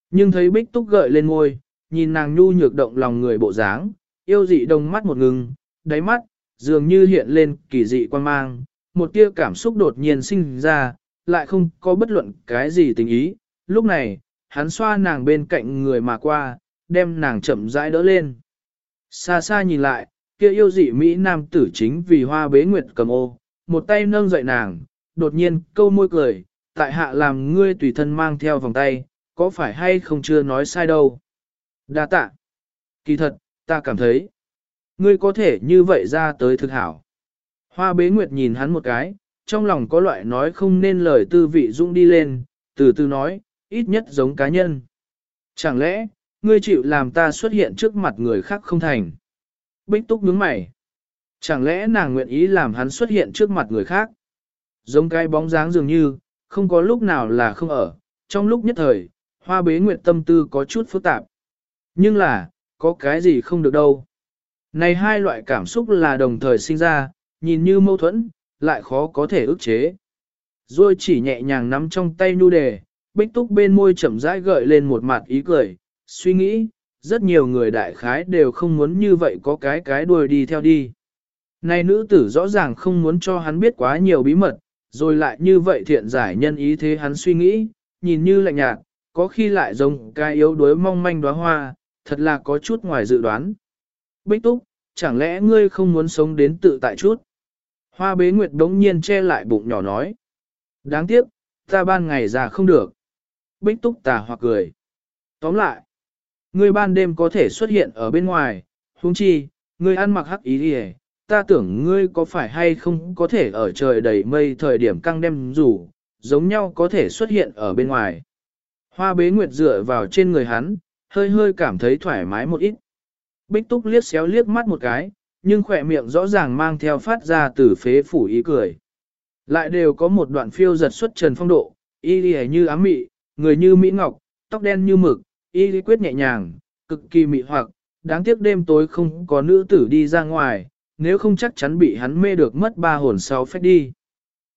Nhưng thấy bích túc gợi lên ngôi, nhìn nàng nhu nhược động lòng người bộ dáng, yêu dị đồng mắt một ngừng, đáy mắt, dường như hiện lên kỳ dị quan mang, một tia cảm xúc đột nhiên sinh ra, lại không có bất luận cái gì tình ý. Lúc này, hắn xoa nàng bên cạnh người mà qua, đem nàng chậm rãi đỡ lên. Xa xa nhìn lại, kia yêu dị Mỹ nam tử chính vì hoa bế nguyệt cầm ô, một tay nâng dậy nàng, đột nhiên câu môi cười, tại hạ làm ngươi tùy thân mang theo vòng tay, có phải hay không chưa nói sai đâu. Đa tạ. Kỳ thật, ta cảm thấy, ngươi có thể như vậy ra tới thực hảo. Hoa bế nguyệt nhìn hắn một cái, trong lòng có loại nói không nên lời tư vị dũng đi lên, từ từ nói, ít nhất giống cá nhân. Chẳng lẽ, ngươi chịu làm ta xuất hiện trước mặt người khác không thành? Bích túc nhướng mày. Chẳng lẽ nàng nguyện ý làm hắn xuất hiện trước mặt người khác? Giống cái bóng dáng dường như, không có lúc nào là không ở, trong lúc nhất thời, hoa bế nguyện tâm tư có chút phức tạp. Nhưng là, có cái gì không được đâu. Này hai loại cảm xúc là đồng thời sinh ra, nhìn như mâu thuẫn, lại khó có thể ức chế. Rồi chỉ nhẹ nhàng nắm trong tay nu đề, bích túc bên môi chậm rãi gợi lên một mặt ý cười, suy nghĩ, rất nhiều người đại khái đều không muốn như vậy có cái cái đuôi đi theo đi. Này nữ tử rõ ràng không muốn cho hắn biết quá nhiều bí mật, rồi lại như vậy thiện giải nhân ý thế hắn suy nghĩ, nhìn như lạnh nhạt, có khi lại giống cái yếu đuối mong manh đóa hoa, thật là có chút ngoài dự đoán. Bích túc, chẳng lẽ ngươi không muốn sống đến tự tại chút? Hoa bế nguyệt đống nhiên che lại bụng nhỏ nói. Đáng tiếc, ta ban ngày già không được. Bích túc tà hoặc cười. Tóm lại, ngươi ban đêm có thể xuất hiện ở bên ngoài, huống chi, ngươi ăn mặc hắc ý đi ta tưởng ngươi có phải hay không có thể ở trời đầy mây thời điểm căng đem rủ, giống nhau có thể xuất hiện ở bên ngoài. Hoa bế nguyệt dựa vào trên người hắn, hơi hơi cảm thấy thoải mái một ít. Bích túc liếc xéo liếc mắt một cái, nhưng khỏe miệng rõ ràng mang theo phát ra từ phế phủ ý cười. Lại đều có một đoạn phiêu giật xuất trần phong độ, y như ám mị, người như mỹ ngọc, tóc đen như mực, y lý quyết nhẹ nhàng, cực kỳ mị hoặc, đáng tiếc đêm tối không có nữ tử đi ra ngoài, nếu không chắc chắn bị hắn mê được mất ba hồn sau phép đi.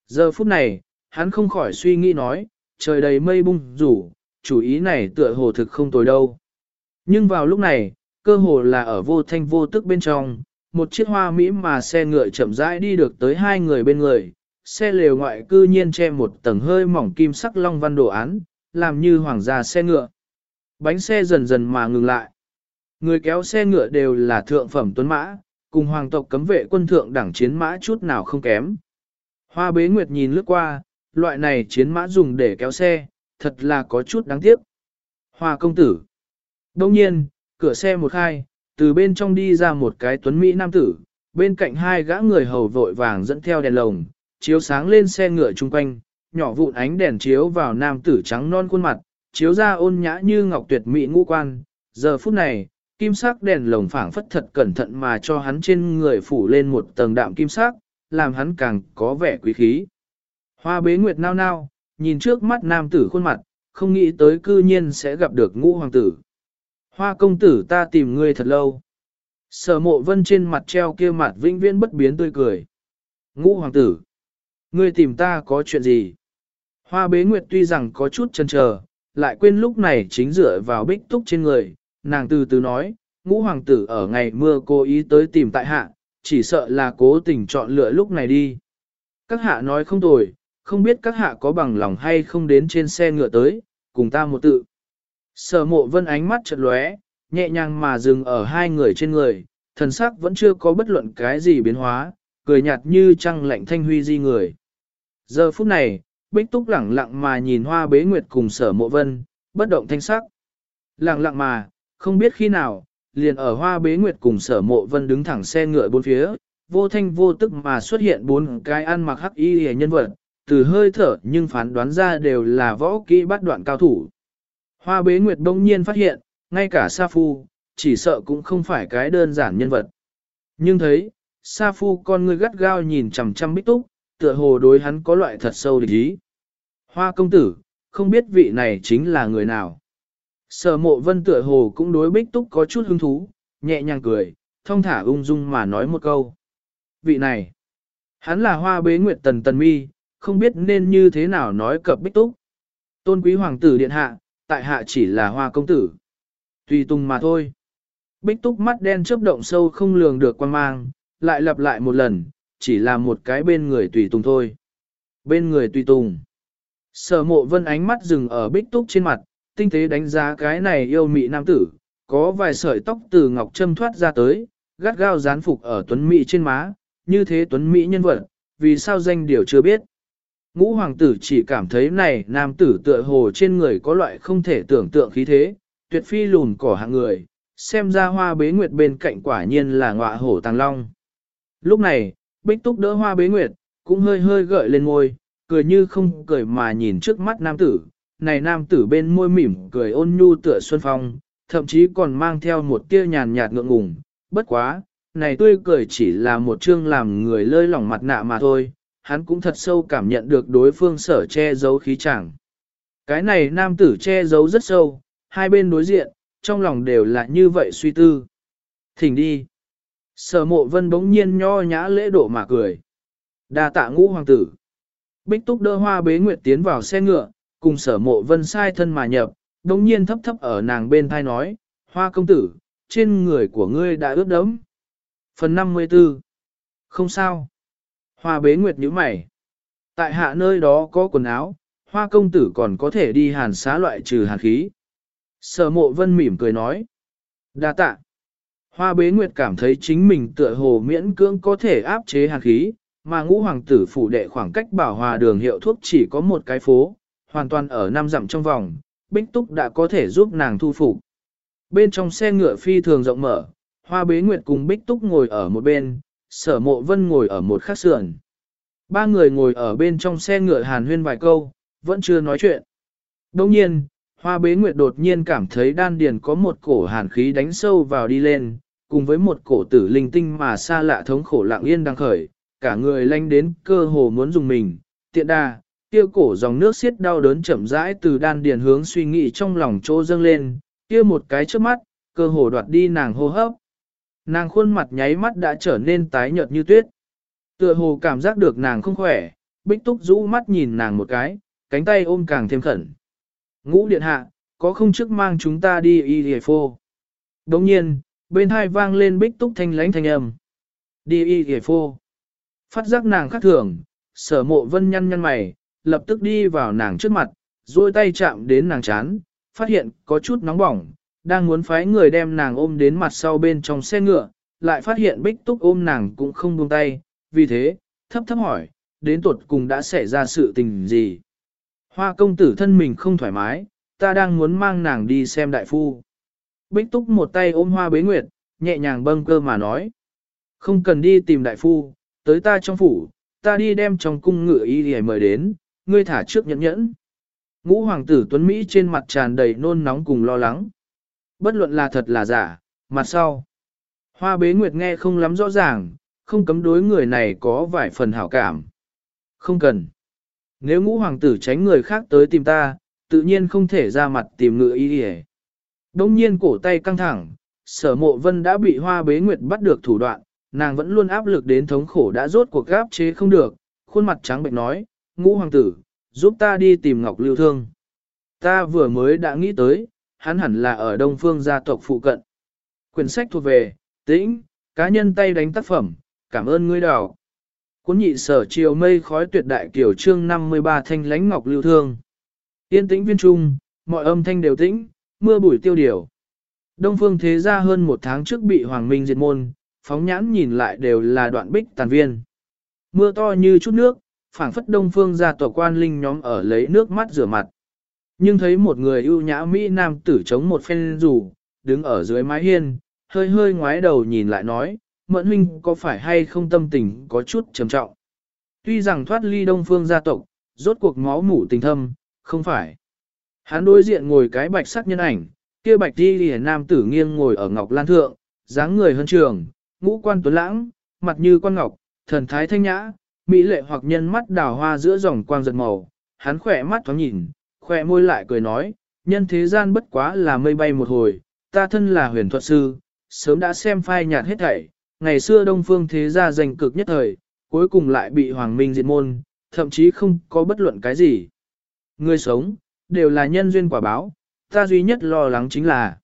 Giờ phút này, hắn không khỏi suy nghĩ nói, trời đầy mây bung rủ, chủ ý này tựa hồ thực không tồi đâu. Nhưng vào lúc này, cơ hồ là ở vô thanh vô tức bên trong, một chiếc hoa mỹ mà xe ngựa chậm rãi đi được tới hai người bên người, xe lều ngoại cư nhiên che một tầng hơi mỏng kim sắc long văn đồ án, làm như hoàng gia xe ngựa. Bánh xe dần dần mà ngừng lại. Người kéo xe ngựa đều là thượng phẩm tuấn mã, cùng hoàng tộc cấm vệ quân thượng đẳng chiến mã chút nào không kém. Hoa bế nguyệt nhìn lướt qua, loại này chiến mã dùng để kéo xe, thật là có chút đáng tiếc. Hoa công tử. Đông nhiên, cửa xe một khai, từ bên trong đi ra một cái tuấn Mỹ nam tử, bên cạnh hai gã người hầu vội vàng dẫn theo đèn lồng, chiếu sáng lên xe ngựa chung quanh, nhỏ vụn ánh đèn chiếu vào nam tử trắng non khuôn mặt, chiếu ra ôn nhã như ngọc tuyệt mỹ ngũ quan. Giờ phút này, kim sắc đèn lồng phảng phất thật cẩn thận mà cho hắn trên người phủ lên một tầng đạm kim sắc, làm hắn càng có vẻ quý khí. Hoa bế nguyệt nao nao, nhìn trước mắt nam tử khuôn mặt, không nghĩ tới cư nhiên sẽ gặp được ngũ hoàng tử. Hoa công tử ta tìm ngươi thật lâu. Sở mộ vân trên mặt treo kia mặt vĩnh viễn bất biến tươi cười. Ngũ hoàng tử. Ngươi tìm ta có chuyện gì? Hoa bế nguyệt tuy rằng có chút chần chờ, lại quên lúc này chính dựa vào bích túc trên người, nàng từ từ nói, ngũ hoàng tử ở ngày mưa cố ý tới tìm tại hạ, chỉ sợ là cố tình chọn lựa lúc này đi. Các hạ nói không tồi, không biết các hạ có bằng lòng hay không đến trên xe ngựa tới, cùng ta một tự. Sở mộ vân ánh mắt chật lóe, nhẹ nhàng mà dừng ở hai người trên người, thần sắc vẫn chưa có bất luận cái gì biến hóa, cười nhạt như trăng lạnh thanh huy di người. Giờ phút này, Bích Túc lẳng lặng mà nhìn hoa bế nguyệt cùng sở mộ vân, bất động thanh sắc. lẳng lặng mà, không biết khi nào, liền ở hoa bế nguyệt cùng sở mộ vân đứng thẳng xe ngựa bốn phía, vô thanh vô tức mà xuất hiện bốn cái ăn mặc hắc y hề nhân vật, từ hơi thở nhưng phán đoán ra đều là võ kỹ bắt đoạn cao thủ. Hoa bế nguyệt bỗng nhiên phát hiện, ngay cả Sa Phu, chỉ sợ cũng không phải cái đơn giản nhân vật. Nhưng thấy, Sa Phu con người gắt gao nhìn chằm chằm bích túc, tựa hồ đối hắn có loại thật sâu địch ý. Hoa công tử, không biết vị này chính là người nào. Sở mộ vân tựa hồ cũng đối bích túc có chút hứng thú, nhẹ nhàng cười, thông thả ung dung mà nói một câu. Vị này, hắn là hoa bế nguyệt tần tần mi, không biết nên như thế nào nói cập bích túc. Tôn quý hoàng tử điện hạ, tại hạ chỉ là hoa công tử. Tùy tùng mà thôi. Bích túc mắt đen chớp động sâu không lường được quan mang, lại lặp lại một lần, chỉ là một cái bên người tùy tùng thôi. Bên người tùy tùng. Sở mộ vân ánh mắt dừng ở bích túc trên mặt, tinh tế đánh giá cái này yêu mị nam tử, có vài sợi tóc từ ngọc châm thoát ra tới, gắt gao dán phục ở tuấn mỹ trên má, như thế tuấn mỹ nhân vật, vì sao danh điều chưa biết. Ngũ hoàng tử chỉ cảm thấy này nam tử tựa hồ trên người có loại không thể tưởng tượng khí thế, tuyệt phi lùn cỏ hạng người, xem ra hoa bế nguyệt bên cạnh quả nhiên là ngọa hổ tàng long. Lúc này, bích túc đỡ hoa bế nguyệt, cũng hơi hơi gợi lên ngôi, cười như không cười mà nhìn trước mắt nam tử. Này nam tử bên môi mỉm cười ôn nhu tựa xuân phong, thậm chí còn mang theo một tia nhàn nhạt ngượng ngùng. Bất quá, này tươi cười chỉ là một chương làm người lơi lỏng mặt nạ mà thôi, hắn cũng thật sâu cảm nhận được đối phương sở che giấu khí chẳng. Cái này nam tử che giấu rất sâu, hai bên đối diện, trong lòng đều là như vậy suy tư. Thỉnh đi. Sở mộ vân bỗng nhiên nho nhã lễ độ mà cười. đa tạ ngũ hoàng tử. Bích túc đỡ hoa bế nguyệt tiến vào xe ngựa, cùng sở mộ vân sai thân mà nhập, đống nhiên thấp thấp ở nàng bên thai nói, Hoa công tử, trên người của ngươi đã ướt đẫm. Phần 54 Không sao. Hoa bế nguyệt nhíu mày. Tại hạ nơi đó có quần áo, hoa công tử còn có thể đi hàn xá loại trừ hàn khí. Sở mộ vân mỉm cười nói. đa tạ. Hoa bế nguyệt cảm thấy chính mình tựa hồ miễn cưỡng có thể áp chế hàn khí, mà ngũ hoàng tử phủ đệ khoảng cách bảo hòa đường hiệu thuốc chỉ có một cái phố, hoàn toàn ở năm dặm trong vòng, Bích Túc đã có thể giúp nàng thu phục. Bên trong xe ngựa phi thường rộng mở, Hoa Bế Nguyệt cùng Bích Túc ngồi ở một bên, Sở Mộ Vân ngồi ở một khắc sườn. Ba người ngồi ở bên trong xe ngựa hàn huyên vài câu, vẫn chưa nói chuyện. Đồng nhiên, Hoa Bế Nguyệt đột nhiên cảm thấy đan điền có một cổ hàn khí đánh sâu vào đi lên, cùng với một cổ tử linh tinh mà xa lạ thống khổ lặng yên đang khởi, cả người lanh đến cơ hồ muốn dùng mình, tiện đà, kia cổ dòng nước xiết đau đớn chậm rãi từ đan điền hướng suy nghĩ trong lòng chỗ dâng lên, kia một cái trước mắt, cơ hồ đoạt đi nàng hô hấp. Nàng khuôn mặt nháy mắt đã trở nên tái nhợt như tuyết. Tựa hồ cảm giác được nàng không khỏe, bích túc rũ mắt nhìn nàng một cái, cánh tay ôm càng thêm khẩn. Ngũ điện hạ, có không chức mang chúng ta đi y hề phô. Đồng nhiên, bên hai vang lên bích túc thanh lánh thanh âm. Đi y hề phô. Phát giác nàng khác thường, sở mộ vân nhăn nhăn mày, lập tức đi vào nàng trước mặt, duỗi tay chạm đến nàng chán, phát hiện có chút nóng bỏng, đang muốn phái người đem nàng ôm đến mặt sau bên trong xe ngựa, lại phát hiện bích túc ôm nàng cũng không buông tay, vì thế, thấp thấp hỏi, đến tuột cùng đã xảy ra sự tình gì. Hoa công tử thân mình không thoải mái, ta đang muốn mang nàng đi xem đại phu. Bích túc một tay ôm hoa bế nguyệt, nhẹ nhàng bâng cơ mà nói. Không cần đi tìm đại phu, tới ta trong phủ, ta đi đem trong cung ngựa y để mời đến, ngươi thả trước nhẫn nhẫn. Ngũ hoàng tử Tuấn Mỹ trên mặt tràn đầy nôn nóng cùng lo lắng. Bất luận là thật là giả, mặt sau. Hoa bế nguyệt nghe không lắm rõ ràng, không cấm đối người này có vài phần hảo cảm. Không cần. Nếu ngũ hoàng tử tránh người khác tới tìm ta, tự nhiên không thể ra mặt tìm ngựa y đi Đông nhiên cổ tay căng thẳng, sở mộ vân đã bị hoa bế nguyệt bắt được thủ đoạn, nàng vẫn luôn áp lực đến thống khổ đã rốt cuộc gáp chế không được, khuôn mặt trắng bệnh nói, ngũ hoàng tử, giúp ta đi tìm Ngọc Lưu Thương. Ta vừa mới đã nghĩ tới, hắn hẳn là ở Đông Phương gia tộc phụ cận. Quyển sách thuộc về, tĩnh, cá nhân tay đánh tác phẩm, cảm ơn ngươi đào. Cuốn nhị sở chiều mây khói tuyệt đại kiểu chương 53 thanh lánh Ngọc Lưu Thương. Yên tĩnh viên trung, mọi âm thanh đều tĩnh, mưa bụi tiêu điều. Đông Phương thế gia hơn một tháng trước bị Hoàng Minh diệt môn, phóng nhãn nhìn lại đều là đoạn bích tàn viên. Mưa to như chút nước, phảng phất đông phương gia tòa quan linh nhóm ở lấy nước mắt rửa mặt. Nhưng thấy một người ưu nhã Mỹ Nam tử chống một phen rủ, đứng ở dưới mái hiên, hơi hơi ngoái đầu nhìn lại nói, mẫn huynh có phải hay không tâm tình có chút trầm trọng. Tuy rằng thoát ly đông phương gia tộc, rốt cuộc máu mủ tình thâm, không phải. Hắn đối diện ngồi cái bạch sắc nhân ảnh, kia bạch đi lìa nam tử nghiêng ngồi ở ngọc lan thượng, dáng người hơn trường, ngũ quan tuấn lãng, mặt như quan ngọc, thần thái thanh nhã, mỹ lệ hoặc nhân mắt đào hoa giữa dòng quang giật màu, hắn khỏe mắt thoáng nhìn, khỏe môi lại cười nói, nhân thế gian bất quá là mây bay một hồi, ta thân là huyền thuật sư, sớm đã xem phai nhạt hết thảy, ngày xưa đông phương thế gia giành cực nhất thời, cuối cùng lại bị hoàng minh diệt môn, thậm chí không có bất luận cái gì. Người sống, đều là nhân duyên quả báo, ta duy nhất lo lắng chính là,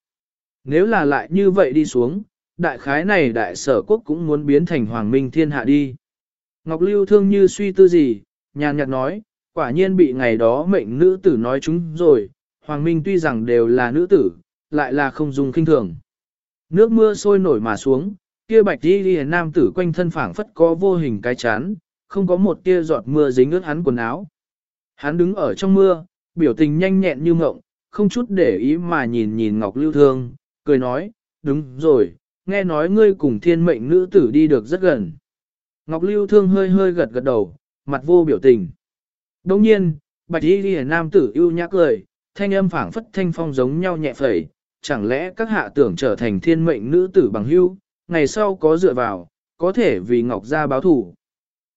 nếu là lại như vậy đi xuống, đại khái này đại sở quốc cũng muốn biến thành hoàng minh thiên hạ đi. Ngọc Lưu thương như suy tư gì, nhàn nhạt nói, quả nhiên bị ngày đó mệnh nữ tử nói chúng rồi, hoàng minh tuy rằng đều là nữ tử, lại là không dùng kinh thường. Nước mưa sôi nổi mà xuống, kia bạch đi đi nam tử quanh thân phảng phất có vô hình cái chán, không có một tia giọt mưa dính ướt hắn quần áo. Hắn đứng ở trong mưa, biểu tình nhanh nhẹn như ngộng, không chút để ý mà nhìn nhìn Ngọc Lưu Thương, cười nói, đúng rồi, nghe nói ngươi cùng thiên mệnh nữ tử đi được rất gần. Ngọc Lưu Thương hơi hơi gật gật đầu, mặt vô biểu tình. Đồng nhiên, bạch y ghi nam tử yêu nhã cười, thanh âm phảng phất thanh phong giống nhau nhẹ phẩy, chẳng lẽ các hạ tưởng trở thành thiên mệnh nữ tử bằng hưu, ngày sau có dựa vào, có thể vì Ngọc gia báo thủ.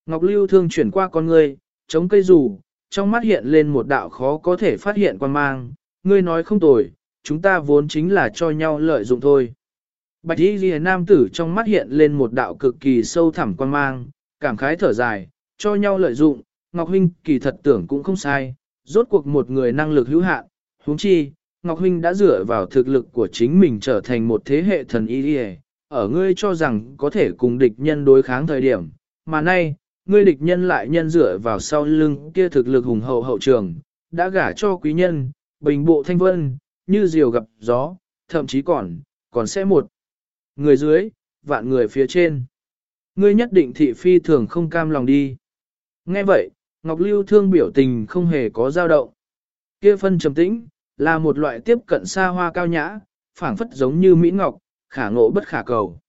Ngọc Lưu Thương chuyển qua con ngươi, chống cây rủ, trong mắt hiện lên một đạo khó có thể phát hiện quan mang, ngươi nói không tồi, chúng ta vốn chính là cho nhau lợi dụng thôi. Bạch y ghi nam tử trong mắt hiện lên một đạo cực kỳ sâu thẳm quan mang, cảm khái thở dài, cho nhau lợi dụng, Ngọc Huynh kỳ thật tưởng cũng không sai, rốt cuộc một người năng lực hữu hạn, huống chi, Ngọc Huynh đã dựa vào thực lực của chính mình trở thành một thế hệ thần y ghi ở ngươi cho rằng có thể cùng địch nhân đối kháng thời điểm, mà nay, ngươi địch nhân lại nhân dựa vào sau lưng kia thực lực hùng hậu hậu trường, đã gả cho quý nhân, bình bộ thanh vân, như diều gặp gió, thậm chí còn, còn sẽ một người dưới, vạn người phía trên. Ngươi nhất định thị phi thường không cam lòng đi. Nghe vậy, Ngọc Lưu thương biểu tình không hề có dao động. Kia phân trầm tĩnh, là một loại tiếp cận xa hoa cao nhã, phảng phất giống như Mỹ Ngọc, khả ngộ bất khả cầu.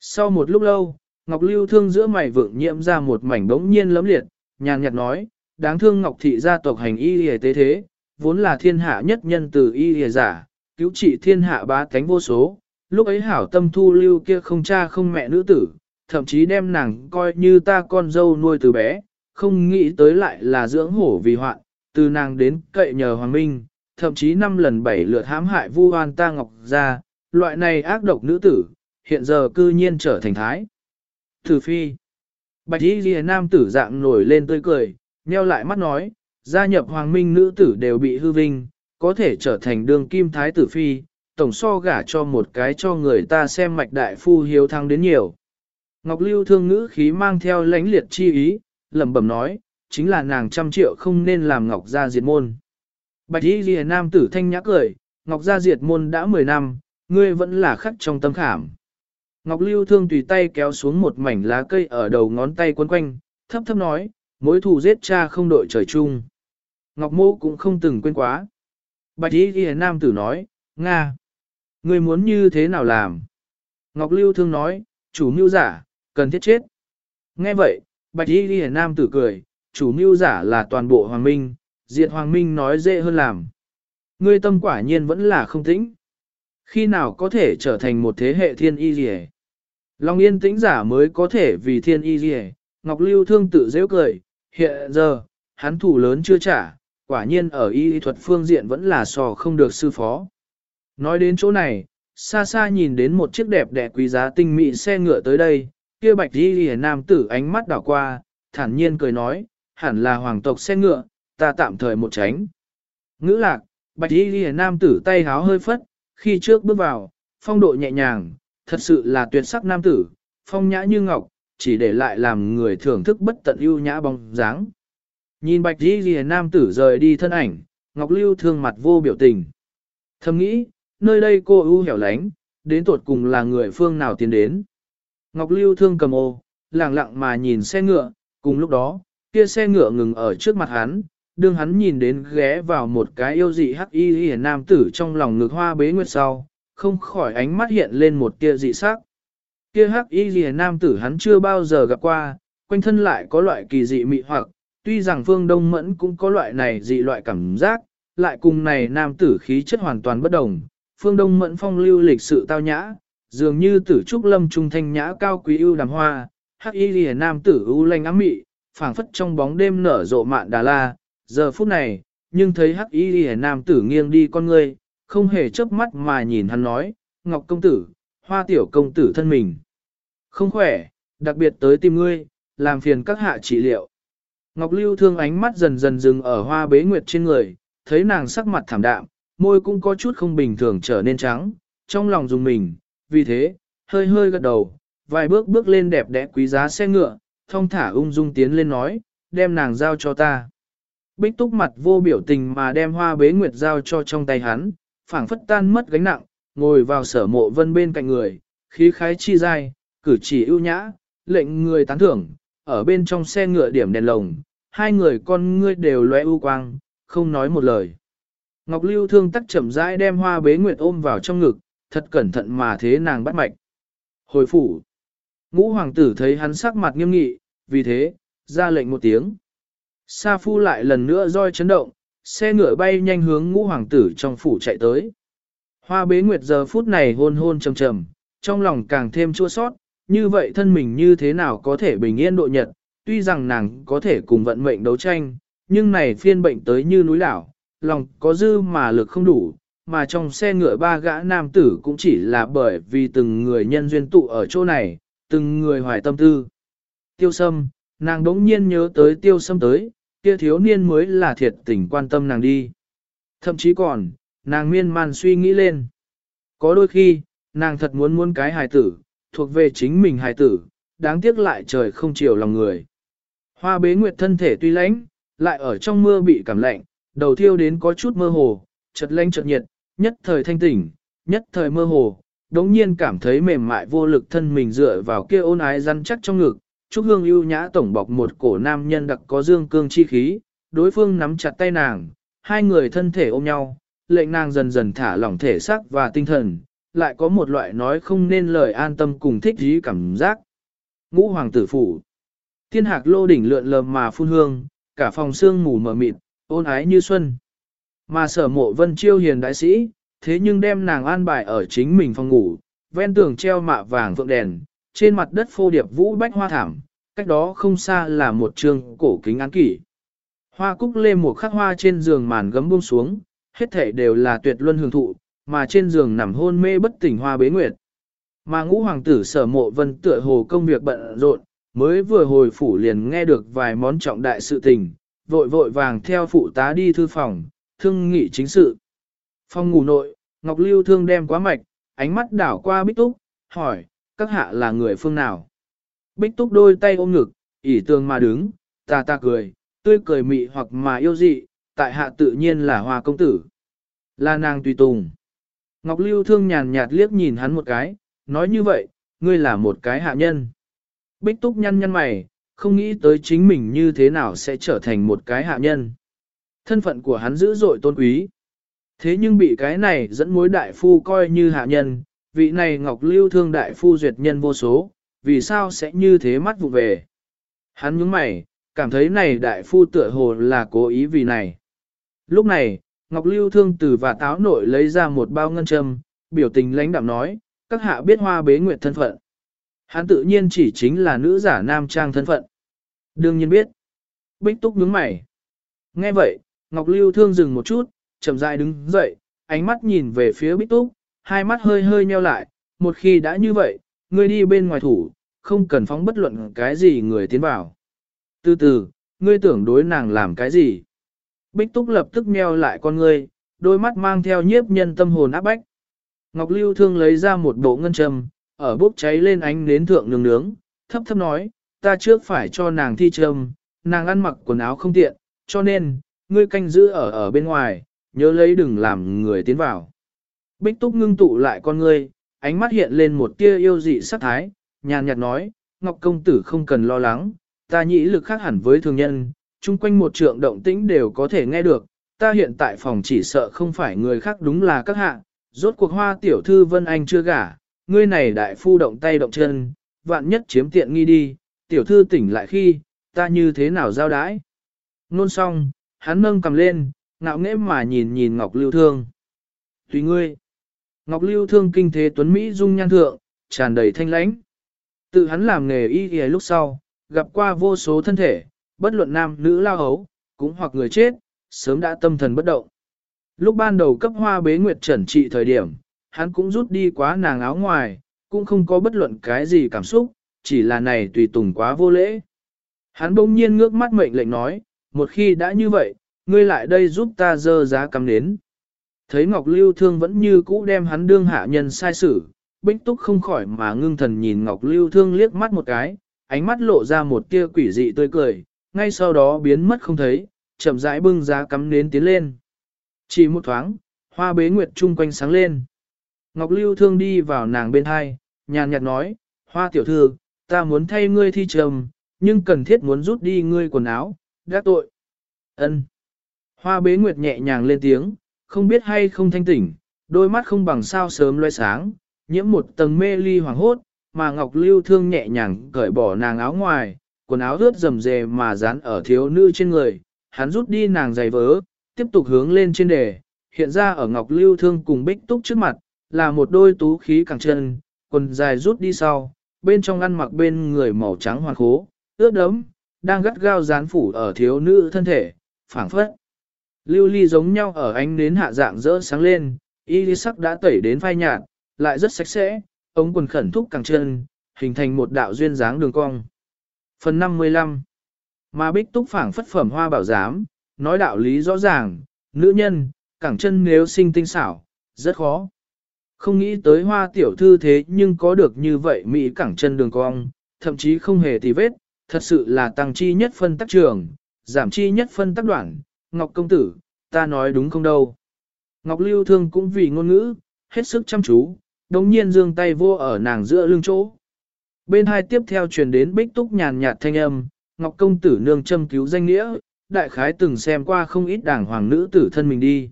Sau một lúc lâu, Ngọc Lưu thương giữa mày vượng nhiễm ra một mảnh đống nhiên lấm liệt, nhàn nhạt nói, đáng thương Ngọc Thị gia tộc hành y hề tế thế, vốn là thiên hạ nhất nhân từ y hề giả, cứu trị thiên hạ bá cánh vô số, lúc ấy hảo tâm thu lưu kia không cha không mẹ nữ tử, thậm chí đem nàng coi như ta con dâu nuôi từ bé, không nghĩ tới lại là dưỡng hổ vì hoạn, từ nàng đến cậy nhờ Hoàng Minh, thậm chí năm lần bảy lượt hãm hại vu hoan ta ngọc ra, loại này ác độc nữ tử, hiện giờ cư nhiên trở thành thái. Thử phi, bạch y ghi nam tử dạng nổi lên tươi cười, nheo lại mắt nói, gia nhập Hoàng Minh nữ tử đều bị hư vinh, có thể trở thành đường kim thái tử phi, tổng so gả cho một cái cho người ta xem mạch đại phu hiếu thăng đến nhiều. Ngọc Lưu thương ngữ khí mang theo lãnh liệt chi ý, lẩm bẩm nói, chính là nàng trăm triệu không nên làm Ngọc gia diệt môn. Bạch y lìa nam tử thanh nhã cười, Ngọc gia diệt môn đã 10 năm, ngươi vẫn là khắc trong tâm khảm. Ngọc Lưu thương tùy tay kéo xuống một mảnh lá cây ở đầu ngón tay quấn quanh, thấp thấp nói, mối thù giết cha không đội trời chung. Ngọc mô cũng không từng quên quá. Bạch y lìa nam tử nói, Nga, ngươi muốn như thế nào làm? Ngọc Lưu thương nói, chủ mưu giả, cần thiết chết. Nghe vậy, Bạch Y Ghi Nam tử cười, chủ mưu giả là toàn bộ Hoàng Minh, diệt Hoàng Minh nói dễ hơn làm. Ngươi tâm quả nhiên vẫn là không tĩnh. Khi nào có thể trở thành một thế hệ thiên y gì Long yên tĩnh giả mới có thể vì thiên y gì Ngọc Lưu thương tự dễ cười, hiện giờ, hắn thủ lớn chưa trả, quả nhiên ở y thuật phương diện vẫn là sò không được sư phó. Nói đến chỗ này, xa xa nhìn đến một chiếc đẹp đẽ quý giá tinh mỹ xe ngựa tới đây, kia bạch đi lìa nam tử ánh mắt đảo qua, thản nhiên cười nói, hẳn là hoàng tộc xe ngựa, ta tạm thời một tránh. Ngữ lạc, bạch đi lìa nam tử tay háo hơi phất, khi trước bước vào, phong độ nhẹ nhàng, thật sự là tuyệt sắc nam tử, phong nhã như ngọc, chỉ để lại làm người thưởng thức bất tận ưu nhã bóng dáng. Nhìn bạch đi lìa nam tử rời đi thân ảnh, ngọc lưu thương mặt vô biểu tình. Thầm nghĩ, nơi đây cô ưu hẻo lánh, đến tuột cùng là người phương nào tiến đến. Ngọc Lưu thương cầm ô, lặng lặng mà nhìn xe ngựa, cùng lúc đó, kia xe ngựa ngừng ở trước mặt hắn, đương hắn nhìn đến ghé vào một cái yêu dị hắc y hiển nam tử trong lòng ngực hoa bế nguyệt sau, không khỏi ánh mắt hiện lên một tia dị sắc. Kia hắc y hiển nam tử hắn chưa bao giờ gặp qua, quanh thân lại có loại kỳ dị mị hoặc, tuy rằng phương đông mẫn cũng có loại này dị loại cảm giác, lại cùng này nam tử khí chất hoàn toàn bất đồng, phương đông mẫn phong lưu lịch sự tao nhã, dường như tử trúc lâm trung thanh nhã cao quý ưu đàm hoa, hắc y lìa nam tử ưu lanh ám mị, phảng phất trong bóng đêm nở rộ mạn đà la, giờ phút này, nhưng thấy hắc y lìa nam tử nghiêng đi con ngươi, không hề chớp mắt mà nhìn hắn nói, ngọc công tử, hoa tiểu công tử thân mình. Không khỏe, đặc biệt tới tìm ngươi, làm phiền các hạ trị liệu. Ngọc Lưu thương ánh mắt dần dần dừng ở hoa bế nguyệt trên người, thấy nàng sắc mặt thảm đạm, môi cũng có chút không bình thường trở nên trắng, trong lòng dùng mình, vì thế, hơi hơi gật đầu, vài bước bước lên đẹp đẽ quý giá xe ngựa, thông thả ung dung tiến lên nói, đem nàng giao cho ta. Bích túc mặt vô biểu tình mà đem hoa bế nguyệt giao cho trong tay hắn, phảng phất tan mất gánh nặng, ngồi vào sở mộ vân bên cạnh người, khí khái chi dai, cử chỉ ưu nhã, lệnh người tán thưởng, ở bên trong xe ngựa điểm đèn lồng, hai người con ngươi đều lóe ưu quang, không nói một lời. Ngọc Lưu thương tắc chậm rãi đem hoa bế nguyệt ôm vào trong ngực, thật cẩn thận mà thế nàng bắt mạch. Hồi phủ, ngũ hoàng tử thấy hắn sắc mặt nghiêm nghị, vì thế, ra lệnh một tiếng. Sa phu lại lần nữa roi chấn động, xe ngựa bay nhanh hướng ngũ hoàng tử trong phủ chạy tới. Hoa bế nguyệt giờ phút này hôn hôn trầm trầm, trong lòng càng thêm chua sót, như vậy thân mình như thế nào có thể bình yên độ nhật, tuy rằng nàng có thể cùng vận mệnh đấu tranh, nhưng này phiên bệnh tới như núi đảo, lòng có dư mà lực không đủ, mà trong xe ngựa ba gã nam tử cũng chỉ là bởi vì từng người nhân duyên tụ ở chỗ này, từng người hoài tâm tư. Tiêu sâm, nàng đống nhiên nhớ tới tiêu sâm tới, kia thiếu niên mới là thiệt tình quan tâm nàng đi. Thậm chí còn, nàng miên man suy nghĩ lên. Có đôi khi, nàng thật muốn muốn cái hài tử, thuộc về chính mình hài tử, đáng tiếc lại trời không chiều lòng người. Hoa bế nguyệt thân thể tuy lãnh, lại ở trong mưa bị cảm lạnh, đầu thiêu đến có chút mơ hồ, chật lanh chật nhiệt, nhất thời thanh tỉnh, nhất thời mơ hồ, đống nhiên cảm thấy mềm mại vô lực thân mình dựa vào kia ôn ái rắn chắc trong ngực, Trúc Hương ưu nhã tổng bọc một cổ nam nhân đặc có dương cương chi khí, đối phương nắm chặt tay nàng, hai người thân thể ôm nhau, lệnh nàng dần dần thả lỏng thể xác và tinh thần, lại có một loại nói không nên lời an tâm cùng thích dí cảm giác. Ngũ hoàng tử phủ. Thiên hạc lô đỉnh lượn lờ mà phun hương, cả phòng xương mù mờ mịt, ôn ái như xuân. Mà sở mộ vân chiêu hiền đại sĩ, thế nhưng đem nàng an bài ở chính mình phòng ngủ, ven tường treo mạ vàng vượng đèn, trên mặt đất phô điệp vũ bách hoa thảm, cách đó không xa là một trường cổ kính án kỷ. Hoa cúc lê một khắc hoa trên giường màn gấm buông xuống, hết thể đều là tuyệt luân hưởng thụ, mà trên giường nằm hôn mê bất tỉnh hoa bế nguyệt. Mà ngũ hoàng tử sở mộ vân tựa hồ công việc bận rộn, mới vừa hồi phủ liền nghe được vài món trọng đại sự tình, vội vội vàng theo phụ tá đi thư phòng, thương nghị chính sự. Phòng ngủ nội, Ngọc Lưu thương đem quá mạch, ánh mắt đảo qua Bích Túc, hỏi, các hạ là người phương nào? Bích Túc đôi tay ôm ngực, ỉ tường mà đứng, ta ta cười, tươi cười mị hoặc mà yêu dị, tại hạ tự nhiên là hoa công tử. Là nàng tùy tùng. Ngọc Lưu thương nhàn nhạt liếc nhìn hắn một cái, nói như vậy, ngươi là một cái hạ nhân. Bích Túc nhăn nhăn mày, không nghĩ tới chính mình như thế nào sẽ trở thành một cái hạ nhân. Thân phận của hắn dữ dội tôn quý. Thế nhưng bị cái này dẫn mối đại phu coi như hạ nhân, vị này Ngọc Lưu thương đại phu duyệt nhân vô số, vì sao sẽ như thế mắt vụ về. Hắn nhướng mày, cảm thấy này đại phu tựa hồ là cố ý vì này. Lúc này, Ngọc Lưu thương từ và táo nội lấy ra một bao ngân châm, biểu tình lãnh đạm nói, các hạ biết hoa bế nguyệt thân phận. Hắn tự nhiên chỉ chính là nữ giả nam trang thân phận. Đương nhiên biết. Bích túc nhướng mày. Nghe vậy, Ngọc Lưu thương dừng một chút, chậm rãi đứng dậy, ánh mắt nhìn về phía Bích túc, hai mắt hơi hơi nheo lại, một khi đã như vậy, ngươi đi bên ngoài thủ, không cần phóng bất luận cái gì người tiến vào. Từ từ, ngươi tưởng đối nàng làm cái gì? Bích Túc lập tức meo lại con ngươi, đôi mắt mang theo nhiếp nhân tâm hồn áp bách. Ngọc Lưu Thương lấy ra một bộ ngân châm, ở bốc cháy lên ánh nến thượng nướng nướng, thấp thấp nói, ta trước phải cho nàng thi trâm nàng ăn mặc quần áo không tiện, cho nên, ngươi canh giữ ở ở bên ngoài, nhớ lấy đừng làm người tiến vào. Bích Túc ngưng tụ lại con ngươi, ánh mắt hiện lên một tia yêu dị sắc thái, nhàn nhạt nói, Ngọc Công Tử không cần lo lắng, ta nhĩ lực khác hẳn với thường nhân, chung quanh một trượng động tĩnh đều có thể nghe được, ta hiện tại phòng chỉ sợ không phải người khác đúng là các hạ, rốt cuộc hoa tiểu thư Vân Anh chưa gả, ngươi này đại phu động tay động chân, vạn nhất chiếm tiện nghi đi, tiểu thư tỉnh lại khi, ta như thế nào giao đãi. Nôn xong, hắn nâng cầm lên, ngạo nghễ mà nhìn nhìn Ngọc Lưu Thương. Tùy ngươi. Ngọc Lưu Thương kinh thế tuấn Mỹ dung nhan thượng, tràn đầy thanh lãnh. Tự hắn làm nghề y y lúc sau, gặp qua vô số thân thể, bất luận nam nữ lao hấu, cũng hoặc người chết, sớm đã tâm thần bất động. Lúc ban đầu cấp hoa bế nguyệt trần trị thời điểm, hắn cũng rút đi quá nàng áo ngoài, cũng không có bất luận cái gì cảm xúc, chỉ là này tùy tùng quá vô lễ. Hắn bỗng nhiên ngước mắt mệnh lệnh nói, một khi đã như vậy, ngươi lại đây giúp ta dơ giá cắm nến. Thấy Ngọc Lưu Thương vẫn như cũ đem hắn đương hạ nhân sai xử, Bích Túc không khỏi mà ngưng thần nhìn Ngọc Lưu Thương liếc mắt một cái, ánh mắt lộ ra một tia quỷ dị tươi cười, ngay sau đó biến mất không thấy, chậm rãi bưng giá cắm nến tiến lên. Chỉ một thoáng, hoa bế nguyệt chung quanh sáng lên. Ngọc Lưu Thương đi vào nàng bên hai, nhàn nhạt nói, hoa tiểu thư, ta muốn thay ngươi thi trầm, nhưng cần thiết muốn rút đi ngươi quần áo, đã tội. Ân. Hoa bế nguyệt nhẹ nhàng lên tiếng, không biết hay không thanh tỉnh, đôi mắt không bằng sao sớm loe sáng, nhiễm một tầng mê ly hoàng hốt, mà Ngọc Lưu Thương nhẹ nhàng cởi bỏ nàng áo ngoài, quần áo ướt rầm rề mà dán ở thiếu nữ trên người, hắn rút đi nàng giày vớ, tiếp tục hướng lên trên đề, hiện ra ở Ngọc Lưu Thương cùng Bích Túc trước mặt, là một đôi tú khí cẳng chân, quần dài rút đi sau, bên trong ăn mặc bên người màu trắng hoàn khố, ướt đấm, đang gắt gao dán phủ ở thiếu nữ thân thể, phảng phất. Lưu ly giống nhau ở ánh nến hạ dạng rỡ sáng lên, y sắc đã tẩy đến phai nhạt, lại rất sạch sẽ, ống quần khẩn thúc cẳng chân, hình thành một đạo duyên dáng đường cong. Phần 55 Mà bích túc phảng phất phẩm hoa bảo giám, nói đạo lý rõ ràng, nữ nhân, cẳng chân nếu sinh tinh xảo, rất khó. Không nghĩ tới hoa tiểu thư thế nhưng có được như vậy Mỹ cẳng chân đường cong, thậm chí không hề tì vết, thật sự là tăng chi nhất phân tắc trường, giảm chi nhất phân tắc đoạn, Ngọc công tử, ta nói đúng không đâu. Ngọc lưu thương cũng vì ngôn ngữ, hết sức chăm chú, đồng nhiên dương tay vô ở nàng giữa lưng chỗ. Bên hai tiếp theo truyền đến bích túc nhàn nhạt thanh âm, Ngọc công tử nương châm cứu danh nghĩa, đại khái từng xem qua không ít đảng hoàng nữ tử thân mình đi.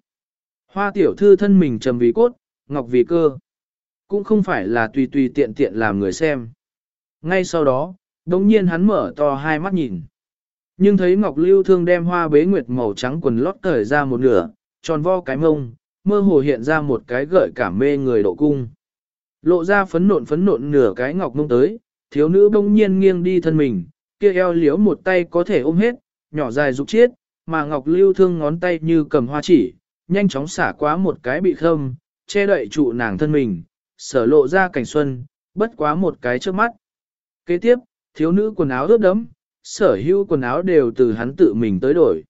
Hoa tiểu thư thân mình trầm vì cốt, Ngọc vì cơ. Cũng không phải là tùy tùy tiện tiện làm người xem. Ngay sau đó, đồng nhiên hắn mở to hai mắt nhìn. Nhưng thấy Ngọc Lưu Thương đem hoa bế nguyệt màu trắng quần lót cởi ra một nửa, tròn vo cái mông, mơ hồ hiện ra một cái gợi cảm mê người độ cung. Lộ ra phấn nộn phấn nộn nửa cái ngọc mông tới, thiếu nữ bỗng nhiên nghiêng đi thân mình, kia eo liếu một tay có thể ôm hết, nhỏ dài rục chiết, mà Ngọc Lưu Thương ngón tay như cầm hoa chỉ, nhanh chóng xả quá một cái bị khâm, che đậy trụ nàng thân mình, sở lộ ra cảnh xuân, bất quá một cái trước mắt. Kế tiếp, thiếu nữ quần áo ướt đẫm, sở hữu quần áo đều từ hắn tự mình tới đổi.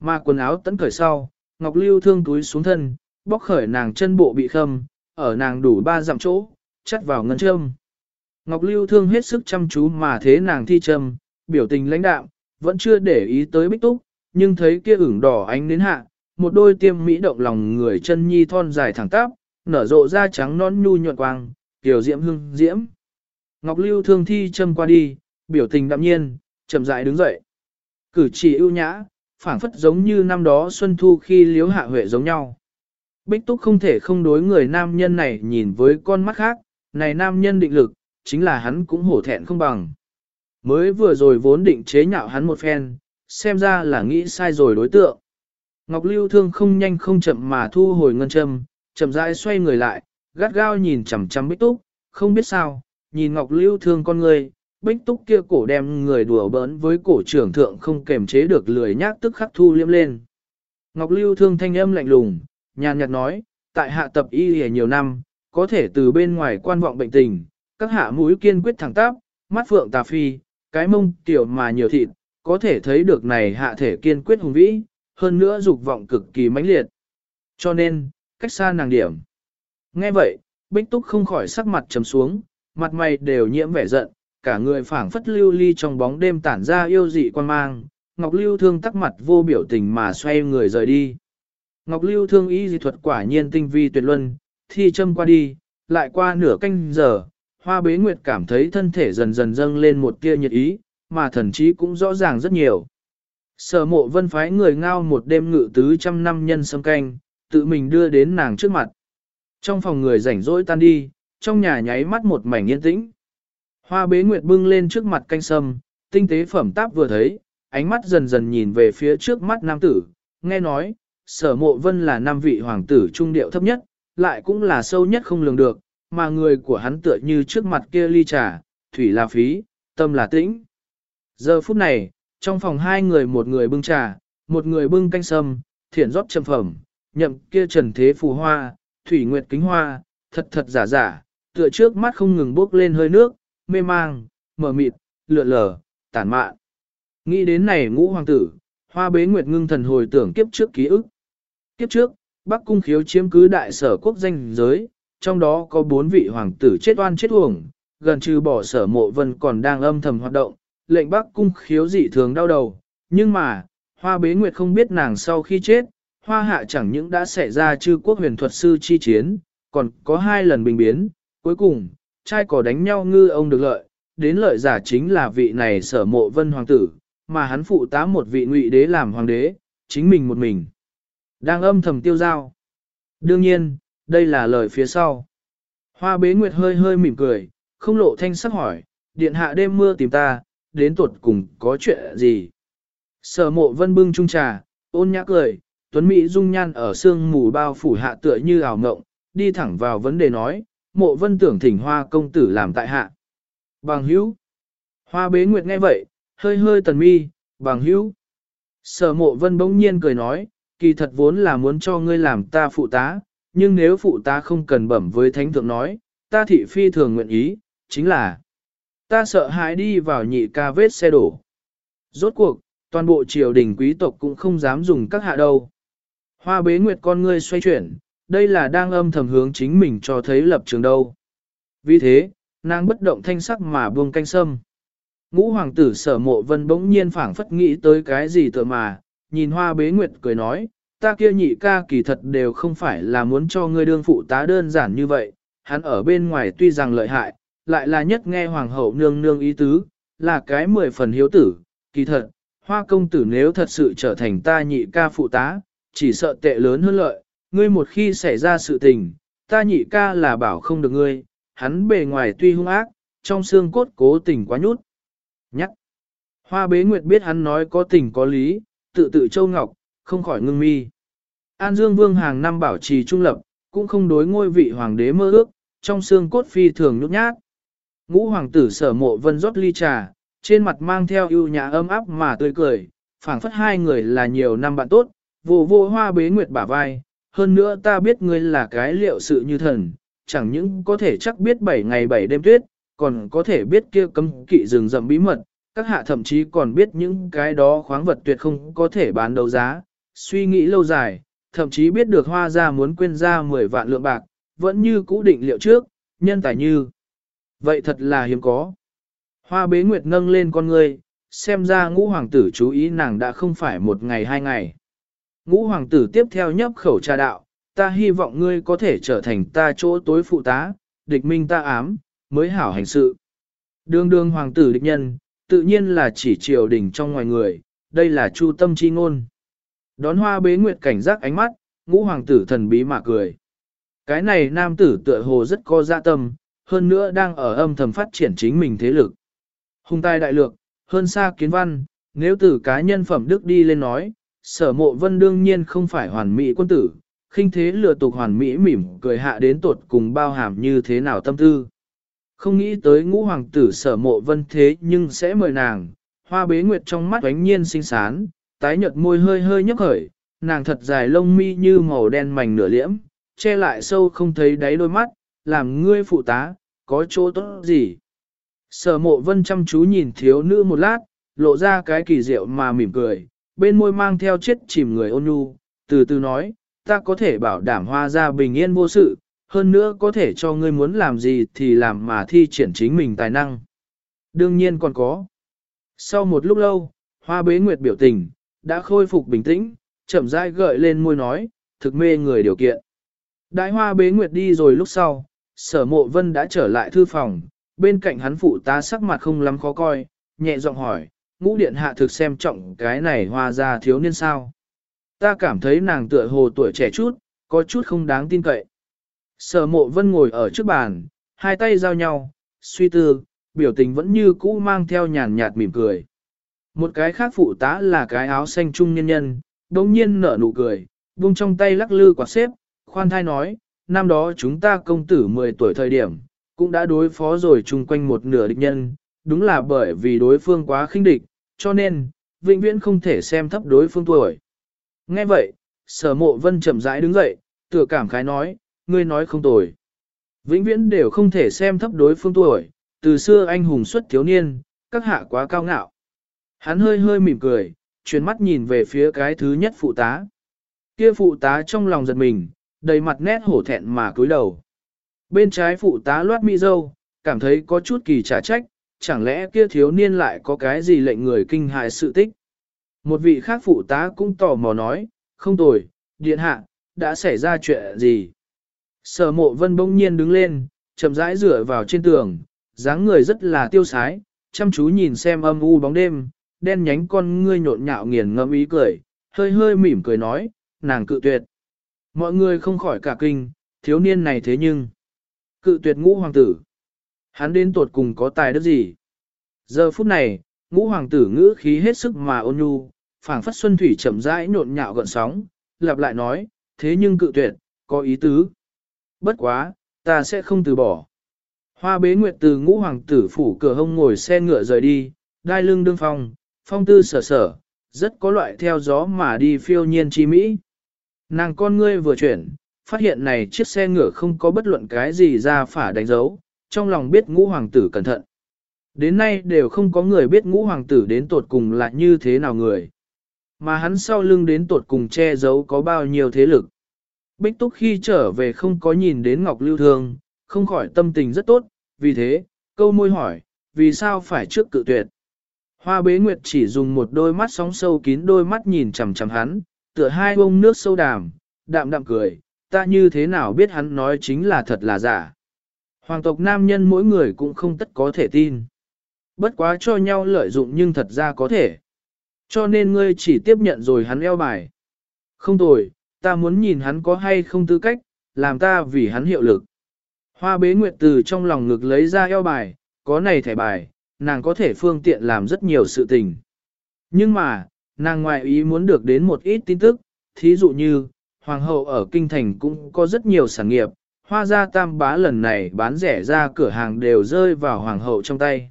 Mà quần áo tấn khởi sau, Ngọc Lưu thương túi xuống thân, bóc khởi nàng chân bộ bị khâm, ở nàng đủ ba dặm chỗ, chắt vào ngân châm. Ngọc Lưu thương hết sức chăm chú mà thế nàng thi châm, biểu tình lãnh đạm, vẫn chưa để ý tới bích túc, nhưng thấy kia ửng đỏ ánh đến hạ, một đôi tiêm mỹ động lòng người chân nhi thon dài thẳng tắp, nở rộ da trắng non nhu nhuận quang, tiểu diễm hương diễm. Ngọc Lưu thương thi châm qua đi, biểu tình đạm nhiên, chậm rãi đứng dậy. Cử chỉ ưu nhã, phảng phất giống như năm đó Xuân Thu khi liếu hạ huệ giống nhau. Bích Túc không thể không đối người nam nhân này nhìn với con mắt khác, này nam nhân định lực, chính là hắn cũng hổ thẹn không bằng. Mới vừa rồi vốn định chế nhạo hắn một phen, xem ra là nghĩ sai rồi đối tượng. Ngọc Lưu Thương không nhanh không chậm mà thu hồi ngân châm, chậm rãi xoay người lại, gắt gao nhìn chằm chằm Bích Túc, không biết sao, nhìn Ngọc Lưu Thương con người, Bích Túc kia cổ đem người đùa bỡn với cổ trưởng thượng không kềm chế được lười nhác tức khắc thu liêm lên. Ngọc Lưu Thương thanh âm lạnh lùng, nhàn nhạt nói, tại hạ tập y hề nhiều năm, có thể từ bên ngoài quan vọng bệnh tình, các hạ mũi kiên quyết thẳng tắp, mắt phượng tà phi, cái mông tiểu mà nhiều thịt, có thể thấy được này hạ thể kiên quyết hùng vĩ, hơn nữa dục vọng cực kỳ mãnh liệt. Cho nên, cách xa nàng điểm. Nghe vậy, Bích Túc không khỏi sắc mặt trầm xuống, mặt mày đều nhiễm vẻ giận, cả người phảng phất lưu ly trong bóng đêm tản ra yêu dị quan mang, Ngọc Lưu Thương tắc mặt vô biểu tình mà xoay người rời đi. Ngọc Lưu Thương ý dị thuật quả nhiên tinh vi tuyệt luân, thi châm qua đi, lại qua nửa canh giờ, Hoa Bế Nguyệt cảm thấy thân thể dần dần dâng lên một tia nhiệt ý, mà thần trí cũng rõ ràng rất nhiều. Sở mộ vân phái người ngao một đêm ngự tứ trăm năm nhân sâm canh, tự mình đưa đến nàng trước mặt. Trong phòng người rảnh rỗi tan đi, trong nhà nháy mắt một mảnh yên tĩnh. Hoa bế nguyệt bưng lên trước mặt canh sâm, tinh tế phẩm táp vừa thấy, ánh mắt dần dần nhìn về phía trước mắt nam tử, nghe nói, sở mộ vân là nam vị hoàng tử trung điệu thấp nhất, lại cũng là sâu nhất không lường được, mà người của hắn tựa như trước mặt kia ly trà, thủy là phí, tâm là tĩnh. Giờ phút này, trong phòng hai người một người bưng trà, một người bưng canh sâm, thiển rót trầm phẩm, nhậm kia trần thế phù hoa, thủy nguyệt kính hoa, thật thật giả giả, tựa trước mắt không ngừng bốc lên hơi nước, mê mang, mở mịt, lượn lờ, tản mạn. Nghĩ đến này ngũ hoàng tử, hoa bế nguyệt ngưng thần hồi tưởng kiếp trước ký ức. Kiếp trước, Bắc Cung khiếu chiếm cứ đại sở quốc danh giới, trong đó có bốn vị hoàng tử chết oan chết uổng, gần trừ bỏ sở mộ vân còn đang âm thầm hoạt động, lệnh Bắc Cung khiếu dị thường đau đầu. Nhưng mà, hoa bế nguyệt không biết nàng sau khi chết, hoa hạ chẳng những đã xảy ra chư quốc huyền thuật sư chi chiến, còn có hai lần bình biến, cuối cùng, trai cỏ đánh nhau ngư ông được lợi, đến lợi giả chính là vị này sở mộ vân hoàng tử, mà hắn phụ tá một vị ngụy đế làm hoàng đế, chính mình một mình. Đang âm thầm tiêu giao. Đương nhiên, đây là lời phía sau. Hoa bế nguyệt hơi hơi mỉm cười, không lộ thanh sắc hỏi, điện hạ đêm mưa tìm ta, đến tuột cùng có chuyện gì? Sở mộ vân bưng chung trà, ôn nhã cười, tuấn Mỹ dung nhan ở sương mù bao phủ hạ tựa như ảo ngộng, đi thẳng vào vấn đề nói, mộ vân tưởng thỉnh hoa công tử làm tại hạ. Bằng hữu. Hoa bế nguyệt nghe vậy, hơi hơi tần mi, bằng hữu. Sở mộ vân bỗng nhiên cười nói, kỳ thật vốn là muốn cho ngươi làm ta phụ tá, nhưng nếu phụ tá không cần bẩm với thánh thượng nói, ta thị phi thường nguyện ý, chính là ta sợ hãi đi vào nhị ca vết xe đổ. Rốt cuộc, toàn bộ triều đình quý tộc cũng không dám dùng các hạ đâu. Hoa bế nguyệt con ngươi xoay chuyển, đây là đang âm thầm hướng chính mình cho thấy lập trường đâu. Vì thế, nàng bất động thanh sắc mà buông canh sâm. Ngũ hoàng tử sở mộ vân bỗng nhiên phảng phất nghĩ tới cái gì tựa mà, nhìn hoa bế nguyệt cười nói, ta kia nhị ca kỳ thật đều không phải là muốn cho ngươi đương phụ tá đơn giản như vậy, hắn ở bên ngoài tuy rằng lợi hại, lại là nhất nghe hoàng hậu nương nương ý tứ, là cái mười phần hiếu tử, kỳ thật, hoa công tử nếu thật sự trở thành ta nhị ca phụ tá, chỉ sợ tệ lớn hơn lợi, ngươi một khi xảy ra sự tình, ta nhị ca là bảo không được ngươi, hắn bề ngoài tuy hung ác, trong xương cốt cố tình quá nhút. Nhắc. Hoa bế nguyệt biết hắn nói có tình có lý, tự tự châu ngọc, không khỏi ngưng mi. An Dương Vương hàng năm bảo trì trung lập, cũng không đối ngôi vị hoàng đế mơ ước, trong xương cốt phi thường nhút nhát. Ngũ hoàng tử sở mộ vân rót ly trà, trên mặt mang theo ưu nhã ấm áp mà tươi cười, phảng phất hai người là nhiều năm bạn tốt, vô vô hoa bế nguyệt bả vai, hơn nữa ta biết ngươi là cái liệu sự như thần, chẳng những có thể chắc biết bảy ngày bảy đêm tuyết, còn có thể biết kia cấm kỵ rừng rậm bí mật, các hạ thậm chí còn biết những cái đó khoáng vật tuyệt không có thể bán đấu giá, suy nghĩ lâu dài, thậm chí biết được hoa ra muốn quên ra 10 vạn lượng bạc, vẫn như cũ định liệu trước, nhân tài như. Vậy thật là hiếm có. Hoa bế nguyệt nâng lên con ngươi, xem ra ngũ hoàng tử chú ý nàng đã không phải một ngày hai ngày. Ngũ hoàng tử tiếp theo nhấp khẩu trà đạo, ta hy vọng ngươi có thể trở thành ta chỗ tối phụ tá, địch minh ta ám, mới hảo hành sự. Đương đương hoàng tử địch nhân, tự nhiên là chỉ triều đình trong ngoài người, đây là chu tâm chi ngôn. Đón hoa bế nguyệt cảnh giác ánh mắt, ngũ hoàng tử thần bí mà cười. Cái này nam tử tựa hồ rất có dạ tâm, hơn nữa đang ở âm thầm phát triển chính mình thế lực. Hùng tài đại lược, hơn xa kiến văn, nếu từ cá nhân phẩm đức đi lên nói, sở mộ vân đương nhiên không phải hoàn mỹ quân tử, khinh thế lừa tục hoàn mỹ mỉm cười hạ đến tột cùng bao hàm như thế nào tâm tư. Không nghĩ tới ngũ hoàng tử sở mộ vân thế nhưng sẽ mời nàng, hoa bế nguyệt trong mắt ánh nhiên xinh xán, tái nhợt môi hơi hơi nhấp khởi, nàng thật dài lông mi như màu đen mảnh nửa liễm, che lại sâu không thấy đáy đôi mắt, làm ngươi phụ tá, có chỗ tốt gì. Sở mộ vân chăm chú nhìn thiếu nữ một lát, lộ ra cái kỳ diệu mà mỉm cười, bên môi mang theo chết chìm người ôn nhu, từ từ nói, ta có thể bảo đảm hoa ra bình yên vô sự, hơn nữa có thể cho ngươi muốn làm gì thì làm mà thi triển chính mình tài năng. Đương nhiên còn có. Sau một lúc lâu, hoa bế nguyệt biểu tình, đã khôi phục bình tĩnh, chậm rãi gợi lên môi nói, thực mê người điều kiện. Đại hoa bế nguyệt đi rồi lúc sau, sở mộ vân đã trở lại thư phòng, bên cạnh hắn phụ tá sắc mặt không lắm khó coi, nhẹ giọng hỏi, ngũ điện hạ thực xem trọng cái này hoa ra thiếu niên sao. Ta cảm thấy nàng tựa hồ tuổi trẻ chút, có chút không đáng tin cậy. Sở mộ vân ngồi ở trước bàn, hai tay giao nhau, suy tư, biểu tình vẫn như cũ mang theo nhàn nhạt mỉm cười. Một cái khác phụ tá là cái áo xanh trung nhân nhân, đồng nhiên nở nụ cười, buông trong tay lắc lư quạt xếp, khoan thai nói, năm đó chúng ta công tử 10 tuổi thời điểm, cũng đã đối phó rồi chung quanh một nửa địch nhân, đúng là bởi vì đối phương quá khinh địch, cho nên, vĩnh viễn không thể xem thấp đối phương tuổi. Nghe vậy, sở mộ vân chậm rãi đứng dậy, tựa cảm khái nói, ngươi nói không tồi. Vĩnh viễn đều không thể xem thấp đối phương tuổi, từ xưa anh hùng xuất thiếu niên, các hạ quá cao ngạo. Hắn hơi hơi mỉm cười, chuyển mắt nhìn về phía cái thứ nhất phụ tá. Kia phụ tá trong lòng giật mình, đầy mặt nét hổ thẹn mà cúi đầu. Bên trái phụ tá loát mi dâu, cảm thấy có chút kỳ trả trách, chẳng lẽ kia thiếu niên lại có cái gì lệnh người kinh hại sự tích. Một vị khác phụ tá cũng tò mò nói, không tồi, điện hạ, đã xảy ra chuyện gì? Sở mộ vân bỗng nhiên đứng lên, chậm rãi rửa vào trên tường, dáng người rất là tiêu sái, chăm chú nhìn xem âm u bóng đêm, đen nhánh con ngươi nhộn nhạo nghiền ngẫm ý cười, hơi hơi mỉm cười nói, nàng cự tuyệt. Mọi người không khỏi cả kinh, thiếu niên này thế nhưng, cự tuyệt ngũ hoàng tử. Hắn đến tuột cùng có tài đức gì? Giờ phút này, ngũ hoàng tử ngữ khí hết sức mà ôn nhu, phảng phất xuân thủy chậm rãi nhộn nhạo gợn sóng, lặp lại nói, thế nhưng cự tuyệt, có ý tứ. Bất quá, ta sẽ không từ bỏ. Hoa bế nguyệt từ ngũ hoàng tử phủ cửa hông ngồi xe ngựa rời đi, đai lưng đương phong, phong tư sở sở, rất có loại theo gió mà đi phiêu nhiên chi mỹ. Nàng con ngươi vừa chuyển, phát hiện này chiếc xe ngựa không có bất luận cái gì ra phả đánh dấu, trong lòng biết ngũ hoàng tử cẩn thận. Đến nay đều không có người biết ngũ hoàng tử đến tột cùng là như thế nào người. Mà hắn sau lưng đến tột cùng che giấu có bao nhiêu thế lực. Bích Túc khi trở về không có nhìn đến Ngọc Lưu Thương, không khỏi tâm tình rất tốt, vì thế, câu môi hỏi, vì sao phải trước cự tuyệt. Hoa bế nguyệt chỉ dùng một đôi mắt sóng sâu kín đôi mắt nhìn chằm chằm hắn, tựa hai bông nước sâu đàm, đạm đạm cười, ta như thế nào biết hắn nói chính là thật là giả. Hoàng tộc nam nhân mỗi người cũng không tất có thể tin. Bất quá cho nhau lợi dụng nhưng thật ra có thể. Cho nên ngươi chỉ tiếp nhận rồi hắn eo bài. Không tồi, ta muốn nhìn hắn có hay không tư cách, làm ta vì hắn hiệu lực. Hoa bế nguyệt từ trong lòng ngực lấy ra eo bài, có này thẻ bài, nàng có thể phương tiện làm rất nhiều sự tình. Nhưng mà, nàng ngoại ý muốn được đến một ít tin tức, thí dụ như, hoàng hậu ở kinh thành cũng có rất nhiều sản nghiệp, hoa gia tam bá lần này bán rẻ ra cửa hàng đều rơi vào hoàng hậu trong tay.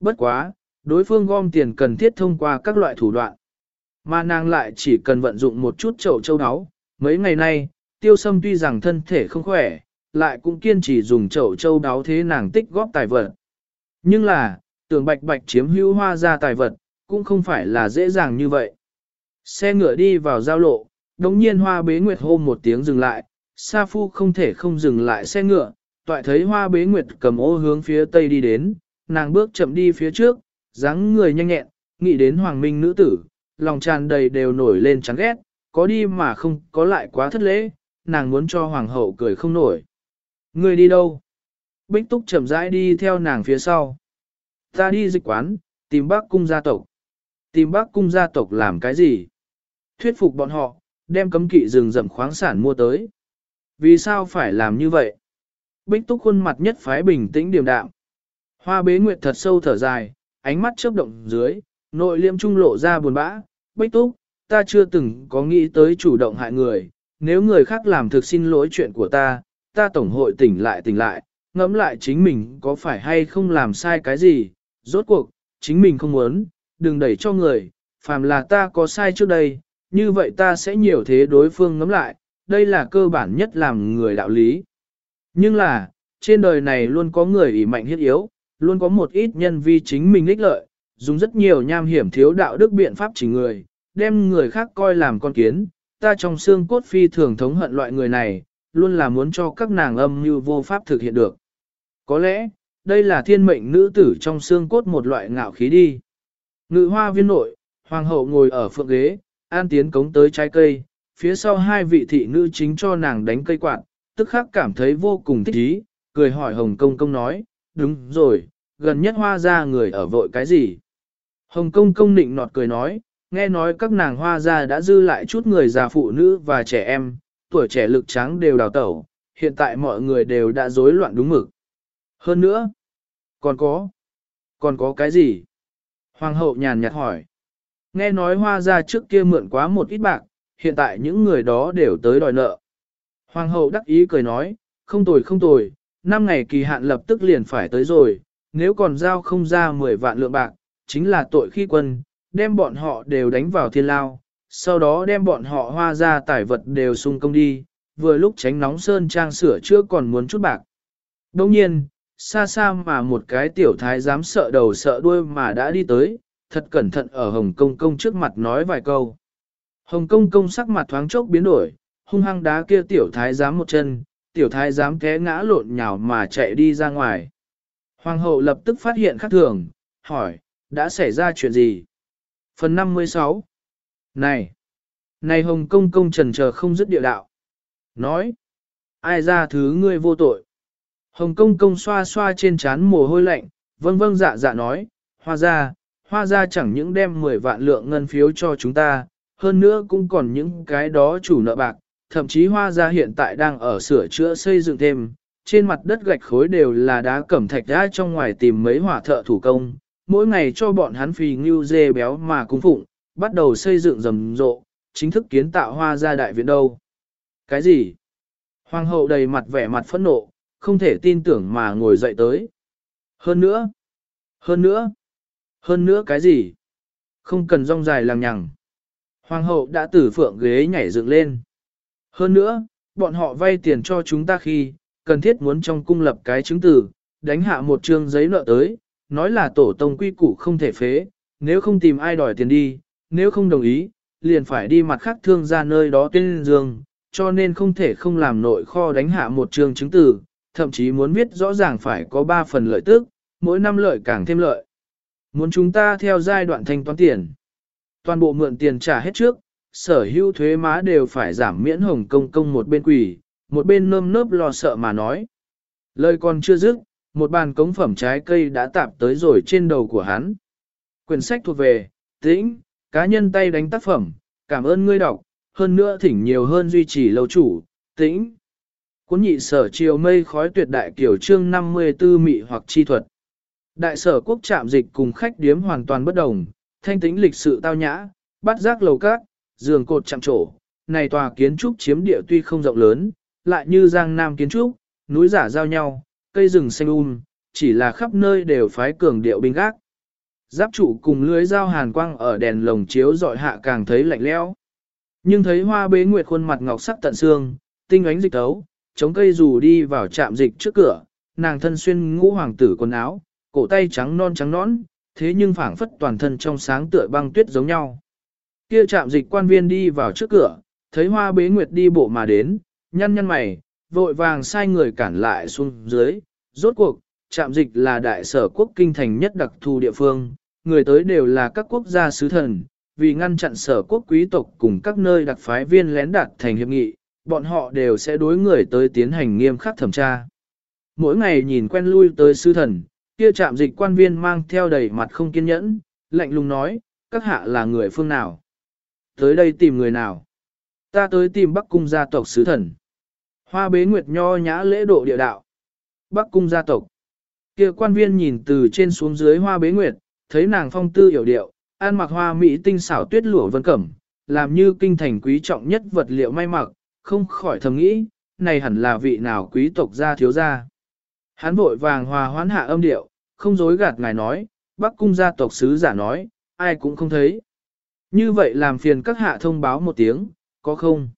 Bất quá, đối phương gom tiền cần thiết thông qua các loại thủ đoạn. Mà nàng lại chỉ cần vận dụng một chút chậu châu áo. Mấy ngày nay, tiêu sâm tuy rằng thân thể không khỏe, lại cũng kiên trì dùng chậu châu đáo thế nàng tích góp tài vật. Nhưng là, tưởng bạch bạch chiếm hữu hoa ra tài vật, cũng không phải là dễ dàng như vậy. Xe ngựa đi vào giao lộ, đống nhiên hoa bế nguyệt hô một tiếng dừng lại, Sa Phu không thể không dừng lại xe ngựa, toại thấy hoa bế nguyệt cầm ô hướng phía tây đi đến, nàng bước chậm đi phía trước, dáng người nhanh nhẹn, nghĩ đến hoàng minh nữ tử, lòng tràn đầy đều nổi lên chán ghét, có đi mà không có lại quá thất lễ, nàng muốn cho hoàng hậu cười không nổi. Người đi đâu? Bích Túc chậm rãi đi theo nàng phía sau. Ta đi dịch quán, tìm bác cung gia tộc. Tìm bác cung gia tộc làm cái gì? Thuyết phục bọn họ, đem cấm kỵ rừng rậm khoáng sản mua tới. Vì sao phải làm như vậy? Bích Túc khuôn mặt nhất phái bình tĩnh điềm đạm. Hoa bế nguyệt thật sâu thở dài, ánh mắt chớp động dưới, nội liêm trung lộ ra buồn bã. Bích Túc, ta chưa từng có nghĩ tới chủ động hại người, nếu người khác làm thực xin lỗi chuyện của ta, ta tổng hội tỉnh lại tỉnh lại, ngẫm lại chính mình có phải hay không làm sai cái gì, rốt cuộc, chính mình không muốn, đừng đẩy cho người, phàm là ta có sai trước đây, như vậy ta sẽ nhiều thế đối phương ngấm lại, đây là cơ bản nhất làm người đạo lý. Nhưng là, trên đời này luôn có người ỷ mạnh hiết yếu, luôn có một ít nhân vi chính mình ích lợi, dùng rất nhiều nham hiểm thiếu đạo đức biện pháp chỉ người, đem người khác coi làm con kiến, ta trong xương cốt phi thường thống hận loại người này, luôn là muốn cho các nàng âm như vô pháp thực hiện được. Có lẽ, đây là thiên mệnh nữ tử trong xương cốt một loại ngạo khí đi. Ngự hoa viên nội, hoàng hậu ngồi ở phượng ghế, an tiến cống tới trái cây, phía sau hai vị thị nữ chính cho nàng đánh cây quạt, tức khắc cảm thấy vô cùng thích ý, cười hỏi Hồng Công Công nói, đúng rồi, gần nhất hoa ra người ở vội cái gì? Hồng Công Công nịnh nọt cười nói, nghe nói các nàng hoa ra đã dư lại chút người già phụ nữ và trẻ em, tuổi trẻ lực trắng đều đào tẩu, hiện tại mọi người đều đã rối loạn đúng mực. Hơn nữa, còn có, còn có cái gì? Hoàng hậu nhàn nhạt hỏi. Nghe nói hoa ra trước kia mượn quá một ít bạc, hiện tại những người đó đều tới đòi nợ. Hoàng hậu đắc ý cười nói, không tồi không tồi, năm ngày kỳ hạn lập tức liền phải tới rồi, nếu còn giao không ra 10 vạn lượng bạc, chính là tội khi quân, đem bọn họ đều đánh vào thiên lao, sau đó đem bọn họ hoa ra tải vật đều sung công đi, vừa lúc tránh nóng sơn trang sửa chữa còn muốn chút bạc. Đồng nhiên, xa xa mà một cái tiểu thái dám sợ đầu sợ đuôi mà đã đi tới, thật cẩn thận ở Hồng Công Công trước mặt nói vài câu. Hồng Công Công sắc mặt thoáng chốc biến đổi, hung hăng đá kia tiểu thái dám một chân, tiểu thái dám té ngã lộn nhào mà chạy đi ra ngoài. Hoàng hậu lập tức phát hiện khác thường, hỏi, đã xảy ra chuyện gì? Phần 56 Này! Này Hồng Công Công trần chờ không dứt địa đạo. Nói! Ai ra thứ ngươi vô tội? Hồng Công Công xoa xoa trên trán mồ hôi lạnh, vâng vâng dạ dạ nói, hoa ra, hoa ra chẳng những đem 10 vạn lượng ngân phiếu cho chúng ta, hơn nữa cũng còn những cái đó chủ nợ bạc, thậm chí hoa ra hiện tại đang ở sửa chữa xây dựng thêm, trên mặt đất gạch khối đều là đá cẩm thạch ra trong ngoài tìm mấy hỏa thợ thủ công, mỗi ngày cho bọn hắn phì ngưu dê béo mà cung phụng, bắt đầu xây dựng rầm rộ, chính thức kiến tạo hoa ra đại viện đâu. Cái gì? Hoàng hậu đầy mặt vẻ mặt phẫn nộ, không thể tin tưởng mà ngồi dậy tới. Hơn nữa, hơn nữa, hơn nữa cái gì? Không cần rong dài lằng nhằng. Hoàng hậu đã từ phượng ghế nhảy dựng lên. Hơn nữa, bọn họ vay tiền cho chúng ta khi, cần thiết muốn trong cung lập cái chứng từ, đánh hạ một chương giấy nợ tới, nói là tổ tông quy củ không thể phế, nếu không tìm ai đòi tiền đi, nếu không đồng ý, liền phải đi mặt khác thương ra nơi đó tên dương, cho nên không thể không làm nội kho đánh hạ một trường chứng từ, thậm chí muốn viết rõ ràng phải có 3 phần lợi tức, mỗi năm lợi càng thêm lợi. Muốn chúng ta theo giai đoạn thanh toán tiền. Toàn bộ mượn tiền trả hết trước, sở hữu thuế má đều phải giảm miễn hồng công công một bên quỷ, một bên nơm nớp lo sợ mà nói. Lời còn chưa dứt, một bàn cống phẩm trái cây đã tạp tới rồi trên đầu của hắn. Quyển sách thuộc về, tĩnh, cá nhân tay đánh tác phẩm, cảm ơn ngươi đọc, hơn nữa thỉnh nhiều hơn duy trì lâu chủ, tĩnh. Cuốn nhị sở chiều mây khói tuyệt đại kiểu chương 54 mị hoặc chi thuật. Đại sở quốc trạm dịch cùng khách điếm hoàn toàn bất đồng, thanh tĩnh lịch sự tao nhã, bắt giác lầu cát, giường cột chạm trổ. Này tòa kiến trúc chiếm địa tuy không rộng lớn, lại như giang nam kiến trúc, núi giả giao nhau, cây rừng xanh um, chỉ là khắp nơi đều phái cường điệu binh gác. Giáp trụ cùng lưới dao hàn quang ở đèn lồng chiếu dọi hạ càng thấy lạnh lẽo. Nhưng thấy hoa bế nguyệt khuôn mặt ngọc sắc tận xương, tinh ánh dịch tấu, chống cây dù đi vào trạm dịch trước cửa, nàng thân xuyên ngũ hoàng tử quần áo, cổ tay trắng non trắng nõn, thế nhưng phảng phất toàn thân trong sáng tựa băng tuyết giống nhau. Kia trạm dịch quan viên đi vào trước cửa, thấy hoa bế nguyệt đi bộ mà đến, nhăn nhăn mày, vội vàng sai người cản lại xuống dưới. Rốt cuộc, trạm dịch là đại sở quốc kinh thành nhất đặc thù địa phương, người tới đều là các quốc gia sứ thần, vì ngăn chặn sở quốc quý tộc cùng các nơi đặc phái viên lén đạt thành hiệp nghị, bọn họ đều sẽ đối người tới tiến hành nghiêm khắc thẩm tra. Mỗi ngày nhìn quen lui tới sư thần, kia trạm dịch quan viên mang theo đầy mặt không kiên nhẫn, lạnh lùng nói, các hạ là người phương nào? Tới đây tìm người nào? Ta tới tìm Bắc Cung gia tộc sứ thần. Hoa bế nguyệt nho nhã lễ độ địa đạo. Bắc Cung gia tộc. Kia quan viên nhìn từ trên xuống dưới hoa bế nguyệt, thấy nàng phong tư hiểu điệu, ăn mặc hoa mỹ tinh xảo tuyết lụa vân cẩm, làm như kinh thành quý trọng nhất vật liệu may mặc, không khỏi thầm nghĩ, này hẳn là vị nào quý tộc gia thiếu gia. Hắn vội vàng hòa hoán hạ âm điệu, không dối gạt ngài nói, Bắc cung gia tộc sứ giả nói, ai cũng không thấy. Như vậy làm phiền các hạ thông báo một tiếng, có không?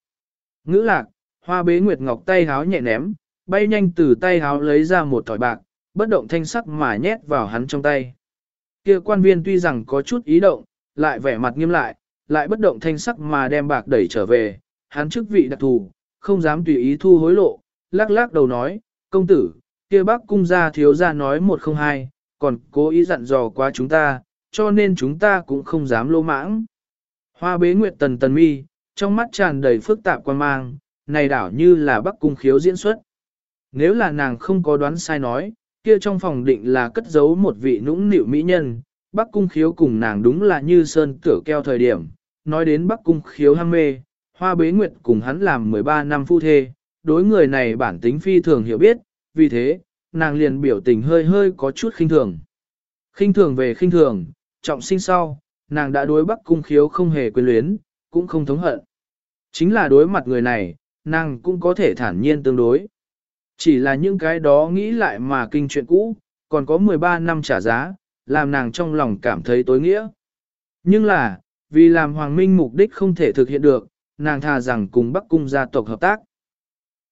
Ngữ lạc, hoa bế nguyệt ngọc tay háo nhẹ ném, bay nhanh từ tay háo lấy ra một thỏi bạc, bất động thanh sắc mà nhét vào hắn trong tay. Kia quan viên tuy rằng có chút ý động, lại vẻ mặt nghiêm lại, lại bất động thanh sắc mà đem bạc đẩy trở về, hắn chức vị đặc thù, không dám tùy ý thu hối lộ, lắc lắc đầu nói, công tử, kia bác cung gia thiếu gia nói một không hai, còn cố ý dặn dò quá chúng ta, cho nên chúng ta cũng không dám lô mãng. Hoa bế nguyệt tần tần mi, trong mắt tràn đầy phức tạp quan mang, này đảo như là bắc cung khiếu diễn xuất. Nếu là nàng không có đoán sai nói, kia trong phòng định là cất giấu một vị nũng nịu mỹ nhân, bắc cung khiếu cùng nàng đúng là như sơn tử keo thời điểm. Nói đến bắc cung khiếu ham mê, hoa bế nguyệt cùng hắn làm 13 năm phu thê, đối người này bản tính phi thường hiểu biết, vì thế, nàng liền biểu tình hơi hơi có chút khinh thường. Khinh thường về khinh thường, trọng sinh sau, nàng đã đối bắc cung khiếu không hề quyền luyến, cũng không thống hận. Chính là đối mặt người này, nàng cũng có thể thản nhiên tương đối. Chỉ là những cái đó nghĩ lại mà kinh chuyện cũ, còn có 13 năm trả giá, làm nàng trong lòng cảm thấy tối nghĩa. Nhưng là, vì làm hoàng minh mục đích không thể thực hiện được, nàng thà rằng cùng Bắc Cung gia tộc hợp tác.